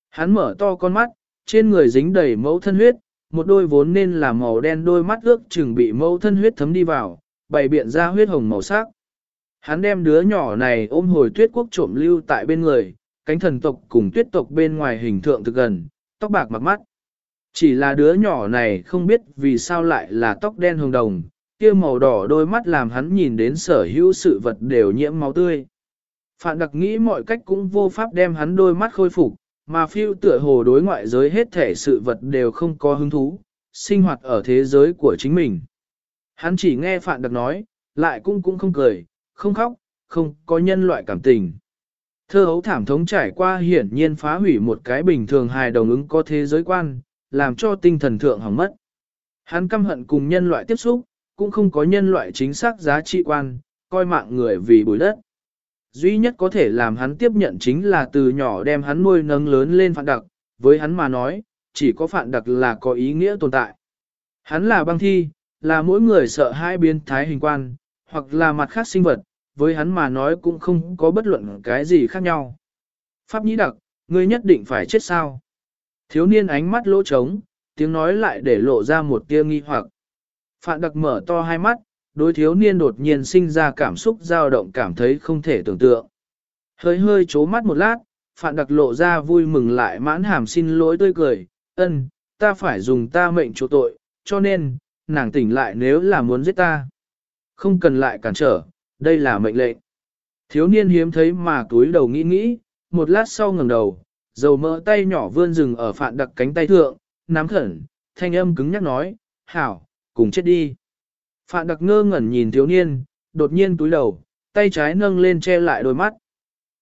Hắn mở to con mắt, trên người dính đầy mẫu thân huyết, một đôi vốn nên là màu đen đôi mắt ước chừng bị mẫu thân huyết thấm đi vào, bày biện ra huyết hồng màu sắc. Hắn đem đứa nhỏ này ôm hồi tuyết quốc trộm lưu tại bên người, cánh thần tộc cùng tuyết tộc bên ngoài hình thượng thực gần, tóc bạc mặc mắt. Chỉ là đứa nhỏ này không biết vì sao lại là tóc đen hồng đồng, kia màu đỏ đôi mắt làm hắn nhìn đến sở hữu sự vật đều nhiễm máu tươi. Phạn đặc nghĩ mọi cách cũng vô pháp đem hắn đôi mắt khôi phục, mà phiêu tựa hồ đối ngoại giới hết thể sự vật đều không có hứng thú, sinh hoạt ở thế giới của chính mình. Hắn chỉ nghe Phạn đặc nói, lại cũng cũng không cười, không khóc, không có nhân loại cảm tình. Thơ hấu thảm thống trải qua hiển nhiên phá hủy một cái bình thường hài đồng ứng có thế giới quan, làm cho tinh thần thượng hỏng mất. Hắn căm hận cùng nhân loại tiếp xúc, cũng không có nhân loại chính xác giá trị quan, coi mạng người vì bụi đất. Duy nhất có thể làm hắn tiếp nhận chính là từ nhỏ đem hắn nuôi nâng lớn lên phản đặc, với hắn mà nói, chỉ có phản đặc là có ý nghĩa tồn tại. Hắn là băng thi, là mỗi người sợ hai biến thái hình quan, hoặc là mặt khác sinh vật, với hắn mà nói cũng không có bất luận cái gì khác nhau. Pháp nhĩ đặc, ngươi nhất định phải chết sao? Thiếu niên ánh mắt lỗ trống, tiếng nói lại để lộ ra một tia nghi hoặc. Phạn đặc mở to hai mắt, đối thiếu niên đột nhiên sinh ra cảm xúc dao động cảm thấy không thể tưởng tượng. Hơi hơi chố mắt một lát, Phạn đặc lộ ra vui mừng lại mãn hàm xin lỗi tươi cười, ân, ta phải dùng ta mệnh chỗ tội, cho nên, nàng tỉnh lại nếu là muốn giết ta. Không cần lại cản trở, đây là mệnh lệnh. Thiếu niên hiếm thấy mà túi đầu nghĩ nghĩ, một lát sau ngẩng đầu, dầu mỡ tay nhỏ vươn rừng ở phạn đặc cánh tay thượng, nắm khẩn, thanh âm cứng nhắc nói, hảo, cùng chết đi. Phạn đặc ngơ ngẩn nhìn thiếu niên, đột nhiên túi đầu, tay trái nâng lên che lại đôi mắt.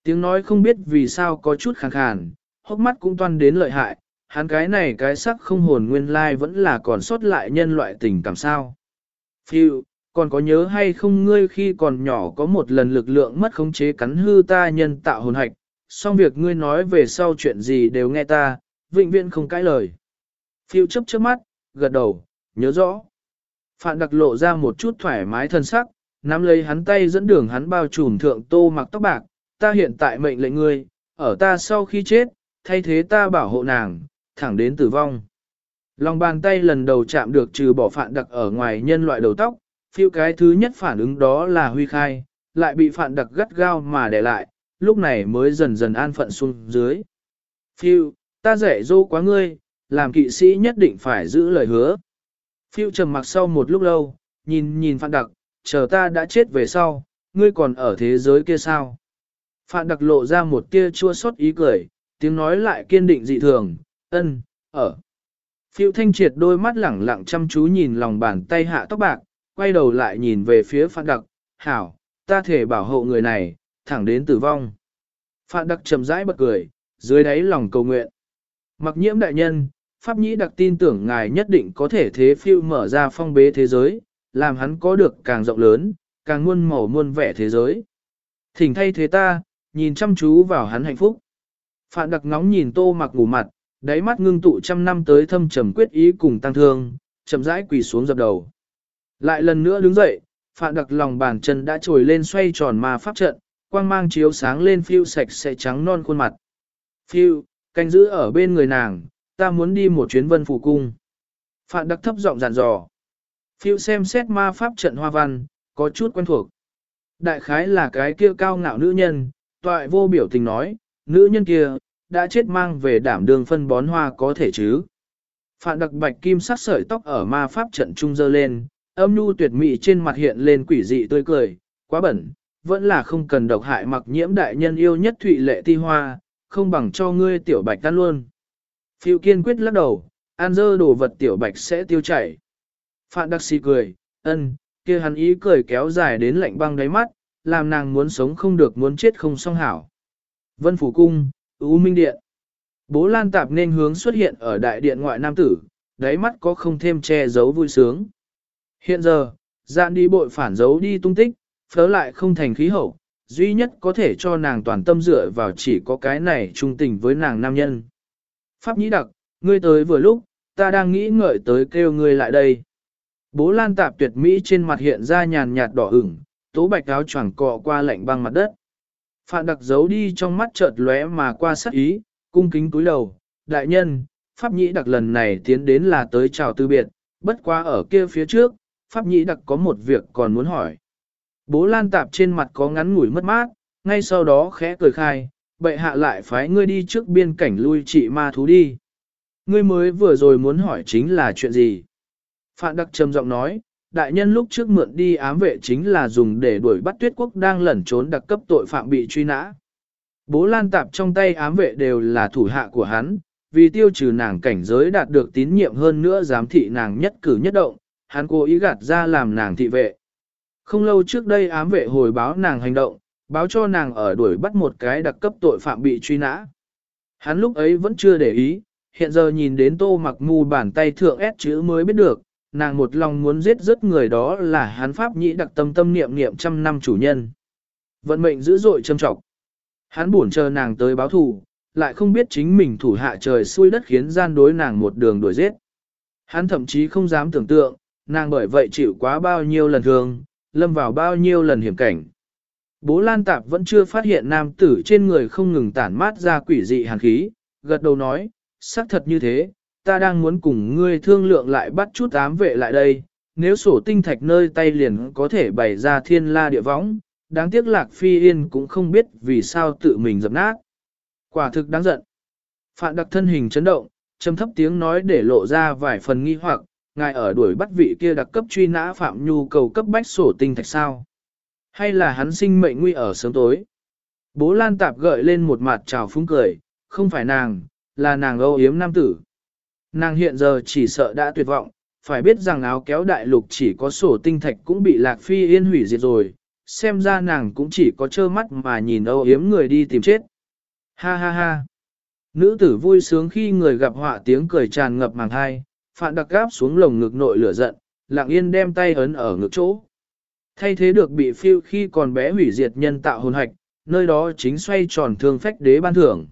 Tiếng nói không biết vì sao có chút khàn khàn, hốc mắt cũng toan đến lợi hại, hắn cái này cái sắc không hồn nguyên lai vẫn là còn sót lại nhân loại tình cảm sao. Phiêu, còn có nhớ hay không ngươi khi còn nhỏ có một lần lực lượng mất khống chế cắn hư ta nhân tạo hồn hạch, xong việc ngươi nói về sau chuyện gì đều nghe ta, vĩnh viễn không cãi lời. Phiêu chấp chớp mắt, gật đầu, nhớ rõ. Phạn đặc lộ ra một chút thoải mái thân sắc, nắm lấy hắn tay dẫn đường hắn bao trùm thượng tô mặc tóc bạc, ta hiện tại mệnh lệnh ngươi, ở ta sau khi chết, thay thế ta bảo hộ nàng, thẳng đến tử vong. Lòng bàn tay lần đầu chạm được trừ bỏ phạn đặc ở ngoài nhân loại đầu tóc, phiêu cái thứ nhất phản ứng đó là huy khai, lại bị phạn đặc gắt gao mà để lại, lúc này mới dần dần an phận xuống dưới. Phiêu, ta dạy dỗ quá ngươi, làm kỵ sĩ nhất định phải giữ lời hứa. Phiêu trầm mặc sau một lúc lâu, nhìn nhìn phạn đặc, chờ ta đã chết về sau, ngươi còn ở thế giới kia sao? Phạn đặc lộ ra một tia chua xót ý cười, tiếng nói lại kiên định dị thường, ân, ở. Phiêu thanh triệt đôi mắt lẳng lặng chăm chú nhìn lòng bàn tay hạ tóc bạc, quay đầu lại nhìn về phía Phạn Đặc, hảo, ta thể bảo hộ người này, thẳng đến tử vong. Phạn Đặc chậm rãi bật cười, dưới đáy lòng cầu nguyện. Mặc nhiễm đại nhân, Pháp Nhĩ Đặc tin tưởng ngài nhất định có thể thế phiêu mở ra phong bế thế giới, làm hắn có được càng rộng lớn, càng muôn màu muôn vẻ thế giới. Thỉnh thay thế ta, nhìn chăm chú vào hắn hạnh phúc. Phạn Đặc ngóng nhìn tô mặc ngủ mặt, đáy mắt ngưng tụ trăm năm tới thâm trầm quyết ý cùng tăng thương, chậm rãi quỳ xuống dập đầu. Lại lần nữa đứng dậy, phạn đặc lòng bàn chân đã trồi lên xoay tròn mà pháp trận, quang mang chiếu sáng lên phiêu sạch sẽ trắng non khuôn mặt. Phiêu, canh giữ ở bên người nàng, ta muốn đi một chuyến vân phủ cung. Phạn đặc thấp giọng dặn dò. Phiêu xem xét ma pháp trận hoa văn, có chút quen thuộc. Đại khái là cái kia cao ngạo nữ nhân, toại vô biểu tình nói, nữ nhân kia, đã chết mang về đảm đường phân bón hoa có thể chứ. Phạn đặc bạch kim sắc sợi tóc ở ma pháp trận trung dơ lên, âm nhu tuyệt mỹ trên mặt hiện lên quỷ dị tươi cười, quá bẩn, vẫn là không cần độc hại mặc nhiễm đại nhân yêu nhất thụy lệ ti hoa, không bằng cho ngươi tiểu bạch tan luôn. Phiêu kiên quyết lắc đầu, an dơ đồ vật tiểu bạch sẽ tiêu chảy. Phạn đặc si cười, ân, kia hắn ý cười kéo dài đến lạnh băng đáy mắt, làm nàng muốn sống không được muốn chết không song hảo. Vân Phủ Cung, U Minh Điện. Bố Lan Tạp nên hướng xuất hiện ở đại điện ngoại nam tử, đáy mắt có không thêm che giấu vui sướng. Hiện giờ, dạn đi bội phản giấu đi tung tích, phớ lại không thành khí hậu, duy nhất có thể cho nàng toàn tâm dựa vào chỉ có cái này trung tình với nàng nam nhân. Pháp nhĩ đặc, ngươi tới vừa lúc, ta đang nghĩ ngợi tới kêu ngươi lại đây. Bố lan tạp tuyệt mỹ trên mặt hiện ra nhàn nhạt đỏ ửng, tố bạch áo choàng cọ qua lạnh băng mặt đất. Phạn đặc giấu đi trong mắt chợt lóe mà qua sắc ý, cung kính túi đầu, đại nhân, Pháp Nhĩ Đặc lần này tiến đến là tới chào từ biệt, bất quá ở kia phía trước, Pháp Nhĩ Đặc có một việc còn muốn hỏi. Bố Lan Tạp trên mặt có ngắn ngủi mất mát, ngay sau đó khẽ cười khai, bệ hạ lại phái ngươi đi trước biên cảnh lui trị ma thú đi. Ngươi mới vừa rồi muốn hỏi chính là chuyện gì? Phạn Đặc trầm giọng nói, đại nhân lúc trước mượn đi ám vệ chính là dùng để đuổi bắt tuyết quốc đang lẩn trốn đặc cấp tội phạm bị truy nã. Bố Lan Tạp trong tay ám vệ đều là thủ hạ của hắn, vì tiêu trừ nàng cảnh giới đạt được tín nhiệm hơn nữa giám thị nàng nhất cử nhất động, hắn cố ý gạt ra làm nàng thị vệ. Không lâu trước đây ám vệ hồi báo nàng hành động, báo cho nàng ở đuổi bắt một cái đặc cấp tội phạm bị truy nã. Hắn lúc ấy vẫn chưa để ý, hiện giờ nhìn đến tô mặc ngu bàn tay thượng ép chữ mới biết được, nàng một lòng muốn giết rất người đó là hắn pháp nhĩ đặc tâm tâm niệm niệm trăm năm chủ nhân. Vận mệnh dữ dội châm trọng. Hắn buồn chờ nàng tới báo thù, lại không biết chính mình thủ hạ trời xuôi đất khiến gian đối nàng một đường đuổi giết. Hắn thậm chí không dám tưởng tượng, nàng bởi vậy chịu quá bao nhiêu lần thương, lâm vào bao nhiêu lần hiểm cảnh. Bố Lan Tạp vẫn chưa phát hiện nam tử trên người không ngừng tản mát ra quỷ dị hàn khí, gật đầu nói, xác thật như thế, ta đang muốn cùng ngươi thương lượng lại bắt chút ám vệ lại đây, nếu sổ tinh thạch nơi tay liền có thể bày ra thiên la địa võng, đáng tiếc lạc phi yên cũng không biết vì sao tự mình dập nát. Quả thực đáng giận. Phạn đặc thân hình chấn động, trầm thấp tiếng nói để lộ ra vài phần nghi hoặc, ngài ở đuổi bắt vị kia đặc cấp truy nã phạm nhu cầu cấp bách sổ tinh thạch sao? Hay là hắn sinh mệnh nguy ở sớm tối? Bố Lan Tạp gợi lên một mặt trào phúng cười, không phải nàng, là nàng âu yếm nam tử. Nàng hiện giờ chỉ sợ đã tuyệt vọng, phải biết rằng áo kéo đại lục chỉ có sổ tinh thạch cũng bị lạc phi yên hủy diệt rồi, xem ra nàng cũng chỉ có trơ mắt mà nhìn âu yếm người đi tìm chết. Ha ha ha! Nữ tử vui sướng khi người gặp họa tiếng cười tràn ngập màng hai, phạn đặc gáp xuống lồng ngực nội lửa giận, lặng yên đem tay ấn ở ngực chỗ. Thay thế được bị phiêu khi còn bé hủy diệt nhân tạo hồn hạch, nơi đó chính xoay tròn thương phách đế ban thưởng.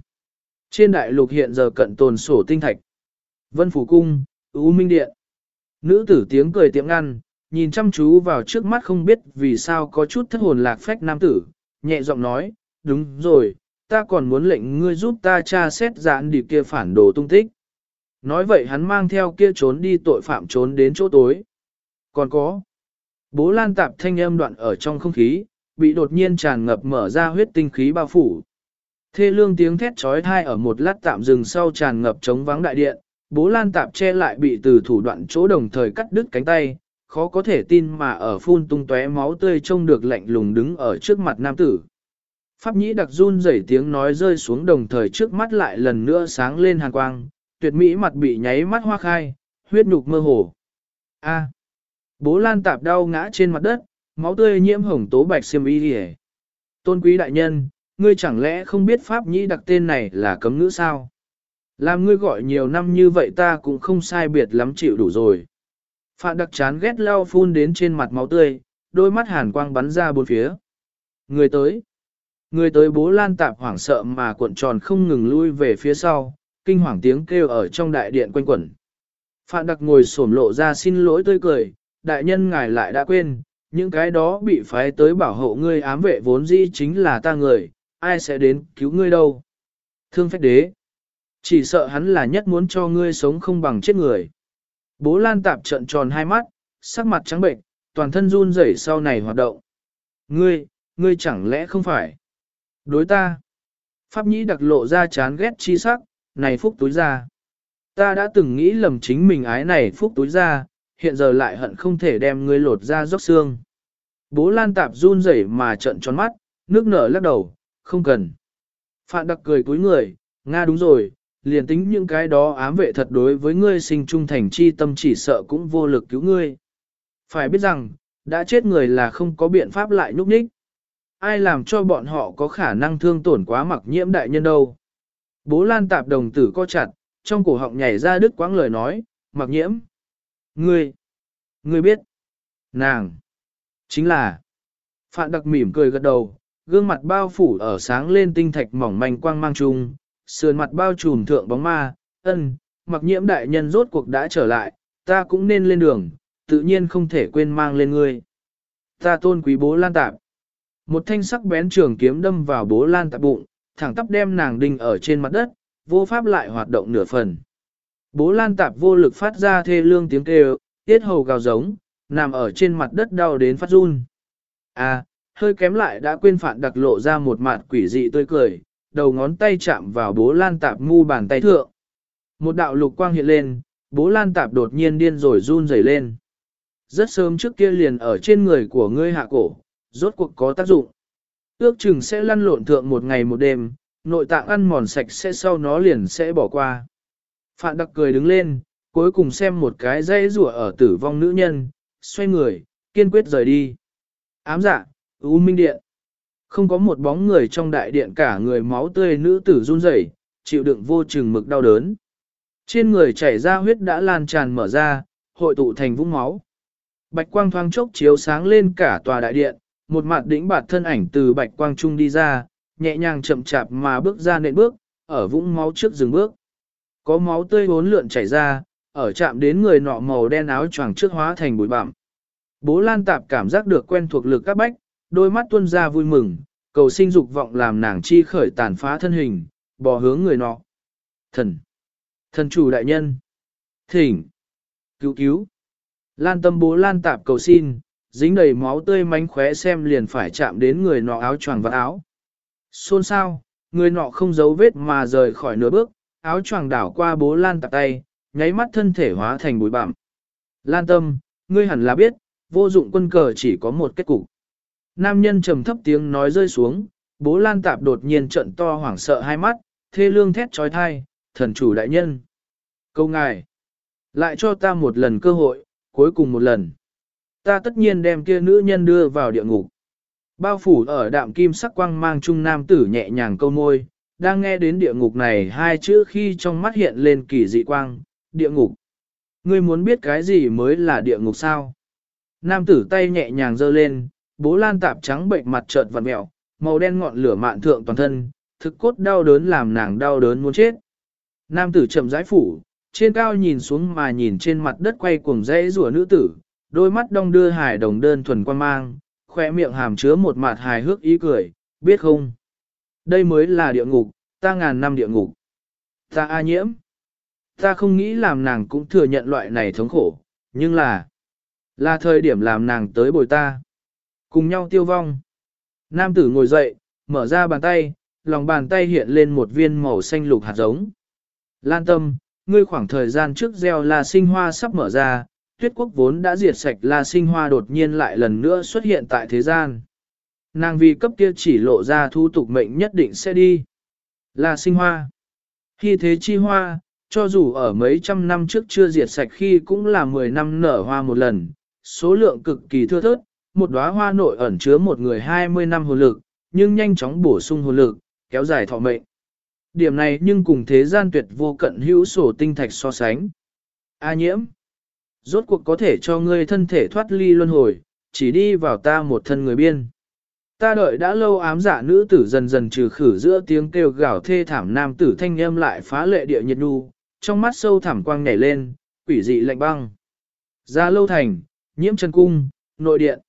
Trên đại lục hiện giờ cận tồn sổ tinh thạch. Vân Phủ Cung, U Minh Điện. Nữ tử tiếng cười tiệm ngăn, nhìn chăm chú vào trước mắt không biết vì sao có chút thất hồn lạc phách nam tử, nhẹ giọng nói, đúng rồi, ta còn muốn lệnh ngươi giúp ta tra xét giãn đi kia phản đồ tung tích. Nói vậy hắn mang theo kia trốn đi tội phạm trốn đến chỗ tối. Còn có, bố lan tạp thanh âm đoạn ở trong không khí, bị đột nhiên tràn ngập mở ra huyết tinh khí bao phủ. Thê lương tiếng thét trói thai ở một lát tạm dừng sau tràn ngập trống vắng đại điện, bố lan tạp che lại bị từ thủ đoạn chỗ đồng thời cắt đứt cánh tay, khó có thể tin mà ở phun tung tóe máu tươi trông được lạnh lùng đứng ở trước mặt nam tử. Pháp nhĩ đặc run rẩy tiếng nói rơi xuống đồng thời trước mắt lại lần nữa sáng lên hàn quang, tuyệt mỹ mặt bị nháy mắt hoa khai, huyết nhục mơ hồ. A. Bố Lan tạp đau ngã trên mặt đất, máu tươi nhiễm hồng tố bạch xiêm y liễu. Tôn quý đại nhân, ngươi chẳng lẽ không biết pháp nhĩ đặc tên này là cấm ngữ sao? Làm ngươi gọi nhiều năm như vậy ta cũng không sai biệt lắm chịu đủ rồi. Phạm đặc chán ghét lao phun đến trên mặt máu tươi, đôi mắt hàn quang bắn ra bốn phía. Người tới. Người tới bố lan tạp hoảng sợ mà cuộn tròn không ngừng lui về phía sau, kinh hoàng tiếng kêu ở trong đại điện quanh quẩn. Phạm đặc ngồi xổm lộ ra xin lỗi tươi cười, đại nhân ngài lại đã quên, những cái đó bị phái tới bảo hộ ngươi ám vệ vốn dĩ chính là ta người, ai sẽ đến cứu ngươi đâu. Thương phách đế. Chỉ sợ hắn là nhất muốn cho ngươi sống không bằng chết người. Bố Lan tạp trận tròn hai mắt, sắc mặt trắng bệnh, toàn thân run rẩy sau này hoạt động. Ngươi, ngươi chẳng lẽ không phải? Đối ta. Pháp nhĩ đặc lộ ra chán ghét chi sắc, này phúc túi ra. Ta đã từng nghĩ lầm chính mình ái này phúc túi ra, hiện giờ lại hận không thể đem ngươi lột ra róc xương. Bố Lan tạp run rẩy mà trợn tròn mắt, nước nở lắc đầu, không cần. Phạn đặc cười cúi người, Nga đúng rồi, liền tính những cái đó ám vệ thật đối với ngươi sinh trung thành chi tâm chỉ sợ cũng vô lực cứu ngươi. Phải biết rằng, đã chết người là không có biện pháp lại nhúc nhích. Ai làm cho bọn họ có khả năng thương tổn quá mặc nhiễm đại nhân đâu. Bố lan tạp đồng tử co chặt, trong cổ họng nhảy ra đứt quãng lời nói, mặc nhiễm. Ngươi, ngươi biết, nàng, chính là. Phạn đặc mỉm cười gật đầu, gương mặt bao phủ ở sáng lên tinh thạch mỏng manh quang mang trung, sườn mặt bao trùm thượng bóng ma, ân, mặc nhiễm đại nhân rốt cuộc đã trở lại, ta cũng nên lên đường, tự nhiên không thể quên mang lên ngươi. Ta tôn quý bố lan tạp. Một thanh sắc bén trường kiếm đâm vào bố lan tạp bụng, thẳng tắp đem nàng đinh ở trên mặt đất, vô pháp lại hoạt động nửa phần. Bố Lan Tạp vô lực phát ra thê lương tiếng kêu, tiết hầu gào giống, nằm ở trên mặt đất đau đến phát run. À, hơi kém lại đã quên phản đặc lộ ra một mặt quỷ dị tươi cười, đầu ngón tay chạm vào bố Lan Tạp ngu bàn tay thượng. Một đạo lục quang hiện lên, bố Lan Tạp đột nhiên điên rồi run rẩy lên. Rất sớm trước kia liền ở trên người của ngươi hạ cổ, rốt cuộc có tác dụng. Ước chừng sẽ lăn lộn thượng một ngày một đêm, nội tạng ăn mòn sạch sẽ sau nó liền sẽ bỏ qua. Phạn đặc cười đứng lên, cuối cùng xem một cái dây rủa ở tử vong nữ nhân, xoay người, kiên quyết rời đi. Ám dạ, U Minh Điện. Không có một bóng người trong đại điện cả người máu tươi nữ tử run rẩy, chịu đựng vô chừng mực đau đớn. Trên người chảy ra huyết đã lan tràn mở ra, hội tụ thành vũng máu. Bạch quang thoáng chốc chiếu sáng lên cả tòa đại điện, một mặt đỉnh bạt thân ảnh từ bạch quang trung đi ra, nhẹ nhàng chậm chạp mà bước ra nền bước, ở vũng máu trước dừng bước. Có máu tươi bốn lượn chảy ra, ở chạm đến người nọ màu đen áo choàng trước hóa thành bụi bặm. Bố Lan Tạp cảm giác được quen thuộc lực các bách, đôi mắt tuôn ra vui mừng, cầu sinh dục vọng làm nàng chi khởi tàn phá thân hình, bò hướng người nọ. Thần! Thần chủ đại nhân! Thỉnh! Cứu cứu! Lan tâm bố Lan Tạp cầu xin, dính đầy máu tươi mánh khóe xem liền phải chạm đến người nọ áo choàng và áo. Xôn sao, người nọ không giấu vết mà rời khỏi nửa bước, áo choàng đảo qua bố Lan Tạp tay, nháy mắt thân thể hóa thành bụi bặm. Lan tâm, ngươi hẳn là biết, vô dụng quân cờ chỉ có một kết cục. Nam nhân trầm thấp tiếng nói rơi xuống, bố Lan Tạp đột nhiên trận to hoảng sợ hai mắt, thê lương thét trói thai, thần chủ đại nhân. Câu ngài, lại cho ta một lần cơ hội, cuối cùng một lần. Ta tất nhiên đem kia nữ nhân đưa vào địa ngục. Bao phủ ở đạm kim sắc quang mang trung nam tử nhẹ nhàng câu môi, đang nghe đến địa ngục này hai chữ khi trong mắt hiện lên kỳ dị quang, địa ngục. Ngươi muốn biết cái gì mới là địa ngục sao? Nam tử tay nhẹ nhàng giơ lên, bố lan tạp trắng bệnh mặt trợn vặn mẹo, màu đen ngọn lửa mạn thượng toàn thân, thực cốt đau đớn làm nàng đau đớn muốn chết. Nam tử chậm rãi phủ, trên cao nhìn xuống mà nhìn trên mặt đất quay cuồng dãy rùa nữ tử, đôi mắt đong đưa hài đồng đơn thuần quan mang, khoe miệng hàm chứa một mặt hài hước ý cười, biết không? Đây mới là địa ngục, ta ngàn năm địa ngục. Ta a nhiễm. Ta không nghĩ làm nàng cũng thừa nhận loại này thống khổ, nhưng là, là thời điểm làm nàng tới bồi ta. Cùng nhau tiêu vong. Nam tử ngồi dậy, mở ra bàn tay, lòng bàn tay hiện lên một viên màu xanh lục hạt giống. Lan tâm, ngươi khoảng thời gian trước gieo là sinh hoa sắp mở ra, tuyết quốc vốn đã diệt sạch là sinh hoa đột nhiên lại lần nữa xuất hiện tại thế gian. Nàng vì cấp kia chỉ lộ ra thu tục mệnh nhất định sẽ đi. Là sinh hoa. Khi thế chi hoa, cho dù ở mấy trăm năm trước chưa diệt sạch khi cũng là 10 năm nở hoa một lần, số lượng cực kỳ thưa thớt, một đóa hoa nội ẩn chứa một người 20 năm hồn lực, nhưng nhanh chóng bổ sung hồn lực, kéo dài thọ mệnh. Điểm này nhưng cùng thế gian tuyệt vô cận hữu sổ tinh thạch so sánh. A nhiễm, rốt cuộc có thể cho ngươi thân thể thoát ly luân hồi, chỉ đi vào ta một thân người biên. Ta đợi đã lâu ám dạ nữ tử dần dần trừ khử giữa tiếng kêu gào thê thảm nam tử thanh âm lại phá lệ địa nhiệt nu, trong mắt sâu thẳm quang nhảy lên, quỷ dị lạnh băng. Ra lâu thành, nhiễm chân cung, nội điện.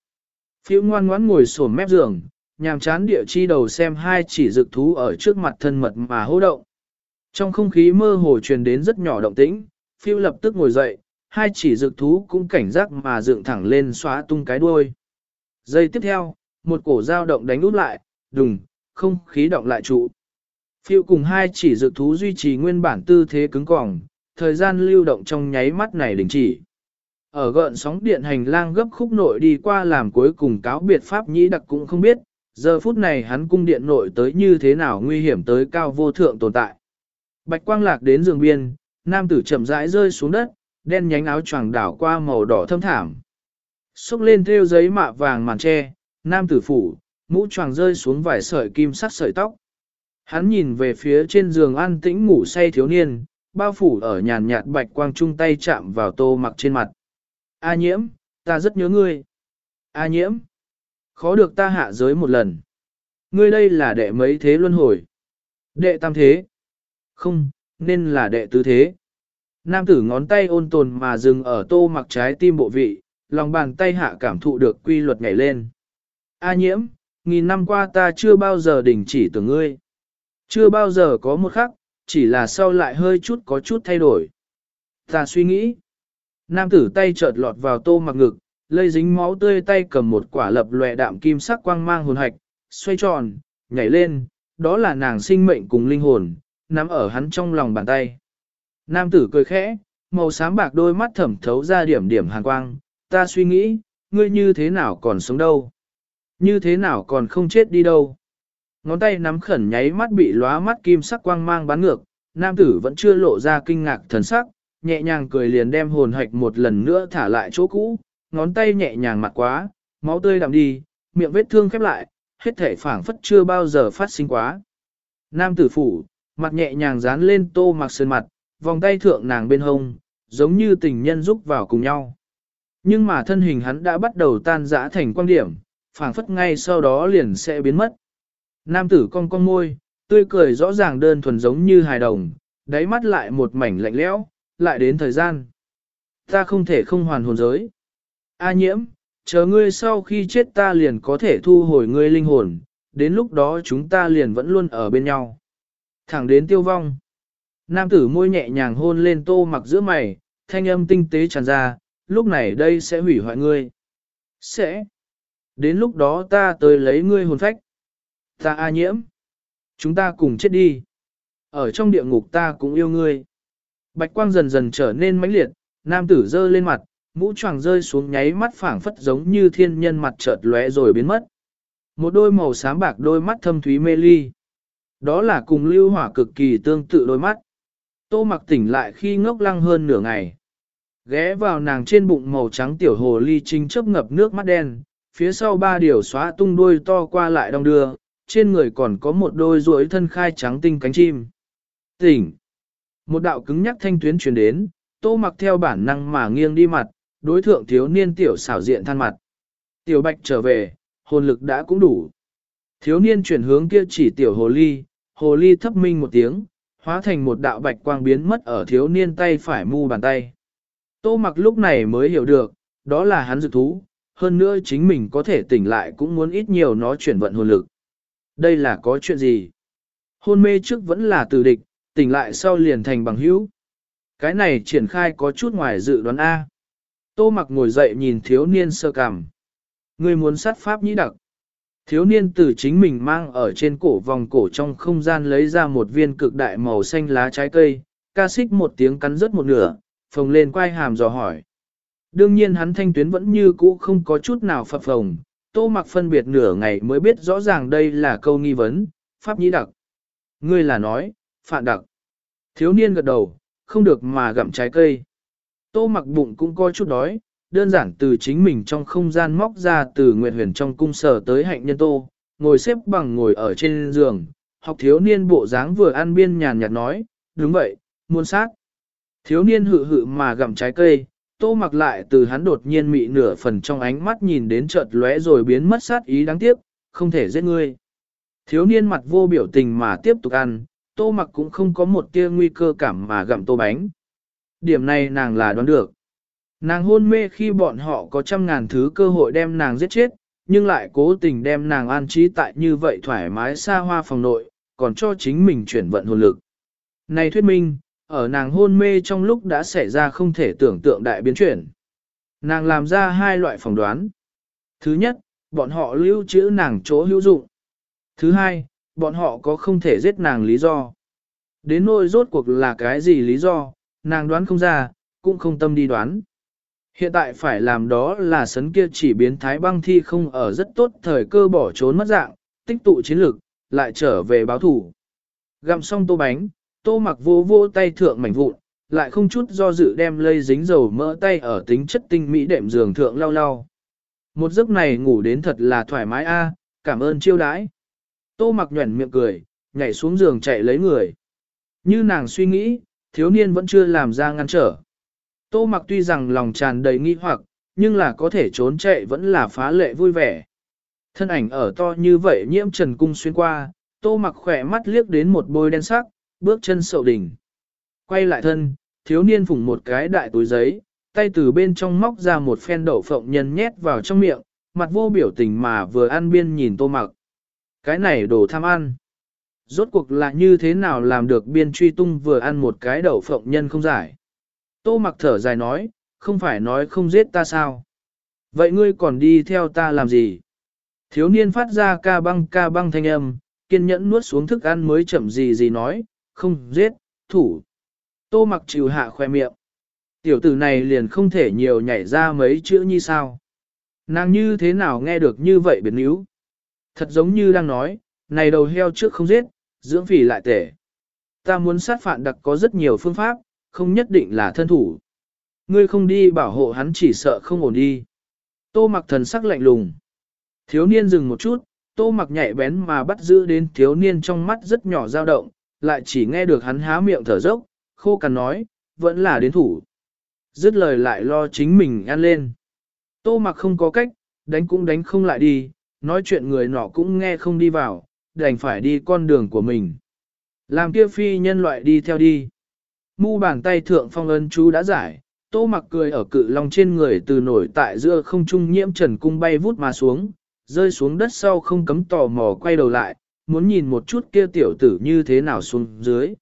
Phiêu ngoan ngoãn ngồi sổm mép giường, nhàm chán địa chi đầu xem hai chỉ dực thú ở trước mặt thân mật mà hô động. Trong không khí mơ hồ truyền đến rất nhỏ động tĩnh, phiêu lập tức ngồi dậy, hai chỉ dực thú cũng cảnh giác mà dựng thẳng lên xóa tung cái đuôi. Giây tiếp theo, một cổ dao động đánh út lại, đùng, không khí động lại trụ. Phiêu cùng hai chỉ dự thú duy trì nguyên bản tư thế cứng cỏng, thời gian lưu động trong nháy mắt này đình chỉ. Ở gợn sóng điện hành lang gấp khúc nội đi qua làm cuối cùng cáo biệt pháp nhĩ đặc cũng không biết, giờ phút này hắn cung điện nội tới như thế nào nguy hiểm tới cao vô thượng tồn tại. Bạch quang lạc đến giường biên, nam tử chậm rãi rơi xuống đất, đen nhánh áo choàng đảo qua màu đỏ thâm thảm. Xúc lên theo giấy mạ vàng màn tre, nam tử phủ, mũ choàng rơi xuống vài sợi kim sắc sợi tóc. Hắn nhìn về phía trên giường an tĩnh ngủ say thiếu niên, bao phủ ở nhàn nhạt bạch quang chung tay chạm vào tô mặc trên mặt. A nhiễm, ta rất nhớ ngươi. A nhiễm, khó được ta hạ giới một lần. Ngươi đây là đệ mấy thế luân hồi. Đệ tam thế. Không, nên là đệ tứ thế. Nam tử ngón tay ôn tồn mà dừng ở tô mặc trái tim bộ vị, lòng bàn tay hạ cảm thụ được quy luật nhảy lên. A nhiễm, nghìn năm qua ta chưa bao giờ đình chỉ tưởng ngươi. Chưa bao giờ có một khắc, chỉ là sau lại hơi chút có chút thay đổi. Ta suy nghĩ. Nam tử tay chợt lọt vào tô mặc ngực, lây dính máu tươi tay cầm một quả lập lòe đạm kim sắc quang mang hồn hạch, xoay tròn, nhảy lên, đó là nàng sinh mệnh cùng linh hồn, nắm ở hắn trong lòng bàn tay. Nam tử cười khẽ, màu xám bạc đôi mắt thẩm thấu ra điểm điểm hàn quang, ta suy nghĩ, ngươi như thế nào còn sống đâu? Như thế nào còn không chết đi đâu? Ngón tay nắm khẩn nháy mắt bị lóa mắt kim sắc quang mang bắn ngược, nam tử vẫn chưa lộ ra kinh ngạc thần sắc, nhẹ nhàng cười liền đem hồn hạch một lần nữa thả lại chỗ cũ, ngón tay nhẹ nhàng mặt quá, máu tươi đậm đi, miệng vết thương khép lại, hết thể phảng phất chưa bao giờ phát sinh quá. Nam tử phủ, mặt nhẹ nhàng dán lên tô mặc sơn mặt, vòng tay thượng nàng bên hông, giống như tình nhân rúc vào cùng nhau. Nhưng mà thân hình hắn đã bắt đầu tan rã thành quan điểm, phảng phất ngay sau đó liền sẽ biến mất. Nam tử cong cong môi, tươi cười rõ ràng đơn thuần giống như hài đồng, đáy mắt lại một mảnh lạnh lẽo, lại đến thời gian. Ta không thể không hoàn hồn giới. A nhiễm, chờ ngươi sau khi chết ta liền có thể thu hồi ngươi linh hồn, đến lúc đó chúng ta liền vẫn luôn ở bên nhau. Thẳng đến tiêu vong. Nam tử môi nhẹ nhàng hôn lên tô mặc giữa mày, thanh âm tinh tế tràn ra, lúc này đây sẽ hủy hoại ngươi. Sẽ. Đến lúc đó ta tới lấy ngươi hồn phách. Ta A nhiễm. Chúng ta cùng chết đi. Ở trong địa ngục ta cũng yêu ngươi. Bạch quang dần dần trở nên mãnh liệt, nam tử dơ lên mặt, mũ choàng rơi xuống nháy mắt phảng phất giống như thiên nhân mặt chợt lóe rồi biến mất. Một đôi màu xám bạc đôi mắt thâm thúy mê ly. Đó là cùng lưu hỏa cực kỳ tương tự đôi mắt. Tô mặc tỉnh lại khi ngốc lăng hơn nửa ngày. Ghé vào nàng trên bụng màu trắng tiểu hồ ly trinh chớp ngập nước mắt đen, phía sau ba điều xóa tung đuôi to qua lại đong đưa, trên người còn có một đôi ruỗi thân khai trắng tinh cánh chim. Tỉnh! Một đạo cứng nhắc thanh tuyến truyền đến, tô mặc theo bản năng mà nghiêng đi mặt, đối thượng thiếu niên tiểu xảo diện than mặt. Tiểu bạch trở về, hồn lực đã cũng đủ. Thiếu niên chuyển hướng kia chỉ tiểu hồ ly, hồ ly thấp minh một tiếng, hóa thành một đạo bạch quang biến mất ở thiếu niên tay phải mu bàn tay. Tô mặc lúc này mới hiểu được, đó là hắn dự thú, hơn nữa chính mình có thể tỉnh lại cũng muốn ít nhiều nó chuyển vận hồn lực. Đây là có chuyện gì? Hôn mê trước vẫn là từ địch, tỉnh lại sau liền thành bằng hữu. Cái này triển khai có chút ngoài dự đoán A. Tô mặc ngồi dậy nhìn thiếu niên sơ cảm. Người muốn sát pháp nhĩ đặc. Thiếu niên từ chính mình mang ở trên cổ vòng cổ trong không gian lấy ra một viên cực đại màu xanh lá trái cây, ca xích một tiếng cắn rớt một nửa, phồng lên quay hàm dò hỏi. Đương nhiên hắn thanh tuyến vẫn như cũ không có chút nào phập phồng, tô mặc phân biệt nửa ngày mới biết rõ ràng đây là câu nghi vấn, pháp nhĩ đặc. Ngươi là nói, phạn đặc. Thiếu niên gật đầu, không được mà gặm trái cây. Tô mặc bụng cũng coi chút đói, đơn giản từ chính mình trong không gian móc ra từ Nguyệt Huyền trong cung sở tới hạnh nhân tô, ngồi xếp bằng ngồi ở trên giường, học thiếu niên bộ dáng vừa ăn biên nhàn nhạt nói, đúng vậy, muôn sát. Thiếu niên hự hự mà gặm trái cây, tô mặc lại từ hắn đột nhiên mị nửa phần trong ánh mắt nhìn đến chợt lóe rồi biến mất sát ý đáng tiếc, không thể giết ngươi. Thiếu niên mặt vô biểu tình mà tiếp tục ăn, tô mặc cũng không có một tia nguy cơ cảm mà gặm tô bánh. Điểm này nàng là đoán được. Nàng hôn mê khi bọn họ có trăm ngàn thứ cơ hội đem nàng giết chết, nhưng lại cố tình đem nàng an trí tại như vậy thoải mái xa hoa phòng nội, còn cho chính mình chuyển vận hồn lực. Này thuyết minh, ở nàng hôn mê trong lúc đã xảy ra không thể tưởng tượng đại biến chuyển. Nàng làm ra hai loại phỏng đoán. Thứ nhất, bọn họ lưu trữ nàng chỗ hữu dụng. Thứ hai, bọn họ có không thể giết nàng lý do. Đến nỗi rốt cuộc là cái gì lý do, nàng đoán không ra, cũng không tâm đi đoán. Hiện tại phải làm đó là sấn kia chỉ biến thái băng thi không ở rất tốt thời cơ bỏ trốn mất dạng, tích tụ chiến lược, lại trở về báo thủ. Gặm xong tô bánh, tô mặc vô vô tay thượng mảnh vụn, lại không chút do dự đem lây dính dầu mỡ tay ở tính chất tinh mỹ đệm giường thượng lau lau. Một giấc này ngủ đến thật là thoải mái a, cảm ơn chiêu đãi. Tô mặc nhuẩn miệng cười, nhảy xuống giường chạy lấy người. Như nàng suy nghĩ, thiếu niên vẫn chưa làm ra ngăn trở. Tô mặc tuy rằng lòng tràn đầy nghi hoặc, nhưng là có thể trốn chạy vẫn là phá lệ vui vẻ. Thân ảnh ở to như vậy nhiễm trần cung xuyên qua, tô mặc khỏe mắt liếc đến một bôi đen sắc, bước chân sậu đỉnh. Quay lại thân, thiếu niên phủng một cái đại túi giấy, tay từ bên trong móc ra một phen đậu phộng nhân nhét vào trong miệng, mặt vô biểu tình mà vừa ăn biên nhìn tô mặc. Cái này đồ tham ăn. Rốt cuộc là như thế nào làm được biên truy tung vừa ăn một cái đậu phộng nhân không giải. Tô mặc thở dài nói, không phải nói không giết ta sao? Vậy ngươi còn đi theo ta làm gì? Thiếu niên phát ra ca băng ca băng thanh âm, kiên nhẫn nuốt xuống thức ăn mới chậm gì gì nói, không giết, thủ. Tô mặc chịu hạ khoe miệng. Tiểu tử này liền không thể nhiều nhảy ra mấy chữ như sao. Nàng như thế nào nghe được như vậy biến yếu Thật giống như đang nói, này đầu heo trước không giết, dưỡng phỉ lại tể. Ta muốn sát phạt đặc có rất nhiều phương pháp, không nhất định là thân thủ. Ngươi không đi bảo hộ hắn chỉ sợ không ổn đi. Tô mặc thần sắc lạnh lùng. Thiếu niên dừng một chút, tô mặc nhạy bén mà bắt giữ đến thiếu niên trong mắt rất nhỏ dao động, lại chỉ nghe được hắn há miệng thở dốc, khô cằn nói, vẫn là đến thủ. Dứt lời lại lo chính mình ăn lên. Tô mặc không có cách, đánh cũng đánh không lại đi, nói chuyện người nọ cũng nghe không đi vào, đành phải đi con đường của mình. Làm kia phi nhân loại đi theo đi. Mu bàn tay thượng phong ân chú đã giải, tô mặc cười ở cự long trên người từ nổi tại giữa không trung nhiễm trần cung bay vút mà xuống, rơi xuống đất sau không cấm tò mò quay đầu lại, muốn nhìn một chút kia tiểu tử như thế nào xuống dưới.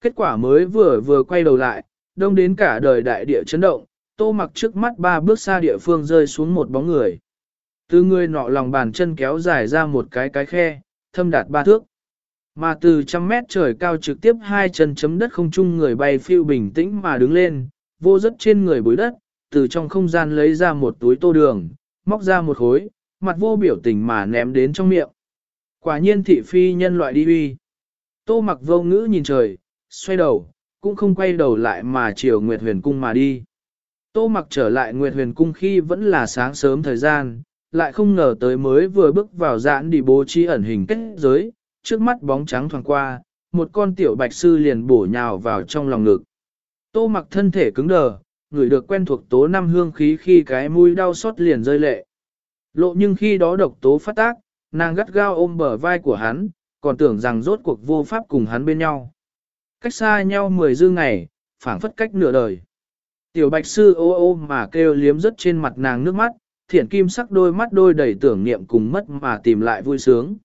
Kết quả mới vừa vừa quay đầu lại, đông đến cả đời đại địa chấn động, tô mặc trước mắt ba bước xa địa phương rơi xuống một bóng người. Từ người nọ lòng bàn chân kéo dài ra một cái cái khe, thâm đạt ba thước. Mà từ trăm mét trời cao trực tiếp hai chân chấm đất không chung người bay phiêu bình tĩnh mà đứng lên, vô rất trên người bối đất, từ trong không gian lấy ra một túi tô đường, móc ra một khối, mặt vô biểu tình mà ném đến trong miệng. Quả nhiên thị phi nhân loại đi uy. Tô mặc vô ngữ nhìn trời, xoay đầu, cũng không quay đầu lại mà chiều Nguyệt Huyền Cung mà đi. Tô mặc trở lại Nguyệt Huyền Cung khi vẫn là sáng sớm thời gian, lại không ngờ tới mới vừa bước vào giãn đi bố trí ẩn hình kết giới, trước mắt bóng trắng thoảng qua, một con tiểu bạch sư liền bổ nhào vào trong lòng ngực. Tô mặc thân thể cứng đờ, người được quen thuộc tố năm hương khí khi cái mũi đau xót liền rơi lệ. Lộ nhưng khi đó độc tố phát tác, nàng gắt gao ôm bờ vai của hắn, còn tưởng rằng rốt cuộc vô pháp cùng hắn bên nhau. Cách xa nhau mười dư ngày, phảng phất cách nửa đời. Tiểu bạch sư ô ô mà kêu liếm rất trên mặt nàng nước mắt, thiển kim sắc đôi mắt đôi đầy tưởng niệm cùng mất mà tìm lại vui sướng.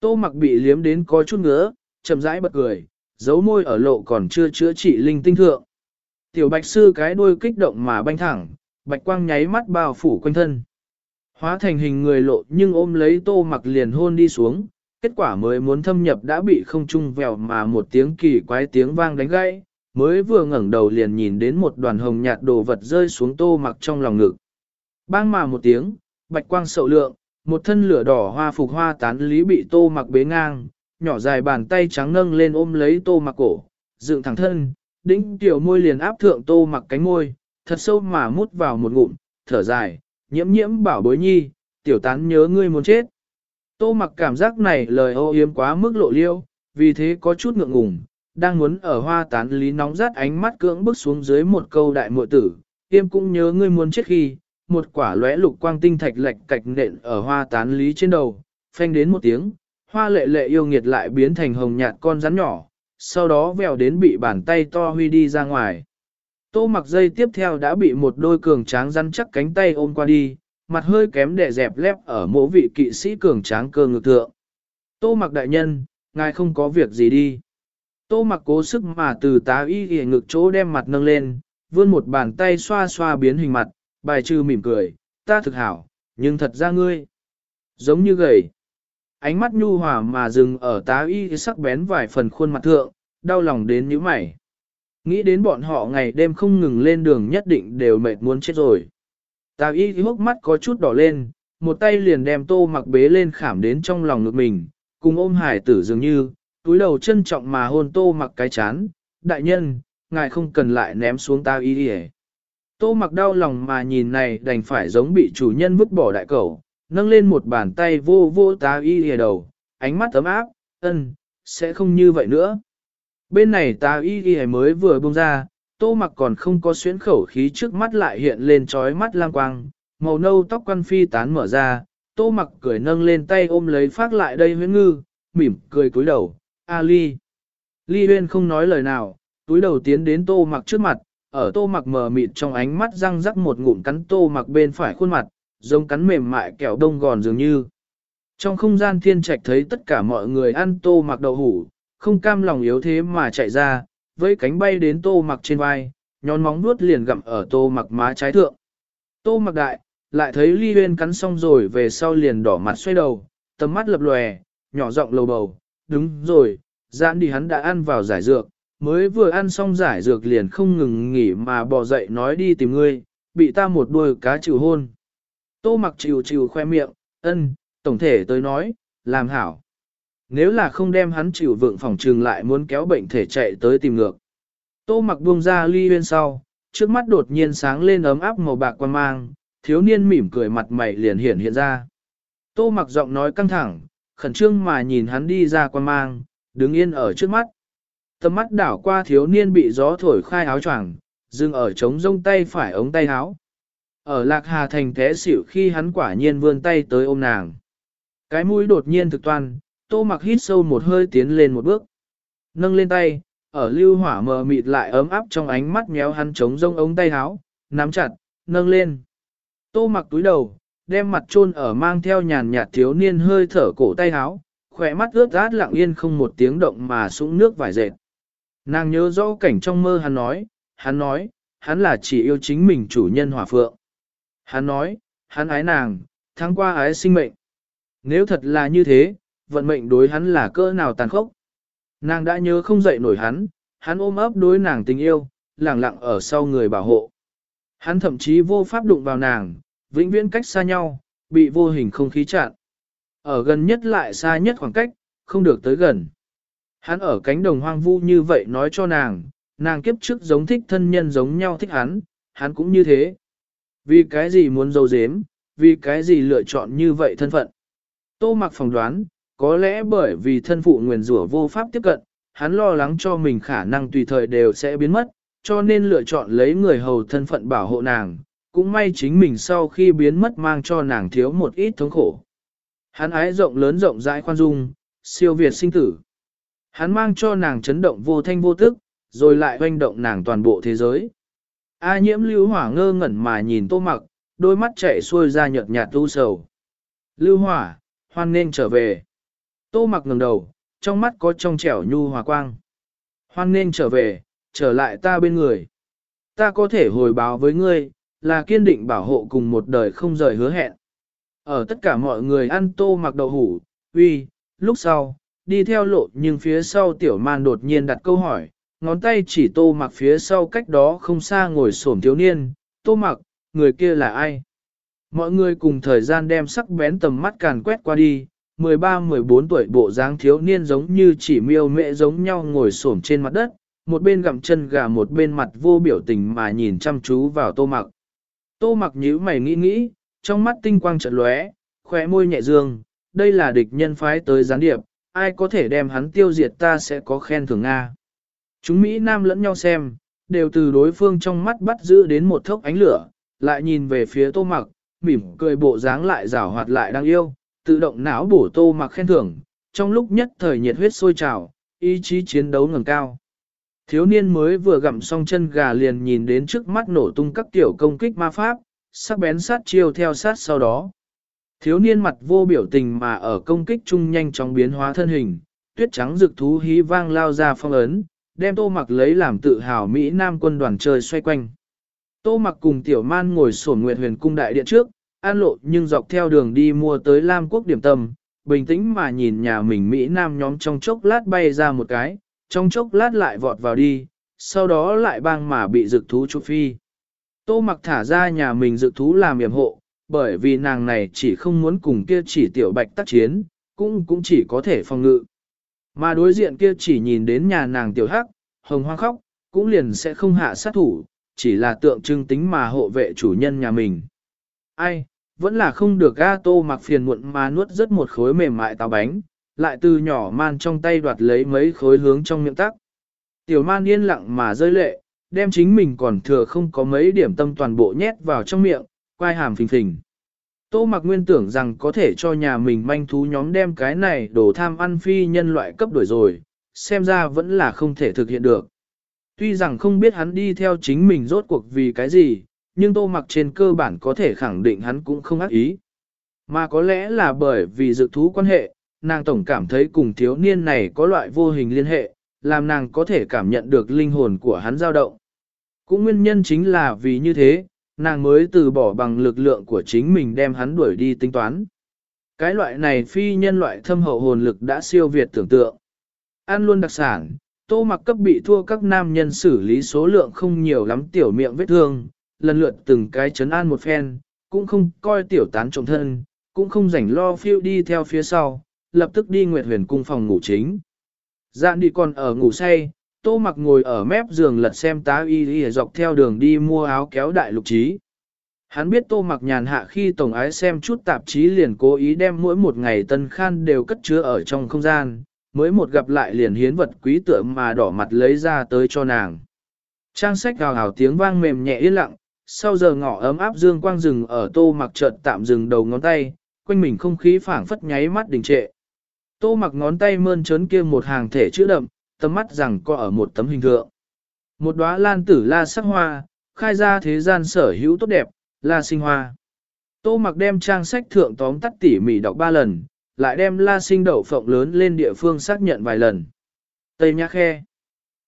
Tô mặc bị liếm đến có chút ngứa, chậm rãi bật cười, dấu môi ở lộ còn chưa chữa trị linh tinh thượng. Tiểu bạch sư cái đuôi kích động mà banh thẳng, bạch quang nháy mắt bao phủ quanh thân. Hóa thành hình người lộ nhưng ôm lấy tô mặc liền hôn đi xuống, kết quả mới muốn thâm nhập đã bị không trung vèo mà một tiếng kỳ quái tiếng vang đánh gãy, mới vừa ngẩng đầu liền nhìn đến một đoàn hồng nhạt đồ vật rơi xuống tô mặc trong lòng ngực. Bang mà một tiếng, bạch quang sậu lượng, một thân lửa đỏ hoa phục hoa tán lý bị tô mặc bế ngang, nhỏ dài bàn tay trắng nâng lên ôm lấy tô mặc cổ, dựng thẳng thân, đĩnh tiểu môi liền áp thượng tô mặc cánh môi, thật sâu mà mút vào một ngụm, thở dài, nhiễm nhiễm bảo bối nhi, tiểu tán nhớ ngươi muốn chết. Tô mặc cảm giác này lời ô yếm quá mức lộ liêu, vì thế có chút ngượng ngùng, đang muốn ở hoa tán lý nóng rát ánh mắt cưỡng bước xuống dưới một câu đại muội tử, yêm cũng nhớ ngươi muốn chết khi, một quả lóe lục quang tinh thạch lệch cạch nện ở hoa tán lý trên đầu, phanh đến một tiếng, hoa lệ lệ yêu nghiệt lại biến thành hồng nhạt con rắn nhỏ, sau đó vèo đến bị bàn tay to huy đi ra ngoài. Tô mặc dây tiếp theo đã bị một đôi cường tráng rắn chắc cánh tay ôm qua đi, mặt hơi kém để dẹp lép ở mỗ vị kỵ sĩ cường tráng cơ ngực thượng. Tô mặc đại nhân, ngài không có việc gì đi. Tô mặc cố sức mà từ tá y ghề ngực chỗ đem mặt nâng lên, vươn một bàn tay xoa xoa biến hình mặt, bài trừ mỉm cười, ta thực hảo, nhưng thật ra ngươi. Giống như gầy. Ánh mắt nhu hòa mà dừng ở tá y sắc bén vài phần khuôn mặt thượng, đau lòng đến như mày. Nghĩ đến bọn họ ngày đêm không ngừng lên đường nhất định đều mệt muốn chết rồi. Tá y hốc mắt có chút đỏ lên, một tay liền đem tô mặc bế lên khảm đến trong lòng ngực mình, cùng ôm hải tử dường như, túi đầu trân trọng mà hôn tô mặc cái chán. Đại nhân, ngài không cần lại ném xuống tao y đi Tô mặc đau lòng mà nhìn này đành phải giống bị chủ nhân vứt bỏ đại cầu, nâng lên một bàn tay vô vô tao y đầu, ánh mắt ấm áp, ân, sẽ không như vậy nữa. Bên này ta y y mới vừa buông ra, tô mặc còn không có xuyến khẩu khí trước mắt lại hiện lên trói mắt lang quang, màu nâu tóc quan phi tán mở ra, tô mặc cười nâng lên tay ôm lấy phát lại đây huyến ngư, mỉm cười cúi đầu, a ly. Ly huyên không nói lời nào, túi đầu tiến đến tô mặc trước mặt, ở tô mặc mờ mịt trong ánh mắt răng rắc một ngụm cắn tô mặc bên phải khuôn mặt, giống cắn mềm mại kẹo đông gòn dường như. Trong không gian thiên trạch thấy tất cả mọi người ăn tô mặc đậu hủ, không cam lòng yếu thế mà chạy ra, với cánh bay đến tô mặc trên vai, nhón móng nuốt liền gặm ở tô mặc má trái thượng. Tô mặc đại, lại thấy ly huyên cắn xong rồi về sau liền đỏ mặt xoay đầu, tầm mắt lập lòe, nhỏ giọng lầu bầu, đúng rồi, giãn đi hắn đã ăn vào giải dược, mới vừa ăn xong giải dược liền không ngừng nghỉ mà bò dậy nói đi tìm ngươi, bị ta một đuôi cá chịu hôn. Tô mặc chịu chịu khoe miệng, ân, tổng thể tới nói, làm hảo. Nếu là không đem hắn chịu vượng phòng trường lại muốn kéo bệnh thể chạy tới tìm ngược. Tô mặc buông ra ly huyên sau, trước mắt đột nhiên sáng lên ấm áp màu bạc quan mang, thiếu niên mỉm cười mặt mày liền hiện hiện ra. Tô mặc giọng nói căng thẳng, khẩn trương mà nhìn hắn đi ra quan mang, đứng yên ở trước mắt. Tầm mắt đảo qua thiếu niên bị gió thổi khai áo choàng, dừng ở trống rông tay phải ống tay áo. Ở lạc hà thành té xỉu khi hắn quả nhiên vươn tay tới ôm nàng. Cái mũi đột nhiên thực toan, tô mặc hít sâu một hơi tiến lên một bước. Nâng lên tay, ở lưu hỏa mờ mịt lại ấm áp trong ánh mắt méo hắn trống rông ống tay áo, nắm chặt, nâng lên. Tô mặc túi đầu, đem mặt chôn ở mang theo nhàn nhạt thiếu niên hơi thở cổ tay áo, khỏe mắt ướt át lặng yên không một tiếng động mà sũng nước vải dệt. Nàng nhớ rõ cảnh trong mơ hắn nói, hắn nói, hắn là chỉ yêu chính mình chủ nhân hỏa phượng. Hắn nói, hắn ái nàng, tháng qua ái sinh mệnh. Nếu thật là như thế, vận mệnh đối hắn là cỡ nào tàn khốc. Nàng đã nhớ không dậy nổi hắn, hắn ôm ấp đối nàng tình yêu, lặng lặng ở sau người bảo hộ. Hắn thậm chí vô pháp đụng vào nàng, vĩnh viễn cách xa nhau, bị vô hình không khí chặn. Ở gần nhất lại xa nhất khoảng cách, không được tới gần. Hắn ở cánh đồng hoang vu như vậy nói cho nàng, nàng kiếp trước giống thích thân nhân giống nhau thích hắn, hắn cũng như thế. Vì cái gì muốn dâu dếm, vì cái gì lựa chọn như vậy thân phận. Tô mặc phỏng đoán, có lẽ bởi vì thân phụ nguyền rủa vô pháp tiếp cận, hắn lo lắng cho mình khả năng tùy thời đều sẽ biến mất, cho nên lựa chọn lấy người hầu thân phận bảo hộ nàng, cũng may chính mình sau khi biến mất mang cho nàng thiếu một ít thống khổ. Hắn ái rộng lớn rộng rãi khoan dung, siêu việt sinh tử. Hắn mang cho nàng chấn động vô thanh vô tức, rồi lại hoành động nàng toàn bộ thế giới. A nhiễm lưu hỏa ngơ ngẩn mà nhìn tô mặc, đôi mắt chảy xuôi ra nhợt nhạt tu sầu. Lưu hỏa, hoan nên trở về. Tô mặc ngẩng đầu, trong mắt có trong trẻo nhu hòa quang. Hoan nên trở về, trở lại ta bên người. Ta có thể hồi báo với ngươi, là kiên định bảo hộ cùng một đời không rời hứa hẹn. Ở tất cả mọi người ăn tô mặc đậu hủ, uy, lúc sau, đi theo lộ nhưng phía sau tiểu man đột nhiên đặt câu hỏi, ngón tay chỉ tô mặc phía sau cách đó không xa ngồi xổm thiếu niên, tô mặc, người kia là ai? Mọi người cùng thời gian đem sắc bén tầm mắt càn quét qua đi, 13-14 tuổi bộ dáng thiếu niên giống như chỉ miêu mẹ giống nhau ngồi xổm trên mặt đất, một bên gặm chân gà một bên mặt vô biểu tình mà nhìn chăm chú vào tô mặc. Tô mặc nhíu mày nghĩ nghĩ, trong mắt tinh quang chợt lóe, khóe môi nhẹ dương, đây là địch nhân phái tới gián điệp, ai có thể đem hắn tiêu diệt ta sẽ có khen thưởng Nga. Chúng Mỹ Nam lẫn nhau xem, đều từ đối phương trong mắt bắt giữ đến một thốc ánh lửa, lại nhìn về phía tô mặc, mỉm cười bộ dáng lại rảo hoạt lại đang yêu, tự động não bổ tô mặc khen thưởng, trong lúc nhất thời nhiệt huyết sôi trào, ý chí chiến đấu ngẩng cao. Thiếu niên mới vừa gặm xong chân gà liền nhìn đến trước mắt nổ tung các tiểu công kích ma pháp, sắc bén sát chiêu theo sát sau đó. Thiếu niên mặt vô biểu tình mà ở công kích chung nhanh chóng biến hóa thân hình, tuyết trắng rực thú hí vang lao ra phong ấn, đem tô mặc lấy làm tự hào Mỹ Nam quân đoàn chơi xoay quanh. Tô mặc cùng tiểu man ngồi sổn nguyệt huyền cung đại điện trước, an lộ nhưng dọc theo đường đi mua tới Lam quốc điểm tâm, bình tĩnh mà nhìn nhà mình Mỹ Nam nhóm trong chốc lát bay ra một cái, trong chốc lát lại vọt vào đi, sau đó lại bang mà bị dực thú chụp phi. Tô mặc thả ra nhà mình dực thú làm yểm hộ, bởi vì nàng này chỉ không muốn cùng kia chỉ tiểu bạch tác chiến, cũng cũng chỉ có thể phòng ngự. Mà đối diện kia chỉ nhìn đến nhà nàng tiểu hắc, hồng hoang khóc, cũng liền sẽ không hạ sát thủ, chỉ là tượng trưng tính mà hộ vệ chủ nhân nhà mình. Ai, vẫn là không được ga tô mặc phiền muộn mà nuốt rất một khối mềm mại táo bánh, lại từ nhỏ man trong tay đoạt lấy mấy khối hướng trong miệng tắc. Tiểu man yên lặng mà rơi lệ, đem chính mình còn thừa không có mấy điểm tâm toàn bộ nhét vào trong miệng, quai hàm phình phình. Tô mặc nguyên tưởng rằng có thể cho nhà mình manh thú nhóm đem cái này đổ tham ăn phi nhân loại cấp đổi rồi, xem ra vẫn là không thể thực hiện được. Tuy rằng không biết hắn đi theo chính mình rốt cuộc vì cái gì, nhưng tô mặc trên cơ bản có thể khẳng định hắn cũng không ác ý. Mà có lẽ là bởi vì dự thú quan hệ, nàng tổng cảm thấy cùng thiếu niên này có loại vô hình liên hệ, làm nàng có thể cảm nhận được linh hồn của hắn dao động. Cũng nguyên nhân chính là vì như thế, nàng mới từ bỏ bằng lực lượng của chính mình đem hắn đuổi đi tính toán. Cái loại này phi nhân loại thâm hậu hồn lực đã siêu việt tưởng tượng. Ăn luôn đặc sản, tô mặc cấp bị thua các nam nhân xử lý số lượng không nhiều lắm tiểu miệng vết thương, lần lượt từng cái chấn an một phen, cũng không coi tiểu tán trọng thân, cũng không rảnh lo phiêu đi theo phía sau, lập tức đi Nguyệt Huyền cung phòng ngủ chính. Dạn đi còn ở ngủ say, tô mặc ngồi ở mép giường lật xem tá y y dọc theo đường đi mua áo kéo đại lục trí. Hắn biết tô mặc nhàn hạ khi tổng ái xem chút tạp chí liền cố ý đem mỗi một ngày tân khan đều cất chứa ở trong không gian, mới một gặp lại liền hiến vật quý tượng mà đỏ mặt lấy ra tới cho nàng. Trang sách gào hào tiếng vang mềm nhẹ yên lặng, sau giờ ngọ ấm áp dương quang rừng ở tô mặc chợt tạm dừng đầu ngón tay, quanh mình không khí phảng phất nháy mắt đình trệ. Tô mặc ngón tay mơn trớn kia một hàng thể chữ đậm, tầm mắt rằng có ở một tấm hình thượng. Một đóa lan tử la sắc hoa, khai ra thế gian sở hữu tốt đẹp, la sinh hoa. Tô mặc đem trang sách thượng tóm tắt tỉ mỉ đọc ba lần, lại đem la sinh đậu phộng lớn lên địa phương xác nhận vài lần. Tây nha Khe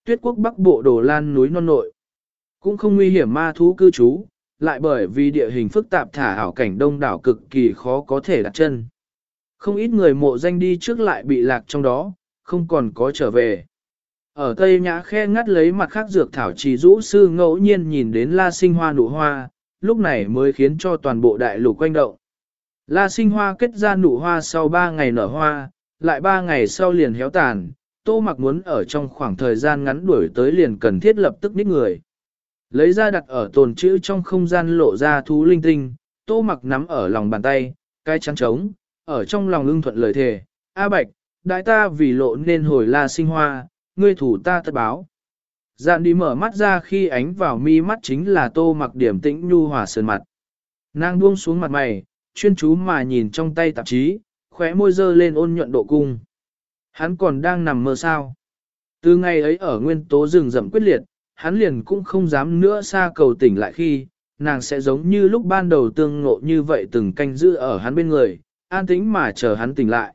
Tuyết quốc bắc bộ đổ lan núi non nội. Cũng không nguy hiểm ma thú cư trú, lại bởi vì địa hình phức tạp thả ảo cảnh đông đảo cực kỳ khó có thể đặt chân. Không ít người mộ danh đi trước lại bị lạc trong đó, không còn có trở về. Ở Tây Nhã khe ngắt lấy mặt khác dược thảo trì rũ sư ngẫu nhiên nhìn đến la sinh hoa nụ hoa, lúc này mới khiến cho toàn bộ đại lục quanh động. La sinh hoa kết ra nụ hoa sau 3 ngày nở hoa, lại 3 ngày sau liền héo tàn, tô mặc muốn ở trong khoảng thời gian ngắn đuổi tới liền cần thiết lập tức nít người. Lấy ra đặt ở tồn chữ trong không gian lộ ra thú linh tinh, tô mặc nắm ở lòng bàn tay, cái trắng trống, ở trong lòng ưng thuận lời thề, A Bạch, đại ta vì lộ nên hồi la sinh hoa, ngươi thủ ta tất báo. Dạn đi mở mắt ra khi ánh vào mi mắt chính là tô mặc điểm tĩnh nhu hòa sơn mặt. Nàng buông xuống mặt mày, chuyên chú mà nhìn trong tay tạp chí, khóe môi dơ lên ôn nhuận độ cung. Hắn còn đang nằm mơ sao. Từ ngày ấy ở nguyên tố rừng rậm quyết liệt, hắn liền cũng không dám nữa xa cầu tỉnh lại khi, nàng sẽ giống như lúc ban đầu tương ngộ như vậy từng canh giữ ở hắn bên người, an tĩnh mà chờ hắn tỉnh lại.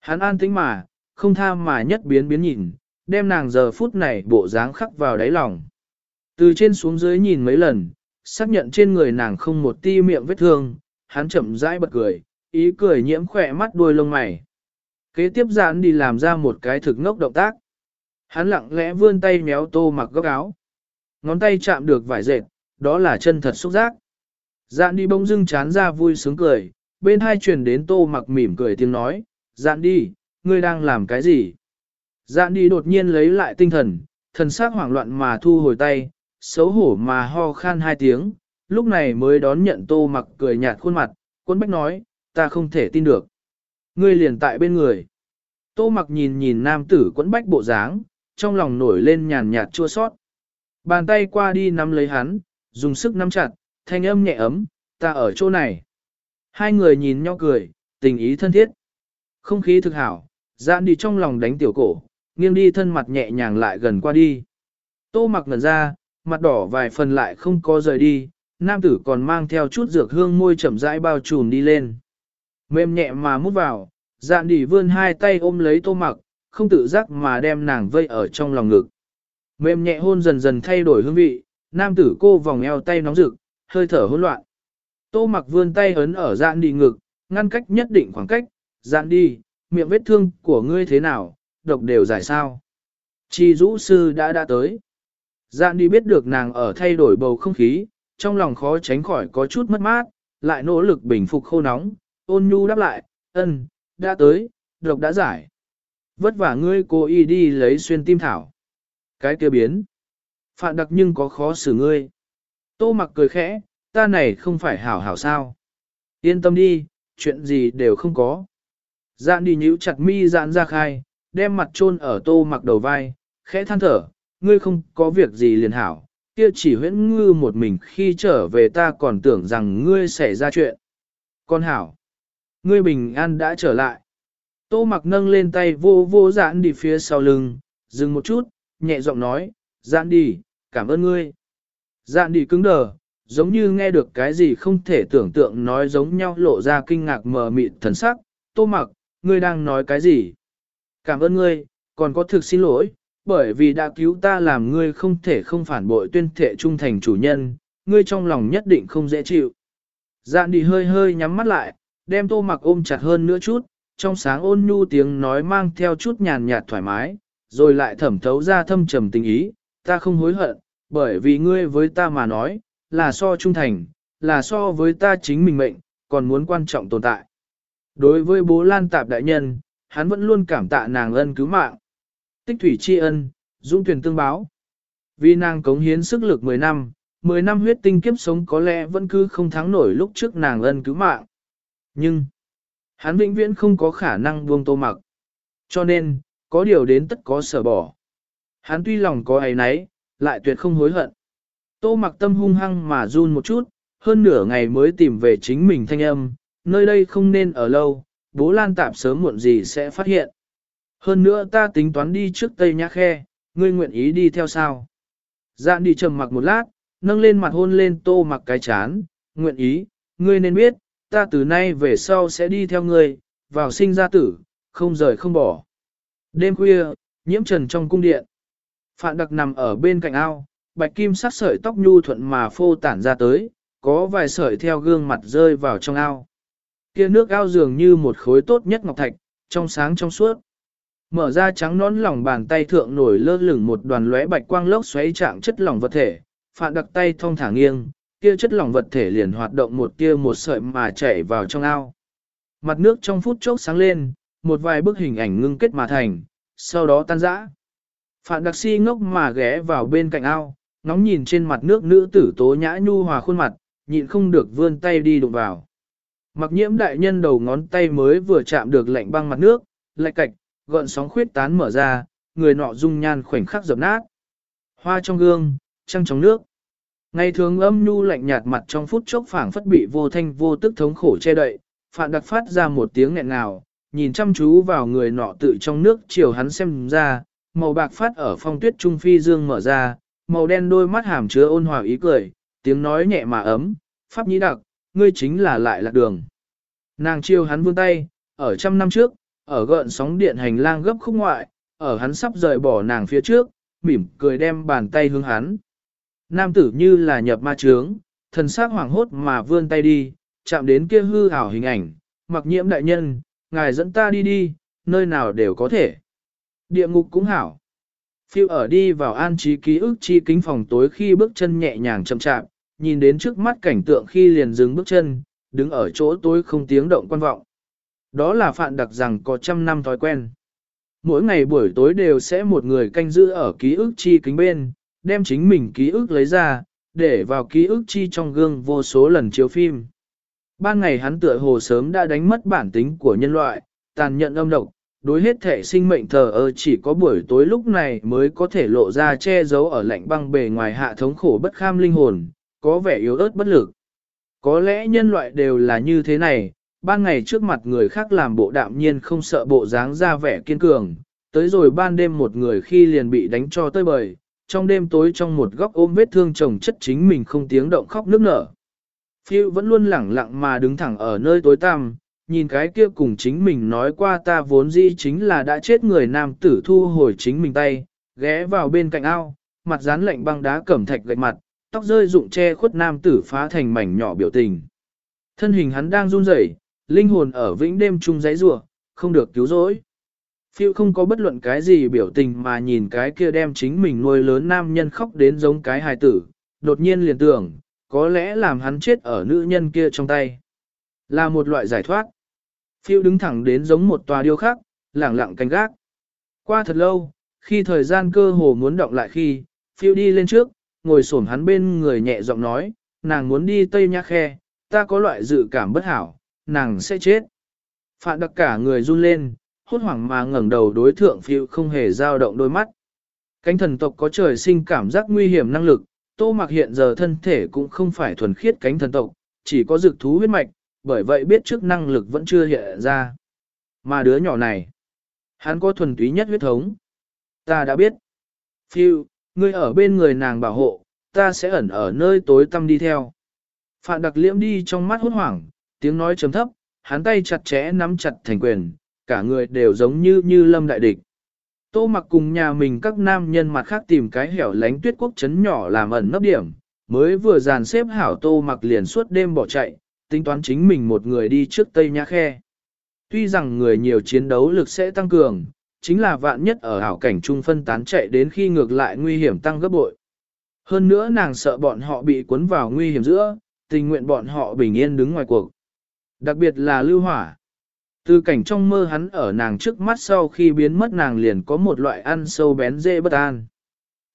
Hắn an tĩnh mà, không tha mà nhất biến biến nhìn, đem nàng giờ phút này bộ dáng khắc vào đáy lòng. Từ trên xuống dưới nhìn mấy lần, xác nhận trên người nàng không một ti miệng vết thương, hắn chậm rãi bật cười, ý cười nhiễm khỏe mắt đuôi lông mày. Kế tiếp giãn đi làm ra một cái thực ngốc động tác. Hắn lặng lẽ vươn tay méo tô mặc góc áo. Ngón tay chạm được vải dệt, đó là chân thật xúc giác. Dạn đi bông dưng chán ra vui sướng cười, bên hai truyền đến tô mặc mỉm cười tiếng nói, dạn đi, ngươi đang làm cái gì? Dạn đi đột nhiên lấy lại tinh thần, thần sắc hoảng loạn mà thu hồi tay, xấu hổ mà ho khan hai tiếng, lúc này mới đón nhận tô mặc cười nhạt khuôn mặt, quân bách nói, ta không thể tin được. Ngươi liền tại bên người. Tô mặc nhìn nhìn nam tử quẫn bách bộ dáng, trong lòng nổi lên nhàn nhạt chua sót. Bàn tay qua đi nắm lấy hắn, dùng sức nắm chặt, thanh âm nhẹ ấm, ta ở chỗ này. Hai người nhìn nhau cười, tình ý thân thiết. Không khí thực hảo, giãn đi trong lòng đánh tiểu cổ, nghiêng đi thân mặt nhẹ nhàng lại gần qua đi. Tô mặc ngẩn ra, mặt đỏ vài phần lại không có rời đi, nam tử còn mang theo chút dược hương môi chậm rãi bao trùm đi lên. Mềm nhẹ mà mút vào, giãn đi vươn hai tay ôm lấy tô mặc, không tự giác mà đem nàng vây ở trong lòng ngực. Mềm nhẹ hôn dần dần thay đổi hương vị, nam tử cô vòng eo tay nóng rực, hơi thở hỗn loạn. Tô mặc vươn tay ấn ở dạn đi ngực, ngăn cách nhất định khoảng cách, dạn đi, miệng vết thương của ngươi thế nào, độc đều giải sao. Chi rũ sư đã đã tới. Dạn đi biết được nàng ở thay đổi bầu không khí, trong lòng khó tránh khỏi có chút mất mát, lại nỗ lực bình phục khô nóng, ôn nhu đáp lại, ân, đã tới, độc đã giải. Vất vả ngươi cô y đi lấy xuyên tim thảo. Cái kia biến. Phạn đặc nhưng có khó xử ngươi. Tô mặc cười khẽ, ta này không phải hảo hảo sao. Yên tâm đi, chuyện gì đều không có. Dạn đi nhíu chặt mi dạn ra khai, đem mặt chôn ở tô mặc đầu vai, khẽ than thở, ngươi không có việc gì liền hảo, kia chỉ huyễn ngư một mình khi trở về ta còn tưởng rằng ngươi sẽ ra chuyện. Con hảo, ngươi bình an đã trở lại. Tô mặc nâng lên tay vô vô dạn đi phía sau lưng, dừng một chút, nhẹ giọng nói, dạn đi, cảm ơn ngươi. Dạn đi cứng đờ, giống như nghe được cái gì không thể tưởng tượng nói giống nhau lộ ra kinh ngạc mờ mịt thần sắc. Tô mặc, ngươi đang nói cái gì? Cảm ơn ngươi, còn có thực xin lỗi, bởi vì đã cứu ta làm ngươi không thể không phản bội tuyên thệ trung thành chủ nhân, ngươi trong lòng nhất định không dễ chịu. Dạn đi hơi hơi nhắm mắt lại, đem tô mặc ôm chặt hơn nữa chút, trong sáng ôn nhu tiếng nói mang theo chút nhàn nhạt thoải mái, rồi lại thẩm thấu ra thâm trầm tình ý, ta không hối hận, bởi vì ngươi với ta mà nói, là so trung thành, là so với ta chính mình mệnh, còn muốn quan trọng tồn tại. Đối với bố Lan Tạp đại nhân, hắn vẫn luôn cảm tạ nàng ân cứu mạng. Tích thủy tri ân, dũng tuyển tương báo. Vì nàng cống hiến sức lực 10 năm, 10 năm huyết tinh kiếp sống có lẽ vẫn cứ không thắng nổi lúc trước nàng ân cứu mạng. Nhưng, hắn vĩnh viễn không có khả năng buông tô mặc. Cho nên, có điều đến tất có sở bỏ. Hắn tuy lòng có ấy nấy, lại tuyệt không hối hận. Tô mặc tâm hung hăng mà run một chút, hơn nửa ngày mới tìm về chính mình thanh âm, nơi đây không nên ở lâu, bố lan tạp sớm muộn gì sẽ phát hiện. Hơn nữa ta tính toán đi trước Tây Nhã Khe, ngươi nguyện ý đi theo sao? Dạn đi trầm mặc một lát, nâng lên mặt hôn lên tô mặc cái chán, nguyện ý, ngươi nên biết, ta từ nay về sau sẽ đi theo ngươi, vào sinh ra tử, không rời không bỏ. Đêm khuya, nhiễm trần trong cung điện. Phạn đặc nằm ở bên cạnh ao, bạch kim sắc sợi tóc nhu thuận mà phô tản ra tới, có vài sợi theo gương mặt rơi vào trong ao. Kia nước ao dường như một khối tốt nhất ngọc thạch, trong sáng trong suốt. Mở ra trắng nón lòng bàn tay thượng nổi lơ lửng một đoàn lóe bạch quang lốc xoáy trạng chất lỏng vật thể, phạn đặc tay thong thả nghiêng, kia chất lỏng vật thể liền hoạt động một tia một sợi mà chảy vào trong ao. Mặt nước trong phút chốc sáng lên, một vài bức hình ảnh ngưng kết mà thành, sau đó tan rã. Phạn đặc si ngốc mà ghé vào bên cạnh ao, ngóng nhìn trên mặt nước nữ tử tố nhã nhu hòa khuôn mặt, nhịn không được vươn tay đi đụng vào. Mặc nhiễm đại nhân đầu ngón tay mới vừa chạm được lạnh băng mặt nước, lạnh cạch, gợn sóng khuyết tán mở ra, người nọ dung nhan khoảnh khắc dập nát. Hoa trong gương, trăng trong nước. Ngày thường âm nhu lạnh nhạt mặt trong phút chốc phảng phất bị vô thanh vô tức thống khổ che đậy, phạn đặc phát ra một tiếng nghẹn ngào, nhìn chăm chú vào người nọ tự trong nước chiều hắn xem ra, màu bạc phát ở phong tuyết trung phi dương mở ra, màu đen đôi mắt hàm chứa ôn hòa ý cười, tiếng nói nhẹ mà ấm, pháp nhĩ đặc, ngươi chính là lại lạc đường. Nàng chiêu hắn vươn tay, ở trăm năm trước, ở gợn sóng điện hành lang gấp khúc ngoại, ở hắn sắp rời bỏ nàng phía trước, mỉm cười đem bàn tay hướng hắn. Nam tử như là nhập ma trướng, thần sắc hoảng hốt mà vươn tay đi, chạm đến kia hư ảo hình ảnh, mặc nhiễm đại nhân, ngài dẫn ta đi đi, nơi nào đều có thể. Địa ngục cũng hảo. Phiêu ở đi vào an trí ký ức chi kính phòng tối khi bước chân nhẹ nhàng chậm chạp, nhìn đến trước mắt cảnh tượng khi liền dừng bước chân, đứng ở chỗ tối không tiếng động quan vọng. Đó là phạn đặc rằng có trăm năm thói quen. Mỗi ngày buổi tối đều sẽ một người canh giữ ở ký ức chi kính bên, đem chính mình ký ức lấy ra, để vào ký ức chi trong gương vô số lần chiếu phim. Ban ngày hắn tựa hồ sớm đã đánh mất bản tính của nhân loại, tàn nhẫn âm độc, đối hết thể sinh mệnh thờ ơ chỉ có buổi tối lúc này mới có thể lộ ra che giấu ở lạnh băng bề ngoài hạ thống khổ bất kham linh hồn, có vẻ yếu ớt bất lực. Có lẽ nhân loại đều là như thế này, ban ngày trước mặt người khác làm bộ đạm nhiên không sợ bộ dáng ra vẻ kiên cường, tới rồi ban đêm một người khi liền bị đánh cho tơi bời, trong đêm tối trong một góc ôm vết thương chồng chất chính mình không tiếng động khóc nước nở. Phiêu vẫn luôn lẳng lặng mà đứng thẳng ở nơi tối tăm, nhìn cái kia cùng chính mình nói qua ta vốn dĩ chính là đã chết người nam tử thu hồi chính mình tay, ghé vào bên cạnh ao, mặt dán lạnh băng đá cẩm thạch gạch mặt, tóc rơi rụng che khuất nam tử phá thành mảnh nhỏ biểu tình. Thân hình hắn đang run rẩy, linh hồn ở vĩnh đêm chung giấy rủa, không được cứu rỗi. Phiêu không có bất luận cái gì biểu tình mà nhìn cái kia đem chính mình nuôi lớn nam nhân khóc đến giống cái hài tử, đột nhiên liền tưởng, có lẽ làm hắn chết ở nữ nhân kia trong tay. Là một loại giải thoát. Phiêu đứng thẳng đến giống một tòa điêu khắc, lẳng lặng canh gác. Qua thật lâu, khi thời gian cơ hồ muốn động lại khi, phiêu đi lên trước, ngồi xổm hắn bên người nhẹ giọng nói, nàng muốn đi Tây Nhã Khe, ta có loại dự cảm bất hảo, nàng sẽ chết. Phạn đặc cả người run lên, hốt hoảng mà ngẩng đầu đối thượng phiêu không hề dao động đôi mắt. Cánh thần tộc có trời sinh cảm giác nguy hiểm năng lực, tô mặc hiện giờ thân thể cũng không phải thuần khiết cánh thần tộc, chỉ có dược thú huyết mạch, bởi vậy biết trước năng lực vẫn chưa hiện ra. Mà đứa nhỏ này, hắn có thuần túy nhất huyết thống. Ta đã biết. Phiêu, ngươi ở bên người nàng bảo hộ, ta sẽ ẩn ở nơi tối tăm đi theo. Phạn đặc liễm đi trong mắt hốt hoảng, tiếng nói chấm thấp, hắn tay chặt chẽ nắm chặt thành quyền, cả người đều giống như như lâm đại địch. Tô mặc cùng nhà mình các nam nhân mặt khác tìm cái hẻo lánh tuyết quốc chấn nhỏ làm ẩn nấp điểm, mới vừa dàn xếp hảo tô mặc liền suốt đêm bỏ chạy, tính toán chính mình một người đi trước Tây nha Khe. Tuy rằng người nhiều chiến đấu lực sẽ tăng cường, chính là vạn nhất ở hảo cảnh trung phân tán chạy đến khi ngược lại nguy hiểm tăng gấp bội. Hơn nữa nàng sợ bọn họ bị cuốn vào nguy hiểm giữa, tình nguyện bọn họ bình yên đứng ngoài cuộc. Đặc biệt là lưu hỏa. Từ cảnh trong mơ hắn ở nàng trước mắt sau khi biến mất nàng liền có một loại ăn sâu bén dễ bất an.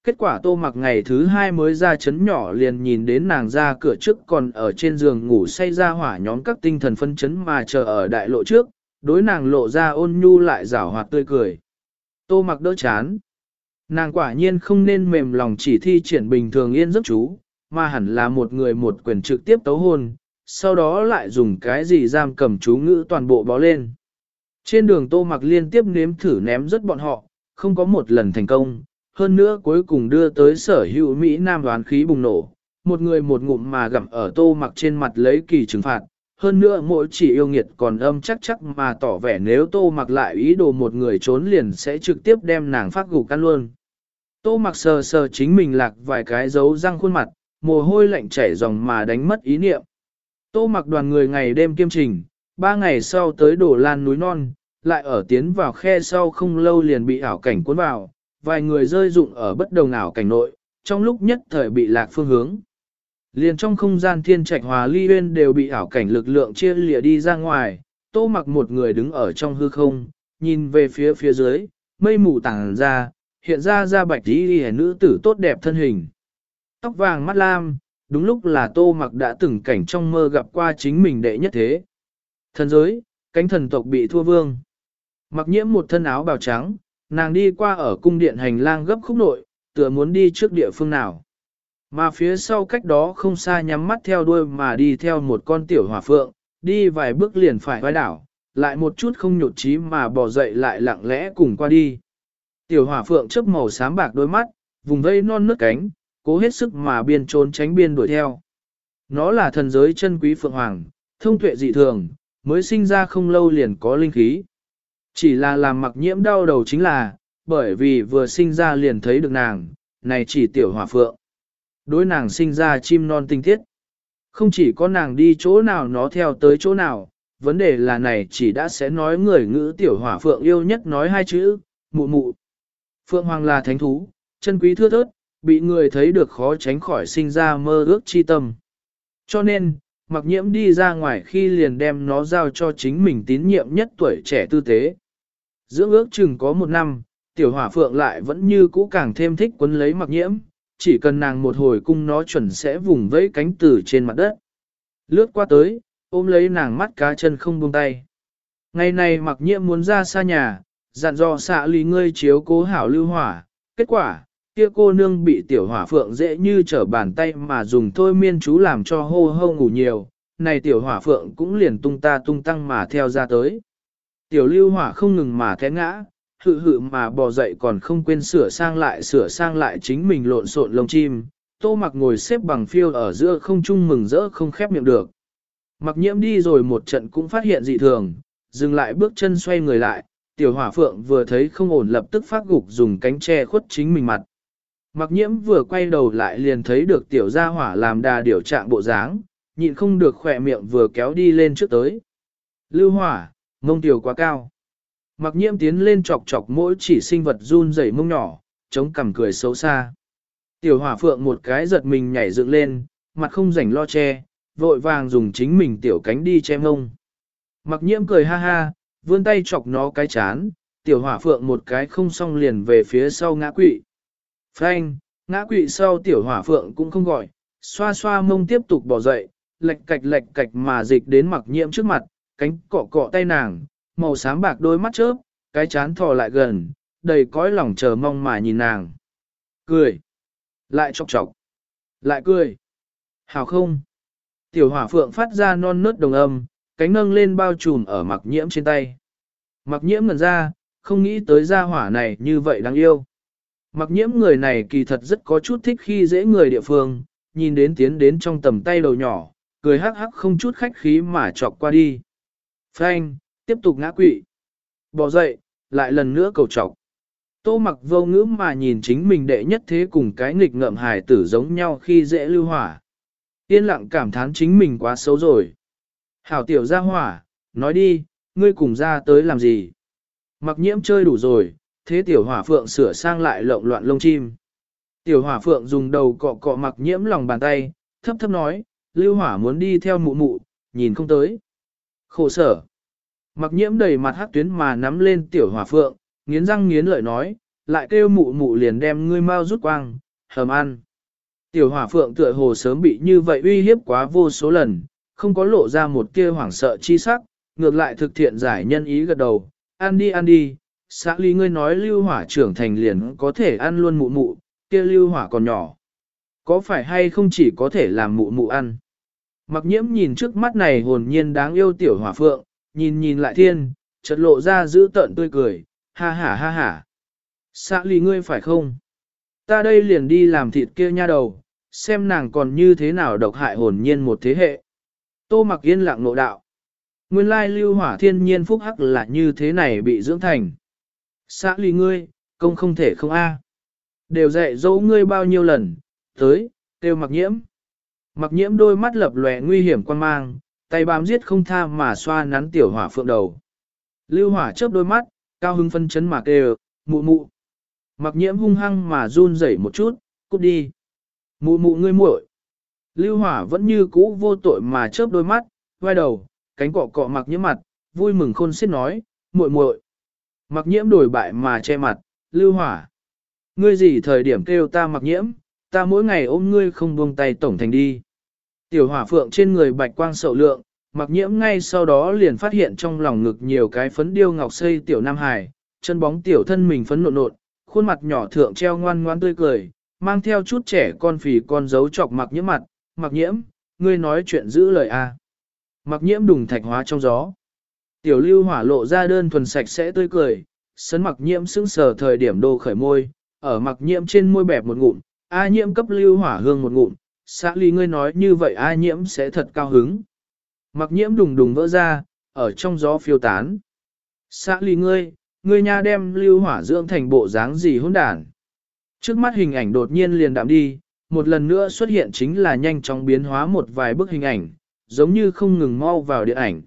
Kết quả tô mặc ngày thứ hai mới ra chấn nhỏ liền nhìn đến nàng ra cửa trước còn ở trên giường ngủ say ra hỏa nhóm các tinh thần phân chấn mà chờ ở đại lộ trước, đối nàng lộ ra ôn nhu lại rảo hoạt tươi cười. Tô mặc đỡ chán. Nàng quả nhiên không nên mềm lòng chỉ thi triển bình thường yên giấc chú, mà hẳn là một người một quyền trực tiếp tấu hôn, sau đó lại dùng cái gì giam cầm chú ngữ toàn bộ bó lên. Trên đường tô mặc liên tiếp nếm thử ném rất bọn họ, không có một lần thành công, hơn nữa cuối cùng đưa tới sở hữu Mỹ Nam đoán khí bùng nổ, một người một ngụm mà gặm ở tô mặc trên mặt lấy kỳ trừng phạt. Hơn nữa mỗi chỉ yêu nghiệt còn âm chắc chắc mà tỏ vẻ nếu tô mặc lại ý đồ một người trốn liền sẽ trực tiếp đem nàng phát gục căn luôn. Tô mặc sờ sờ chính mình lạc vài cái dấu răng khuôn mặt, mồ hôi lạnh chảy dòng mà đánh mất ý niệm. Tô mặc đoàn người ngày đêm kiêm trình, ba ngày sau tới đổ lan núi non, lại ở tiến vào khe sau không lâu liền bị ảo cảnh cuốn vào, vài người rơi dụng ở bất đồng ảo cảnh nội, trong lúc nhất thời bị lạc phương hướng. Liền trong không gian thiên trạch hòa ly uyên đều bị ảo cảnh lực lượng chia lìa đi ra ngoài, tô mặc một người đứng ở trong hư không, nhìn về phía phía dưới, mây mù tàng ra, hiện ra ra bạch tí hẻ nữ tử tốt đẹp thân hình. Tóc vàng mắt lam, đúng lúc là tô mặc đã từng cảnh trong mơ gặp qua chính mình đệ nhất thế. Thần giới, cánh thần tộc bị thua vương. Mặc nhiễm một thân áo bào trắng, nàng đi qua ở cung điện hành lang gấp khúc nội, tựa muốn đi trước địa phương nào. Mà phía sau cách đó không xa nhắm mắt theo đuôi mà đi theo một con tiểu hỏa phượng, đi vài bước liền phải vai đảo, lại một chút không nhột chí mà bỏ dậy lại lặng lẽ cùng qua đi. Tiểu hỏa phượng chớp màu xám bạc đôi mắt, vùng vây non nước cánh, cố hết sức mà biên trốn tránh biên đuổi theo. Nó là thần giới chân quý phượng hoàng, thông tuệ dị thường, mới sinh ra không lâu liền có linh khí. Chỉ là làm mặc nhiễm đau đầu chính là, bởi vì vừa sinh ra liền thấy được nàng, này chỉ tiểu hỏa phượng. Đối nàng sinh ra chim non tinh tiết. Không chỉ có nàng đi chỗ nào nó theo tới chỗ nào, vấn đề là này chỉ đã sẽ nói người ngữ tiểu hỏa phượng yêu nhất nói hai chữ, mụ mụ. Phượng hoàng là thánh thú, chân quý thưa thớt, bị người thấy được khó tránh khỏi sinh ra mơ ước chi tâm. Cho nên, mặc nhiễm đi ra ngoài khi liền đem nó giao cho chính mình tín nhiệm nhất tuổi trẻ tư tế. Dưỡng ước chừng có một năm, tiểu hỏa phượng lại vẫn như cũ càng thêm thích quấn lấy mặc nhiễm, chỉ cần nàng một hồi cung nó chuẩn sẽ vùng vẫy cánh tử trên mặt đất. Lướt qua tới, ôm lấy nàng mắt cá chân không buông tay. Ngày này mặc nhiễm muốn ra xa nhà, dặn dò xạ lý ngươi chiếu cố hảo lưu hỏa, kết quả, kia cô nương bị tiểu hỏa phượng dễ như trở bàn tay mà dùng thôi miên chú làm cho hô hô ngủ nhiều, này tiểu hỏa phượng cũng liền tung ta tung tăng mà theo ra tới. Tiểu lưu hỏa không ngừng mà té ngã, hự hự mà bò dậy còn không quên sửa sang lại sửa sang lại chính mình lộn xộn lông chim, tô mặc ngồi xếp bằng phiêu ở giữa không trung mừng rỡ không khép miệng được. Mặc nhiễm đi rồi một trận cũng phát hiện dị thường, dừng lại bước chân xoay người lại, tiểu hỏa phượng vừa thấy không ổn lập tức phát gục dùng cánh che khuất chính mình mặt. Mặc nhiễm vừa quay đầu lại liền thấy được tiểu gia hỏa làm đà điều trạng bộ dáng, nhịn không được khỏe miệng vừa kéo đi lên trước tới. Lưu hỏa, mông tiểu quá cao. Mặc nhiễm tiến lên chọc chọc mỗi chỉ sinh vật run rẩy mông nhỏ, chống cằm cười xấu xa. Tiểu hỏa phượng một cái giật mình nhảy dựng lên, mặt không rảnh lo che, vội vàng dùng chính mình tiểu cánh đi che mông. Mặc nhiễm cười ha ha, vươn tay chọc nó cái chán, tiểu hỏa phượng một cái không xong liền về phía sau ngã quỵ. Phanh, ngã quỵ sau tiểu hỏa phượng cũng không gọi, xoa xoa mông tiếp tục bỏ dậy, lệch cạch lệch cạch mà dịch đến mặc nhiễm trước mặt, cánh cọ cọ tay nàng, màu xám bạc đôi mắt chớp, cái chán thò lại gần, đầy cõi lòng chờ mong mà nhìn nàng. Cười. Lại chọc chọc. Lại cười. Hào không. Tiểu hỏa phượng phát ra non nớt đồng âm, cánh nâng lên bao trùm ở mặc nhiễm trên tay. Mặc nhiễm ngần ra, không nghĩ tới gia hỏa này như vậy đáng yêu. Mặc nhiễm người này kỳ thật rất có chút thích khi dễ người địa phương, nhìn đến tiến đến trong tầm tay đầu nhỏ, cười hắc hắc không chút khách khí mà chọc qua đi. Phanh, tiếp tục ngã quỵ. Bỏ dậy, lại lần nữa cầu chọc. Tô mặc vô ngữ mà nhìn chính mình đệ nhất thế cùng cái nghịch ngợm hài tử giống nhau khi dễ lưu hỏa. Yên lặng cảm thán chính mình quá xấu rồi. Hảo tiểu ra hỏa, nói đi, ngươi cùng ra tới làm gì? Mặc nhiễm chơi đủ rồi, thế tiểu hỏa phượng sửa sang lại lộn loạn lông chim. Tiểu hỏa phượng dùng đầu cọ cọ mặc nhiễm lòng bàn tay, thấp thấp nói, lưu hỏa muốn đi theo mụ mụ, nhìn không tới. Khổ sở. Mặc nhiễm đầy mặt hắc tuyến mà nắm lên tiểu hỏa phượng, nghiến răng nghiến lợi nói, lại kêu mụ mụ liền đem ngươi mau rút quang, hầm ăn. Tiểu hỏa phượng tựa hồ sớm bị như vậy uy hiếp quá vô số lần, không có lộ ra một kia hoảng sợ chi sắc, ngược lại thực thiện giải nhân ý gật đầu, ăn đi ăn đi, xã lý ngươi nói lưu hỏa trưởng thành liền có thể ăn luôn mụ mụ, kia lưu hỏa còn nhỏ. Có phải hay không chỉ có thể làm mụ mụ ăn? Mặc nhiễm nhìn trước mắt này hồn nhiên đáng yêu tiểu hỏa phượng, nhìn nhìn lại thiên, chợt lộ ra giữ tợn tươi cười, ha ha ha ha. Xã lý ngươi phải không? Ta đây liền đi làm thịt kia nha đầu, xem nàng còn như thế nào độc hại hồn nhiên một thế hệ. Tô mặc yên lặng nộ đạo. Nguyên lai lưu hỏa thiên nhiên phúc hắc là như thế này bị dưỡng thành. Xã lì ngươi, công không thể không a. Đều dạy dỗ ngươi bao nhiêu lần, tới, kêu mặc nhiễm. Mặc nhiễm đôi mắt lập lòe nguy hiểm quan mang, tay bám giết không tha mà xoa nắn tiểu hỏa phượng đầu. Lưu hỏa chớp đôi mắt, cao hưng phân chấn mà kêu, mụ mụ. Mặc nhiễm hung hăng mà run rẩy một chút, cút đi. Mụ mụ ngươi muội. Lưu hỏa vẫn như cũ vô tội mà chớp đôi mắt, vai đầu, cánh cọ cọ mặc nhiễm mặt, vui mừng khôn xiết nói, muội muội. Mặc nhiễm đổi bại mà che mặt, lưu hỏa. Ngươi gì thời điểm kêu ta mặc nhiễm, ta mỗi ngày ôm ngươi không buông tay tổng thành đi. Tiểu hỏa phượng trên người bạch quang sậu lượng, mặc nhiễm ngay sau đó liền phát hiện trong lòng ngực nhiều cái phấn điêu ngọc xây tiểu nam hải, chân bóng tiểu thân mình phấn nộn nộn, khuôn mặt nhỏ thượng treo ngoan ngoan tươi cười, mang theo chút trẻ con phì con dấu chọc mặc nhiễm mặt, mặc nhiễm, ngươi nói chuyện giữ lời a. Mặc nhiễm đùng thạch hóa trong gió. Tiểu lưu hỏa lộ ra đơn thuần sạch sẽ tươi cười, sấn mặc nhiễm sững sờ thời điểm đô khởi môi, ở mặc nhiễm trên môi bẹp một ngụm, a nhiễm cấp lưu hỏa hương một ngụm, xã ly ngươi nói như vậy a nhiễm sẽ thật cao hứng. Mặc nhiễm đùng đùng vỡ ra, ở trong gió phiêu tán. Xã ly ngươi, ngươi nha đem lưu hỏa dưỡng thành bộ dáng gì hỗn đản. Trước mắt hình ảnh đột nhiên liền đạm đi, một lần nữa xuất hiện chính là nhanh chóng biến hóa một vài bức hình ảnh, giống như không ngừng mau vào điện ảnh.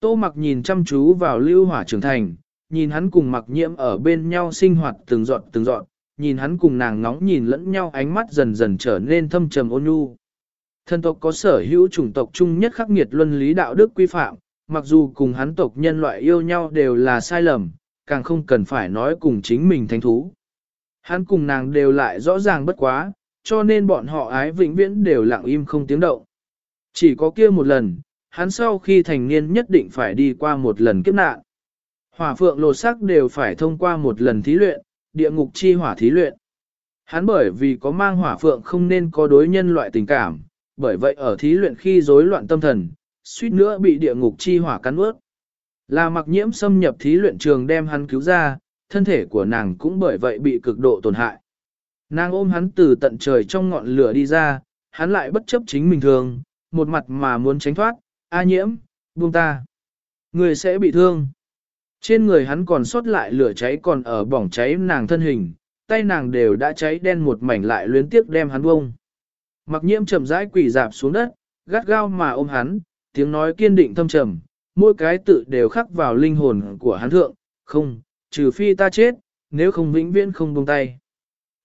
Tô mặc nhìn chăm chú vào lưu hỏa trưởng thành, nhìn hắn cùng mặc nhiễm ở bên nhau sinh hoạt từng dọn từng dọn, nhìn hắn cùng nàng ngóng nhìn lẫn nhau ánh mắt dần dần trở nên thâm trầm ôn nhu. Thân tộc có sở hữu chủng tộc chung nhất khắc nghiệt luân lý đạo đức quy phạm, mặc dù cùng hắn tộc nhân loại yêu nhau đều là sai lầm, càng không cần phải nói cùng chính mình thánh thú. Hắn cùng nàng đều lại rõ ràng bất quá, cho nên bọn họ ái vĩnh viễn đều lặng im không tiếng động. Chỉ có kia một lần, hắn sau khi thành niên nhất định phải đi qua một lần kiếp nạn. Hỏa phượng lột sắc đều phải thông qua một lần thí luyện, địa ngục chi hỏa thí luyện. Hắn bởi vì có mang hỏa phượng không nên có đối nhân loại tình cảm, bởi vậy ở thí luyện khi rối loạn tâm thần, suýt nữa bị địa ngục chi hỏa cắn ướt. Là mặc nhiễm xâm nhập thí luyện trường đem hắn cứu ra, thân thể của nàng cũng bởi vậy bị cực độ tổn hại. Nàng ôm hắn từ tận trời trong ngọn lửa đi ra, hắn lại bất chấp chính mình thường, một mặt mà muốn tránh thoát, A nhiễm, buông ta. Người sẽ bị thương. Trên người hắn còn sót lại lửa cháy còn ở bỏng cháy nàng thân hình, tay nàng đều đã cháy đen một mảnh lại luyến tiếc đem hắn bông. Mặc nhiễm chậm rãi quỳ dạp xuống đất, gắt gao mà ôm hắn, tiếng nói kiên định thâm trầm, mỗi cái tự đều khắc vào linh hồn của hắn thượng, không, trừ phi ta chết, nếu không vĩnh viễn không buông tay.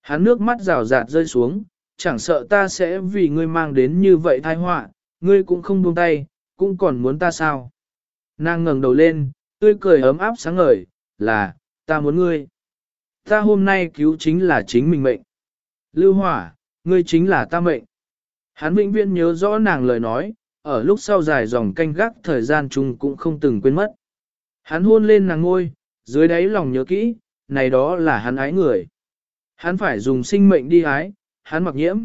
Hắn nước mắt rào rạt rơi xuống, chẳng sợ ta sẽ vì ngươi mang đến như vậy tai họa, ngươi cũng không buông tay, cũng còn muốn ta sao. Nàng ngẩng đầu lên, tươi cười ấm áp sáng ngời, là, ta muốn ngươi. Ta hôm nay cứu chính là chính mình mệnh. Lưu hỏa, ngươi chính là ta mệnh. Hắn vĩnh viễn nhớ rõ nàng lời nói, ở lúc sau dài dòng canh gác thời gian chung cũng không từng quên mất. Hắn hôn lên nàng ngôi, dưới đáy lòng nhớ kỹ, này đó là hắn ái người. Hắn phải dùng sinh mệnh đi ái, hắn mặc nhiễm.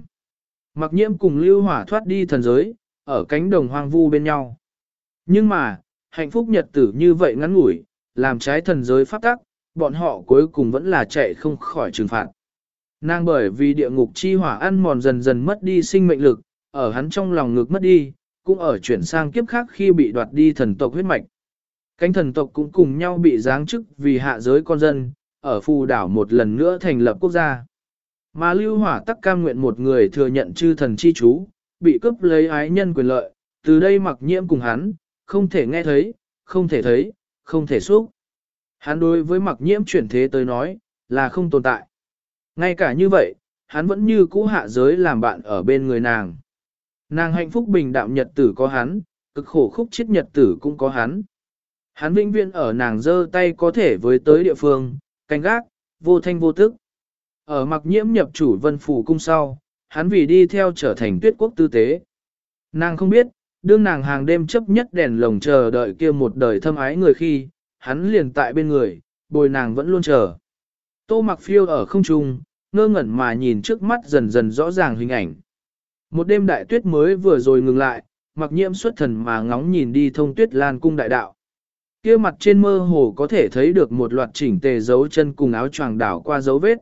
Mặc nhiễm cùng lưu hỏa thoát đi thần giới, ở cánh đồng hoang vu bên nhau. Nhưng mà, hạnh phúc nhật tử như vậy ngắn ngủi, làm trái thần giới pháp tắc, bọn họ cuối cùng vẫn là chạy không khỏi trừng phạt. Nàng bởi vì địa ngục chi hỏa ăn mòn dần dần mất đi sinh mệnh lực, ở hắn trong lòng ngực mất đi, cũng ở chuyển sang kiếp khác khi bị đoạt đi thần tộc huyết mạch. Cánh thần tộc cũng cùng nhau bị giáng chức vì hạ giới con dân, ở phù đảo một lần nữa thành lập quốc gia. Mà lưu hỏa tắc cam nguyện một người thừa nhận chư thần chi chú, bị cướp lấy ái nhân quyền lợi, từ đây mặc nhiễm cùng hắn, không thể nghe thấy, không thể thấy, không thể xúc. Hắn đối với mặc nhiễm chuyển thế tới nói, là không tồn tại. Ngay cả như vậy, hắn vẫn như cũ hạ giới làm bạn ở bên người nàng. Nàng hạnh phúc bình đạm nhật tử có hắn, cực khổ khúc chết nhật tử cũng có hắn. Hắn vĩnh viễn ở nàng giơ tay có thể với tới địa phương, canh gác, vô thanh vô tức. Ở mặc nhiễm nhập chủ vân phủ cung sau, hắn vì đi theo trở thành tuyết quốc tư tế. Nàng không biết, đương nàng hàng đêm chấp nhất đèn lồng chờ đợi kia một đời thâm ái người khi, hắn liền tại bên người, bồi nàng vẫn luôn chờ. Tô mặc phiêu ở không trung, ngơ ngẩn mà nhìn trước mắt dần dần rõ ràng hình ảnh. Một đêm đại tuyết mới vừa rồi ngừng lại, mặc nhiễm xuất thần mà ngóng nhìn đi thông tuyết lan cung đại đạo. Kia mặt trên mơ hồ có thể thấy được một loạt chỉnh tề dấu chân cùng áo choàng đảo qua dấu vết.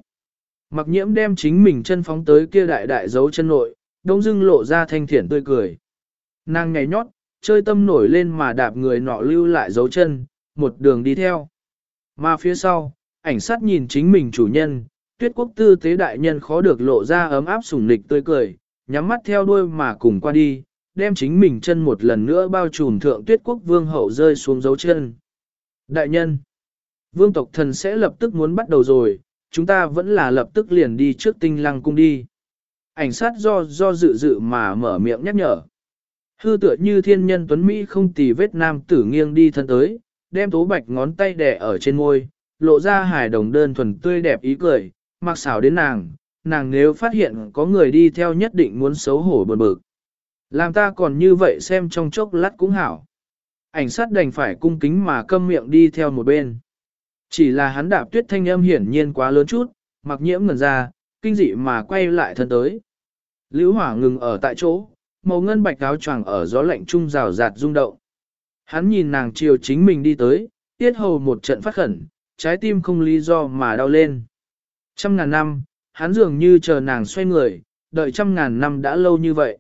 Mặc nhiễm đem chính mình chân phóng tới kia đại đại dấu chân nội, đông dưng lộ ra thanh thiện tươi cười. Nàng nhảy nhót, chơi tâm nổi lên mà đạp người nọ lưu lại dấu chân, một đường đi theo. Mà phía sau, ảnh sát nhìn chính mình chủ nhân, tuyết quốc tư tế đại nhân khó được lộ ra ấm áp sủng nịch tươi cười, nhắm mắt theo đuôi mà cùng qua đi, đem chính mình chân một lần nữa bao trùm thượng tuyết quốc vương hậu rơi xuống dấu chân. Đại nhân, vương tộc thần sẽ lập tức muốn bắt đầu rồi, chúng ta vẫn là lập tức liền đi trước tinh lăng cung đi. Ảnh sát do do dự dự mà mở miệng nhắc nhở. Hư tựa như thiên nhân tuấn Mỹ không tì vết nam tử nghiêng đi thân tới, đem tố bạch ngón tay đẻ ở trên môi, lộ ra hài đồng đơn thuần tươi đẹp ý cười, mặc xảo đến nàng, nàng nếu phát hiện có người đi theo nhất định muốn xấu hổ bực bực. Làm ta còn như vậy xem trong chốc lát cũng hảo. Ảnh sát đành phải cung kính mà câm miệng đi theo một bên. Chỉ là hắn đạp tuyết thanh âm hiển nhiên quá lớn chút, mặc nhiễm ngần ra, kinh dị mà quay lại thân tới. Lưu hỏa ngừng ở tại chỗ, màu ngân bạch áo choàng ở gió lạnh trung rào rạt rung động. Hắn nhìn nàng chiều chính mình đi tới, tiết hầu một trận phát khẩn, trái tim không lý do mà đau lên. Trăm ngàn năm, hắn dường như chờ nàng xoay người, đợi trăm ngàn năm đã lâu như vậy.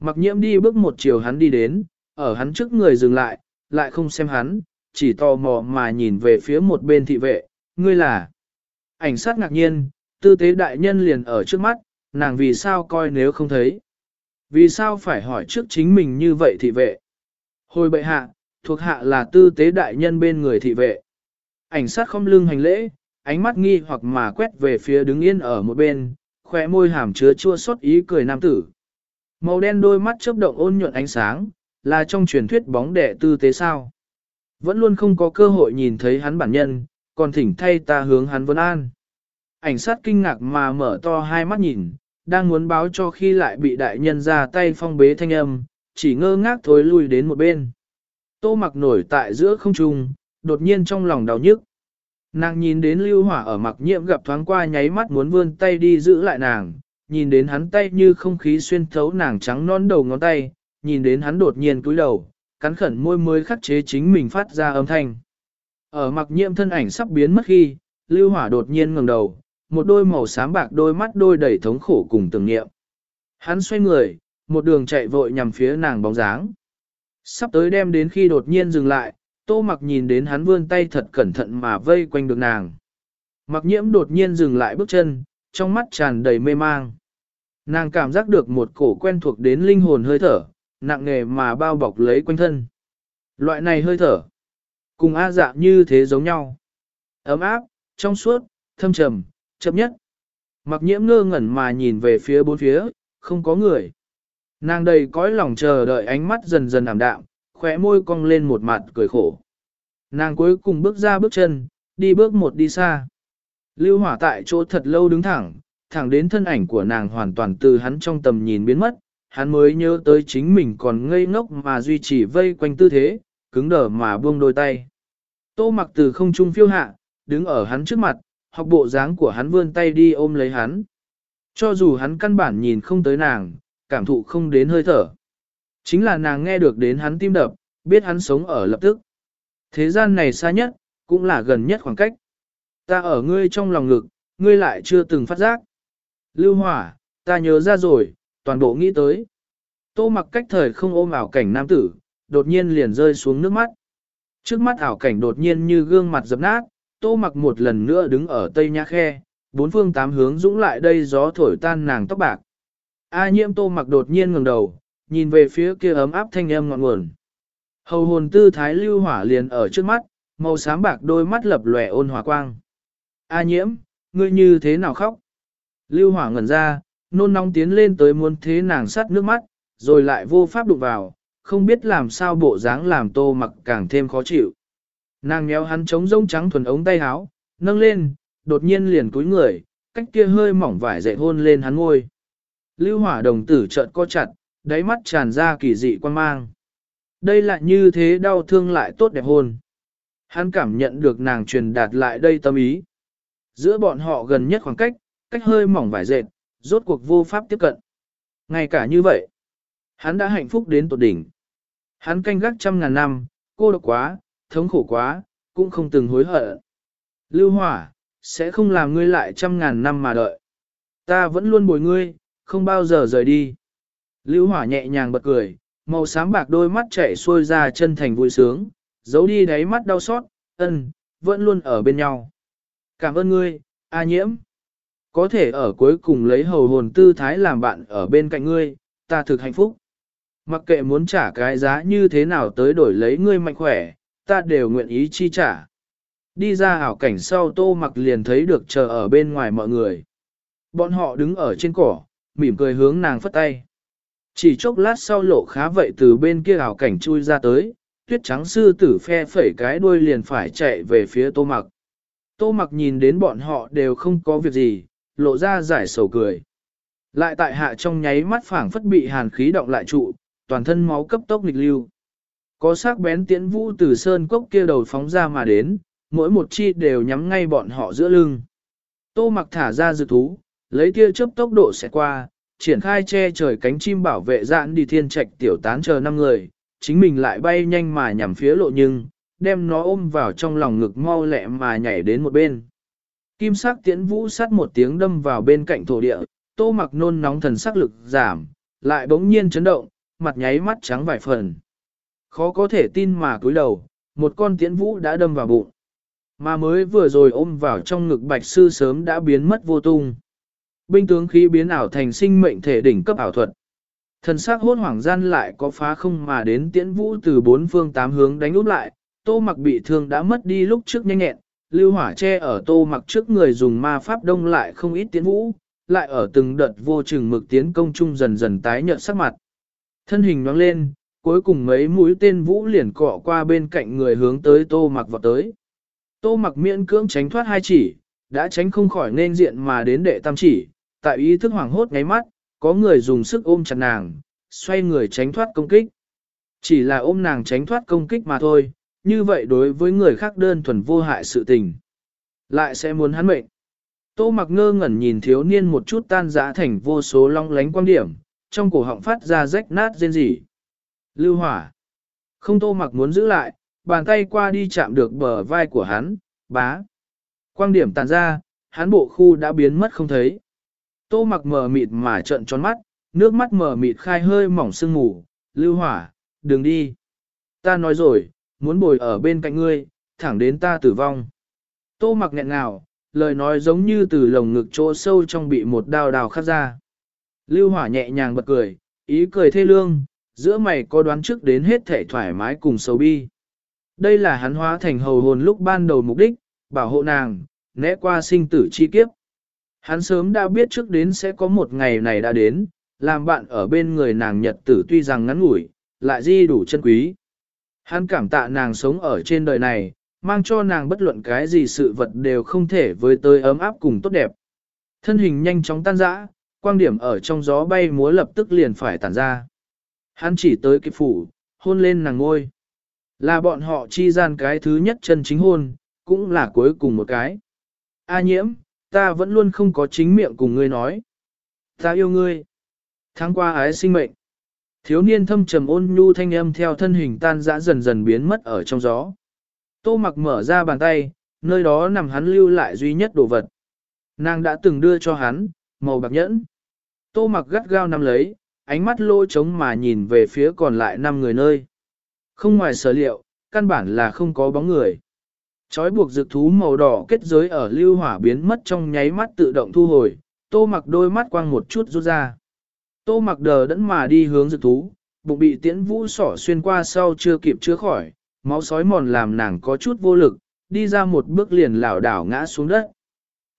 Mặc nhiễm đi bước một chiều hắn đi đến, ở hắn trước người dừng lại, lại không xem hắn, chỉ tò mò mà nhìn về phía một bên thị vệ, ngươi là. Ảnh sát ngạc nhiên, tư tế đại nhân liền ở trước mắt, nàng vì sao coi nếu không thấy. Vì sao phải hỏi trước chính mình như vậy thị vệ? Hồi bệ hạ, thuộc hạ là tư tế đại nhân bên người thị vệ. Ảnh sát không lưng hành lễ, ánh mắt nghi hoặc mà quét về phía đứng yên ở một bên, khóe môi hàm chứa chua xót ý cười nam tử. Màu đen đôi mắt chớp động ôn nhuận ánh sáng, là trong truyền thuyết bóng đẻ tư tế sao. Vẫn luôn không có cơ hội nhìn thấy hắn bản nhân, còn thỉnh thay ta hướng hắn vân an. Ảnh sát kinh ngạc mà mở to hai mắt nhìn, đang muốn báo cho khi lại bị đại nhân ra tay phong bế thanh âm, chỉ ngơ ngác thối lui đến một bên. Tô mặc nổi tại giữa không trung, đột nhiên trong lòng đau nhức. Nàng nhìn đến lưu hỏa ở mặc nhiệm gặp thoáng qua nháy mắt muốn vươn tay đi giữ lại nàng, nhìn đến hắn tay như không khí xuyên thấu nàng trắng non đầu ngón tay, nhìn đến hắn đột nhiên cúi đầu, cắn khẩn môi mới khắc chế chính mình phát ra âm thanh. Ở mặc nhiễm thân ảnh sắp biến mất khi, lưu hỏa đột nhiên ngẩng đầu, một đôi màu xám bạc đôi mắt đôi đầy thống khổ cùng tưởng niệm. Hắn xoay người, một đường chạy vội nhằm phía nàng bóng dáng. Sắp tới đem đến khi đột nhiên dừng lại, tô mặc nhìn đến hắn vươn tay thật cẩn thận mà vây quanh được nàng. Mặc nhiễm đột nhiên dừng lại bước chân, trong mắt tràn đầy mê mang. Nàng cảm giác được một cổ quen thuộc đến linh hồn hơi thở, nặng nghề mà bao bọc lấy quanh thân. Loại này hơi thở, cùng A dạ như thế giống nhau. Ấm áp, trong suốt, thâm trầm, chậm nhất. Mặc nhiễm ngơ ngẩn mà nhìn về phía bốn phía, không có người. Nàng đầy cõi lòng chờ đợi ánh mắt dần dần ảm đạm, khóe môi cong lên một mặt cười khổ. Nàng cuối cùng bước ra bước chân, đi bước một đi xa. Lưu hỏa tại chỗ thật lâu đứng thẳng, thẳng đến thân ảnh của nàng hoàn toàn từ hắn trong tầm nhìn biến mất, hắn mới nhớ tới chính mình còn ngây ngốc mà duy trì vây quanh tư thế, cứng đờ mà buông đôi tay. Tô mặc từ không trung phiêu hạ, đứng ở hắn trước mặt, học bộ dáng của hắn vươn tay đi ôm lấy hắn. Cho dù hắn căn bản nhìn không tới nàng, cảm thụ không đến hơi thở. Chính là nàng nghe được đến hắn tim đập, biết hắn sống ở lập tức. Thế gian này xa nhất, cũng là gần nhất khoảng cách. Ta ở ngươi trong lòng ngực, ngươi lại chưa từng phát giác. Lưu hỏa, ta nhớ ra rồi, toàn bộ nghĩ tới. Tô mặc cách thời không ôm ảo cảnh nam tử, đột nhiên liền rơi xuống nước mắt. Trước mắt ảo cảnh đột nhiên như gương mặt dập nát, tô mặc một lần nữa đứng ở tây nhã khe, bốn phương tám hướng dũng lại đây gió thổi tan nàng tóc bạc. A nhiễm tô mặc đột nhiên ngẩng đầu, nhìn về phía kia ấm áp thanh âm ngọn nguồn. Hầu hồn tư thái lưu hỏa liền ở trước mắt, màu xám bạc đôi mắt lập lòe ôn hòa quang. A nhiễm, ngươi như thế nào khóc? Lưu hỏa ngẩn ra, nôn nóng tiến lên tới muốn thế nàng sắt nước mắt, rồi lại vô pháp đụng vào, không biết làm sao bộ dáng làm tô mặc càng thêm khó chịu. Nàng nhéo hắn trống rông trắng thuần ống tay áo, nâng lên, đột nhiên liền cúi người, cách kia hơi mỏng vải dậy hôn lên hắn ngôi. Lưu hỏa đồng tử trợn co chặt, đáy mắt tràn ra kỳ dị quan mang. Đây lại như thế đau thương lại tốt đẹp hôn. Hắn cảm nhận được nàng truyền đạt lại đây tâm ý. Giữa bọn họ gần nhất khoảng cách, cách hơi mỏng vải dệt, rốt cuộc vô pháp tiếp cận. Ngay cả như vậy, hắn đã hạnh phúc đến tột đỉnh. Hắn canh gác trăm ngàn năm, cô độc quá, thống khổ quá, cũng không từng hối hận. Lưu hỏa, sẽ không làm ngươi lại trăm ngàn năm mà đợi. Ta vẫn luôn bồi ngươi, không bao giờ rời đi. Lưu hỏa nhẹ nhàng bật cười, màu xám bạc đôi mắt chảy xuôi ra chân thành vui sướng, giấu đi đáy mắt đau xót, ân, vẫn luôn ở bên nhau. Cảm ơn ngươi, A nhiễm. Có thể ở cuối cùng lấy hầu hồn tư thái làm bạn ở bên cạnh ngươi, ta thực hạnh phúc. Mặc kệ muốn trả cái giá như thế nào tới đổi lấy ngươi mạnh khỏe, ta đều nguyện ý chi trả. Đi ra ảo cảnh sau tô mặc liền thấy được chờ ở bên ngoài mọi người. Bọn họ đứng ở trên cỏ, mỉm cười hướng nàng phất tay. Chỉ chốc lát sau lộ khá vậy từ bên kia ảo cảnh chui ra tới, tuyết trắng sư tử phe phẩy cái đuôi liền phải chạy về phía tô mặc. Tô mặc nhìn đến bọn họ đều không có việc gì, lộ ra giải sầu cười. Lại tại hạ trong nháy mắt phảng phất bị hàn khí động lại trụ, toàn thân máu cấp tốc nghịch lưu. Có sắc bén tiễn vũ từ sơn cốc kia đầu phóng ra mà đến, mỗi một chi đều nhắm ngay bọn họ giữa lưng. Tô mặc thả ra dự thú, lấy tia chớp tốc độ sẽ qua, triển khai che trời cánh chim bảo vệ dạn đi thiên trạch tiểu tán chờ năm người, chính mình lại bay nhanh mà nhằm phía lộ nhưng, đem nó ôm vào trong lòng ngực mau lẹ mà nhảy đến một bên. Kim sắc tiễn vũ sát một tiếng đâm vào bên cạnh thổ địa, tô mặc nôn nóng thần sắc lực giảm, lại bỗng nhiên chấn động, mặt nháy mắt trắng vài phần. Khó có thể tin mà cúi đầu, một con tiễn vũ đã đâm vào bụng. Mà mới vừa rồi ôm vào trong ngực bạch sư sớm đã biến mất vô tung. Binh tướng khí biến ảo thành sinh mệnh thể đỉnh cấp ảo thuật. Thần sắc hốt hoảng gian lại có phá không mà đến tiễn vũ từ bốn phương tám hướng đánh úp lại, tô mặc bị thương đã mất đi lúc trước nhanh nhẹn, lưu hỏa che ở tô mặc trước người dùng ma pháp đông lại không ít tiến vũ, lại ở từng đợt vô chừng mực tiến công chung dần dần tái nhợt sắc mặt. Thân hình nhoáng lên, cuối cùng mấy mũi tên vũ liền cọ qua bên cạnh người hướng tới tô mặc vào tới. Tô mặc miễn cưỡng tránh thoát hai chỉ, đã tránh không khỏi nên diện mà đến đệ tam chỉ, tại ý thức hoảng hốt ngáy mắt, có người dùng sức ôm chặt nàng, xoay người tránh thoát công kích. Chỉ là ôm nàng tránh thoát công kích mà thôi, như vậy đối với người khác đơn thuần vô hại sự tình. Lại sẽ muốn hắn mệnh. Tô mặc ngơ ngẩn nhìn thiếu niên một chút tan giã thành vô số long lánh quan điểm, trong cổ họng phát ra rách nát rên rỉ. Lưu hỏa. Không tô mặc muốn giữ lại, bàn tay qua đi chạm được bờ vai của hắn, bá. Quang điểm tàn ra, hắn bộ khu đã biến mất không thấy. Tô mặc mờ mịt mà trợn tròn mắt, nước mắt mờ mịt khai hơi mỏng sương mù, lưu hỏa, đừng đi. Ta nói rồi, muốn bồi ở bên cạnh ngươi, thẳng đến ta tử vong. Tô mặc nghẹn ngào, lời nói giống như từ lồng ngực chỗ sâu trong bị một đào đào khắc ra. Lưu hỏa nhẹ nhàng bật cười, ý cười thê lương, giữa mày có đoán trước đến hết thể thoải mái cùng sâu bi. Đây là hắn hóa thành hầu hồn lúc ban đầu mục đích, bảo hộ nàng, né qua sinh tử chi kiếp. Hắn sớm đã biết trước đến sẽ có một ngày này đã đến, làm bạn ở bên người nàng nhật tử tuy rằng ngắn ngủi, lại di đủ chân quý. Hắn cảm tạ nàng sống ở trên đời này, mang cho nàng bất luận cái gì sự vật đều không thể với tới ấm áp cùng tốt đẹp. Thân hình nhanh chóng tan rã, quang điểm ở trong gió bay múa lập tức liền phải tản ra. Hắn chỉ tới kịp phủ, hôn lên nàng ngôi. Là bọn họ chi gian cái thứ nhất chân chính hôn, cũng là cuối cùng một cái. A nhiễm, ta vẫn luôn không có chính miệng cùng ngươi nói. Ta yêu ngươi. Tháng qua ái sinh mệnh. Thiếu niên thâm trầm ôn nhu thanh âm theo thân hình tan dã dần dần biến mất ở trong gió. Tô mặc mở ra bàn tay, nơi đó nằm hắn lưu lại duy nhất đồ vật. Nàng đã từng đưa cho hắn, màu bạc nhẫn. Tô mặc gắt gao nắm lấy, ánh mắt lôi trống mà nhìn về phía còn lại năm người nơi. Không ngoài sở liệu, căn bản là không có bóng người. Chói buộc dược thú màu đỏ kết giới ở lưu hỏa biến mất trong nháy mắt tự động thu hồi, tô mặc đôi mắt quang một chút rút ra. Tô mặc đờ đẫn mà đi hướng dược thú, bụng bị tiễn vũ sỏ xuyên qua sau chưa kịp chữa khỏi, máu sói mòn làm nàng có chút vô lực, đi ra một bước liền lảo đảo ngã xuống đất.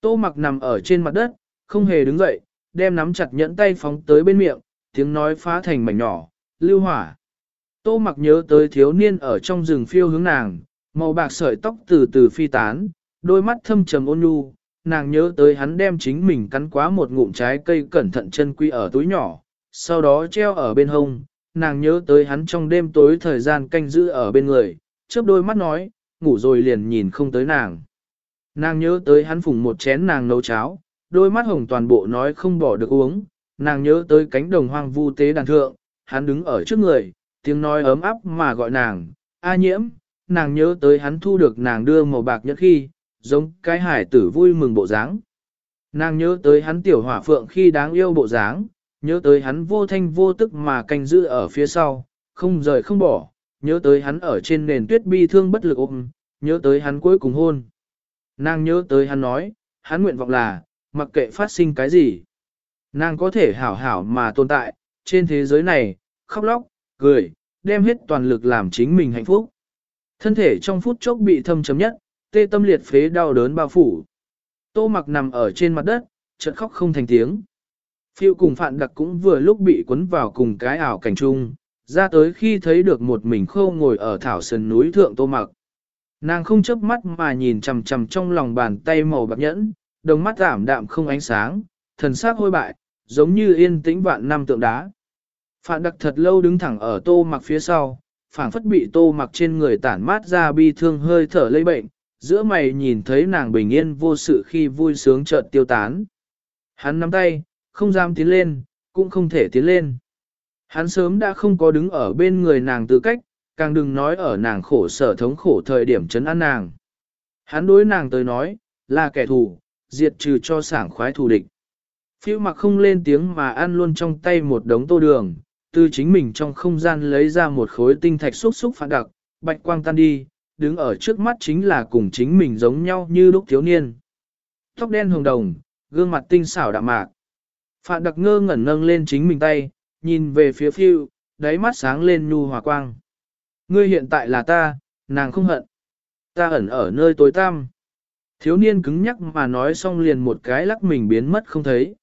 Tô mặc nằm ở trên mặt đất, không hề đứng dậy, đem nắm chặt nhẫn tay phóng tới bên miệng, tiếng nói phá thành mảnh nhỏ, lưu hỏa. Tô mặc nhớ tới thiếu niên ở trong rừng phiêu hướng nàng, màu bạc sợi tóc từ từ phi tán, đôi mắt thâm trầm ôn nhu, nàng nhớ tới hắn đem chính mình cắn quá một ngụm trái cây cẩn thận chân quy ở túi nhỏ, sau đó treo ở bên hông, nàng nhớ tới hắn trong đêm tối thời gian canh giữ ở bên người, chớp đôi mắt nói, ngủ rồi liền nhìn không tới nàng. Nàng nhớ tới hắn phùng một chén nàng nấu cháo, đôi mắt hồng toàn bộ nói không bỏ được uống, nàng nhớ tới cánh đồng hoang vu tế đàn thượng, hắn đứng ở trước người, tiếng nói ấm áp mà gọi nàng, A nhiễm, nàng nhớ tới hắn thu được nàng đưa màu bạc nhất khi, giống cái hải tử vui mừng bộ dáng. Nàng nhớ tới hắn tiểu hỏa phượng khi đáng yêu bộ dáng, nhớ tới hắn vô thanh vô tức mà canh giữ ở phía sau, không rời không bỏ, nhớ tới hắn ở trên nền tuyết bi thương bất lực ôm, nhớ tới hắn cuối cùng hôn. Nàng nhớ tới hắn nói, hắn nguyện vọng là, mặc kệ phát sinh cái gì. Nàng có thể hảo hảo mà tồn tại, trên thế giới này, khóc lóc, cười, đem hết toàn lực làm chính mình hạnh phúc. Thân thể trong phút chốc bị thâm chấm nhất, tê tâm liệt phế đau đớn bao phủ. Tô mặc nằm ở trên mặt đất, chợt khóc không thành tiếng. Phiêu cùng phạn đặc cũng vừa lúc bị cuốn vào cùng cái ảo cảnh chung, ra tới khi thấy được một mình khâu ngồi ở thảo sơn núi thượng tô mặc. Nàng không chớp mắt mà nhìn chằm chằm trong lòng bàn tay màu bạc nhẫn, đồng mắt giảm đạm không ánh sáng, thần sắc hôi bại, giống như yên tĩnh vạn năm tượng đá. Phạn đặc thật lâu đứng thẳng ở tô mặc phía sau, phảng phất bị tô mặc trên người tản mát ra bi thương hơi thở lây bệnh, giữa mày nhìn thấy nàng bình yên vô sự khi vui sướng chợt tiêu tán. Hắn nắm tay, không dám tiến lên, cũng không thể tiến lên. Hắn sớm đã không có đứng ở bên người nàng tư cách, càng đừng nói ở nàng khổ sở thống khổ thời điểm chấn an nàng. Hắn đối nàng tới nói, là kẻ thù, diệt trừ cho sảng khoái thù địch. Phiêu mặc không lên tiếng mà ăn luôn trong tay một đống tô đường, từ chính mình trong không gian lấy ra một khối tinh thạch xúc xúc phản đặc, bạch quang tan đi, đứng ở trước mắt chính là cùng chính mình giống nhau như lúc thiếu niên. Tóc đen hồng đồng, gương mặt tinh xảo đạm mạc. Phạn đặc ngơ ngẩn nâng lên chính mình tay, nhìn về phía phiêu, đáy mắt sáng lên nhu hòa quang. Ngươi hiện tại là ta, nàng không hận. Ta ẩn ở nơi tối tăm. Thiếu niên cứng nhắc mà nói xong liền một cái lắc mình biến mất không thấy.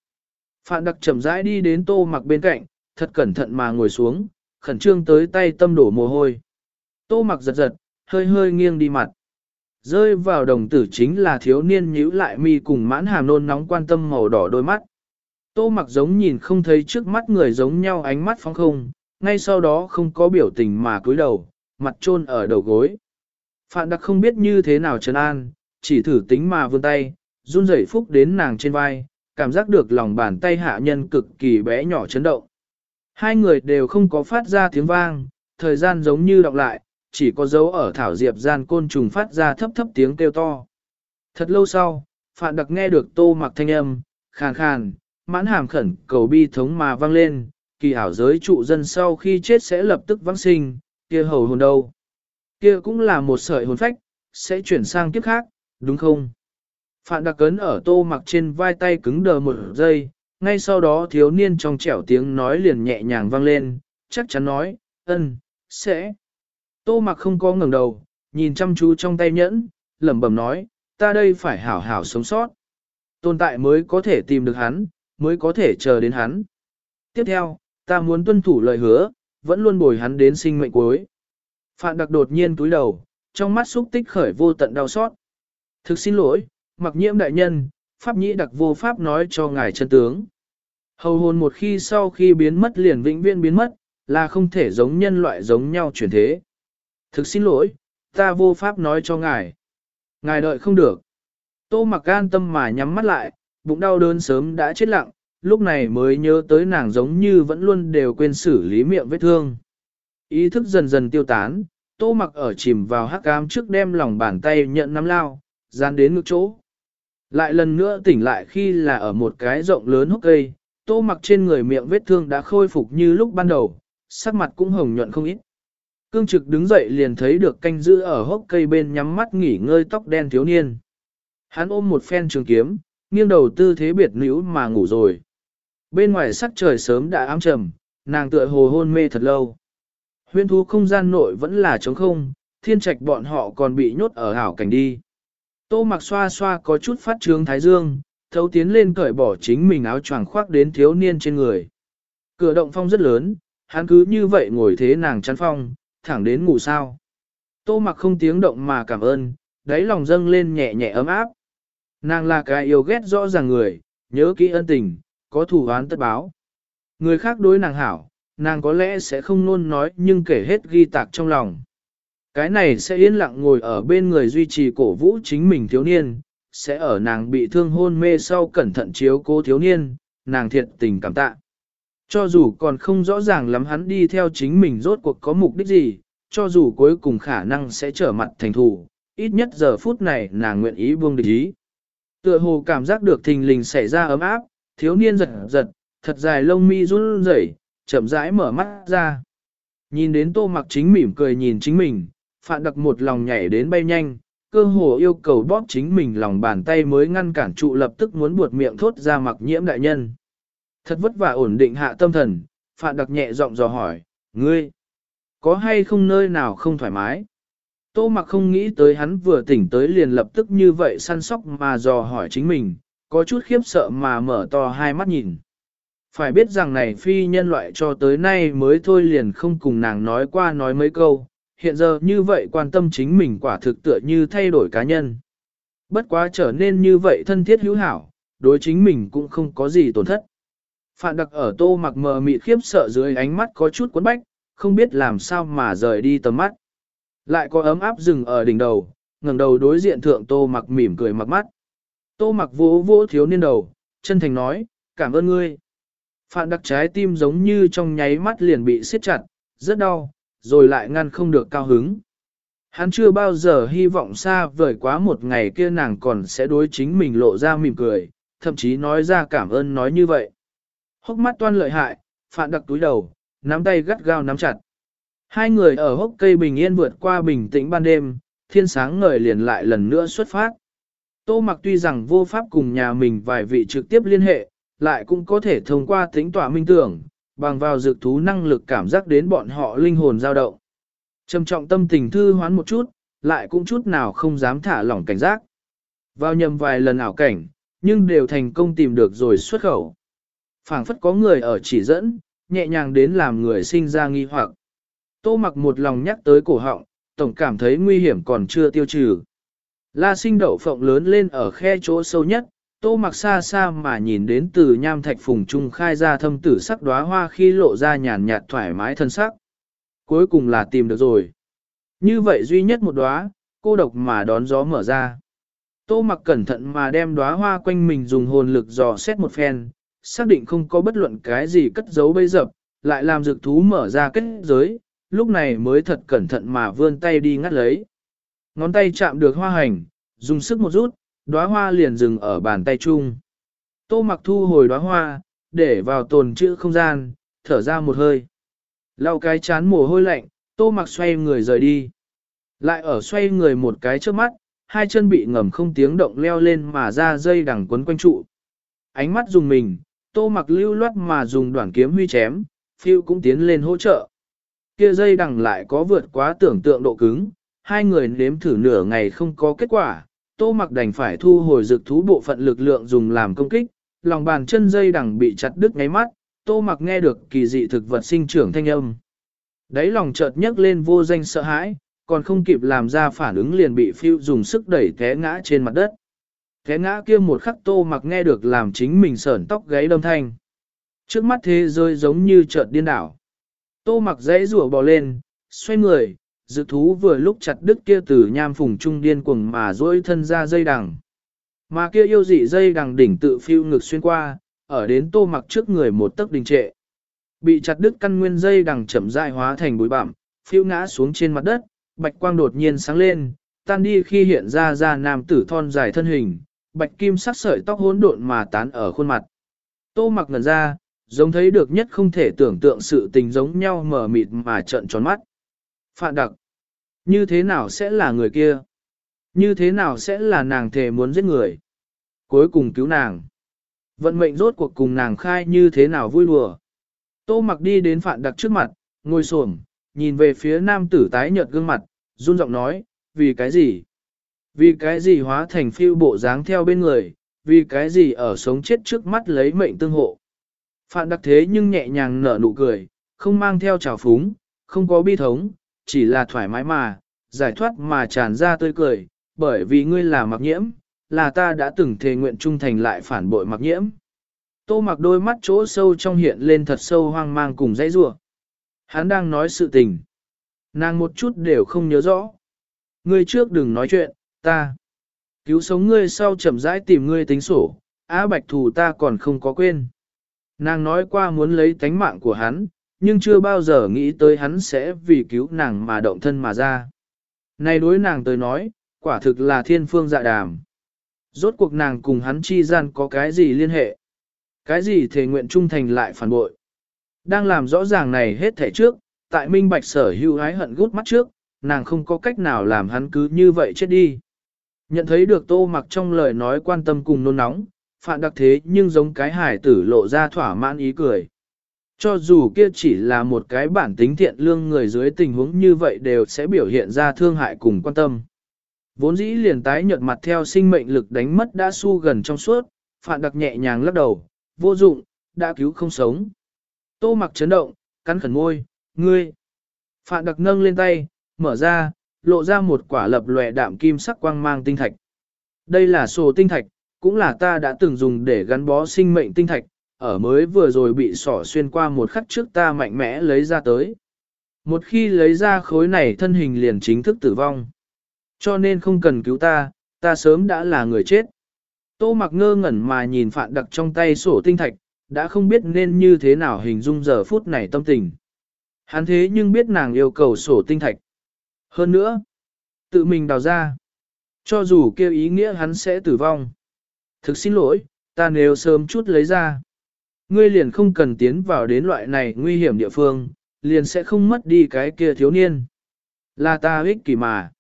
Phạn đặc chậm rãi đi đến tô mặc bên cạnh, thật cẩn thận mà ngồi xuống, khẩn trương tới tay tâm đổ mồ hôi. Tô mặc giật giật, hơi hơi nghiêng đi mặt. Rơi vào đồng tử chính là thiếu niên nhíu lại mi cùng mãn hàm nôn nóng quan tâm màu đỏ đôi mắt. Tô mặc giống nhìn không thấy trước mắt người giống nhau ánh mắt phóng không, ngay sau đó không có biểu tình mà cúi đầu, mặt trôn ở đầu gối. Phạn đặc không biết như thế nào trấn an, chỉ thử tính mà vươn tay, run rẩy phúc đến nàng trên vai, cảm giác được lòng bàn tay hạ nhân cực kỳ bé nhỏ chấn động. Hai người đều không có phát ra tiếng vang, thời gian giống như đọc lại, chỉ có dấu ở thảo diệp gian côn trùng phát ra thấp thấp tiếng kêu to. Thật lâu sau, Phạn đặc nghe được tô mặc thanh âm, khàn khàn, mãn hàm khẩn cầu bi thống mà vang lên, kỳ ảo giới trụ dân sau khi chết sẽ lập tức vãng sinh, kia hầu hồn đâu. Kia cũng là một sợi hồn phách, sẽ chuyển sang kiếp khác, đúng không? Phạn đặc cấn ở tô mặc trên vai tay cứng đờ một giây, ngay sau đó thiếu niên trong trẻo tiếng nói liền nhẹ nhàng vang lên, chắc chắn nói, ân, sẽ. Tô mặc không có ngẩng đầu, nhìn chăm chú trong tay nhẫn, lẩm bẩm nói, ta đây phải hảo hảo sống sót. Tồn tại mới có thể tìm được hắn, mới có thể chờ đến hắn. Tiếp theo, ta muốn tuân thủ lời hứa, vẫn luôn bồi hắn đến sinh mệnh cuối. Phạn đặc đột nhiên túi đầu, trong mắt xúc tích khởi vô tận đau xót. Thực xin lỗi, mặc nhiễm đại nhân, pháp nhĩ đặc vô pháp nói cho ngài chân tướng. Hầu hồn một khi sau khi biến mất liền vĩnh viễn biến mất, là không thể giống nhân loại giống nhau chuyển thế. Thực xin lỗi, ta vô pháp nói cho ngài. Ngài đợi không được. Tô mặc gan tâm mà nhắm mắt lại, bụng đau đớn sớm đã chết lặng, lúc này mới nhớ tới nàng giống như vẫn luôn đều quên xử lý miệng vết thương. Ý thức dần dần tiêu tán, tô mặc ở chìm vào hắc cam trước đem lòng bàn tay nhận nắm lao, dán đến ngực chỗ. Lại lần nữa tỉnh lại khi là ở một cái rộng lớn hốc cây, tô mặc trên người miệng vết thương đã khôi phục như lúc ban đầu, sắc mặt cũng hồng nhuận không ít. Cương trực đứng dậy liền thấy được canh giữ ở hốc cây bên nhắm mắt nghỉ ngơi tóc đen thiếu niên. Hắn ôm một phen trường kiếm, nghiêng đầu tư thế biệt nữ mà ngủ rồi. Bên ngoài sắc trời sớm đã ám trầm, nàng tựa hồ hôn mê thật lâu. Huyên thú không gian nội vẫn là trống không, thiên trạch bọn họ còn bị nhốt ở hảo cảnh đi. Tô mặc xoa xoa có chút phát trướng thái dương, thấu tiến lên cởi bỏ chính mình áo choàng khoác đến thiếu niên trên người. Cửa động phong rất lớn, hắn cứ như vậy ngồi thế nàng chắn phong, thẳng đến ngủ sao. Tô mặc không tiếng động mà cảm ơn, đáy lòng dâng lên nhẹ nhẹ ấm áp. Nàng là cái yêu ghét rõ ràng người, nhớ kỹ ân tình, có thủ án tất báo. Người khác đối nàng hảo, nàng có lẽ sẽ không luôn nói nhưng kể hết ghi tạc trong lòng. Cái này sẽ yên lặng ngồi ở bên người duy trì cổ vũ chính mình thiếu niên, sẽ ở nàng bị thương hôn mê sau cẩn thận chiếu cố thiếu niên, nàng thiệt tình cảm tạ. Cho dù còn không rõ ràng lắm hắn đi theo chính mình rốt cuộc có mục đích gì, cho dù cuối cùng khả năng sẽ trở mặt thành thù, ít nhất giờ phút này nàng nguyện ý buông địch ý. Tựa hồ cảm giác được thình lình xảy ra ấm áp, thiếu niên giật giật, thật dài lông mi run rẩy, chậm rãi mở mắt ra. Nhìn đến tô mặc chính mỉm cười nhìn chính mình, phạn đặc một lòng nhảy đến bay nhanh, cơ hồ yêu cầu bóp chính mình lòng bàn tay mới ngăn cản trụ lập tức muốn buột miệng thốt ra mặc nhiễm đại nhân. Thật vất vả ổn định hạ tâm thần, phạm đặc nhẹ giọng dò hỏi, ngươi, có hay không nơi nào không thoải mái? Tô mặc không nghĩ tới hắn vừa tỉnh tới liền lập tức như vậy săn sóc mà dò hỏi chính mình, có chút khiếp sợ mà mở to hai mắt nhìn. Phải biết rằng này phi nhân loại cho tới nay mới thôi liền không cùng nàng nói qua nói mấy câu, hiện giờ như vậy quan tâm chính mình quả thực tựa như thay đổi cá nhân. Bất quá trở nên như vậy thân thiết hữu hảo, đối chính mình cũng không có gì tổn thất. Phạn đặc ở tô mặc mờ mịt khiếp sợ dưới ánh mắt có chút cuốn bách, không biết làm sao mà rời đi tầm mắt. Lại có ấm áp rừng ở đỉnh đầu, ngẩng đầu đối diện thượng tô mặc mỉm cười mặc mắt. Tô mặc vỗ vỗ thiếu niên đầu, chân thành nói, cảm ơn ngươi. Phạn đặc trái tim giống như trong nháy mắt liền bị siết chặt, rất đau, rồi lại ngăn không được cao hứng. Hắn chưa bao giờ hy vọng xa vời quá một ngày kia nàng còn sẽ đối chính mình lộ ra mỉm cười, thậm chí nói ra cảm ơn nói như vậy. Hốc mắt toan lợi hại, phạn đặc túi đầu, nắm tay gắt gao nắm chặt. Hai người ở hốc cây bình yên vượt qua bình tĩnh ban đêm, thiên sáng ngời liền lại lần nữa xuất phát. Tô mặc tuy rằng vô pháp cùng nhà mình vài vị trực tiếp liên hệ, lại cũng có thể thông qua tính tỏa minh tưởng, bằng vào dược thú năng lực cảm giác đến bọn họ linh hồn dao động. Trầm trọng tâm tình thư hoán một chút, lại cũng chút nào không dám thả lỏng cảnh giác. Vào nhầm vài lần ảo cảnh, nhưng đều thành công tìm được rồi xuất khẩu phảng phất có người ở chỉ dẫn, nhẹ nhàng đến làm người sinh ra nghi hoặc. Tô mặc một lòng nhắc tới cổ họng, tổng cảm thấy nguy hiểm còn chưa tiêu trừ. La sinh đậu phộng lớn lên ở khe chỗ sâu nhất, tô mặc xa xa mà nhìn đến từ nham thạch phùng trung khai ra thâm tử sắc đóa hoa khi lộ ra nhàn nhạt thoải mái thân sắc. Cuối cùng là tìm được rồi. Như vậy duy nhất một đóa, cô độc mà đón gió mở ra. Tô mặc cẩn thận mà đem đóa hoa quanh mình dùng hồn lực dò xét một phen, xác định không có bất luận cái gì cất giấu bây dập, lại làm dược thú mở ra kết giới, lúc này mới thật cẩn thận mà vươn tay đi ngắt lấy. Ngón tay chạm được hoa hành, dùng sức một rút, đóa hoa liền dừng ở bàn tay chung. Tô mặc thu hồi đóa hoa, để vào tồn chữ không gian, thở ra một hơi. Lau cái chán mồ hôi lạnh, tô mặc xoay người rời đi. Lại ở xoay người một cái trước mắt, hai chân bị ngầm không tiếng động leo lên mà ra dây đằng quấn quanh trụ. Ánh mắt dùng mình, tô mặc lưu loát mà dùng đoạn kiếm huy chém, phiêu cũng tiến lên hỗ trợ. Kia dây đằng lại có vượt quá tưởng tượng độ cứng, hai người nếm thử nửa ngày không có kết quả, tô mặc đành phải thu hồi dược thú bộ phận lực lượng dùng làm công kích, lòng bàn chân dây đằng bị chặt đứt ngáy mắt, tô mặc nghe được kỳ dị thực vật sinh trưởng thanh âm. Đấy lòng chợt nhấc lên vô danh sợ hãi, còn không kịp làm ra phản ứng liền bị phiêu dùng sức đẩy té ngã trên mặt đất. Té ngã kia một khắc tô mặc nghe được làm chính mình sởn tóc gáy đâm thanh. Trước mắt thế rơi giống như chợt điên đảo. Tô mặc dãy rủa bò lên, xoay người, dự thú vừa lúc chặt đứt kia từ nham phùng trung điên cuồng mà dỗi thân ra dây đằng. Mà kia yêu dị dây đằng đỉnh tự phiêu ngực xuyên qua, ở đến tô mặc trước người một tấc đình trệ. Bị chặt đứt căn nguyên dây đằng chậm dại hóa thành bụi bặm, phiêu ngã xuống trên mặt đất, bạch quang đột nhiên sáng lên, tan đi khi hiện ra ra nam tử thon dài thân hình, bạch kim sắc sợi tóc hỗn độn mà tán ở khuôn mặt. Tô mặc ngần ra, giống thấy được nhất không thể tưởng tượng sự tình giống nhau mở mịt mà trợn tròn mắt. Phạn đặc. Như thế nào sẽ là người kia? Như thế nào sẽ là nàng thề muốn giết người? Cuối cùng cứu nàng. Vận mệnh rốt cuộc cùng nàng khai như thế nào vui lùa. Tô mặc đi đến phạn đặc trước mặt, ngồi xổm, nhìn về phía nam tử tái nhợt gương mặt, run giọng nói, vì cái gì? Vì cái gì hóa thành phiêu bộ dáng theo bên người, vì cái gì ở sống chết trước mắt lấy mệnh tương hộ. Phạn đặc thế nhưng nhẹ nhàng nở nụ cười, không mang theo trào phúng, không có bi thống, chỉ là thoải mái mà, giải thoát mà tràn ra tươi cười, bởi vì ngươi là mặc nhiễm, là ta đã từng thề nguyện trung thành lại phản bội mặc nhiễm. Tô mặc đôi mắt chỗ sâu trong hiện lên thật sâu hoang mang cùng dãy rủa. Hắn đang nói sự tình. Nàng một chút đều không nhớ rõ. Ngươi trước đừng nói chuyện, ta. Cứu sống ngươi sau chậm rãi tìm ngươi tính sổ, á bạch thù ta còn không có quên. Nàng nói qua muốn lấy tánh mạng của hắn, nhưng chưa bao giờ nghĩ tới hắn sẽ vì cứu nàng mà động thân mà ra. Này đối nàng tới nói, quả thực là thiên phương dạ đàm. Rốt cuộc nàng cùng hắn chi gian có cái gì liên hệ? Cái gì thể nguyện trung thành lại phản bội? Đang làm rõ ràng này hết thể trước, tại minh bạch sở hữu ái hận gút mắt trước, nàng không có cách nào làm hắn cứ như vậy chết đi. Nhận thấy được tô mặc trong lời nói quan tâm cùng nôn nóng, phạn đặc thế nhưng giống cái hải tử lộ ra thỏa mãn ý cười. Cho dù kia chỉ là một cái bản tính thiện lương người dưới tình huống như vậy đều sẽ biểu hiện ra thương hại cùng quan tâm. Vốn dĩ liền tái nhợt mặt theo sinh mệnh lực đánh mất đã su gần trong suốt, phạn đặc nhẹ nhàng lắc đầu, vô dụng, đã cứu không sống. Tô mặc chấn động, cắn khẩn môi, ngươi. Phạn đặc nâng lên tay, mở ra, lộ ra một quả lập lòe đạm kim sắc quang mang tinh thạch. Đây là sổ tinh thạch, cũng là ta đã từng dùng để gắn bó sinh mệnh tinh thạch, ở mới vừa rồi bị sỏ xuyên qua một khắc trước ta mạnh mẽ lấy ra tới. Một khi lấy ra khối này thân hình liền chính thức tử vong. Cho nên không cần cứu ta, ta sớm đã là người chết. Tô mặc ngơ ngẩn mà nhìn phạn đặc trong tay sổ tinh thạch, đã không biết nên như thế nào hình dung giờ phút này tâm tình. Hắn thế nhưng biết nàng yêu cầu sổ tinh thạch. Hơn nữa, tự mình đào ra. Cho dù kêu ý nghĩa hắn sẽ tử vong. Thực xin lỗi, ta nếu sớm chút lấy ra. Ngươi liền không cần tiến vào đến loại này nguy hiểm địa phương, liền sẽ không mất đi cái kia thiếu niên. Là ta ích kỷ mà.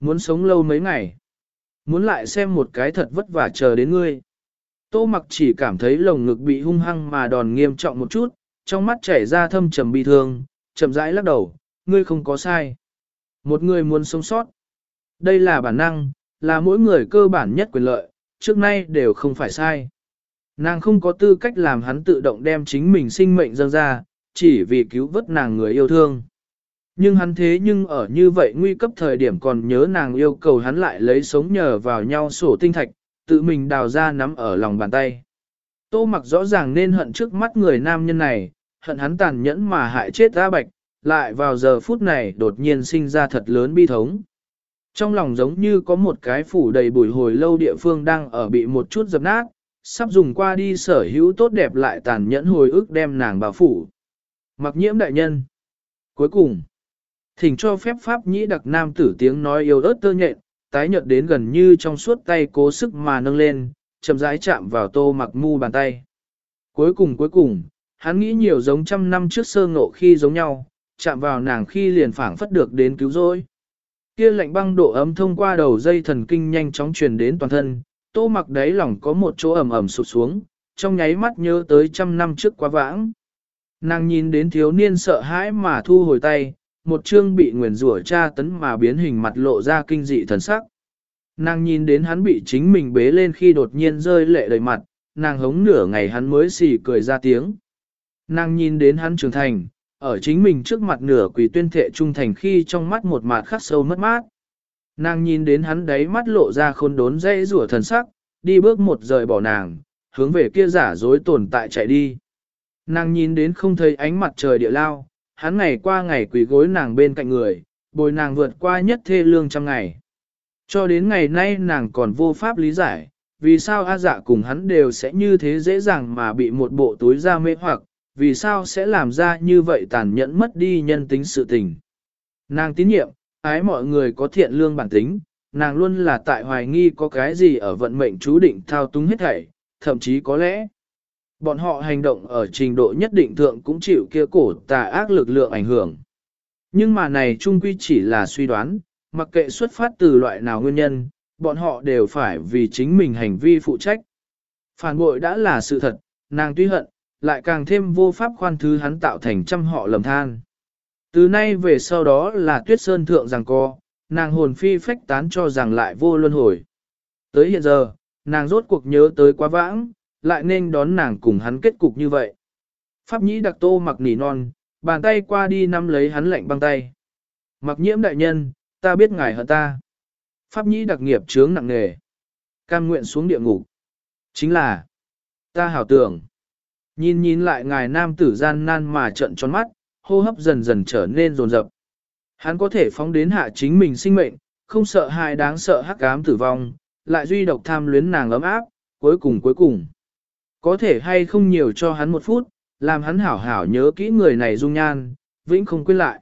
Muốn sống lâu mấy ngày. Muốn lại xem một cái thật vất vả chờ đến ngươi. Tô mặc chỉ cảm thấy lồng ngực bị hung hăng mà đòn nghiêm trọng một chút, trong mắt chảy ra thâm trầm bi thương, chậm rãi lắc đầu, ngươi không có sai. Một người muốn sống sót. Đây là bản năng, là mỗi người cơ bản nhất quyền lợi, trước nay đều không phải sai. Nàng không có tư cách làm hắn tự động đem chính mình sinh mệnh dâng ra, chỉ vì cứu vớt nàng người yêu thương. Nhưng hắn thế nhưng ở như vậy nguy cấp thời điểm còn nhớ nàng yêu cầu hắn lại lấy sống nhờ vào nhau sổ tinh thạch, tự mình đào ra nắm ở lòng bàn tay. Tô mặc rõ ràng nên hận trước mắt người nam nhân này, hận hắn tàn nhẫn mà hại chết ra Bạch, lại vào giờ phút này đột nhiên sinh ra thật lớn bi thống. Trong lòng giống như có một cái phủ đầy bụi hồi lâu địa phương đang ở bị một chút dập nát, sắp dùng qua đi sở hữu tốt đẹp lại tàn nhẫn hồi ức đem nàng bà phủ. Mặc nhiễm đại nhân. Cuối cùng, thỉnh cho phép pháp nhĩ đặc nam tử tiếng nói yêu ớt tơ nhện, tái nhợt đến gần như trong suốt tay cố sức mà nâng lên, chậm rãi chạm vào tô mặc mu bàn tay. Cuối cùng cuối cùng, hắn nghĩ nhiều giống trăm năm trước sơ ngộ khi giống nhau, chạm vào nàng khi liền phảng phất được đến cứu rỗi. Kia lạnh băng độ ấm thông qua đầu dây thần kinh nhanh chóng truyền đến toàn thân, tô mặc đáy lòng có một chỗ ẩm ẩm sụt xuống, trong nháy mắt nhớ tới trăm năm trước quá vãng. Nàng nhìn đến thiếu niên sợ hãi mà thu hồi tay, một chương bị nguyền rủa tra tấn mà biến hình mặt lộ ra kinh dị thần sắc. Nàng nhìn đến hắn bị chính mình bế lên khi đột nhiên rơi lệ đầy mặt, nàng hống nửa ngày hắn mới xì cười ra tiếng. Nàng nhìn đến hắn trưởng thành, ở chính mình trước mặt nửa quỷ tuyên thệ trung thành khi trong mắt một mặt khắc sâu mất mát. Nàng nhìn đến hắn đáy mắt lộ ra khôn đốn dây rủa thần sắc, đi bước một rời bỏ nàng, hướng về kia giả dối tồn tại chạy đi. Nàng nhìn đến không thấy ánh mặt trời địa lao, hắn ngày qua ngày quỷ gối nàng bên cạnh người, bồi nàng vượt qua nhất thê lương trăm ngày. Cho đến ngày nay nàng còn vô pháp lý giải, vì sao A dạ cùng hắn đều sẽ như thế dễ dàng mà bị một bộ túi ra mê hoặc, vì sao sẽ làm ra như vậy tàn nhẫn mất đi nhân tính sự tình. Nàng tín nhiệm, ái mọi người có thiện lương bản tính, nàng luôn là tại hoài nghi có cái gì ở vận mệnh chú định thao túng hết thảy, thậm chí có lẽ bọn họ hành động ở trình độ nhất định thượng cũng chịu kia cổ tà ác lực lượng ảnh hưởng. Nhưng mà này trung quy chỉ là suy đoán, mặc kệ xuất phát từ loại nào nguyên nhân, bọn họ đều phải vì chính mình hành vi phụ trách. Phản bội đã là sự thật, nàng tuy hận, lại càng thêm vô pháp khoan thứ hắn tạo thành trăm họ lầm than. Từ nay về sau đó là tuyết sơn thượng rằng co, nàng hồn phi phách tán cho rằng lại vô luân hồi. Tới hiện giờ, nàng rốt cuộc nhớ tới quá vãng, lại nên đón nàng cùng hắn kết cục như vậy. Pháp nhĩ đặc tô mặc nỉ non, bàn tay qua đi nắm lấy hắn lạnh băng tay. Mặc nhiễm đại nhân, ta biết ngài hận ta. Pháp nhĩ đặc nghiệp chướng nặng nề. Cam nguyện xuống địa ngục. Chính là, ta hảo tưởng. Nhìn nhìn lại ngài nam tử gian nan mà trận tròn mắt, hô hấp dần dần trở nên rồn rập. Hắn có thể phóng đến hạ chính mình sinh mệnh, không sợ hại đáng sợ hắc ám tử vong, lại duy độc tham luyến nàng ấm áp, cuối cùng cuối cùng. Có thể hay không nhiều cho hắn một phút, làm hắn hảo hảo nhớ kỹ người này dung nhan, vĩnh không quên lại.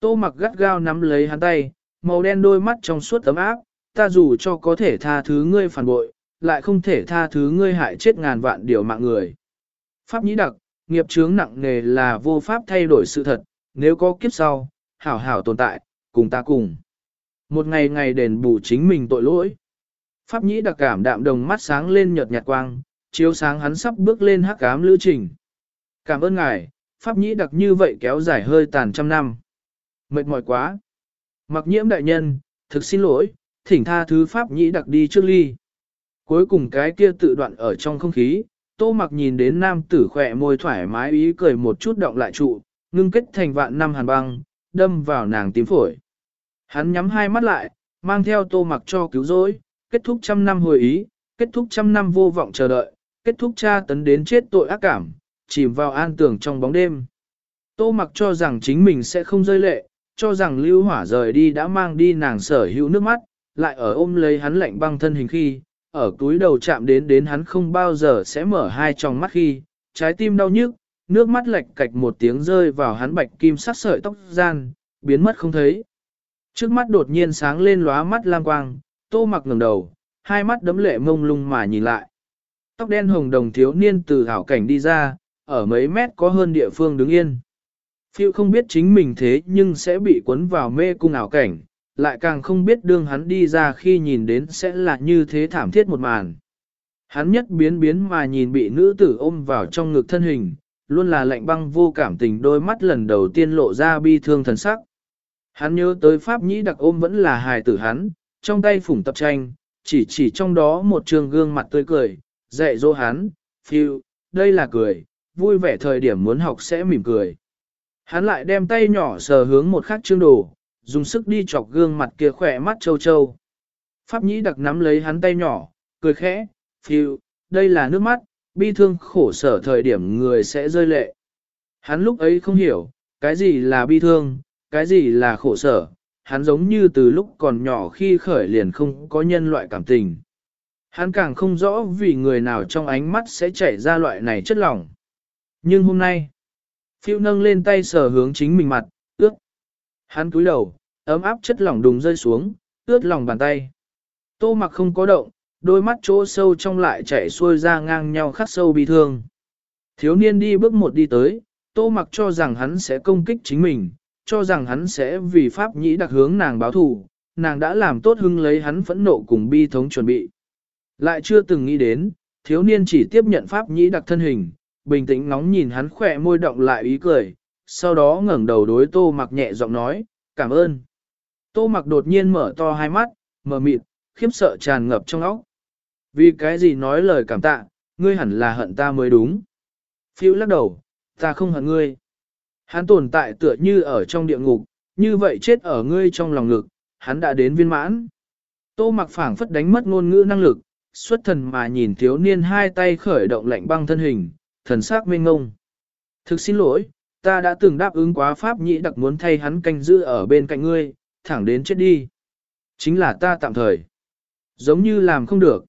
Tô mặc gắt gao nắm lấy hắn tay, màu đen đôi mắt trong suốt ấm áp, ta dù cho có thể tha thứ ngươi phản bội, lại không thể tha thứ ngươi hại chết ngàn vạn điều mạng người. Pháp nhĩ đặc, nghiệp chướng nặng nề là vô pháp thay đổi sự thật, nếu có kiếp sau, hảo hảo tồn tại, cùng ta cùng. Một ngày ngày đền bù chính mình tội lỗi. Pháp nhĩ đặc cảm đạm đồng mắt sáng lên nhợt nhạt quang, chiếu sáng hắn sắp bước lên hắc ám lữ trình. Cảm ơn ngài, Pháp nhĩ đặc như vậy kéo dài hơi tàn trăm năm. Mệt mỏi quá. Mặc nhiễm đại nhân, thực xin lỗi, thỉnh tha thứ Pháp nhĩ đặc đi trước ly. Cuối cùng cái kia tự đoạn ở trong không khí, tô mặc nhìn đến nam tử khỏe môi thoải mái ý cười một chút động lại trụ, ngưng kết thành vạn năm hàn băng, đâm vào nàng tím phổi. Hắn nhắm hai mắt lại, mang theo tô mặc cho cứu rỗi, kết thúc trăm năm hồi ý, kết thúc trăm năm vô vọng chờ đợi, kết thúc tra tấn đến chết tội ác cảm, chìm vào an tường trong bóng đêm. Tô mặc cho rằng chính mình sẽ không rơi lệ, cho rằng lưu hỏa rời đi đã mang đi nàng sở hữu nước mắt, lại ở ôm lấy hắn lạnh băng thân hình khi, ở túi đầu chạm đến đến hắn không bao giờ sẽ mở hai tròng mắt khi, trái tim đau nhức, nước mắt lệch cạch một tiếng rơi vào hắn bạch kim sắc sợi tóc gian, biến mất không thấy. Trước mắt đột nhiên sáng lên lóa mắt lam quang, tô mặc ngẩng đầu, hai mắt đấm lệ mông lung mà nhìn lại. Tóc đen hồng đồng thiếu niên từ hảo cảnh đi ra, ở mấy mét có hơn địa phương đứng yên. Phiêu không biết chính mình thế nhưng sẽ bị cuốn vào mê cung ảo cảnh, lại càng không biết đương hắn đi ra khi nhìn đến sẽ là như thế thảm thiết một màn. Hắn nhất biến biến mà nhìn bị nữ tử ôm vào trong ngực thân hình, luôn là lạnh băng vô cảm tình đôi mắt lần đầu tiên lộ ra bi thương thần sắc. Hắn nhớ tới Pháp Nhĩ đặc ôm vẫn là hài tử hắn, trong tay phủng tập tranh, chỉ chỉ trong đó một trường gương mặt tươi cười, dạy dỗ hắn, phiêu, đây là cười, vui vẻ thời điểm muốn học sẽ mỉm cười. Hắn lại đem tay nhỏ sờ hướng một khắc chương đồ, dùng sức đi chọc gương mặt kia khỏe mắt châu châu. Pháp nhĩ đặc nắm lấy hắn tay nhỏ, cười khẽ, phiêu, đây là nước mắt, bi thương khổ sở thời điểm người sẽ rơi lệ. Hắn lúc ấy không hiểu, cái gì là bi thương, cái gì là khổ sở, hắn giống như từ lúc còn nhỏ khi khởi liền không có nhân loại cảm tình. Hắn càng không rõ vì người nào trong ánh mắt sẽ chảy ra loại này chất lỏng. Nhưng hôm nay, phiêu nâng lên tay sờ hướng chính mình mặt, ước. Hắn cúi đầu, ấm áp chất lỏng đùng rơi xuống, ướt lòng bàn tay. Tô mặc không có động, đôi mắt chỗ sâu trong lại chảy xuôi ra ngang nhau khắc sâu bi thương. Thiếu niên đi bước một đi tới, tô mặc cho rằng hắn sẽ công kích chính mình, cho rằng hắn sẽ vì pháp nhĩ đặc hướng nàng báo thù, nàng đã làm tốt hưng lấy hắn phẫn nộ cùng bi thống chuẩn bị. Lại chưa từng nghĩ đến, thiếu niên chỉ tiếp nhận pháp nhĩ đặc thân hình, bình tĩnh ngóng nhìn hắn khỏe môi động lại ý cười, sau đó ngẩng đầu đối tô mặc nhẹ giọng nói, cảm ơn. Tô mặc đột nhiên mở to hai mắt, mở mịt, khiếp sợ tràn ngập trong óc. Vì cái gì nói lời cảm tạ, ngươi hẳn là hận ta mới đúng. Phiêu lắc đầu, ta không hận ngươi. Hắn tồn tại tựa như ở trong địa ngục, như vậy chết ở ngươi trong lòng ngực, hắn đã đến viên mãn. Tô mặc phảng phất đánh mất ngôn ngữ năng lực, xuất thần mà nhìn thiếu niên hai tay khởi động lạnh băng thân hình, thần sắc mênh ngông. Thực xin lỗi, ta đã từng đáp ứng quá pháp nhĩ đặc muốn thay hắn canh giữ ở bên cạnh ngươi, thẳng đến chết đi. Chính là ta tạm thời. Giống như làm không được.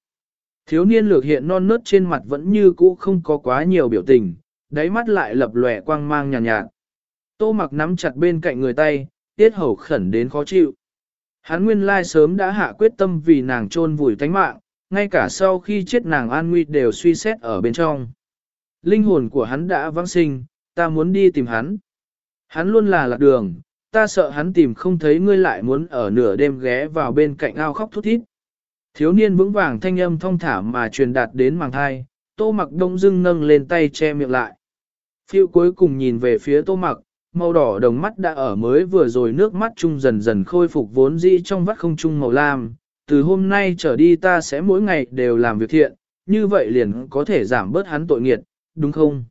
Thiếu niên lược hiện non nớt trên mặt vẫn như cũ không có quá nhiều biểu tình, đáy mắt lại lập lòe quang mang nhàn nhạt, nhạt. Tô mặc nắm chặt bên cạnh người tay, tiết hầu khẩn đến khó chịu. Hắn nguyên lai sớm đã hạ quyết tâm vì nàng trôn vùi tánh mạng, ngay cả sau khi chết nàng an nguy đều suy xét ở bên trong. Linh hồn của hắn đã vãng sinh, ta muốn đi tìm hắn. Hắn luôn là lạc đường, ta sợ hắn tìm không thấy ngươi lại muốn ở nửa đêm ghé vào bên cạnh ao khóc thút thít. Thiếu niên vững vàng thanh âm thong thả mà truyền đạt đến màng thai, tô mặc đông dưng nâng lên tay che miệng lại. Phiêu cuối cùng nhìn về phía tô mặc, màu đỏ đồng mắt đã ở mới vừa rồi nước mắt chung dần dần khôi phục vốn dĩ trong vắt không chung màu lam. Từ hôm nay trở đi ta sẽ mỗi ngày đều làm việc thiện, như vậy liền có thể giảm bớt hắn tội nghiệt, đúng không?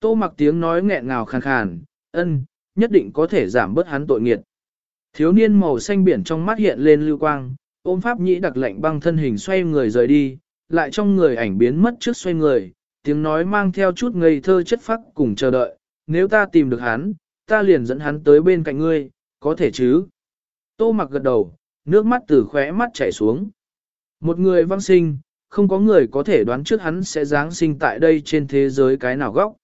Tô mặc tiếng nói nghẹn ngào khàn khàn, ân, nhất định có thể giảm bớt hắn tội nghiệt. Thiếu niên màu xanh biển trong mắt hiện lên lưu quang, ôm pháp nhĩ đặc lệnh băng thân hình xoay người rời đi, lại trong người ảnh biến mất trước xoay người, tiếng nói mang theo chút ngây thơ chất phác cùng chờ đợi, nếu ta tìm được hắn, ta liền dẫn hắn tới bên cạnh ngươi, có thể chứ? Tô mặc gật đầu, nước mắt từ khóe mắt chảy xuống. Một người văng sinh, không có người có thể đoán trước hắn sẽ giáng sinh tại đây trên thế giới cái nào góc.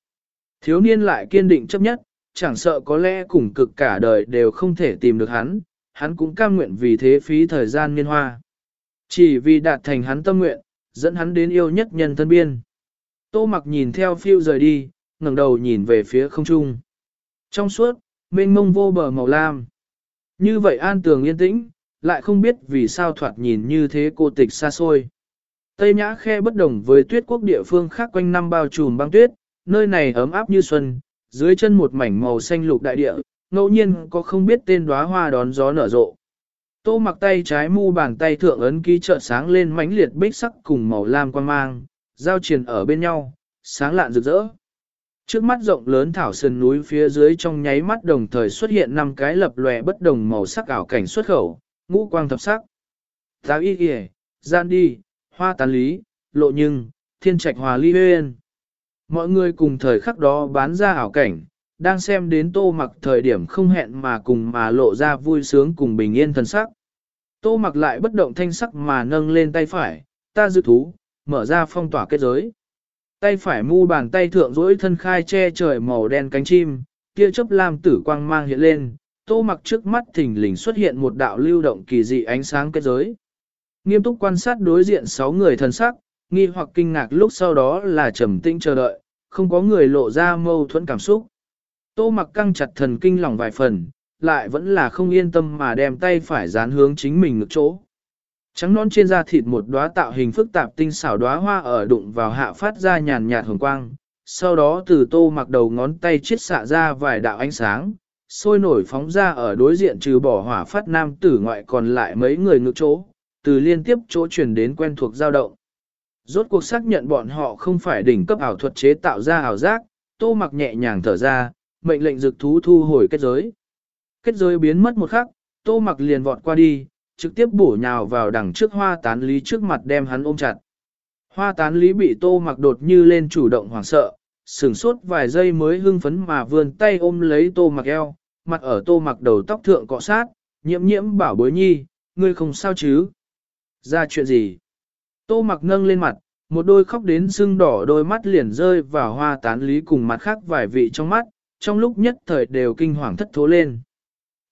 Thiếu niên lại kiên định chấp nhất, chẳng sợ có lẽ cùng cực cả đời đều không thể tìm được hắn, hắn cũng cam nguyện vì thế phí thời gian niên hoa. Chỉ vì đạt thành hắn tâm nguyện, dẫn hắn đến yêu nhất nhân thân biên. Tô mặc nhìn theo phiêu rời đi, ngẩng đầu nhìn về phía không trung. Trong suốt, mênh mông vô bờ màu lam. Như vậy an tường yên tĩnh, lại không biết vì sao thoạt nhìn như thế cô tịch xa xôi. Tây Nhã khe bất đồng với tuyết quốc địa phương khác quanh năm bao trùm băng tuyết, nơi này ấm áp như xuân, dưới chân một mảnh màu xanh lục đại địa, ngẫu nhiên có không biết tên đóa hoa đón gió nở rộ. Tô mặc tay trái mu bàn tay thượng ấn ký trợ sáng lên mãnh liệt bích sắc cùng màu lam quan mang, giao triền ở bên nhau, sáng lạn rực rỡ. Trước mắt rộng lớn thảo sơn núi phía dưới trong nháy mắt đồng thời xuất hiện năm cái lập lòe bất đồng màu sắc ảo cảnh xuất khẩu, ngũ quang thập sắc. Táo y kìa, gian đi, hoa tán lý, lộ nhưng, thiên trạch hòa ly huyên. Mọi người cùng thời khắc đó bán ra ảo cảnh, đang xem đến tô mặc thời điểm không hẹn mà cùng mà lộ ra vui sướng cùng bình yên thần sắc. Tô mặc lại bất động thanh sắc mà nâng lên tay phải, ta dự thú, mở ra phong tỏa kết giới. Tay phải mu bàn tay thượng rỗi thân khai che trời màu đen cánh chim, kia chớp lam tử quang mang hiện lên, tô mặc trước mắt thình lình xuất hiện một đạo lưu động kỳ dị ánh sáng kết giới. Nghiêm túc quan sát đối diện sáu người thần sắc, nghi hoặc kinh ngạc lúc sau đó là trầm tĩnh chờ đợi, không có người lộ ra mâu thuẫn cảm xúc. Tô mặc căng chặt thần kinh lòng vài phần, lại vẫn là không yên tâm mà đem tay phải dán hướng chính mình ngực chỗ. Trắng non trên da thịt một đóa tạo hình phức tạp tinh xảo đóa hoa ở đụng vào hạ phát ra nhàn nhạt hồng quang, sau đó từ tô mặc đầu ngón tay chiết xạ ra vài đạo ánh sáng, sôi nổi phóng ra ở đối diện trừ bỏ hỏa phát nam tử ngoại còn lại mấy người ngược chỗ, từ liên tiếp chỗ chuyển đến quen thuộc dao động. Rốt cuộc xác nhận bọn họ không phải đỉnh cấp ảo thuật chế tạo ra ảo giác, tô mặc nhẹ nhàng thở ra, mệnh lệnh dực thú thu hồi kết giới. Kết giới biến mất một khắc, tô mặc liền vọt qua đi, trực tiếp bổ nhào vào đằng trước hoa tán lý trước mặt đem hắn ôm chặt. Hoa tán lý bị tô mặc đột như lên chủ động hoảng sợ, sửng sốt vài giây mới hưng phấn mà vươn tay ôm lấy tô mặc eo, mặt ở tô mặc đầu tóc thượng cọ sát, nhiễm nhiễm bảo bối nhi, ngươi không sao chứ? Ra chuyện gì? Tô mặc nâng lên mặt, một đôi khóc đến sưng đỏ đôi mắt liền rơi vào hoa tán lý cùng mặt khác vài vị trong mắt, trong lúc nhất thời đều kinh hoàng thất thố lên.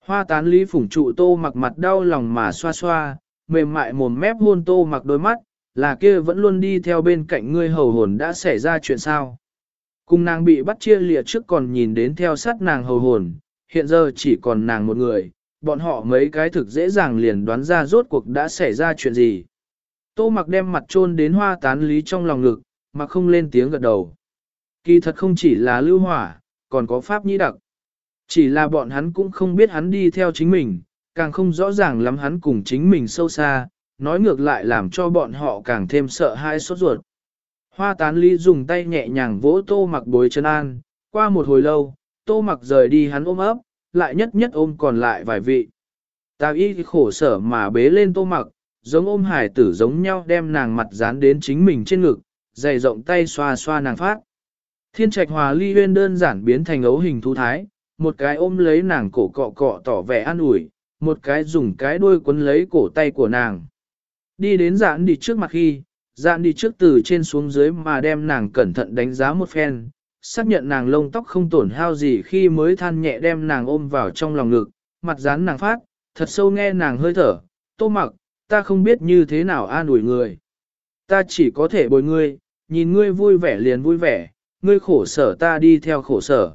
Hoa tán lý phủng trụ tô mặc mặt đau lòng mà xoa xoa, mềm mại mồm mép hôn tô mặc đôi mắt, là kia vẫn luôn đi theo bên cạnh ngươi hầu hồn đã xảy ra chuyện sao. Cùng nàng bị bắt chia lìa trước còn nhìn đến theo sát nàng hầu hồn, hiện giờ chỉ còn nàng một người, bọn họ mấy cái thực dễ dàng liền đoán ra rốt cuộc đã xảy ra chuyện gì. Tô mặc đem mặt trôn đến hoa tán lý trong lòng ngực, mà không lên tiếng gật đầu. Kỳ thật không chỉ là lưu hỏa, còn có pháp nhĩ đặc. Chỉ là bọn hắn cũng không biết hắn đi theo chính mình, càng không rõ ràng lắm hắn cùng chính mình sâu xa, nói ngược lại làm cho bọn họ càng thêm sợ hãi sốt ruột. Hoa tán Lý dùng tay nhẹ nhàng vỗ tô mặc bối chân an, qua một hồi lâu, tô mặc rời đi hắn ôm ấp, lại nhất nhất ôm còn lại vài vị. Tào y khổ sở mà bế lên tô mặc, giống ôm hải tử giống nhau đem nàng mặt dán đến chính mình trên ngực, dày rộng tay xoa xoa nàng phát. Thiên trạch hòa ly huyên đơn giản biến thành ấu hình thú thái, một cái ôm lấy nàng cổ cọ cọ tỏ vẻ an ủi, một cái dùng cái đuôi quấn lấy cổ tay của nàng. Đi đến dạn đi trước mặt khi, dạn đi trước từ trên xuống dưới mà đem nàng cẩn thận đánh giá một phen, xác nhận nàng lông tóc không tổn hao gì khi mới than nhẹ đem nàng ôm vào trong lòng ngực, mặt dán nàng phát, thật sâu nghe nàng hơi thở, tô mặc, ta không biết như thế nào an ủi người. Ta chỉ có thể bồi ngươi, nhìn ngươi vui vẻ liền vui vẻ, ngươi khổ sở ta đi theo khổ sở.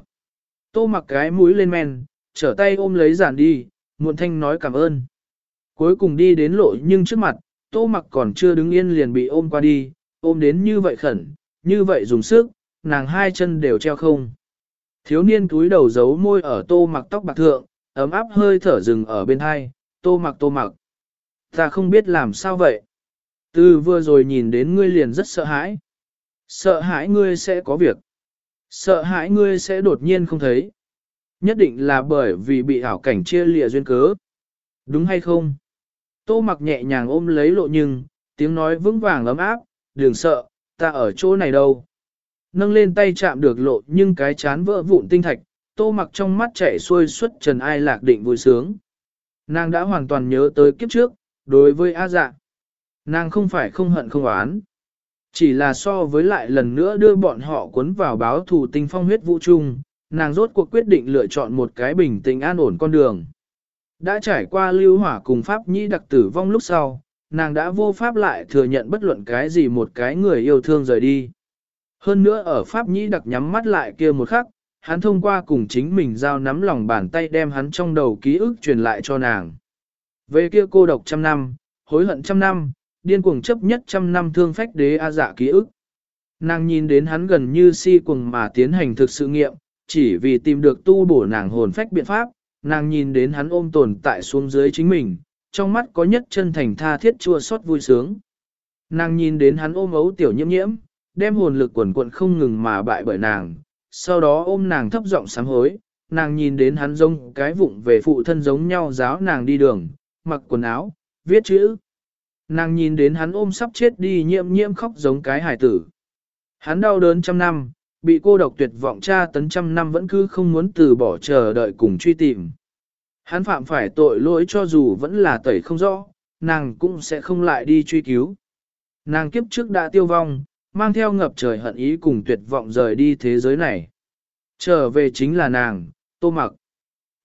Tô mặc cái mũi lên men, trở tay ôm lấy giản đi, muộn thanh nói cảm ơn. Cuối cùng đi đến lộ nhưng trước mặt, tô mặc còn chưa đứng yên liền bị ôm qua đi, ôm đến như vậy khẩn, như vậy dùng sức, nàng hai chân đều treo không. Thiếu niên túi đầu giấu môi ở tô mặc tóc bạc thượng, ấm áp hơi thở rừng ở bên hai, tô mặc tô mặc. Ta không biết làm sao vậy. Từ vừa rồi nhìn đến ngươi liền rất sợ hãi. Sợ hãi ngươi sẽ có việc. Sợ hãi ngươi sẽ đột nhiên không thấy. Nhất định là bởi vì bị ảo cảnh chia lìa duyên cớ. Đúng hay không? Tô mặc nhẹ nhàng ôm lấy lộ nhưng, tiếng nói vững vàng ấm áp, đừng sợ, ta ở chỗ này đâu. Nâng lên tay chạm được lộ nhưng cái chán vỡ vụn tinh thạch, tô mặc trong mắt chảy xuôi suốt trần ai lạc định vui sướng. Nàng đã hoàn toàn nhớ tới kiếp trước, đối với A dạ. Nàng không phải không hận không oán. Chỉ là so với lại lần nữa đưa bọn họ cuốn vào báo thù tinh phong huyết vũ trung, nàng rốt cuộc quyết định lựa chọn một cái bình tĩnh an ổn con đường. Đã trải qua lưu hỏa cùng Pháp Nhĩ đặc tử vong lúc sau, nàng đã vô pháp lại thừa nhận bất luận cái gì một cái người yêu thương rời đi. Hơn nữa ở Pháp Nhĩ đặc nhắm mắt lại kia một khắc, hắn thông qua cùng chính mình giao nắm lòng bàn tay đem hắn trong đầu ký ức truyền lại cho nàng. Về kia cô độc trăm năm, hối hận trăm năm, điên cuồng chấp nhất trăm năm thương phách đế A dạ ký ức. Nàng nhìn đến hắn gần như si cuồng mà tiến hành thực sự nghiệm, chỉ vì tìm được tu bổ nàng hồn phách biện pháp, nàng nhìn đến hắn ôm tồn tại xuống dưới chính mình, trong mắt có nhất chân thành tha thiết chua xót vui sướng. Nàng nhìn đến hắn ôm ấu tiểu nhiễm nhiễm, đem hồn lực quần quận không ngừng mà bại bởi nàng, sau đó ôm nàng thấp giọng sám hối, nàng nhìn đến hắn giống cái vụng về phụ thân giống nhau giáo nàng đi đường, mặc quần áo, viết chữ. Nàng nhìn đến hắn ôm sắp chết đi nhiễm nhiễm khóc giống cái hải tử. Hắn đau đớn trăm năm, bị cô độc tuyệt vọng cha tấn trăm năm vẫn cứ không muốn từ bỏ chờ đợi cùng truy tìm. Hắn phạm phải tội lỗi cho dù vẫn là tẩy không rõ, nàng cũng sẽ không lại đi truy cứu. Nàng kiếp trước đã tiêu vong, mang theo ngập trời hận ý cùng tuyệt vọng rời đi thế giới này. Trở về chính là nàng, tô mặc.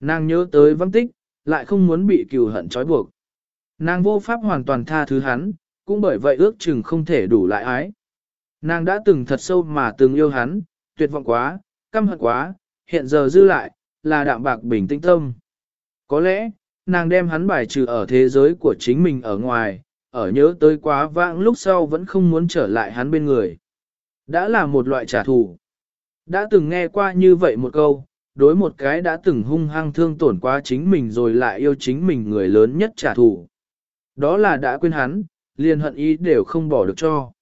Nàng nhớ tới vắng tích, lại không muốn bị cừu hận trói buộc. Nàng vô pháp hoàn toàn tha thứ hắn, cũng bởi vậy ước chừng không thể đủ lại ái. Nàng đã từng thật sâu mà từng yêu hắn, tuyệt vọng quá, căm hận quá, hiện giờ dư lại, là đạm bạc bình tĩnh tâm. Có lẽ, nàng đem hắn bài trừ ở thế giới của chính mình ở ngoài, ở nhớ tới quá vãng lúc sau vẫn không muốn trở lại hắn bên người. Đã là một loại trả thù. Đã từng nghe qua như vậy một câu, đối một cái đã từng hung hăng thương tổn quá chính mình rồi lại yêu chính mình người lớn nhất trả thù. Đó là đã quên hắn, liền hận ý đều không bỏ được cho.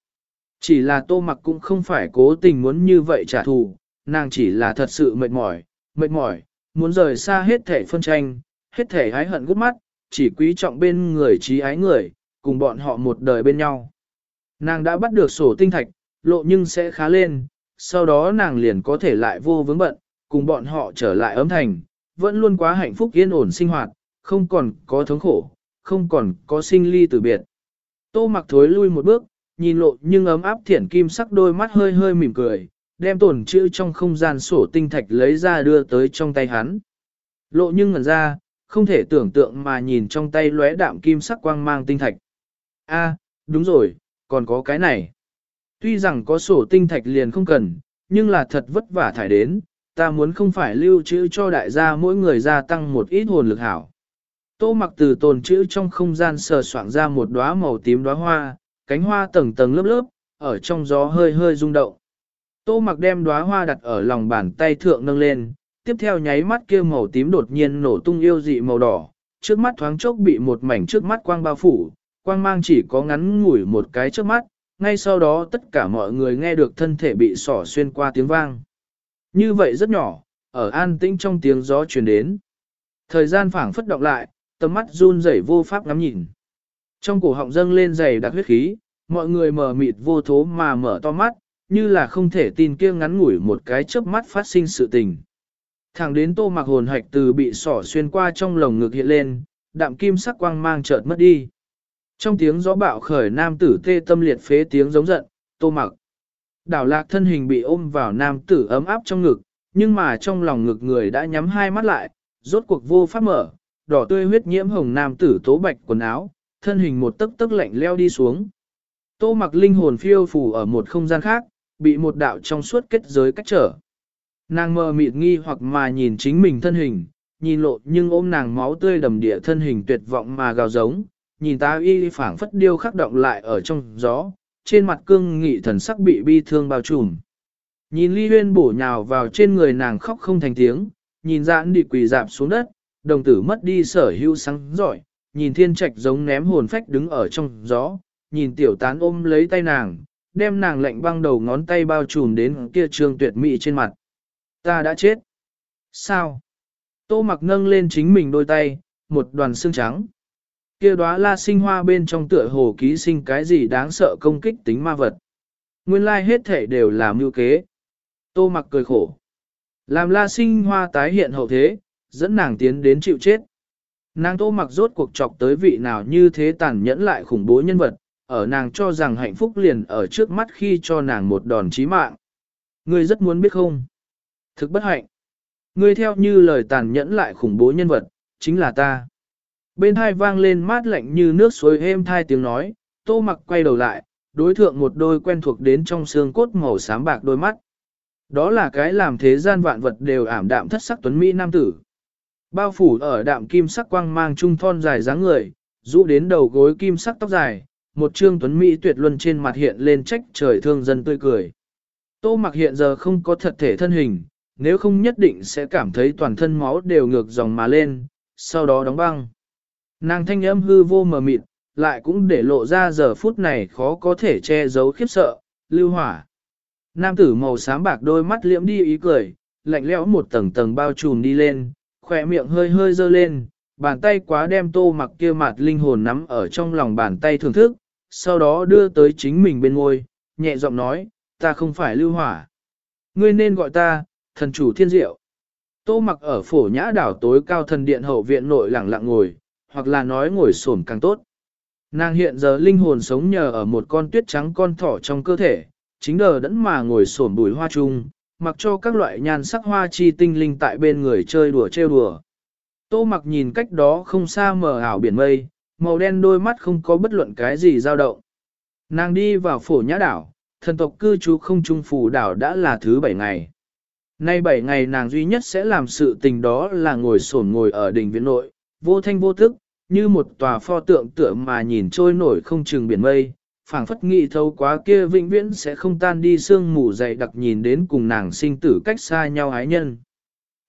Chỉ là tô mặc cũng không phải cố tình muốn như vậy trả thù, nàng chỉ là thật sự mệt mỏi, mệt mỏi, muốn rời xa hết thể phân tranh, hết thể ái hận gút mắt, chỉ quý trọng bên người trí ái người, cùng bọn họ một đời bên nhau. Nàng đã bắt được sổ tinh thạch, lộ nhưng sẽ khá lên, sau đó nàng liền có thể lại vô vướng bận, cùng bọn họ trở lại ấm thành, vẫn luôn quá hạnh phúc yên ổn sinh hoạt, không còn có thống khổ, không còn có sinh ly từ biệt. Tô mặc thối lui một bước, nhìn lộ nhưng ấm áp thiển kim sắc đôi mắt hơi hơi mỉm cười, đem tổn chữ trong không gian sổ tinh thạch lấy ra đưa tới trong tay hắn. Lộ nhưng ngẩn ra, không thể tưởng tượng mà nhìn trong tay lóe đạm kim sắc quang mang tinh thạch. A, đúng rồi, còn có cái này. Tuy rằng có sổ tinh thạch liền không cần, nhưng là thật vất vả thải đến, ta muốn không phải lưu trữ cho đại gia mỗi người gia tăng một ít hồn lực hảo. Tô mặc từ tồn trữ trong không gian sờ soạn ra một đóa màu tím đóa hoa, cánh hoa tầng tầng lớp lớp, ở trong gió hơi hơi rung động. Tô mặc đem đóa hoa đặt ở lòng bàn tay thượng nâng lên, tiếp theo nháy mắt kia màu tím đột nhiên nổ tung yêu dị màu đỏ, trước mắt thoáng chốc bị một mảnh trước mắt quang bao phủ, quang mang chỉ có ngắn ngủi một cái trước mắt, ngay sau đó tất cả mọi người nghe được thân thể bị sỏ xuyên qua tiếng vang. Như vậy rất nhỏ, ở an tĩnh trong tiếng gió truyền đến. Thời gian phảng phất động lại, tầm mắt run rẩy vô pháp ngắm nhìn. Trong cổ họng dâng lên dày đặc huyết khí, mọi người mở mịt vô thố mà mở to mắt, như là không thể tin kia ngắn ngủi một cái chớp mắt phát sinh sự tình. Thẳng đến tô mặc hồn hạch từ bị sỏ xuyên qua trong lồng ngực hiện lên, đạm kim sắc quang mang chợt mất đi. Trong tiếng gió bạo khởi nam tử tê tâm liệt phế tiếng giống giận, tô mặc. Đảo lạc thân hình bị ôm vào nam tử ấm áp trong ngực, nhưng mà trong lòng ngực người đã nhắm hai mắt lại, rốt cuộc vô pháp mở, đỏ tươi huyết nhiễm hồng nam tử tố bạch quần áo, thân hình một tấc tấc lạnh leo đi xuống. Tô mặc linh hồn phiêu phù ở một không gian khác, bị một đạo trong suốt kết giới cách trở. Nàng mờ mịt nghi hoặc mà nhìn chính mình thân hình, nhìn lộ nhưng ôm nàng máu tươi đầm địa thân hình tuyệt vọng mà gào giống, nhìn ta y phảng phất điêu khắc động lại ở trong gió, trên mặt cương nghị thần sắc bị bi thương bao trùm. Nhìn ly huyên bổ nhào vào trên người nàng khóc không thành tiếng, nhìn giãn đi quỳ dạp xuống đất, đồng tử mất đi sở hữu sáng giỏi, nhìn thiên trạch giống ném hồn phách đứng ở trong gió, nhìn tiểu tán ôm lấy tay nàng, đem nàng lạnh băng đầu ngón tay bao trùm đến kia trương tuyệt mỹ trên mặt. Ta đã chết. Sao? Tô mặc nâng lên chính mình đôi tay, một đoàn xương trắng. Kia đóa la sinh hoa bên trong tựa hồ ký sinh cái gì đáng sợ công kích tính ma vật. Nguyên lai hết thể đều là mưu kế. Tô mặc cười khổ. Làm la sinh hoa tái hiện hậu thế, dẫn nàng tiến đến chịu chết. Nàng tô mặc rốt cuộc chọc tới vị nào như thế tàn nhẫn lại khủng bố nhân vật, ở nàng cho rằng hạnh phúc liền ở trước mắt khi cho nàng một đòn chí mạng. Ngươi rất muốn biết không? Thực bất hạnh. Ngươi theo như lời tàn nhẫn lại khủng bố nhân vật, chính là ta. Bên hai vang lên mát lạnh như nước suối êm thai tiếng nói, tô mặc quay đầu lại, đối thượng một đôi quen thuộc đến trong xương cốt màu xám bạc đôi mắt. Đó là cái làm thế gian vạn vật đều ảm đạm thất sắc tuấn Mỹ nam tử. Bao phủ ở đạm kim sắc quang mang trung thon dài dáng người, rũ đến đầu gối kim sắc tóc dài, một trương tuấn Mỹ tuyệt luân trên mặt hiện lên trách trời thương dân tươi cười. Tô mặc hiện giờ không có thật thể thân hình, nếu không nhất định sẽ cảm thấy toàn thân máu đều ngược dòng mà lên, sau đó đóng băng. Nàng thanh âm hư vô mờ mịt, lại cũng để lộ ra giờ phút này khó có thể che giấu khiếp sợ, lưu hỏa. Nam tử màu xám bạc đôi mắt liễm đi ý cười, lạnh lẽo một tầng tầng bao trùm đi lên, khỏe miệng hơi hơi dơ lên, bàn tay quá đem tô mặc kia mặt linh hồn nắm ở trong lòng bàn tay thưởng thức, sau đó đưa tới chính mình bên ngôi, nhẹ giọng nói, ta không phải lưu hỏa. Ngươi nên gọi ta, thần chủ thiên diệu. Tô mặc ở phổ nhã đảo tối cao thần điện hậu viện nội lẳng lặng ngồi, hoặc là nói ngồi xổm càng tốt. Nàng hiện giờ linh hồn sống nhờ ở một con tuyết trắng con thỏ trong cơ thể, chính đờ đẫn mà ngồi xổm bùi hoa chung, mặc cho các loại nhan sắc hoa chi tinh linh tại bên người chơi đùa trêu đùa. Tô mặc nhìn cách đó không xa mờ ảo biển mây, màu đen đôi mắt không có bất luận cái gì dao động. Nàng đi vào phổ nhã đảo, thần tộc cư trú không trung phủ đảo đã là thứ bảy ngày. Nay bảy ngày nàng duy nhất sẽ làm sự tình đó là ngồi sổn ngồi ở đỉnh viện nội, vô thanh vô thức, như một tòa pho tượng tựa mà nhìn trôi nổi không chừng biển mây, phảng phất nghị thâu quá kia vĩnh viễn sẽ không tan đi sương mù dày đặc nhìn đến cùng nàng sinh tử cách xa nhau ái nhân.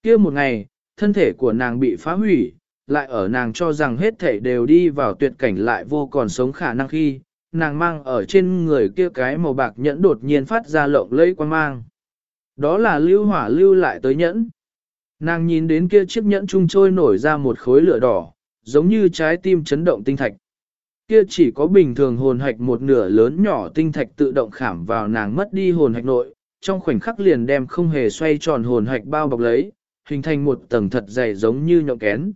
Kia một ngày, thân thể của nàng bị phá hủy, lại ở nàng cho rằng hết thể đều đi vào tuyệt cảnh lại vô còn sống khả năng khi, nàng mang ở trên người kia cái màu bạc nhẫn đột nhiên phát ra lộng lẫy quan mang. Đó là lưu hỏa lưu lại tới nhẫn. Nàng nhìn đến kia chiếc nhẫn trung trôi nổi ra một khối lửa đỏ, giống như trái tim chấn động tinh thạch. Kia chỉ có bình thường hồn hạch một nửa lớn nhỏ tinh thạch tự động khảm vào nàng mất đi hồn hạch nội, trong khoảnh khắc liền đem không hề xoay tròn hồn hạch bao bọc lấy, hình thành một tầng thật dày giống như nhộng kén.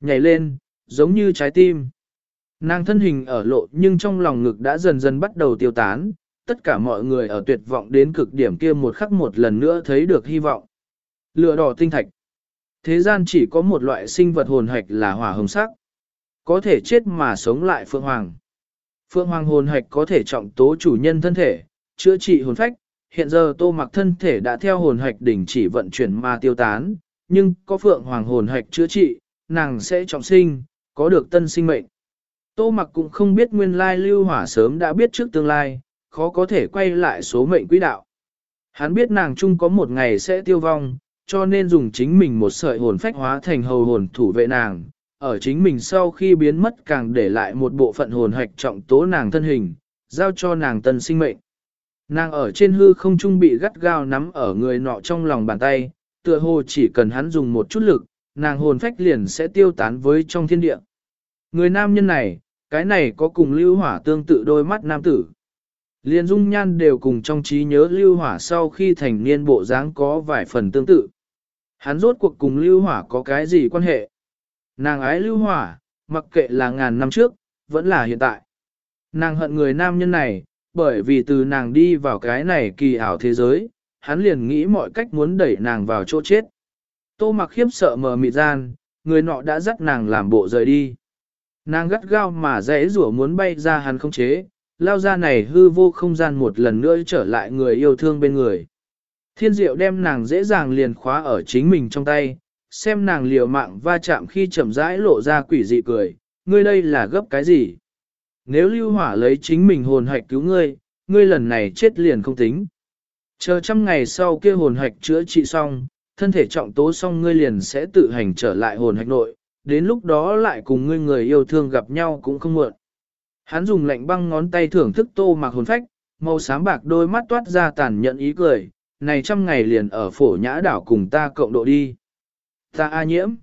Nhảy lên, giống như trái tim. Nàng thân hình ở lộ nhưng trong lòng ngực đã dần dần bắt đầu tiêu tán, tất cả mọi người ở tuyệt vọng đến cực điểm kia một khắc một lần nữa thấy được hy vọng. Lửa đỏ tinh thạch. Thế gian chỉ có một loại sinh vật hồn hạch là hỏa hồng sắc. Có thể chết mà sống lại Phượng Hoàng. Phượng Hoàng hồn hạch có thể trọng tố chủ nhân thân thể, chữa trị hồn phách. Hiện giờ tô mặc thân thể đã theo hồn hạch đỉnh chỉ vận chuyển mà tiêu tán, nhưng có Phượng Hoàng hồn hạch chữa trị, nàng sẽ trọng sinh, có được tân sinh mệnh. Tô mặc cũng không biết nguyên lai lưu hỏa sớm đã biết trước tương lai, khó có thể quay lại số mệnh quỹ đạo. Hắn biết nàng chung có một ngày sẽ tiêu vong, cho nên dùng chính mình một sợi hồn phách hóa thành hầu hồn thủ vệ nàng, ở chính mình sau khi biến mất càng để lại một bộ phận hồn hạch trọng tố nàng thân hình, giao cho nàng tân sinh mệnh. Nàng ở trên hư không trung bị gắt gao nắm ở người nọ trong lòng bàn tay, tựa hồ chỉ cần hắn dùng một chút lực, nàng hồn phách liền sẽ tiêu tán với trong thiên địa. Người nam nhân này, cái này có cùng lưu hỏa tương tự đôi mắt nam tử. Liên dung nhan đều cùng trong trí nhớ lưu hỏa sau khi thành niên bộ dáng có vài phần tương tự. Hắn rốt cuộc cùng lưu hỏa có cái gì quan hệ? Nàng ái lưu hỏa, mặc kệ là ngàn năm trước, vẫn là hiện tại. Nàng hận người nam nhân này, bởi vì từ nàng đi vào cái này kỳ ảo thế giới, hắn liền nghĩ mọi cách muốn đẩy nàng vào chỗ chết. Tô mặc khiếp sợ mờ mịt gian, người nọ đã dắt nàng làm bộ rời đi. Nàng gắt gao mà dễ rủa muốn bay ra hắn không chế, lao ra này hư vô không gian một lần nữa trở lại người yêu thương bên người. Thiên diệu đem nàng dễ dàng liền khóa ở chính mình trong tay, xem nàng liều mạng va chạm khi chậm rãi lộ ra quỷ dị cười, ngươi đây là gấp cái gì? Nếu lưu hỏa lấy chính mình hồn hạch cứu ngươi, ngươi lần này chết liền không tính. Chờ trăm ngày sau kia hồn hạch chữa trị xong, thân thể trọng tố xong ngươi liền sẽ tự hành trở lại hồn hạch nội, đến lúc đó lại cùng ngươi người yêu thương gặp nhau cũng không muộn. Hắn dùng lạnh băng ngón tay thưởng thức tô mặc hồn phách, màu xám bạc đôi mắt toát ra tàn nhận ý cười, này trăm ngày liền ở phổ nhã đảo cùng ta cộng độ đi. Ta A nhiễm.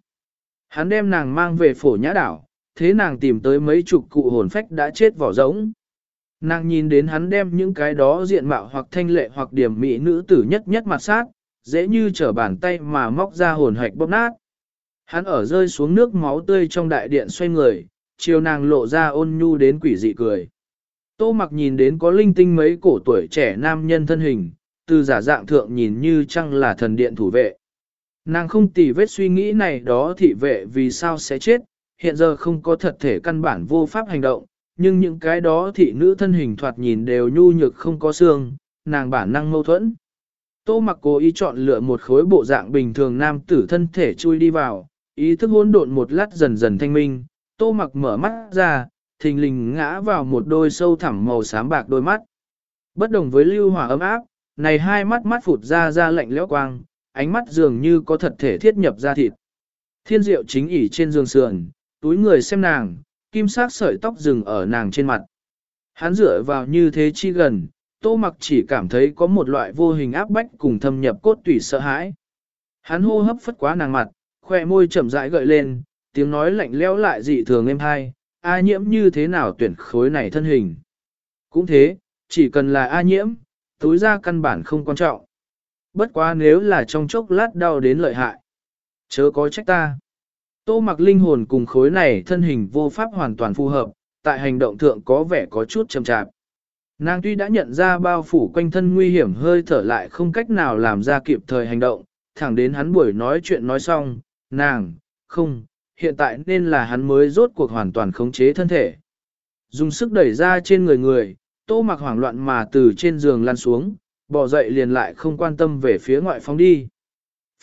Hắn đem nàng mang về phổ nhã đảo, thế nàng tìm tới mấy chục cụ hồn phách đã chết vỏ rỗng. Nàng nhìn đến hắn đem những cái đó diện mạo hoặc thanh lệ hoặc điểm mỹ nữ tử nhất nhất mặt sát, dễ như trở bàn tay mà móc ra hồn hạch bóp nát. Hắn ở rơi xuống nước máu tươi trong đại điện xoay người, chiều nàng lộ ra ôn nhu đến quỷ dị cười. Tô mặc nhìn đến có linh tinh mấy cổ tuổi trẻ nam nhân thân hình, từ giả dạng thượng nhìn như chăng là thần điện thủ vệ. Nàng không tì vết suy nghĩ này đó thị vệ vì sao sẽ chết, hiện giờ không có thật thể căn bản vô pháp hành động, nhưng những cái đó thị nữ thân hình thoạt nhìn đều nhu nhược không có xương, nàng bản năng mâu thuẫn. Tô mặc cố ý chọn lựa một khối bộ dạng bình thường nam tử thân thể chui đi vào, ý thức hỗn độn một lát dần dần thanh minh, tô mặc mở mắt ra, thình lình ngã vào một đôi sâu thẳm màu xám bạc đôi mắt. Bất đồng với lưu hỏa ấm áp, này hai mắt mắt phụt ra ra lạnh lẽo quang, ánh mắt dường như có thật thể thiết nhập ra thịt. Thiên diệu chính ỉ trên giường sườn, túi người xem nàng, kim sắc sợi tóc dừng ở nàng trên mặt. Hắn dựa vào như thế chi gần, tô mặc chỉ cảm thấy có một loại vô hình áp bách cùng thâm nhập cốt tủy sợ hãi. Hắn hô hấp phất quá nàng mặt, khoe môi chậm rãi gợi lên, tiếng nói lạnh lẽo lại dị thường êm hai, A nhiễm như thế nào tuyển khối này thân hình. Cũng thế, chỉ cần là A nhiễm, túi ra căn bản không quan trọng. Bất quá nếu là trong chốc lát đau đến lợi hại. Chớ có trách ta. Tô mặc linh hồn cùng khối này thân hình vô pháp hoàn toàn phù hợp, tại hành động thượng có vẻ có chút chậm chạp. Nàng tuy đã nhận ra bao phủ quanh thân nguy hiểm hơi thở lại không cách nào làm ra kịp thời hành động, thẳng đến hắn buổi nói chuyện nói xong, nàng, không, hiện tại nên là hắn mới rốt cuộc hoàn toàn khống chế thân thể. Dùng sức đẩy ra trên người người, tô mặc hoảng loạn mà từ trên giường lăn xuống, bỏ dậy liền lại không quan tâm về phía ngoại phóng đi.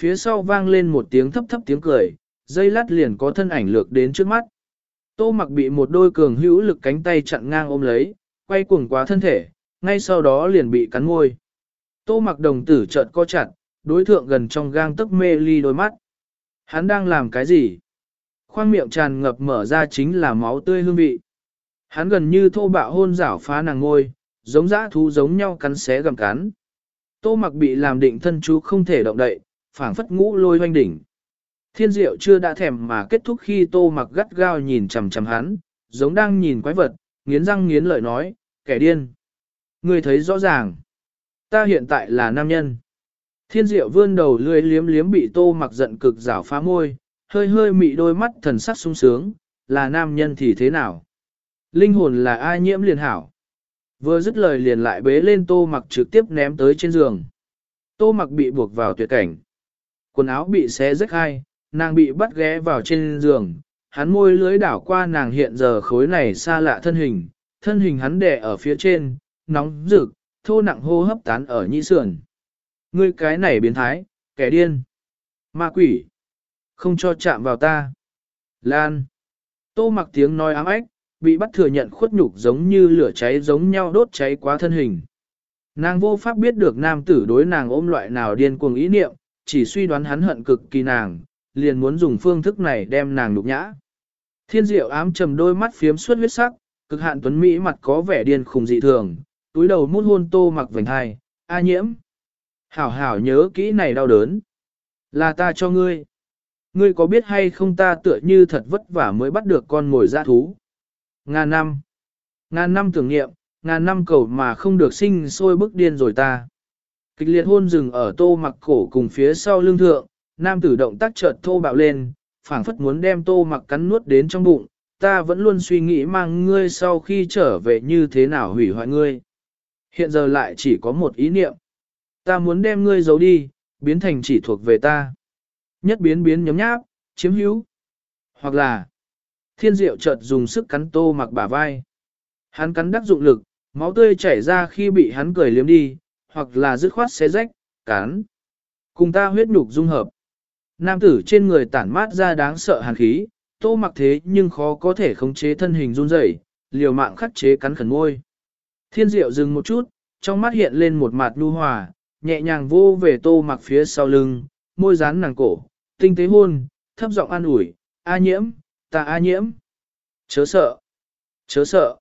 Phía sau vang lên một tiếng thấp thấp tiếng cười, dây lát liền có thân ảnh lược đến trước mắt. Tô mặc bị một đôi cường hữu lực cánh tay chặn ngang ôm lấy, quay cuồng quá thân thể, ngay sau đó liền bị cắn môi. Tô mặc đồng tử trợn co chặt, đối thượng gần trong gang tức mê ly đôi mắt. Hắn đang làm cái gì? Khoang miệng tràn ngập mở ra chính là máu tươi hương vị. Hắn gần như thô bạo hôn rảo phá nàng ngôi, giống dã thú giống nhau cắn xé gầm cắn. Tô mặc bị làm định thân chú không thể động đậy, phảng phất ngũ lôi hoanh đỉnh. Thiên diệu chưa đã thèm mà kết thúc khi tô mặc gắt gao nhìn chằm chằm hắn, giống đang nhìn quái vật, nghiến răng nghiến lợi nói, kẻ điên. Người thấy rõ ràng, ta hiện tại là nam nhân. Thiên diệu vươn đầu lươi liếm liếm bị tô mặc giận cực rảo phá môi, hơi hơi mị đôi mắt thần sắc sung sướng, là nam nhân thì thế nào? Linh hồn là ai nhiễm liền hảo. Vừa dứt lời liền lại bế lên tô mặc trực tiếp ném tới trên giường. Tô mặc bị buộc vào tuyệt cảnh. Quần áo bị xé rách hai, nàng bị bắt ghé vào trên giường. Hắn môi lưới đảo qua nàng hiện giờ khối này xa lạ thân hình. Thân hình hắn đè ở phía trên, nóng rực, thô nặng hô hấp tán ở nhĩ sườn. Ngươi cái này biến thái, kẻ điên, ma quỷ, không cho chạm vào ta. Lan. Tô mặc tiếng nói ám ách, bị bắt thừa nhận khuất nhục giống như lửa cháy giống nhau đốt cháy quá thân hình. Nàng vô pháp biết được nam tử đối nàng ôm loại nào điên cuồng ý niệm, chỉ suy đoán hắn hận cực kỳ nàng, liền muốn dùng phương thức này đem nàng nhục nhã. Thiên diệu ám trầm đôi mắt phiếm suốt huyết sắc, cực hạn tuấn Mỹ mặt có vẻ điên khùng dị thường, túi đầu mút hôn tô mặc vành hai, a nhiễm. Hảo hảo nhớ kỹ này đau đớn. Là ta cho ngươi. Ngươi có biết hay không ta tựa như thật vất vả mới bắt được con ngồi ra thú. Ngàn năm. Ngàn năm tưởng nghiệm, ngàn năm cầu mà không được sinh sôi bức điên rồi ta. Kịch liệt hôn rừng ở tô mặc cổ cùng phía sau lưng thượng, nam tử động tác chợt thô bạo lên, phảng phất muốn đem tô mặc cắn nuốt đến trong bụng, ta vẫn luôn suy nghĩ mang ngươi sau khi trở về như thế nào hủy hoại ngươi. Hiện giờ lại chỉ có một ý niệm. Ta muốn đem ngươi giấu đi, biến thành chỉ thuộc về ta. Nhất biến biến nhóm nháp, chiếm hữu. Hoặc là, thiên diệu chợt dùng sức cắn tô mặc bả vai. Hắn cắn đắc dụng lực, máu tươi chảy ra khi bị hắn cười liếm đi, hoặc là dứt khoát xé rách, cắn. Cùng ta huyết nhục dung hợp. Nam tử trên người tản mát ra đáng sợ hàn khí, tô mặc thế nhưng khó có thể khống chế thân hình run rẩy, liều mạng khắc chế cắn khẩn môi. Thiên diệu dừng một chút, trong mắt hiện lên một mặt nhu hòa, nhẹ nhàng vô về tô mặc phía sau lưng, môi dán nàng cổ, tinh tế hôn, thấp giọng an ủi, a nhiễm, ta a nhiễm. Chớ sợ, chớ sợ.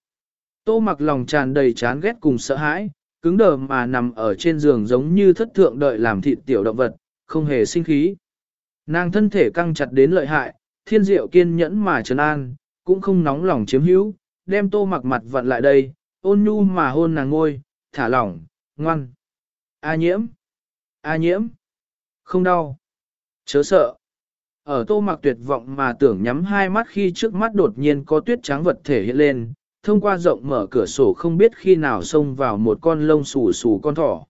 Tô mặc lòng tràn đầy chán ghét cùng sợ hãi, cứng đờ mà nằm ở trên giường giống như thất thượng đợi làm thịt tiểu động vật, không hề sinh khí. Nàng thân thể căng chặt đến lợi hại, thiên diệu kiên nhẫn mà trấn an, cũng không nóng lòng chiếm hữu, đem tô mặc mặt vặn lại đây, ôn nhu mà hôn nàng ngôi, thả lỏng, ngoan. A nhiễm, a nhiễm, không đau, chớ sợ. Ở tô mặc tuyệt vọng mà tưởng nhắm hai mắt khi trước mắt đột nhiên có tuyết trắng vật thể hiện lên, thông qua rộng mở cửa sổ không biết khi nào xông vào một con lông xù xù con thỏ.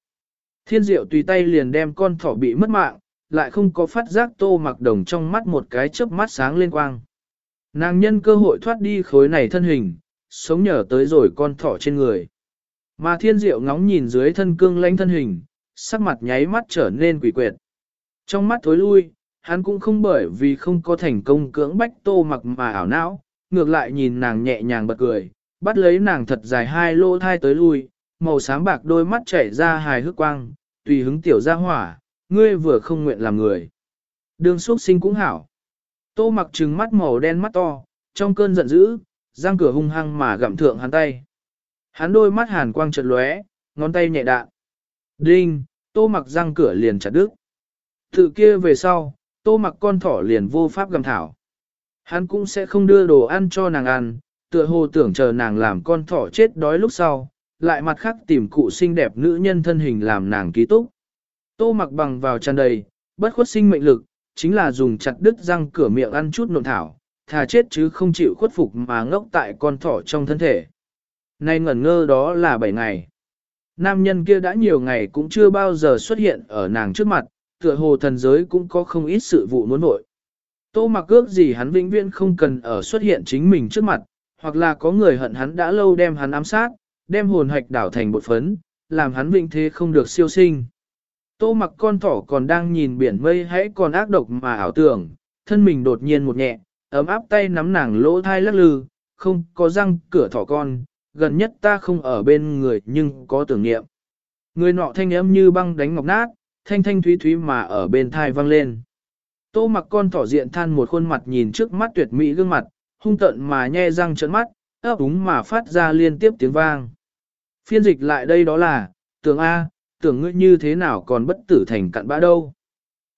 Thiên diệu tùy tay liền đem con thỏ bị mất mạng, lại không có phát giác tô mặc đồng trong mắt một cái chớp mắt sáng lên quang. Nàng nhân cơ hội thoát đi khối này thân hình, sống nhờ tới rồi con thỏ trên người. Mà thiên diệu ngóng nhìn dưới thân cương lãnh thân hình, sắc mặt nháy mắt trở nên quỷ quyệt. Trong mắt thối lui, hắn cũng không bởi vì không có thành công cưỡng bách tô mặc mà ảo não, ngược lại nhìn nàng nhẹ nhàng bật cười, bắt lấy nàng thật dài hai lỗ thai tới lui, màu sáng bạc đôi mắt chảy ra hài hước quang, tùy hứng tiểu ra hỏa, ngươi vừa không nguyện làm người. Đường xuất sinh cũng hảo. Tô mặc trừng mắt màu đen mắt to, trong cơn giận dữ, răng cửa hung hăng mà gặm thượng hắn tay. Hắn đôi mắt hàn quang chợt lóe, ngón tay nhẹ đạn. Đinh, tô mặc răng cửa liền chặt đứt. Tự kia về sau, tô mặc con thỏ liền vô pháp gầm thảo. Hắn cũng sẽ không đưa đồ ăn cho nàng ăn, tựa hồ tưởng chờ nàng làm con thỏ chết đói lúc sau, lại mặt khác tìm cụ xinh đẹp nữ nhân thân hình làm nàng ký túc. Tô mặc bằng vào tràn đầy, bất khuất sinh mệnh lực, chính là dùng chặt đứt răng cửa miệng ăn chút nộn thảo, thà chết chứ không chịu khuất phục mà ngốc tại con thỏ trong thân thể. Nay ngẩn ngơ đó là 7 ngày. Nam nhân kia đã nhiều ngày cũng chưa bao giờ xuất hiện ở nàng trước mặt, tựa hồ thần giới cũng có không ít sự vụ muốn nội. Tô mặc ước gì hắn vĩnh viễn không cần ở xuất hiện chính mình trước mặt, hoặc là có người hận hắn đã lâu đem hắn ám sát, đem hồn hạch đảo thành bột phấn, làm hắn vĩnh thế không được siêu sinh. Tô mặc con thỏ còn đang nhìn biển mây hãy còn ác độc mà ảo tưởng, thân mình đột nhiên một nhẹ, ấm áp tay nắm nàng lỗ thai lắc lư, không có răng cửa thỏ con, gần nhất ta không ở bên người nhưng có tưởng niệm. Người nọ thanh âm như băng đánh ngọc nát, thanh thanh thúy thúy mà ở bên thai vang lên. Tô mặc con thỏ diện than một khuôn mặt nhìn trước mắt tuyệt mỹ gương mặt, hung tận mà nhe răng trợn mắt, ấp úng mà phát ra liên tiếp tiếng vang. Phiên dịch lại đây đó là, tưởng A, tưởng ngươi như thế nào còn bất tử thành cặn bã đâu.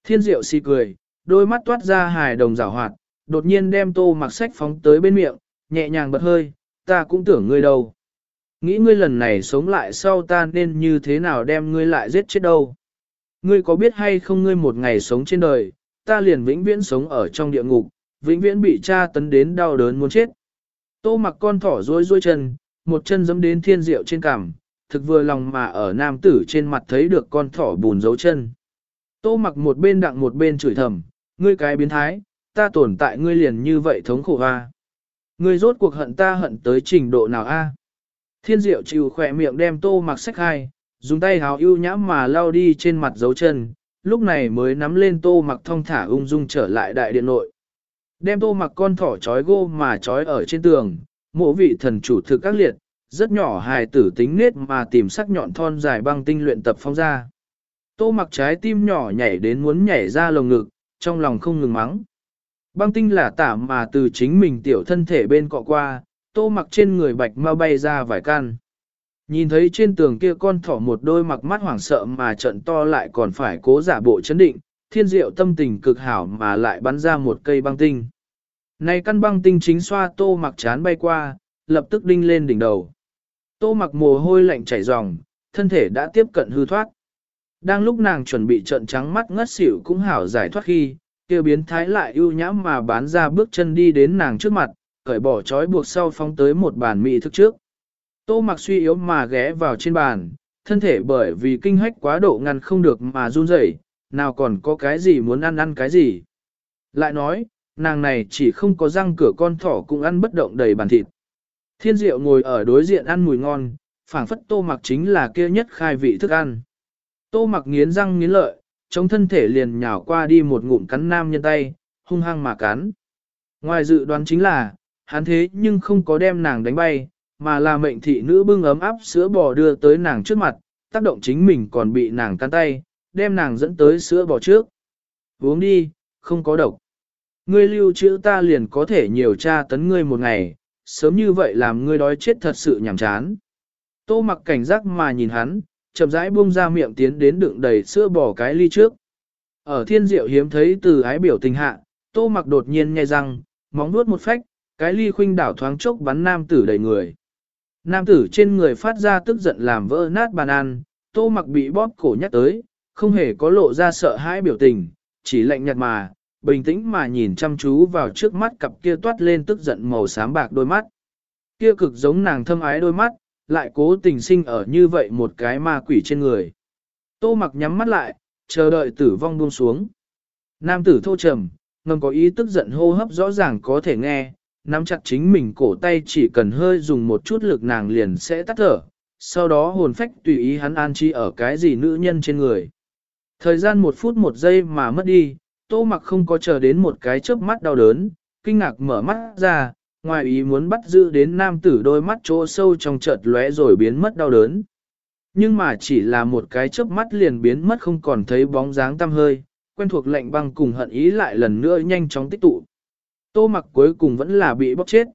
Thiên diệu si cười, đôi mắt toát ra hài đồng rào hoạt, đột nhiên đem tô mặc sách phóng tới bên miệng, nhẹ nhàng bật hơi, ta cũng tưởng ngươi đâu. Nghĩ ngươi lần này sống lại sau ta nên như thế nào đem ngươi lại giết chết đâu. Ngươi có biết hay không ngươi một ngày sống trên đời, ta liền vĩnh viễn sống ở trong địa ngục, vĩnh viễn bị cha tấn đến đau đớn muốn chết. Tô mặc con thỏ rối rối chân, một chân giẫm đến thiên diệu trên cằm, thực vừa lòng mà ở nam tử trên mặt thấy được con thỏ bùn dấu chân. Tô mặc một bên đặng một bên chửi thầm, ngươi cái biến thái, ta tồn tại ngươi liền như vậy thống khổ hoa. Ngươi rốt cuộc hận ta hận tới trình độ nào a? Thiên diệu chịu khỏe miệng đem tô mặc sách hai, dùng tay hào ưu nhãm mà lao đi trên mặt dấu chân, lúc này mới nắm lên tô mặc thong thả ung dung trở lại đại điện nội. Đem tô mặc con thỏ chói gô mà chói ở trên tường, mộ vị thần chủ thực các liệt, rất nhỏ hài tử tính nết mà tìm sắc nhọn thon dài băng tinh luyện tập phong ra. Tô mặc trái tim nhỏ nhảy đến muốn nhảy ra lồng ngực, trong lòng không ngừng mắng. Băng tinh là tả mà từ chính mình tiểu thân thể bên cọ qua, tô mặc trên người bạch mau bay ra vài căn. Nhìn thấy trên tường kia con thỏ một đôi mặc mắt hoảng sợ mà trận to lại còn phải cố giả bộ chấn định, thiên diệu tâm tình cực hảo mà lại bắn ra một cây băng tinh. Này căn băng tinh chính xoa tô mặc chán bay qua, lập tức đinh lên đỉnh đầu. Tô mặc mồ hôi lạnh chảy ròng, thân thể đã tiếp cận hư thoát. Đang lúc nàng chuẩn bị trận trắng mắt ngất xỉu cũng hảo giải thoát khi, kia biến thái lại ưu nhãm mà bán ra bước chân đi đến nàng trước mặt, cởi bỏ trói buộc sau phóng tới một bàn mị thức trước. Tô mặc suy yếu mà ghé vào trên bàn, thân thể bởi vì kinh hách quá độ ngăn không được mà run rẩy, nào còn có cái gì muốn ăn ăn cái gì. Lại nói, nàng này chỉ không có răng cửa con thỏ cũng ăn bất động đầy bàn thịt. Thiên diệu ngồi ở đối diện ăn mùi ngon, phảng phất tô mặc chính là kia nhất khai vị thức ăn. Tô mặc nghiến răng nghiến lợi, chống thân thể liền nhào qua đi một ngụm cắn nam nhân tay, hung hăng mà cắn. Ngoài dự đoán chính là, hắn thế nhưng không có đem nàng đánh bay, mà là mệnh thị nữ bưng ấm áp sữa bò đưa tới nàng trước mặt, tác động chính mình còn bị nàng cắn tay, đem nàng dẫn tới sữa bò trước. Uống đi, không có độc. Ngươi lưu trữ ta liền có thể nhiều tra tấn ngươi một ngày, sớm như vậy làm ngươi đói chết thật sự nhảm chán. Tô mặc cảnh giác mà nhìn hắn, chậm rãi buông ra miệng tiến đến đựng đầy sữa bò cái ly trước. Ở thiên diệu hiếm thấy từ ái biểu tình hạ, tô mặc đột nhiên nghe rằng, móng nuốt một phách, cái ly khuynh đảo thoáng chốc bắn nam tử đầy người. Nam tử trên người phát ra tức giận làm vỡ nát bàn ăn, tô mặc bị bóp cổ nhắc tới, không hề có lộ ra sợ hãi biểu tình, chỉ lạnh nhạt mà, bình tĩnh mà nhìn chăm chú vào trước mắt cặp kia toát lên tức giận màu xám bạc đôi mắt. Kia cực giống nàng thâm ái đôi mắt, lại cố tình sinh ở như vậy một cái ma quỷ trên người. Tô mặc nhắm mắt lại, chờ đợi tử vong buông xuống. Nam tử thô trầm, ngầm có ý tức giận hô hấp rõ ràng có thể nghe, nắm chặt chính mình cổ tay chỉ cần hơi dùng một chút lực nàng liền sẽ tắt thở, sau đó hồn phách tùy ý hắn an chi ở cái gì nữ nhân trên người. Thời gian một phút một giây mà mất đi, tô mặc không có chờ đến một cái chớp mắt đau đớn, kinh ngạc mở mắt ra, ngoài ý muốn bắt giữ đến nam tử đôi mắt chỗ sâu trong chợt lóe rồi biến mất đau đớn. Nhưng mà chỉ là một cái chớp mắt liền biến mất không còn thấy bóng dáng tăm hơi, quen thuộc lạnh băng cùng hận ý lại lần nữa nhanh chóng tích tụ. Tô mặc cuối cùng vẫn là bị bóc chết.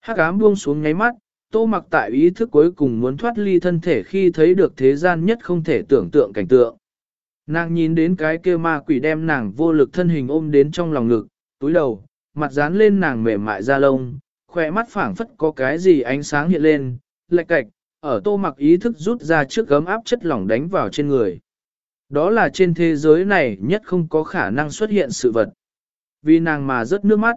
Hắc ám buông xuống nháy mắt, tô mặc tại ý thức cuối cùng muốn thoát ly thân thể khi thấy được thế gian nhất không thể tưởng tượng cảnh tượng. Nàng nhìn đến cái kia ma quỷ đem nàng vô lực thân hình ôm đến trong lòng ngực, túi đầu, mặt dán lên nàng mềm mại da lông, khỏe mắt phảng phất có cái gì ánh sáng hiện lên, lệch cạch, ở tô mặc ý thức rút ra trước gấm áp chất lỏng đánh vào trên người. Đó là trên thế giới này nhất không có khả năng xuất hiện sự vật. Vì nàng mà rớt nước mắt.